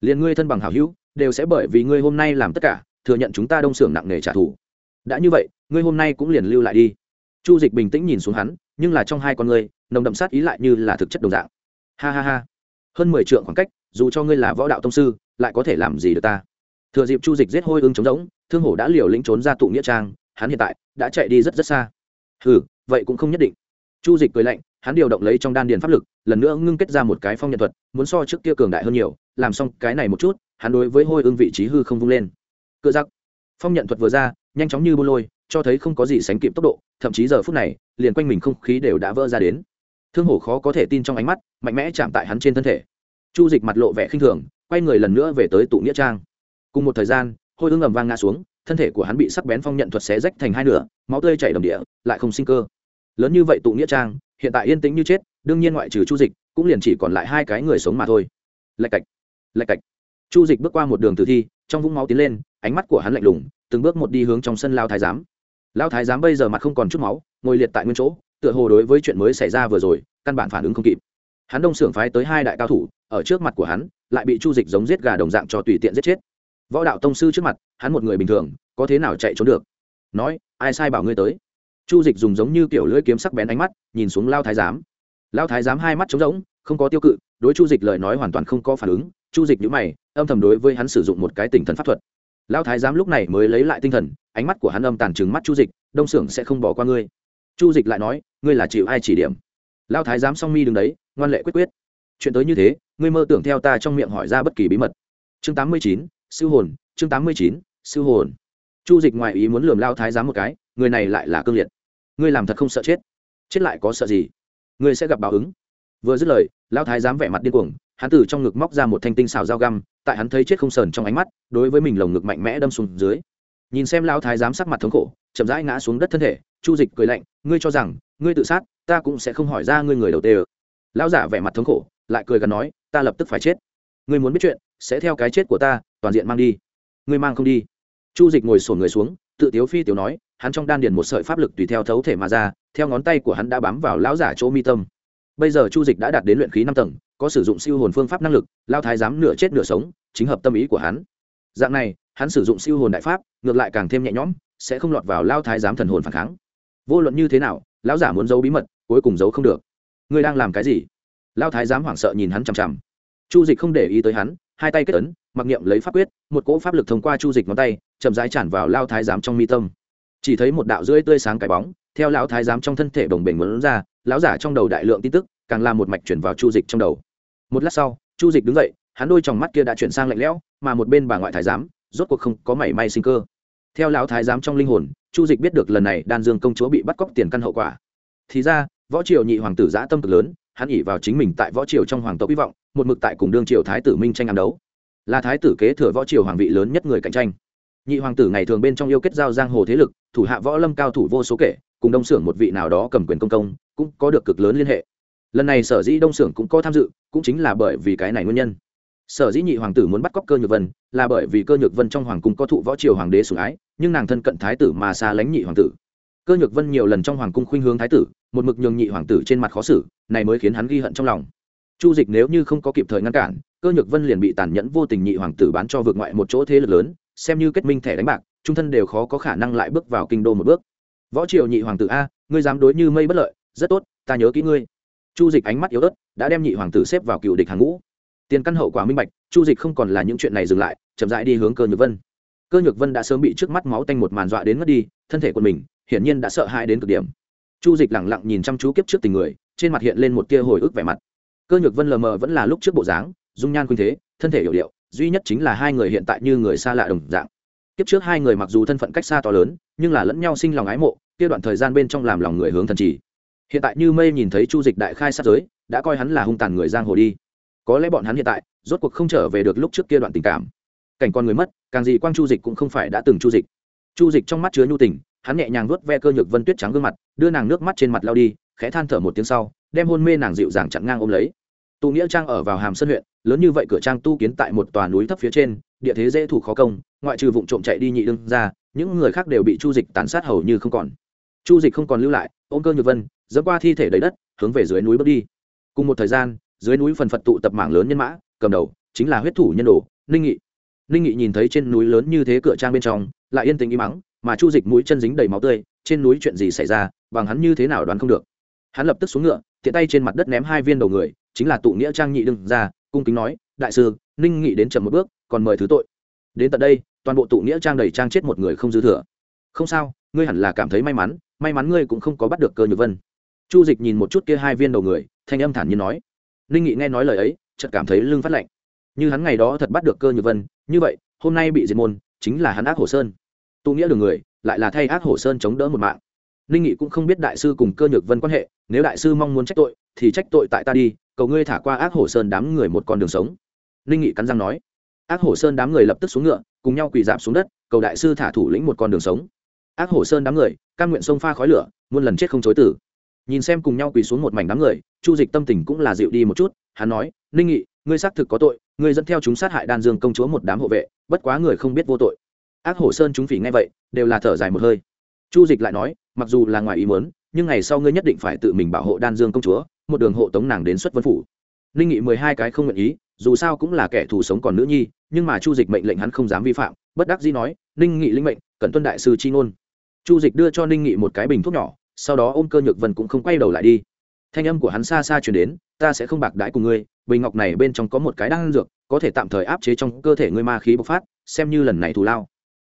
Liền ngươi thân bằng hảo hữu, đều sẽ bởi vì ngươi hôm nay làm tất cả, thừa nhận chúng ta đông xưởng nặng nề trả thù. Đã như vậy, ngươi hôm nay cũng liền lưu lại đi. Chu dịch bình tĩnh nhìn xuống hắn, nhưng là trong hai con ngươi, nồng đậm sát ý lại như là thực chất đồng dạng. Ha ha ha, hơn mười trượng khoảng cách, dù cho ngươi là võ đạo tông sư, lại có thể làm gì được ta? Thừa dịp chu dịch giết hôi ưng trống rỗng, thương hổ đã liều lĩnh trốn ra tụ nghĩa trang, hắn hiện tại đã chạy đi rất rất xa. Ừ vậy cũng không nhất định. Chu dịch cười lạnh, hắn điều động lấy trong đan điền pháp lực, lần nữa ngưng kết ra một cái phong nhận thuật, muốn so trước kia cường đại hơn nhiều, làm xong cái này một chút, hắn đối với hôi ưng vị trí hư không vung lên. Cựa giặc phong nhận thuật vừa ra, nhanh chóng như bô lôi, cho thấy không có gì sánh kịp tốc độ, thậm chí giờ phút này, liền quanh mình không khí đều đã vỡ ra đến. Thương hổ khó có thể tin trong ánh mắt, mạnh mẽ chạm tại hắn trên thân thể. Chu dịch mặt lộ vẻ khinh thường, quay người lần nữa về tới tụ nghĩa trang cùng một thời gian, hôi ương ầm vang ngã xuống, thân thể của hắn bị sắc bén phong nhận thuật xé rách thành hai nửa, máu tươi chảy đầm địa, lại không sinh cơ. Lớn như vậy tụ nghĩa trang, hiện tại yên tĩnh như chết, đương nhiên ngoại trừ chu dịch, cũng liền chỉ còn lại hai cái người sống mà thôi. Lạch cạch lạch cạch. Chu dịch bước qua một đường tử thi, trong vũng máu tiến lên, ánh mắt của hắn lạnh lùng, từng bước một đi hướng trong sân lao thái giám. Lao thái giám bây giờ mặt không còn chút máu, ngồi liệt tại nguyên chỗ, tựa hồ đối với chuyện mới xảy ra vừa rồi, căn bản phản ứng không kịp. Hắn đông xưởng phái tới hai đại cao thủ, ở trước mặt của hắn, lại bị chu dịch giống giết gà đồng dạng cho tùy tiện giết chết võ đạo tông sư trước mặt, hắn một người bình thường, có thế nào chạy trốn được? Nói, ai sai bảo ngươi tới? Chu dịch dùng giống như kiểu lưỡi kiếm sắc bén ánh mắt, nhìn xuống lao thái giám. Lao thái giám hai mắt trống rỗng, không có tiêu cự, đối chu dịch lời nói hoàn toàn không có phản ứng. Chu dịch nhữ mày, âm thầm đối với hắn sử dụng một cái tinh thần pháp thuật. Lao thái giám lúc này mới lấy lại tinh thần, ánh mắt của hắn âm tàn trừng mắt chu dịch, đông xưởng sẽ không bỏ qua ngươi. Chu dịch lại nói, ngươi là chịu ai chỉ điểm? Lao thái giám song mi đứng đấy, ngoan lệ quyết quyết. Chuyện tới như thế, ngươi mơ tưởng theo ta trong miệng hỏi ra bất kỳ bí mật. Chương tám mươi chín siêu hồn, chương tám mươi chín, siêu hồn. Chu dịch ngoại ý muốn lườm lao thái giám một cái, người này lại là cương liệt. Ngươi làm thật không sợ chết? Chết lại có sợ gì? Ngươi sẽ gặp báo ứng. Vừa dứt lời, lao thái giám vẻ mặt điên cuồng, hắn từ trong ngực móc ra một thanh tinh xào dao găm, tại hắn thấy chết không sờn trong ánh mắt, đối với mình lồng ngực mạnh mẽ đâm xuống dưới. Nhìn xem lao thái giám sắc mặt thống khổ, chậm rãi ngã xuống đất thân thể, chu dịch cười lạnh, ngươi cho rằng, ngươi tự sát, ta cũng sẽ không hỏi ra ngươi người đầu tê lão giả vẻ mặt thống khổ, lại cười gần nói, ta lập tức phải chết. Ngươi muốn biết chuyện, sẽ theo cái chết của ta toàn diện mang đi. Ngươi mang không đi. Chu dịch ngồi sổn người xuống, tự tiếu phi tiểu nói, hắn trong đan điền một sợi pháp lực tùy theo thấu thể mà ra, theo ngón tay của hắn đã bám vào lão giả chỗ mi tâm. Bây giờ chu dịch đã đạt đến luyện khí năm tầng, có sử dụng siêu hồn phương pháp năng lực lao thái giám nửa chết nửa sống, chính hợp tâm ý của hắn. Dạng này, hắn sử dụng siêu hồn đại pháp, ngược lại càng thêm nhẹ nhõm, sẽ không lọt vào lao thái giám thần hồn phản kháng. Vô luận như thế nào, lão giả muốn giấu bí mật, cuối cùng giấu không được. Ngươi đang làm cái gì? Lao thái giám hoảng sợ nhìn hắn chằm chằm. Chu dịch không để ý tới hắn, hai tay kết ấn mặc niệm lấy pháp quyết, một cỗ pháp lực thông qua chu dịch ngón tay, chậm rãi tràn vào lao thái giám trong mi tâm. Chỉ thấy một đạo rưỡi tươi sáng cái bóng, theo lão thái giám trong thân thể đồng bình muốn ra, lão giả trong đầu đại lượng tin tức, càng làm một mạch chuyển vào chu dịch trong đầu. Một lát sau, chu dịch đứng dậy, hắn đôi tròng mắt kia đã chuyển sang lạnh lẽo, mà một bên bà ngoại thái giám, rốt cuộc không có mảy may sinh cơ. Theo lão thái giám trong linh hồn, chu dịch biết được lần này đan dương công chúa bị bắt cóc tiền căn hậu quả. Thì ra, võ triều nhị hoàng tử giã tâm cực lớn, hắn ỉ vào chính mình tại võ triều trong hoàng tộc hy vọng, một mực tại cùng đương triều thái tử minh tranh ăn đấu là thái tử kế thừa võ triều hoàng vị lớn nhất người cạnh tranh. Nhị hoàng tử ngày thường bên trong yêu kết giao giang hồ thế lực, thủ hạ võ lâm cao thủ vô số kể, cùng đông xưởng một vị nào đó cầm quyền công công, cũng có được cực lớn liên hệ. Lần này sở dĩ đông xưởng cũng có tham dự, cũng chính là bởi vì cái này nguyên nhân. Sở dĩ nhị hoàng tử muốn bắt cóc cơ nhược vân, là bởi vì cơ nhược vân trong hoàng cung có thụ võ triều hoàng đế sủng ái, nhưng nàng thân cận thái tử mà xa lánh nhị hoàng tử. Cơ nhược vân nhiều lần trong hoàng cung khuynh hướng thái tử, một mực nhường nhị hoàng tử trên mặt khó xử, này mới khiến hắn ghi hận trong lòng. Chu dịch nếu như không có kịp thời ngăn cản cơ nhược vân liền bị tàn nhẫn vô tình nhị hoàng tử bán cho vượt ngoại một chỗ thế lực lớn, xem như kết minh thẻ đánh bạc, trung thân đều khó có khả năng lại bước vào kinh đô một bước. Võ triều nhị hoàng tử a, ngươi dám đối như mây bất lợi, rất tốt, ta nhớ kỹ ngươi. Chu dịch ánh mắt yếu ớt, đã đem nhị hoàng tử xếp vào cựu địch hàng ngũ. Tiền căn hậu quả minh bạch, chu dịch không còn là những chuyện này dừng lại, chậm rãi đi hướng cơ nhược vân. Cơ nhược vân đã sớm bị trước mắt máu tanh một màn dọa đến mất đi, thân thể của mình, hiển nhiên đã sợ hãi đến cực điểm. Chu dịch lẳng lặng nhìn chăm chú kiếp trước tình người, trên mặt hiện lên một tia hồi ức vẻ mặt. Cơ nhược vân lờ mờ vẫn là lúc trước bộ dáng dung nhan khuynh thế, thân thể hiểu điệu, duy nhất chính là hai người hiện tại như người xa lạ đồng dạng. Kiếp trước hai người mặc dù thân phận cách xa to lớn, nhưng là lẫn nhau sinh lòng ái mộ, kia đoạn thời gian bên trong làm lòng người hướng thần trì hiện tại như mây nhìn thấy chu dịch đại khai sát giới, đã coi hắn là hung tàn người giang hồ đi. Có lẽ bọn hắn hiện tại, rốt cuộc không trở về được lúc trước kia đoạn tình cảm. Cảnh con người mất, càng gì quang chu dịch cũng không phải đã từng chu dịch. Chu dịch trong mắt chứa nhu tình, hắn nhẹ nhàng vuốt ve cơ nhược vân tuyết trắng gương mặt, đưa nàng nước mắt trên mặt lao đi, khẽ than thở một tiếng sau, đem hôn mê nàng dịu dàng chặn ngang ôm lấy tụ nghĩa trang ở vào hàm sơn huyện, lớn như vậy cửa trang tu kiến tại một tòa núi thấp phía trên, địa thế dễ thủ khó công, ngoại trừ vụ trộm chạy đi nhị đương ra, những người khác đều bị chu dịch tàn sát hầu như không còn. Chu dịch không còn lưu lại, ôm cơ nhược vân dẫn qua thi thể đầy đất, hướng về dưới núi bước đi. Cùng một thời gian, dưới núi phần phật tụ tập mảng lớn nhân mã, cầm đầu chính là huyết thủ nhân đồ, ninh nghị. Ninh nghị nhìn thấy trên núi lớn như thế cửa trang bên trong, lại yên tĩnh im mắng, mà chu dịch mũi chân dính đầy máu tươi, trên núi chuyện gì xảy ra, bằng hắn như thế nào đoán không được. Hắn lập tức xuống ngựa, tiện tay trên mặt đất ném hai viên đầu người chính là tụ nghĩa trang nhị đương ra cung kính nói, đại sư, ninh nghị đến chậm một bước, còn mời thứ tội. Đến tận đây, toàn bộ tụ nghĩa trang đầy trang chết một người không dư thừa. Không sao, ngươi hẳn là cảm thấy may mắn may mắn ngươi cũng không có bắt được cơ nhược vân. Chu dịch nhìn một chút kia hai viên đầu người, thanh âm thản nhiên nói. Ninh nghị nghe nói lời ấy, chợt cảm thấy lưng phát lạnh. Như hắn ngày đó thật bắt được cơ nhược vân, như vậy, hôm nay bị diệt môn, chính là hắn ác hổ sơn. Tụ nghĩa đường người, lại là thay ác hổ sơn chống đỡ một mạng ninh nghị cũng không biết đại sư cùng cơ nhược vân quan hệ, nếu đại sư mong muốn trách tội, thì trách tội tại ta đi, cầu ngươi thả qua ác hổ sơn đám người một con đường sống. Ninh nghị cắn răng nói. Ác hổ sơn đám người lập tức xuống ngựa, cùng nhau quỳ dạp xuống đất, cầu đại sư thả thủ lĩnh một con đường sống. Ác hổ sơn đám người căn nguyện sông pha khói lửa, muôn lần chết không chối tử. Nhìn xem cùng nhau quỳ xuống một mảnh đám người, chu dịch tâm tình cũng là dịu đi một chút, hắn nói, ninh nghị, ngươi xác thực có tội, ngươi dẫn theo chúng sát hại đan dương công chúa một đám hộ vệ, bất quá người không biết vô tội. Ác hổ sơn chúng phỉ nghe vậy, đều là thở dài một hơi chu dịch lại nói, mặc dù là ngoài ý muốn, nhưng ngày sau ngươi nhất định phải tự mình bảo hộ đan dương công chúa, một đường hộ tống nàng đến xuất vân phủ. Ninh nghị mười hai cái không nguyện ý, dù sao cũng là kẻ thù sống còn nữ nhi, nhưng mà chu dịch mệnh lệnh hắn không dám vi phạm, bất đắc dĩ nói, ninh nghị linh mệnh, cẩn tuân đại sư chi ngôn. Chu dịch đưa cho ninh nghị một cái bình thuốc nhỏ, sau đó ôm cơ nhược vân cũng không quay đầu lại đi. Thanh âm của hắn xa xa chuyển đến, ta sẽ không bạc đãi cùng ngươi, bình ngọc này bên trong có một cái đan dược, có thể tạm thời áp chế trong cơ thể ngươi ma khí bộc phát, xem như lần này thù lao.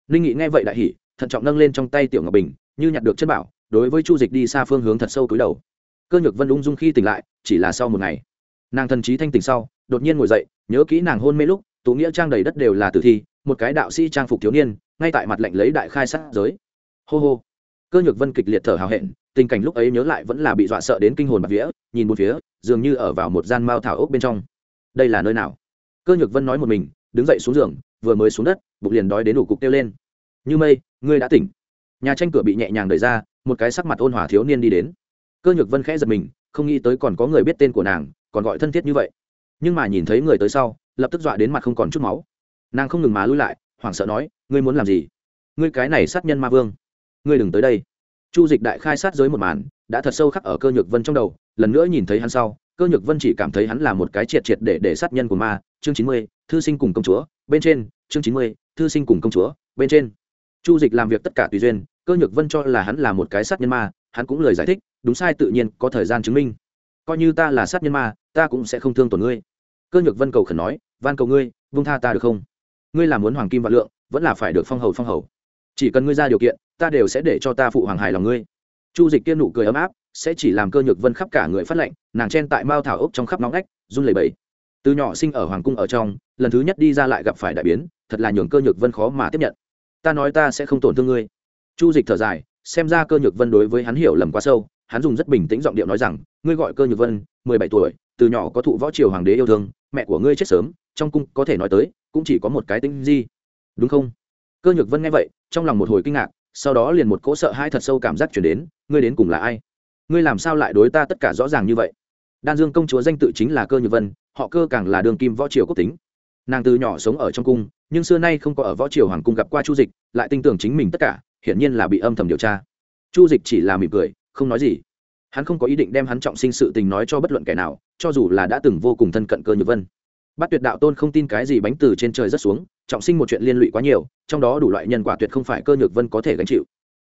Ninh nghị nghe vậy đại hỉ thận trọng nâng lên trong tay tiểu ngọc bình, như nhặt được chất bảo, đối với chu dịch đi xa phương hướng thật sâu cúi đầu. Cơ nhược vân ung dung khi tỉnh lại, chỉ là sau một ngày. Nàng thần trí thanh tỉnh sau, đột nhiên ngồi dậy, nhớ kỹ nàng hôn mê lúc, tụ nghĩa trang đầy đất đều là tử thi, một cái đạo sĩ trang phục thiếu niên, ngay tại mặt lệnh lấy đại khai sát giới. Hô hô. Cơ nhược vân kịch liệt thở hào hẹn, tình cảnh lúc ấy nhớ lại vẫn là bị dọa sợ đến kinh hồn bạc vía, nhìn một phía, dường như ở vào một gian mao thảo ốc bên trong. Đây là nơi nào? Cơ nhược vân nói một mình, đứng dậy xuống giường, vừa mới xuống đất, bụng liền đói đến đủ cục kêu lên như mây, ngươi đã tỉnh. Nhà tranh cửa bị nhẹ nhàng đẩy ra, một cái sắc mặt ôn hòa thiếu niên đi đến. Cơ nhược vân khẽ giật mình, không nghĩ tới còn có người biết tên của nàng, còn gọi thân thiết như vậy. Nhưng mà nhìn thấy người tới sau, lập tức dọa đến mặt không còn chút máu. Nàng không ngừng má lui lại, hoảng sợ nói, ngươi muốn làm gì? Ngươi cái này sát nhân ma vương. Ngươi đừng tới đây. Chu dịch đại khai sát giới một màn, đã thật sâu khắc ở cơ nhược vân trong đầu, lần nữa nhìn thấy hắn sau, cơ nhược vân chỉ cảm thấy hắn là một cái triệt triệt để để sát nhân của ma, chương chín mươi, thư sinh cùng công chúa, bên trên, chương chín mươi, thư sinh cùng công chúa, bên trên chu dịch làm việc tất cả tùy duyên, cơ nhược vân cho là hắn là một cái sát nhân ma, hắn cũng lời giải thích, đúng sai tự nhiên, có thời gian chứng minh. Coi như ta là sát nhân ma, ta cũng sẽ không thương tổn ngươi. Cơ nhược vân cầu khẩn nói, van cầu ngươi vung tha ta được không? Ngươi là muốn hoàng kim vạn lượng, vẫn là phải được phong hầu phong hầu. Chỉ cần ngươi ra điều kiện, ta đều sẽ để cho ta phụ hoàng hài lòng ngươi. Chu dịch kia nụ cười ấm áp, sẽ chỉ làm cơ nhược vân khắp cả người phát lệnh nàng chen tại mao thảo ốc trong khắp nóng ách run lẩy bẩy. Từ nhỏ sinh ở hoàng cung ở trong, lần thứ nhất đi ra lại gặp phải đại biến, thật là nhường cơ nhược vân khó mà tiếp nhận ta nói ta sẽ không tổn thương ngươi. Chu dịch thở dài, xem ra cơ nhược vân đối với hắn hiểu lầm quá sâu, hắn dùng rất bình tĩnh giọng điệu nói rằng, ngươi gọi cơ nhược vân, mười bảy tuổi, từ nhỏ có thụ võ triều hoàng đế yêu thương, mẹ của ngươi chết sớm, trong cung có thể nói tới, cũng chỉ có một cái tinh di. Đúng không? Cơ nhược vân nghe vậy, trong lòng một hồi kinh ngạc, sau đó liền một cỗ sợ hai thật sâu cảm giác chuyển đến, ngươi đến cùng là ai? Ngươi làm sao lại đối ta tất cả rõ ràng như vậy? Đan dương công chúa danh tự chính là cơ nhược vân, họ cơ càng là đường kim võ triều quốc tính nàng từ nhỏ sống ở trong cung, nhưng xưa nay không có ở võ triều hoàng cung gặp qua chu dịch, lại tin tưởng chính mình tất cả, hiển nhiên là bị âm thầm điều tra. Chu dịch chỉ là mỉm cười, không nói gì. Hắn không có ý định đem hắn trọng sinh sự tình nói cho bất luận kẻ nào, cho dù là đã từng vô cùng thân cận cơ nhược vân. Bắt tuyệt đạo tôn không tin cái gì bánh từ trên trời rất xuống, trọng sinh một chuyện liên lụy quá nhiều, trong đó đủ loại nhân quả tuyệt không phải cơ nhược vân có thể gánh chịu.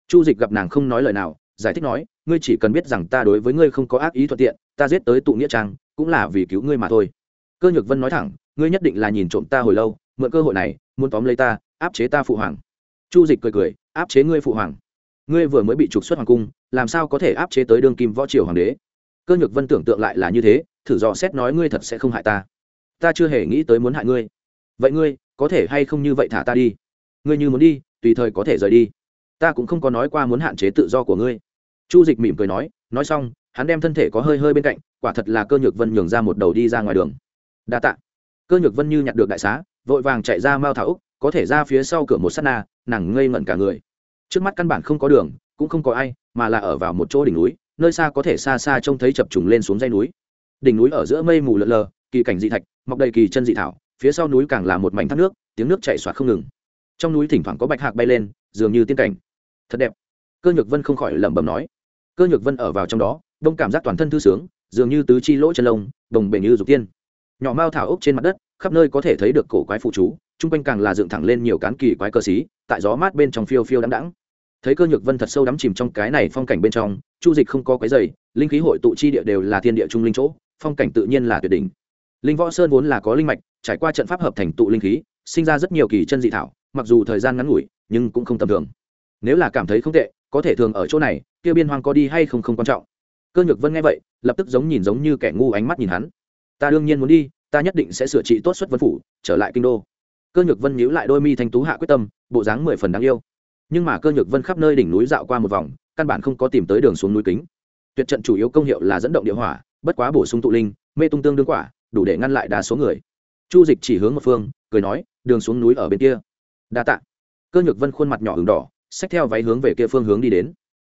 Chu dịch gặp nàng không nói lời nào, giải thích nói, ngươi chỉ cần biết rằng ta đối với ngươi không có ác ý thuận tiện, ta giết tới tụ nghĩa trang, cũng là vì cứu ngươi mà thôi. Cơ nhược vân nói thẳng ngươi nhất định là nhìn trộm ta hồi lâu, mượn cơ hội này, muốn tóm lấy ta, áp chế ta phụ hoàng. Chu dịch cười cười, áp chế ngươi phụ hoàng? Ngươi vừa mới bị trục xuất hoàng cung, làm sao có thể áp chế tới đương kim võ triều hoàng đế? Cơ nhược vân tưởng tượng lại là như thế, thử dò xét nói, ngươi thật sẽ không hại ta. Ta chưa hề nghĩ tới muốn hại ngươi. Vậy ngươi, có thể hay không như vậy thả ta đi? Ngươi như muốn đi, tùy thời có thể rời đi. Ta cũng không có nói qua muốn hạn chế tự do của ngươi. Chu dịch mỉm cười nói nói xong, hắn đem thân thể có hơi hơi bên cạnh, quả thật là cơ nhược vân nhường ra một đầu đi ra ngoài đường. Đa t ạ cơ nhược vân như nhặt được đại xá, vội vàng chạy ra mao thảo úc, có thể ra phía sau cửa một s á t na, nàng ngây ngẩn cả người. Trước mắt căn bản không có đường, cũng không có ai, mà là ở vào một chỗ đỉnh núi, nơi xa có thể xa xa trông thấy chập trùng lên xuống dây núi. Đỉnh núi ở giữa mây mù lợn lờ, kỳ cảnh dị thạch, mọc đầy kỳ chân dị thảo, phía sau núi càng là một mảnh thác nước, tiếng nước chảy xoạt không ngừng. Trong núi thỉnh thoảng có bạch hạc bay lên, dường như tiên cảnh. Thật đẹp. Cơ nhược vân không khỏi lẩm bẩm nói. Cơ nhược vân ở vào trong đó, đông cảm giác toàn thân thư sướng, dường như tứ chi lỗ chân lông, đồng bể như dục tiên. Nhỏ mao thảo ốc trên mặt đất khắp nơi có thể thấy được cổ quái phụ chú, chung quanh càng là dựng thẳng lên nhiều cán kỳ quái cơ xí, tại gió mát bên trong phiêu phiêu đắng đắng thấy cơ nhược vân thật sâu đắm chìm trong cái này phong cảnh bên trong, chu dịch không có quấy dày linh khí hội tụ chi địa đều là thiên địa trung linh chỗ, phong cảnh tự nhiên là tuyệt đỉnh. Linh võ sơn vốn là có linh mạch, trải qua trận pháp hợp thành tụ linh khí, sinh ra rất nhiều kỳ chân dị thảo, mặc dù thời gian ngắn ngủi, nhưng cũng không tầm thường. Nếu là cảm thấy không tệ, có thể thường ở chỗ này, kia biên hoang có đi hay không không quan trọng. Cơ nhược vân nghe vậy, lập tức giống nhìn giống như kẻ ngu ánh mắt nhìn hắn. Ta đương nhiên muốn đi ta nhất định sẽ sửa trị tốt xuất vân phủ, trở lại kinh đô. Cơ nhược vân nhíu lại đôi mi thanh tú hạ quyết tâm, bộ dáng mười phần đáng yêu. Nhưng mà cơ nhược vân khắp nơi đỉnh núi dạo qua một vòng, căn bản không có tìm tới đường xuống núi kính. Tuyệt trận chủ yếu công hiệu là dẫn động địa hỏa, bất quá bổ sung tụ linh, mê tung tương đương quả, đủ để ngăn lại đa số người. Chu dịch chỉ hướng một phương, cười nói, đường xuống núi ở bên kia. Đa tạ. Cơ nhược vân khuôn mặt nhỏ h đỏ, xách theo váy hướng về kia phương hướng đi đến.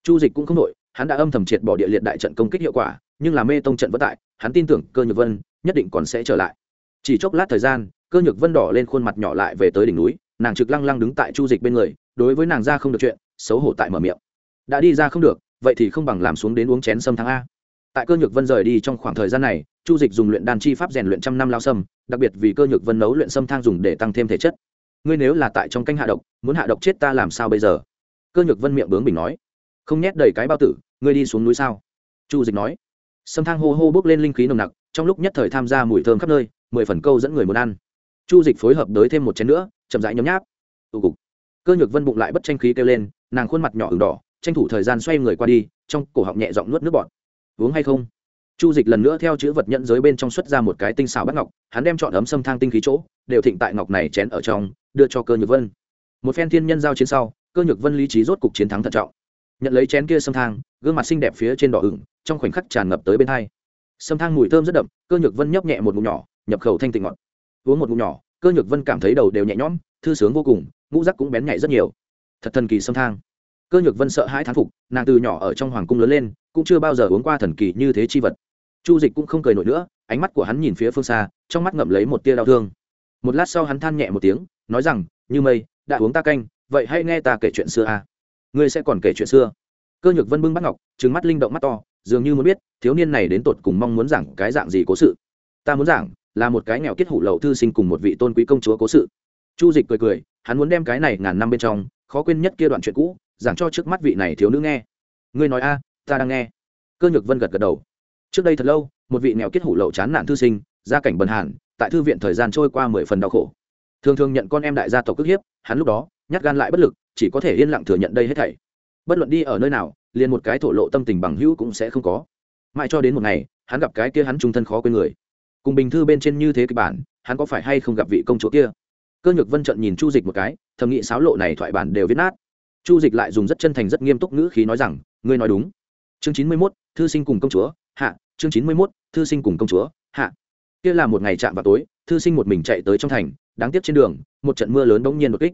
Chu dịch cũng không đội hắn đã âm thầm triệt bỏ địa liệt đại trận công kích hiệu quả, nhưng là mê tông trận vất tại, hắn tin tưởng cơ nhược vân nhất định còn sẽ trở lại. Chỉ chốc lát thời gian, cơ nhược vân đỏ lên khuôn mặt nhỏ lại về tới đỉnh núi, nàng trực lăng lăng đứng tại chu dịch bên người, đối với nàng ra không được chuyện, xấu hổ tại mở miệng. Đã đi ra không được, vậy thì không bằng làm xuống đến uống chén sâm thắng a. Tại cơ nhược vân rời đi trong khoảng thời gian này, chu dịch dùng luyện đan chi pháp rèn luyện trăm năm lao sâm, đặc biệt vì cơ nhược vân nấu luyện sâm thang dùng để tăng thêm thể chất. Ngươi nếu là tại trong canh hạ độc, muốn hạ độc chết ta làm sao bây giờ? Cơ nhược vân miệng bướng bình nói. Không nhét đầy cái bao tử, ngươi đi xuống núi sao? Chu dịch nói. Sâm thang hô hô bước lên linh khí nồng nặc trong lúc nhất thời tham gia mùi thơm khắp nơi, mười phần câu dẫn người muốn ăn. Chu dịch phối hợp đới thêm một chén nữa, chậm rãi nhấm nháp. Tụ cục. Cơ nhược vân bụng lại bất tranh khí kêu lên, nàng khuôn mặt nhỏ ửng đỏ, tranh thủ thời gian xoay người qua đi, trong cổ họng nhẹ giọng nuốt nước bọt. Uống hay không? Chu dịch lần nữa theo chữ vật nhận giới bên trong xuất ra một cái tinh xào bắt ngọc, hắn đem chọn ấm xâm thang tinh khí chỗ, đều thịnh tại ngọc này chén ở trong, đưa cho cơ nhược vân. Một phen thiên nhân giao chiến sau, cơ nhược vân lý trí rốt cục chiến thắng thận trọng. Nhận lấy chén kia xâm thang, gương mặt xinh đẹp phía trên đỏ ửng, trong khoảnh khắc tràn ngập tới bên hai sâm thang mùi thơm rất đậm, cơ nhược vân nhấp nhẹ một ngụm nhỏ, nhập khẩu thanh tịnh ngọt. Uống một ngụm nhỏ, cơ nhược vân cảm thấy đầu đều nhẹ nhõm, thư sướng vô cùng, ngũ rắc cũng bén nhạy rất nhiều. Thật thần kỳ sâm thang. Cơ nhược vân sợ hãi thán phục, nàng từ nhỏ ở trong hoàng cung lớn lên, cũng chưa bao giờ uống qua thần kỳ như thế chi vật. Chu dịch cũng không cười nổi nữa, ánh mắt của hắn nhìn phía phương xa, trong mắt ngậm lấy một tia đau thương. Một lát sau hắn than nhẹ một tiếng, nói rằng, như mây, đã uống ta canh, vậy hãy nghe ta kể chuyện xưa à. ngươi sẽ còn kể chuyện xưa. Cơ nhược vân bưng bắt ngọc trứng mắt linh động mắt to dường như muốn biết, thiếu niên này đến tột cùng mong muốn giảng cái dạng gì cố sự. Ta muốn giảng, là một cái nghèo kết hủ lậu thư sinh cùng một vị tôn quý công chúa cố sự. Chu dịch cười cười, hắn muốn đem cái này ngàn năm bên trong, khó quên nhất kia đoạn chuyện cũ, giảng cho trước mắt vị này thiếu nữ nghe. Ngươi nói a, ta đang nghe. Cơ nhược vân gật gật đầu. Trước đây thật lâu, một vị nghèo kết hủ lậu chán nạn thư sinh, gia cảnh bần hàn, tại thư viện thời gian trôi qua mười phần đau khổ. Thường thường nhận con em đại gia tộc cước hiếp, hắn lúc đó, nhát gan lại bất lực, chỉ có thể yên lặng thừa nhận đây hết thảy. Bất luận đi ở nơi nào liền một cái thổ lộ tâm tình bằng hữu cũng sẽ không có. Mãi cho đến một ngày, hắn gặp cái kia hắn trung thân khó quên người. Cùng bình thư bên trên như thế kịch bản, hắn có phải hay không gặp vị công chúa kia? Cơ nhược vân trận nhìn chu dịch một cái, thầm nghĩ sáo lộ này thoại bản đều viết nát. Chu dịch lại dùng rất chân thành, rất nghiêm túc ngữ khí nói rằng, ngươi nói đúng. Chương chín mươi mốt, thư sinh cùng công chúa, hạ. Chương chín mươi mốt, thư sinh cùng công chúa, hạ. Kia là một ngày chạm vào tối, thư sinh một mình chạy tới trong thành, đáng tiếc trên đường, một trận mưa lớn bỗng nhiên đột kích.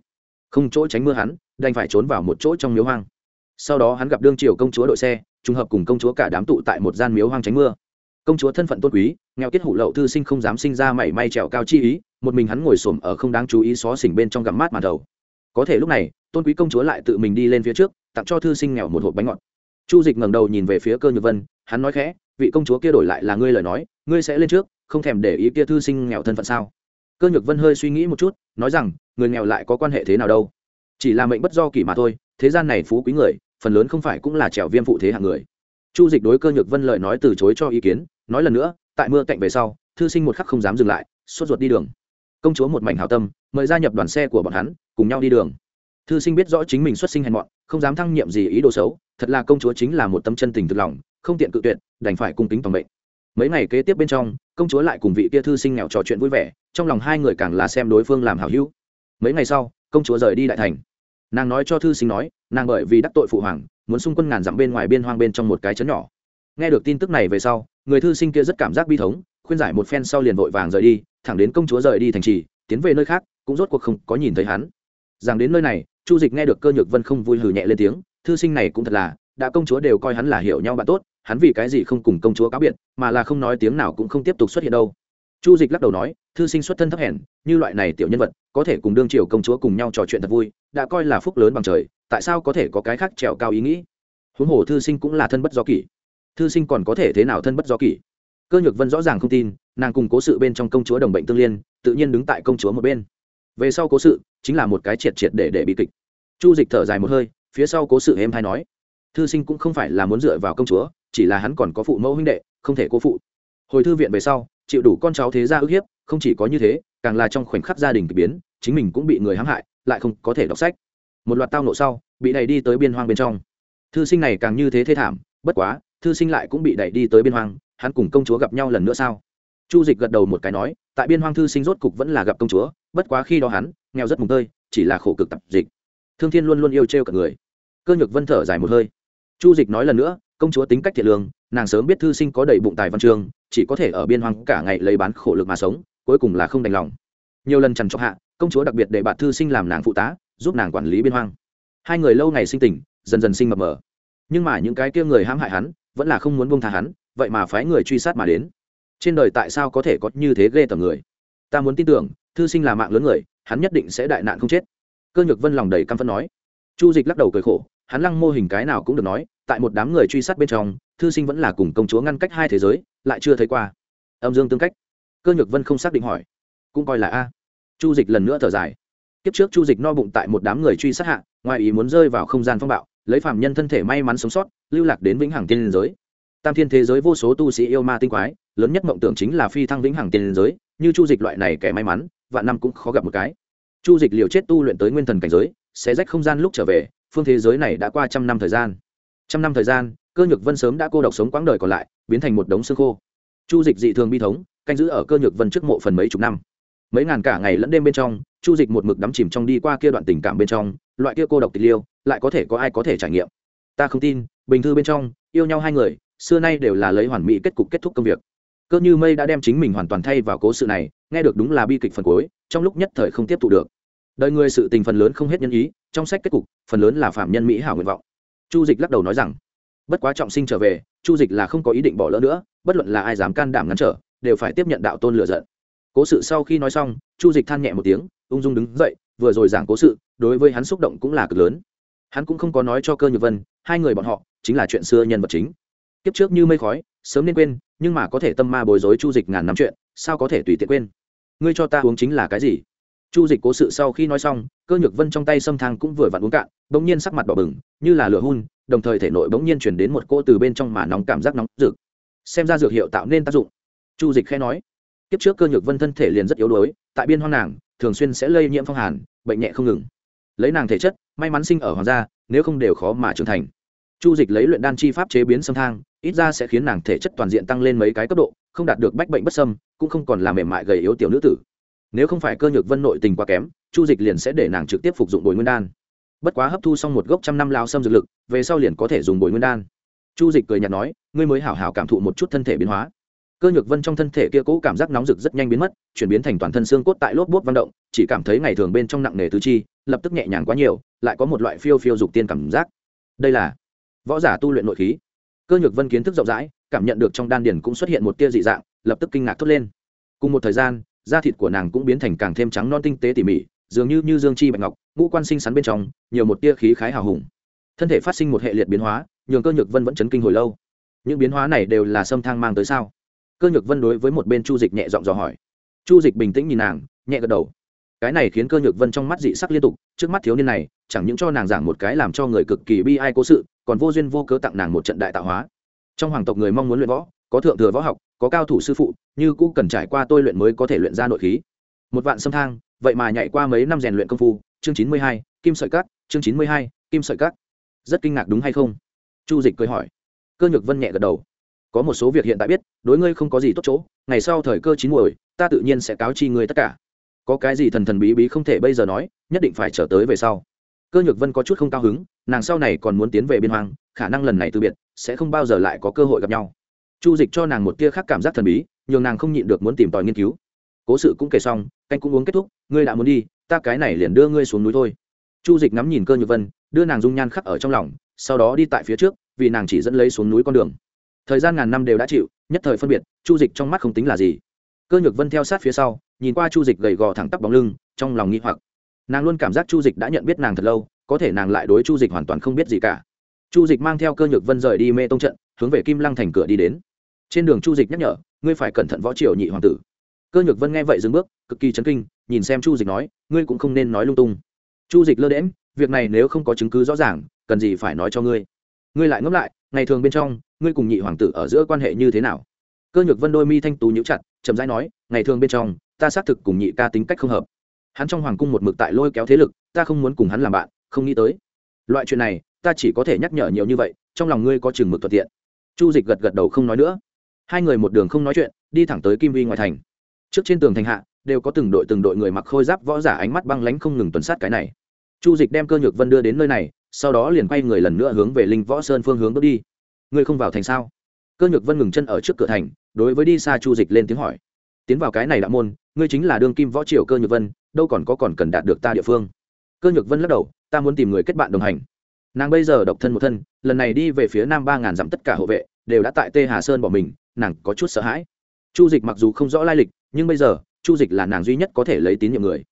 Không chỗ tránh mưa hắn, đành phải trốn vào một chỗ trong miếu hoang sau đó hắn gặp đương triều công chúa đội xe, trùng hợp cùng công chúa cả đám tụ tại một gian miếu hoang tránh mưa. Công chúa thân phận tôn quý, nghèo kết hủ lậu thư sinh không dám sinh ra mảy may trèo cao chi ý, một mình hắn ngồi xổm ở không đáng chú ý xó xỉnh bên trong gặm mát màn đầu. Có thể lúc này, tôn quý công chúa lại tự mình đi lên phía trước, tặng cho thư sinh nghèo một hộp bánh ngọt. Chu dịch ngẩng đầu nhìn về phía cơ nhược vân, hắn nói khẽ, vị công chúa kia đổi lại là ngươi lời nói, ngươi sẽ lên trước, không thèm để ý kia thư sinh nghèo thân phận sao? Cơ nhược vân hơi suy nghĩ một chút, nói rằng, người nghèo lại có quan hệ thế nào đâu? Chỉ là mệnh bất do kỷ mà thôi, thế gian này phú quý người phần lớn không phải cũng là trèo viêm phụ thế hạng người. Chu dịch đối cơ nhược vân lợi nói từ chối cho ý kiến, nói lần nữa, tại mưa cạnh về sau, thư sinh một khắc không dám dừng lại, sốt ruột đi đường. Công chúa một mảnh hào tâm, mời gia nhập đoàn xe của bọn hắn, cùng nhau đi đường. Thư sinh biết rõ chính mình xuất sinh hèn mọn, không dám thăng nhiệm gì ý đồ xấu, thật là công chúa chính là một tâm chân tình thực lòng, không tiện cự tuyệt, đành phải cung kính toàn mệnh. Mấy ngày kế tiếp bên trong, công chúa lại cùng vị kia thư sinh nghèo trò chuyện vui vẻ, trong lòng hai người càng là xem đối phương làm hảo hữu. Mấy ngày sau, công chúa rời đi đại thành nàng nói cho thư sinh nói, nàng bởi vì đắc tội phụ hoàng, muốn xung quân ngàn dặm bên ngoài biên hoang bên trong một cái chấn nhỏ. Nghe được tin tức này về sau, người thư sinh kia rất cảm giác bi thống, khuyên giải một phen sau liền vội vàng rời đi, thẳng đến công chúa rời đi thành trì, tiến về nơi khác, cũng rốt cuộc không có nhìn thấy hắn. Rằng đến nơi này, chu dịch nghe được cơ nhược vân không vui hừ nhẹ lên tiếng, thư sinh này cũng thật là, đã công chúa đều coi hắn là hiểu nhau bạn tốt, hắn vì cái gì không cùng công chúa cáo biệt, mà là không nói tiếng nào cũng không tiếp tục xuất hiện đâu chu dịch lắc đầu nói, thư sinh xuất thân thấp hèn, như loại này tiểu nhân vật, có thể cùng đương triều công chúa cùng nhau trò chuyện thật vui, đã coi là phúc lớn bằng trời, tại sao có thể có cái khác trèo cao ý nghĩ? Huống hồ thư sinh cũng là thân bất do kỷ. Thư sinh còn có thể thế nào thân bất do kỷ? Cơ nhược vân rõ ràng không tin, nàng cùng cố sự bên trong công chúa đồng bệnh tương liên, tự nhiên đứng tại công chúa một bên. Về sau cố sự, chính là một cái triệt triệt để để bị kịch. Chu dịch thở dài một hơi, phía sau cố sự em hay nói, thư sinh cũng không phải là muốn dựa vào công chúa, chỉ là hắn còn có phụ mẫu huynh đệ, không thể cố phụ. Hồi thư viện về sau chịu đủ con cháu thế gia ức hiếp, không chỉ có như thế, càng là trong khoảnh khắc gia đình k ỳ biến, chính mình cũng bị người hãm hại, lại không có thể đọc sách. Một loạt tao nộ sau, bị đẩy đi tới biên hoang bên trong. Thư sinh này càng như thế thế thảm, bất quá, thư sinh lại cũng bị đẩy đi tới biên hoang, hắn cùng công chúa gặp nhau lần nữa sao? Chu dịch gật đầu một cái nói, tại biên hoang thư sinh rốt cục vẫn là gặp công chúa, bất quá khi đó hắn, nghèo rất mùng tơi, chỉ là khổ cực tập dịch. Thương thiên luôn luôn yêu trêu cả người. Cơ nhược vân thở dài một hơi. Chu dịch nói lần nữa, công chúa tính cách thiện lương, nàng sớm biết thư sinh có đầy bụng tài văn trường chỉ có thể ở biên hoang cả ngày lấy bán khổ lực mà sống, cuối cùng là không đành lòng. Nhiều lần trằn trọc hạ, công chúa đặc biệt để bạn thư sinh làm nàng phụ tá, giúp nàng quản lý biên hoang. Hai người lâu ngày sinh tình, dần dần sinh mập mờ. Nhưng mà những cái kia người hãm hại hắn, vẫn là không muốn buông tha hắn, vậy mà phái người truy sát mà đến. Trên đời tại sao có thể có như thế ghê tởm người? Ta muốn tin tưởng, thư sinh là mạng lớn người, hắn nhất định sẽ đại nạn không chết. Cơ nhược vân lòng đầy căm phẫn nói. Chu dịch lắc đầu cười khổ, hắn lăng mô hình cái nào cũng được nói, tại một đám người truy sát bên trong, thư sinh vẫn là cùng công chúa ngăn cách hai thế giới lại chưa thấy qua. Âm dương tương cách. Cơ nhược vân không xác định hỏi. Cũng coi là a. Chu dịch lần nữa thở dài. Kiếp trước chu dịch no bụng tại một đám người truy sát hạ, ngoài ý muốn rơi vào không gian phong bạo, lấy phạm nhân thân thể may mắn sống sót, lưu lạc đến vĩnh hằng tiên liên giới. Tam thiên thế giới vô số tu sĩ yêu ma tinh quái, lớn nhất mộng tưởng chính là phi thăng vĩnh hằng tiên liên giới, như chu dịch loại này kẻ may mắn, vạn năm cũng khó gặp một cái. Chu dịch liều chết tu luyện tới nguyên thần cảnh giới, sẽ rách không gian lúc trở về, phương thế giới này đã qua trăm năm thời gian. Trăm năm thời gian cơ nhược vân sớm đã cô độc sống quãng đời còn lại, biến thành một đống xương khô. Chu dịch dị thường bi thống, canh giữ ở cơ nhược vân trước mộ phần mấy chục năm. Mấy ngàn cả ngày lẫn đêm bên trong, chu dịch một mực đắm chìm trong đi qua kia đoạn tình cảm bên trong, loại kia cô độc tịch liêu, lại có thể có ai có thể trải nghiệm. Ta không tin, bình thư bên trong, yêu nhau hai người, xưa nay đều là lấy hoàn mỹ kết cục kết thúc công việc. Cơ như mây đã đem chính mình hoàn toàn thay vào cố sự này, nghe được đúng là bi kịch phần cuối, trong lúc nhất thời không tiếp thụ được. Đời người sự tình phần lớn không hết nhân ý, trong sách kết cục, phần lớn là phạm nhân mỹ hảo nguyện vọng. Chu dịch lắc đầu nói rằng bất quá trọng sinh trở về, chu dịch là không có ý định bỏ lỡ nữa, bất luận là ai dám can đảm ngăn trở, đều phải tiếp nhận đạo tôn lựa giận. Cố sự sau khi nói xong, chu dịch than nhẹ một tiếng, ung dung đứng dậy, vừa rồi giảng cố sự, đối với hắn xúc động cũng là cực lớn. Hắn cũng không có nói cho cơ nhược vân, hai người bọn họ, chính là chuyện xưa nhân vật chính. Kiếp trước như mây khói, sớm nên quên, nhưng mà có thể tâm ma bối rối chu dịch ngàn năm chuyện, sao có thể tùy tiện quên? Ngươi cho ta uống chính là cái gì? Chu dịch cố sự sau khi nói xong, cơ nhược vân trong tay xâm thang cũng vừa vặn uống cạn, bỗng nhiên sắc mặt đỏ bừng, như là lửa hun đồng thời thể nội bỗng nhiên chuyển đến một cô từ bên trong mà nóng cảm giác nóng rực. Xem ra dược hiệu tạo nên tác dụng. Chu dịch khẽ nói. Kiếp trước cơ nhược vân thân thể liền rất yếu đuối, tại biên hoang nàng, thường xuyên sẽ lây nhiễm phong hàn, bệnh nhẹ không ngừng. Lấy nàng thể chất, may mắn sinh ở hoàng gia, nếu không đều khó mà trưởng thành. Chu dịch lấy luyện đan chi pháp chế biến sâm thang, ít ra sẽ khiến nàng thể chất toàn diện tăng lên mấy cái cấp độ, không đạt được bách bệnh bất sâm cũng không còn làm mềm mại gầy yếu tiểu nữ tử. Nếu không phải cơ nhược vân nội tình quá kém, chu dịch liền sẽ để nàng trực tiếp phục dụng bồi nguyên đan bất quá hấp thu xong một gốc trăm năm lao xâm dược lực, về sau liền có thể dùng bồi nguyên đan. Chu dịch cười nhạt nói, ngươi mới hảo hảo cảm thụ một chút thân thể biến hóa. Cơ nhược vân trong thân thể kia cũ cảm giác nóng rực rất nhanh biến mất, chuyển biến thành toàn thân xương cốt tại lốp bốt văn động, chỉ cảm thấy ngày thường bên trong nặng nề tứ chi, lập tức nhẹ nhàng quá nhiều, lại có một loại phiêu phiêu dục tiên cảm giác. Đây là võ giả tu luyện nội khí. Cơ nhược vân kiến thức rộng rãi, cảm nhận được trong đan điền cũng xuất hiện một tia dị dạng, lập tức kinh ngạc thốt lên. Cùng một thời gian, da thịt của nàng cũng biến thành càng thêm trắng non tinh tế tỉ mỉ dường như như dương chi bạch ngọc, ngũ quan sinh sắn bên trong, nhiều một tia khí khái hào hùng. Thân thể phát sinh một hệ liệt biến hóa, nhường cơ nhược vân vẫn chấn kinh hồi lâu. Những biến hóa này đều là xâm thang mang tới sao? Cơ nhược vân đối với một bên chu dịch nhẹ giọng dò hỏi. Chu dịch bình tĩnh nhìn nàng, nhẹ gật đầu. Cái này khiến cơ nhược vân trong mắt dị sắc liên tục, trước mắt thiếu niên này, chẳng những cho nàng giảng một cái làm cho người cực kỳ bi ai cố sự, còn vô duyên vô cớ tặng nàng một trận đại tạo hóa. Trong hoàng tộc người mong muốn luyện võ, có thượng thừa võ học, có cao thủ sư phụ, như cũ cần trải qua tôi luyện mới có thể luyện ra nội khí. Một vạn xâm thang vậy mà nhảy qua mấy năm rèn luyện công phu, chương chín mươi hai, kim sợi cắt chương chín mươi hai, kim sợi cắt rất kinh ngạc đúng hay không? Chu dịch cười hỏi. Cơ nhược vân nhẹ gật đầu. Có một số việc hiện tại biết, đối ngươi không có gì tốt chỗ, ngày sau thời cơ chín muồi, ta tự nhiên sẽ cáo chi ngươi tất cả. Có cái gì thần thần bí bí không thể bây giờ nói, nhất định phải trở tới về sau. Cơ nhược vân có chút không cao hứng, nàng sau này còn muốn tiến về biên hoang, khả năng lần này từ biệt, sẽ không bao giờ lại có cơ hội gặp nhau. Chu dịch cho nàng một tia khác cảm giác thần bí, nhường nàng không nhịn được muốn tìm tòi nghiên cứu cố sự cũng kể xong, canh cũng uống kết thúc, ngươi đã muốn đi, ta cái này liền đưa ngươi xuống núi thôi. Chu dịch ngắm nhìn cơ nhược vân, đưa nàng dung nhan khắc ở trong lòng, sau đó đi tại phía trước, vì nàng chỉ dẫn lấy xuống núi con đường. Thời gian ngàn năm đều đã chịu, nhất thời phân biệt, chu dịch trong mắt không tính là gì. Cơ nhược vân theo sát phía sau, nhìn qua chu dịch gầy gò thẳng tắp bóng lưng, trong lòng nghi hoặc. Nàng luôn cảm giác chu dịch đã nhận biết nàng thật lâu, có thể nàng lại đối chu dịch hoàn toàn không biết gì cả. Chu dịch mang theo cơ nhược vân rời đi mê tông trận, hướng về kim lăng thành cửa đi đến. Trên đường chu dịch nhắc nhở, ngươi phải cẩn thận võ triều nhị hoàng tử cơ nhược vân nghe vậy dừng bước, cực kỳ chấn kinh, nhìn xem chu dịch nói, ngươi cũng không nên nói lung tung. Chu dịch lơ đễm việc này nếu không có chứng cứ rõ ràng, cần gì phải nói cho ngươi? Ngươi lại ngẫm lại, ngày thường bên trong, ngươi cùng nhị hoàng tử ở giữa quan hệ như thế nào? Cơ nhược vân đôi mi thanh tú nhíu chặt, chậm rãi nói, ngày thường bên trong, ta xác thực cùng nhị ca tính cách không hợp. Hắn trong hoàng cung một mực tại lôi kéo thế lực, ta không muốn cùng hắn làm bạn, không nghĩ tới. Loại chuyện này, ta chỉ có thể nhắc nhở nhiều như vậy, trong lòng ngươi có chừng mực thuận tiện. Chu dịch gật gật đầu không nói nữa. Hai người một đường không nói chuyện, đi thẳng tới kim vi ngoài thành trước trên tường thành hạ, đều có từng đội từng đội người mặc khôi giáp võ giả ánh mắt băng lánh không ngừng tuần sát cái này. Chu dịch đem cơ nhược vân đưa đến nơi này, sau đó liền quay người lần nữa hướng về linh võ sơn phương hướng bước đi. Ngươi không vào thành sao? Cơ nhược vân ngừng chân ở trước cửa thành, đối với đi xa chu dịch lên tiếng hỏi. Tiến vào cái này đạo môn, ngươi chính là đương kim võ triều cơ nhược vân, đâu còn có còn cần đạt được ta địa phương? Cơ nhược vân lắc đầu, ta muốn tìm người kết bạn đồng hành. Nàng bây giờ độc thân một thân, lần này đi về phía nam ba ngàn dặm tất cả hộ vệ, đều đã tại tê hà sơn bỏ mình, nàng có chút sợ hãi. Chu dịch mặc dù không rõ lai lịch nhưng bây giờ, chu dịch là nàng duy nhất có thể lấy tín nhiệm người.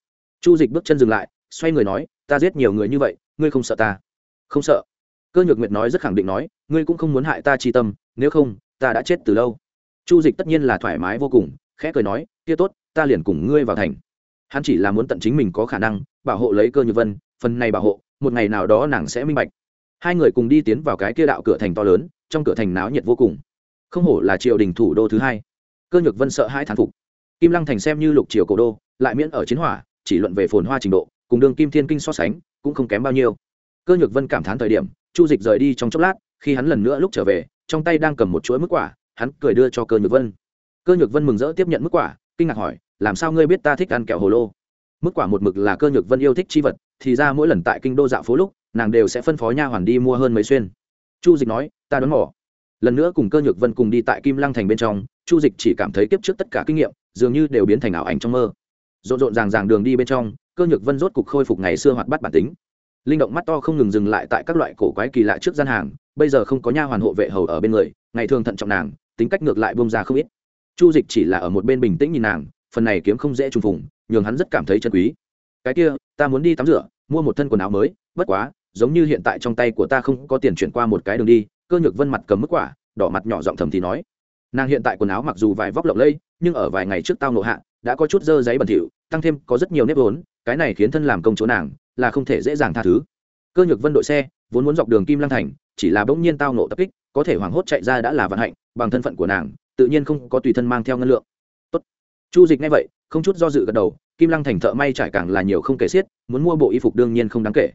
Chu dịch bước chân dừng lại, xoay người nói, ta giết nhiều người như vậy, ngươi không sợ ta? Không sợ. Cơ nhược nguyệt nói rất khẳng định nói, ngươi cũng không muốn hại ta chi tâm, nếu không, ta đã chết từ lâu. Chu dịch tất nhiên là thoải mái vô cùng, khẽ cười nói, kia tốt, ta liền cùng ngươi vào thành. Hắn chỉ là muốn tận chính mình có khả năng, bảo hộ lấy cơ nhược vân, phần này bảo hộ, một ngày nào đó nàng sẽ minh bạch. Hai người cùng đi tiến vào cái kia đạo cửa thành to lớn, trong cửa thành náo nhiệt vô cùng. Không hổ là triều đình thủ đô thứ hai. Cơ nhược vân sợ hai thán phục kim lăng thành xem như lục triều cổ đô, lại miễn ở chiến hỏa, chỉ luận về phồn hoa trình độ, cùng đường kim thiên kinh so sánh, cũng không kém bao nhiêu. Cơ nhược vân cảm thán thời điểm, chu dịch rời đi trong chốc lát, khi hắn lần nữa lúc trở về, trong tay đang cầm một chuỗi mức quả, hắn cười đưa cho cơ nhược vân. Cơ nhược vân mừng rỡ tiếp nhận mức quả, kinh ngạc hỏi, làm sao ngươi biết ta thích ăn kẹo hồ lô? Mức quả một mực là cơ nhược vân yêu thích chi vật, thì ra mỗi lần tại kinh đô dạo phố lúc, nàng đều sẽ phân phó nha hoàn đi mua hơn mấy xuyên. Chu dịch nói, ta đón mỏ lần nữa cùng cơ nhược vân cùng đi tại kim lăng thành bên trong, chu dịch chỉ cảm thấy kiếp trước tất cả kinh nghiệm, dường như đều biến thành ảo ảnh trong mơ. Rộn rộn ràng ràng đường đi bên trong, cơ nhược vân rốt cục khôi phục ngày xưa hoạt bắt bản tính. Linh động mắt to không ngừng dừng lại tại các loại cổ quái kỳ lạ trước gian hàng, bây giờ không có nha hoàn hộ vệ hầu ở bên người, ngày thường thận trọng nàng, tính cách ngược lại bông ra không ít. Chu dịch chỉ là ở một bên bình tĩnh nhìn nàng, phần này kiếm không dễ trùng phùng, nhường hắn rất cảm thấy chân quý. Cái kia, ta muốn đi tắm rửa, mua một thân quần áo mới, bất quá, giống như hiện tại trong tay của ta không có tiền chuyển qua một cái đường đi cơ nhược vân mặt cầm mức quả, đỏ mặt nhỏ giọng thầm thì nói, nàng hiện tại quần áo mặc dù vài vóc lộng lây nhưng ở vài ngày trước tao nộ hạ, đã có chút dơ giấy bẩn thỉu, tăng thêm có rất nhiều nếp vốn, cái này khiến thân làm công chỗ nàng là không thể dễ dàng tha thứ. Cơ nhược vân đội xe, vốn muốn dọc đường kim Lang thành, chỉ là bỗng nhiên tao nộ tập kích, có thể hoảng hốt chạy ra đã là vận hạnh, bằng thân phận của nàng, tự nhiên không có tùy thân mang theo ngân lượng. Tốt. chu dịch ngay vậy, không chút do dự gật đầu, kim lăng thành thợ may trải càng là nhiều không kể xiết, muốn mua bộ y phục đương nhiên không đáng kể.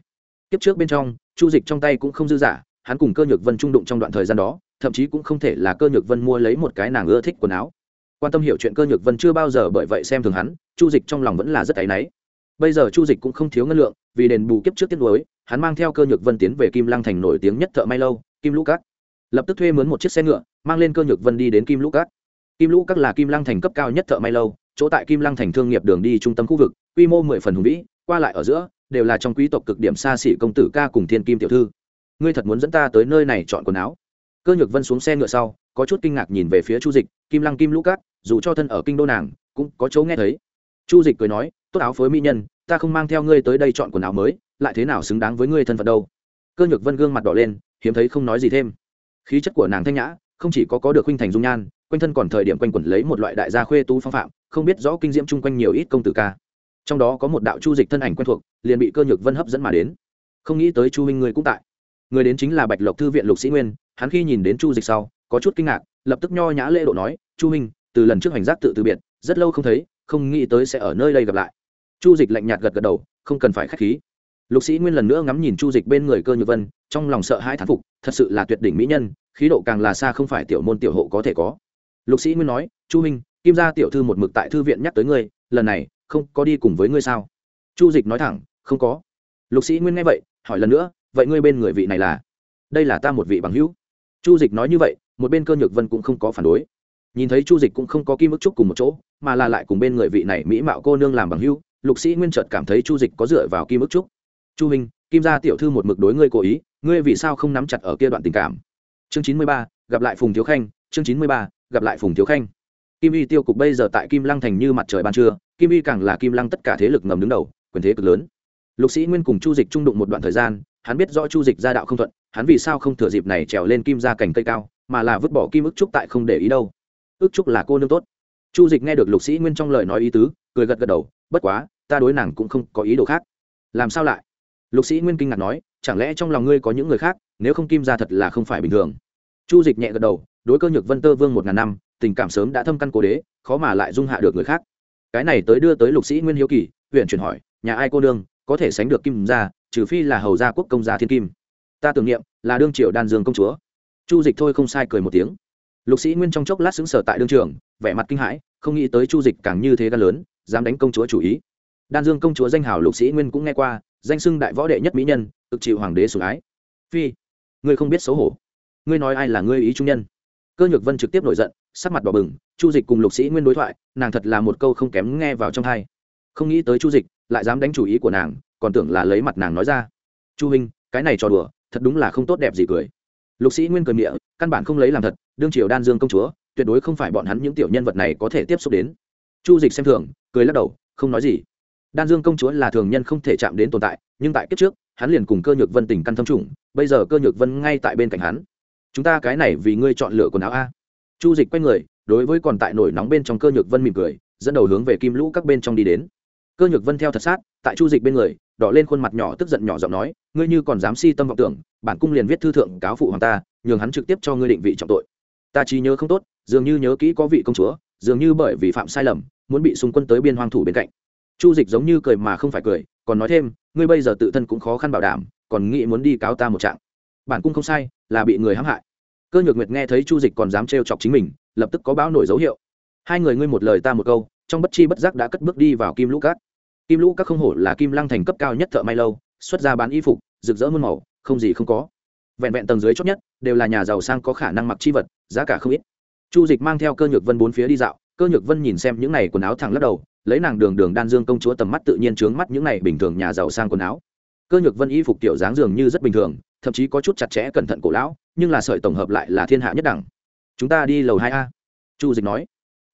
Kiếp trước bên trong, chu dịch trong tay cũng không dư giả hắn cùng cơ nhược vân trung đụng trong đoạn thời gian đó, thậm chí cũng không thể là cơ nhược vân mua lấy một cái nàng ưa thích quần áo. Quan tâm hiểu chuyện cơ nhược vân chưa bao giờ bởi vậy xem thường hắn, chu dịch trong lòng vẫn là rất áy náy. Bây giờ chu dịch cũng không thiếu ngân lượng, vì đền bù kiếp trước tiết lối hắn mang theo cơ nhược vân tiến về kim lăng thành nổi tiếng nhất thợ may lâu, kim lũ cát. Lập tức thuê mướn một chiếc xe ngựa, mang lên cơ nhược vân đi đến kim lũ cát. Kim lũ cát là kim lăng thành cấp cao nhất thợ may lâu, chỗ tại kim lăng thành thương nghiệp đường đi trung tâm khu vực, quy mô mười phần hùng vĩ, qua lại ở giữa, đều là trong quý tộc cực điểm xa xỉ công tử ca cùng thiên kim tiểu thư ngươi thật muốn dẫn ta tới nơi này chọn quần áo? Cơ nhược vân xuống xe ngựa sau, có chút kinh ngạc nhìn về phía chu dịch, kim lăng kim lũ cát, dù cho thân ở kinh đô nàng, cũng có chỗ nghe thấy. Chu dịch cười nói, tốt áo phối mỹ nhân, ta không mang theo ngươi tới đây chọn quần áo mới, lại thế nào xứng đáng với ngươi thân phận đâu? Cơ nhược vân gương mặt đỏ lên, hiếm thấy không nói gì thêm. Khí chất của nàng thanh nhã, không chỉ có có được huynh thành dung nhan, quanh thân còn thời điểm quanh quẩn lấy một loại đại gia khuê tú phong phạm, không biết rõ kinh diễm chung quanh nhiều ít công tử ca. Trong đó có một đạo chu dịch thân ảnh quen thuộc, liền bị cơ nhược vân hấp dẫn mà đến. Không nghĩ tới chu huynh người cũng tại người đến chính là bạch lộc thư viện lục sĩ nguyên hắn khi nhìn đến chu dịch sau có chút kinh ngạc lập tức nho nhã lễ độ nói chu Minh, từ lần trước hành giác tự từ biệt rất lâu không thấy không nghĩ tới sẽ ở nơi đây gặp lại. Chu dịch lạnh nhạt gật gật đầu không cần phải k h á c h khí. Lục sĩ nguyên lần nữa ngắm nhìn chu dịch bên người cơ nhược vân trong lòng sợ hãi thán phục thật sự là tuyệt đỉnh mỹ nhân khí độ càng là xa không phải tiểu môn tiểu hộ có thể có. Lục sĩ nguyên nói chu minh kim gia tiểu thư một mực tại thư viện nhắc tới ngươi lần này không có đi cùng với ngươi sao? Chu dịch nói thẳng không có. Lục sĩ nguyên nghe vậy hỏi lần nữa vậy ngươi bên người vị này là? Đây là ta một vị bằng hữu. Chu dịch nói như vậy, một bên cơ nhược vân cũng không có phản đối. Nhìn thấy chu dịch cũng không có kim ức trúc cùng một chỗ, mà là lại cùng bên người vị này mỹ mạo cô nương làm bằng hữu, lục sĩ nguyên trợt cảm thấy chu dịch có dựa vào kim ức trúc chu minh, kim gia tiểu thư một mực đối ngươi cố ý, ngươi vì sao không nắm chặt ở kia đoạn tình cảm? Chương chín mươi ba, gặp lại phùng thiếu khanh, chương chín mươi ba, gặp lại phùng thiếu khanh. Kim y tiêu cục bây giờ tại kim lăng thành như mặt trời ban trưa, kim y càng là kim lăng tất cả thế lực ngầm đứng đầu, quyền thế cực lớn. Lục sĩ nguyên cùng chu dịch trung đụng một đoạn thời gian hắn biết rõ chu dịch gia đạo không thuận, hắn vì sao không thừa dịp này trèo lên kim ra cành cây cao, mà là vứt bỏ kim ức trúc tại không để ý đâu. Ức trúc là cô nương tốt. Chu dịch nghe được lục sĩ nguyên trong lời nói ý tứ, cười gật gật đầu, bất quá, ta đối nàng cũng không có ý đồ khác. Làm sao lại? Lục sĩ nguyên kinh ngạc nói, chẳng lẽ trong lòng ngươi có những người khác, nếu không kim ra thật là không phải bình thường? Chu dịch nhẹ gật đầu, đối cơ nhược vân tơ vương một ngàn năm, tình cảm sớm đã thâm căn cố đế, khó mà lại dung hạ được người khác. Cái này tới đưa tới lục sĩ nguyên hiếu kỳ huyện chuyển hỏi, nhà ai cô nương có thể sánh được kim gia trừ phi là hầu gia quốc công gia thiên kim. Ta tưởng niệm, là đương triệu đan dương công chúa. Chu dịch thôi không sai cười một tiếng. Lục sĩ nguyên trong chốc lát xứng sở tại đương trường, vẻ mặt kinh hãi, không nghĩ tới chu dịch càng như thế gan lớn, dám đánh công chúa chủ ý. Đan dương công chúa danh hào lục sĩ nguyên cũng nghe qua, danh xưng đại võ đệ nhất mỹ nhân, cực chịu hoàng đế sủng ái. Phi, ngươi không biết xấu hổ. Ngươi nói ai là ngươi ý trung nhân? Cơ nhược vân trực tiếp nổi giận, sắc mặt đỏ bừng, chu dịch cùng lục sĩ nguyên đối thoại, nàng thật là một câu không kém nghe vào trong hai không nghĩ tới chu dịch lại dám đánh chủ ý của nàng còn tưởng là lấy mặt nàng nói ra. Chu huynh, cái này trò đùa, thật đúng là không tốt đẹp gì cười. Lục sĩ nguyên cười miệng căn bản không lấy làm thật, đương triều đan dương công chúa, tuyệt đối không phải bọn hắn những tiểu nhân vật này có thể tiếp xúc đến. Chu dịch xem thường, cười lắc đầu, không nói gì. Đan dương công chúa là thường nhân không thể chạm đến tồn tại, nhưng tại kiếp trước, hắn liền cùng cơ nhược vân tình căn thâm trùng bây giờ cơ nhược vân ngay tại bên cạnh hắn. Chúng ta cái này vì ngươi chọn lựa quần áo a. Chu dịch quay người, đối với còn tại nổi nóng bên trong cơ nhược vân mỉm cười, dẫn đầu hướng về kim lũ các bên trong đi đến. Cơ nhược vân theo thật sát tại chu dịch bên người, đỏ lên khuôn mặt nhỏ tức giận nhỏ giọng nói, ngươi như còn dám si tâm vọng tưởng, bản cung liền viết thư thượng cáo phụ hoàng ta, nhường hắn trực tiếp cho ngươi định vị trọng tội. Ta chỉ nhớ không tốt, dường như nhớ kỹ có vị công chúa, dường như bởi vì phạm sai lầm, muốn bị xung quân tới biên hoang thủ bên cạnh. Chu dịch giống như cười mà không phải cười, còn nói thêm, ngươi bây giờ tự thân cũng khó khăn bảo đảm, còn nghĩ muốn đi cáo ta một trạng. Bản cung không sai, là bị người hãm hại. Cơ nhược nguyệt nghe thấy chu dịch còn dám trêu chọc chính mình, lập tức có báo nổi dấu hiệu. Hai người ngươi một lời ta một câu, trong bất chi bất giác đã cất bước đi vào kim lũ cát kim lũ các không hổ là kim lăng thành cấp cao nhất thợ may lâu, xuất ra bán y phục, rực rỡ muôn màu, không gì không có. Vẹn vẹn tầng dưới chót nhất, đều là nhà giàu sang có khả năng mặc chi vật, giá cả không ít. Chu dịch mang theo cơ nhược vân bốn phía đi dạo, cơ nhược vân nhìn xem những này quần áo thẳng lắc đầu, lấy nàng đường đường đan dương công chúa tầm mắt tự nhiên trướng mắt những này bình thường nhà giàu sang quần áo. Cơ nhược vân y phục tiểu dáng dường như rất bình thường, thậm chí có chút chặt chẽ cẩn thận cổ lão, nhưng là sợi tổng hợp lại là thiên hạ nhất đẳng. Chúng ta đi lầu hai a, chu dịch nói.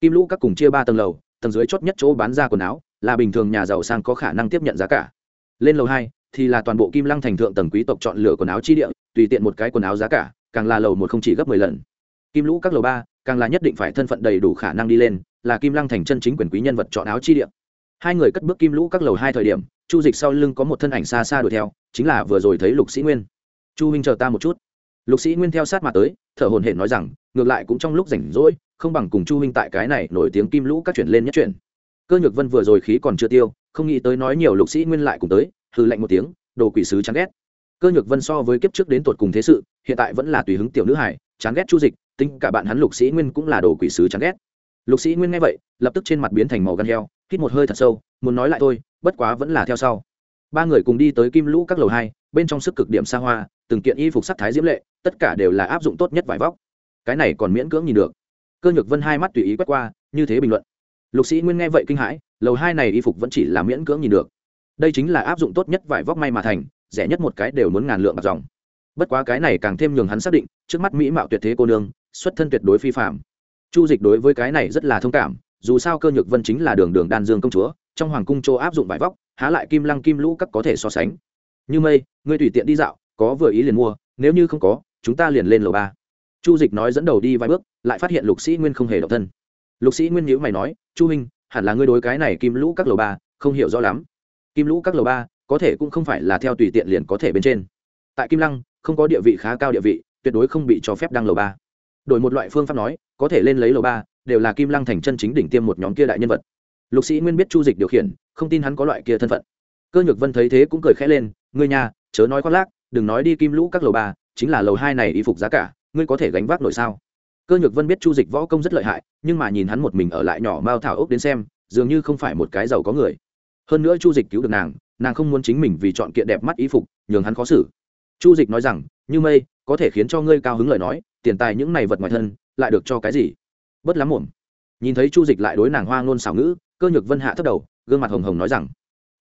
Kim lũ các cùng chia ba tầng lầu tầng dưới chót nhất chỗ bán ra quần áo, là bình thường nhà giàu sang có khả năng tiếp nhận giá cả. Lên lầu hai thì là toàn bộ kim lăng thành thượng tầng quý tộc chọn lựa quần áo chi địa, tùy tiện một cái quần áo giá cả, càng là lầu một không chỉ gấp mười lần. Kim lũ các lầu ba, càng là nhất định phải thân phận đầy đủ khả năng đi lên, là kim lăng thành chân chính quyền quý nhân vật chọn áo chi địa. Hai người cất bước kim lũ các lầu hai thời điểm, chu dịch sau lưng có một thân ảnh xa xa đuổi theo, chính là vừa rồi thấy lục sĩ nguyên. Chu huynh chờ ta một chút. Lục sĩ nguyên theo sát mà tới, thở hồn hển nói rằng, ngược lại cũng trong lúc rảnh rỗi không bằng cùng chu huynh tại cái này nổi tiếng kim lũ các chuyển lên nhất chuyển. Cơ nhược vân vừa rồi khí còn chưa tiêu, không nghĩ tới nói nhiều lục sĩ nguyên lại cùng tới hư lạnh một tiếng, đồ quỷ sứ chán ghét. Cơ nhược vân so với kiếp trước đến tột cùng thế sự, hiện tại vẫn là tùy hứng tiểu nữ hải chán ghét chu dịch, tính cả bạn hắn lục sĩ nguyên cũng là đồ quỷ sứ chán ghét. Lục sĩ nguyên nghe vậy, lập tức trên mặt biến thành màu gan heo, hít một hơi thật sâu, muốn nói lại thôi, bất quá vẫn là theo sau. Ba người cùng đi tới kim lũ các lầu hai, bên trong sức cực điểm xa hoa, từng kiện y phục sắc thái diễm lệ, tất cả đều là áp dụng tốt nhất vải vóc. Cái này còn miễn cưỡng nhìn được cơ nhược vân hai mắt tùy ý quét qua, như thế bình luận. Lục sĩ nguyên nghe vậy kinh hãi, lầu hai này y phục vẫn chỉ là miễn cưỡng nhìn được. Đây chính là áp dụng tốt nhất vải vóc may mà thành, rẻ nhất một cái đều muốn ngàn lượng bạc dòng. Bất quá cái này càng thêm nhường hắn xác định, trước mắt mỹ mạo tuyệt thế cô nương, xuất thân tuyệt đối phi phạm chu dịch đối với cái này rất là thông cảm, dù sao cơ nhược vân chính là đường đường đan dương công chúa, trong hoàng cung châu áp dụng vải vóc, há lại kim lăng kim lũ các có thể so sánh. Như mây, ngươi tùy tiện đi dạo, có vừa ý liền mua, nếu như không có, chúng ta liền lên lầu ba chu dịch nói dẫn đầu đi vài bước, lại phát hiện lục sĩ nguyên không hề độc thân. Lục sĩ nguyên nhữ mày nói, chu minh hẳn là ngươi đối cái này kim lũ các lầu ba không hiểu rõ lắm. Kim lũ các lầu ba có thể cũng không phải là theo tùy tiện liền có thể bên trên. Tại kim lăng, không có địa vị khá cao địa vị, tuyệt đối không bị cho phép đăng lầu ba. Đổi một loại phương pháp nói, có thể lên lấy lầu ba, đều là kim lăng thành chân chính đỉnh tiêm một nhóm kia đại nhân vật. Lục sĩ nguyên biết chu dịch điều khiển, không tin hắn có loại kia thân phận. Cơ nhược vân thấy thế cũng cười khẽ lên, ngươi nhà chớ nói khoác lác, đừng nói đi kim lũ các lầu ba, chính là lầu hai này y phục giá cả ngươi có thể gánh vác nổi sao? Cơ nhược vân biết chu dịch võ công rất lợi hại, nhưng mà nhìn hắn một mình ở lại nhỏ mao thảo ốc đến xem, dường như không phải một cái giàu có người. Hơn nữa chu dịch cứu được nàng nàng không muốn chính mình vì chọn kiện đẹp mắt y phục, nhường hắn khó xử. Chu dịch nói rằng, như mây, có thể khiến cho ngươi cao hứng lời nói, tiền tài những này vật ngoài thân, lại được cho cái gì? Bất lắm muộn. Nhìn thấy chu dịch lại đối nàng hoa ngôn xảo ngữ, cơ nhược vân hạ thấp đầu, gương mặt hồng hồng nói rằng,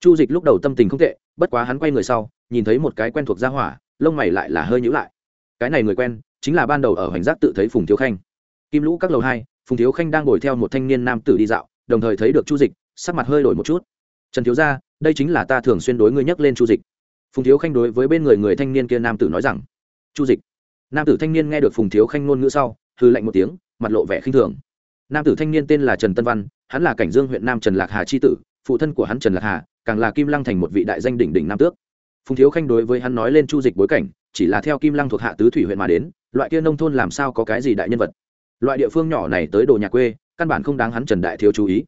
chu dịch lúc đầu tâm tình không tệ, bất quá hắn quay người sau, nhìn thấy một cái quen thuộc gia hỏa, lông mày lại là hơi nhữ lại. Cái này người quen chính là ban đầu ở hành giác tự thấy phùng thiếu khanh. Kim lũ các lầu hai, phùng thiếu khanh đang ngồi theo một thanh niên nam tử đi dạo, đồng thời thấy được chu dịch, sắc mặt hơi đổi một chút. Trần thiếu gia, đây chính là ta thường xuyên đối ngươi nhắc lên chu dịch. Phùng thiếu khanh đối với bên người người thanh niên kia nam tử nói rằng. Chu dịch. Nam tử thanh niên nghe được phùng thiếu khanh ngôn ngữ sau hư lạnh một tiếng, mặt lộ vẻ khinh thường. Nam tử thanh niên tên là trần tân văn, hắn là cảnh dương huyện nam trần lạc hà c h i tử, phụ thân của hắn trần lạc hà, càng là kim lăng thành một vị đại danh đỉnh đỉnh nam tước. Phùng thiếu khanh đối với hắn nói lên chu dịch bối cảnh, chỉ là theo kim lăng thuộc hạ tứ thủy huyện mà đến loại kia nông thôn làm sao có cái gì đại nhân vật? Loại địa phương nhỏ này tới đồ nhà quê, căn bản không đáng hắn trần đại thiếu chú ý.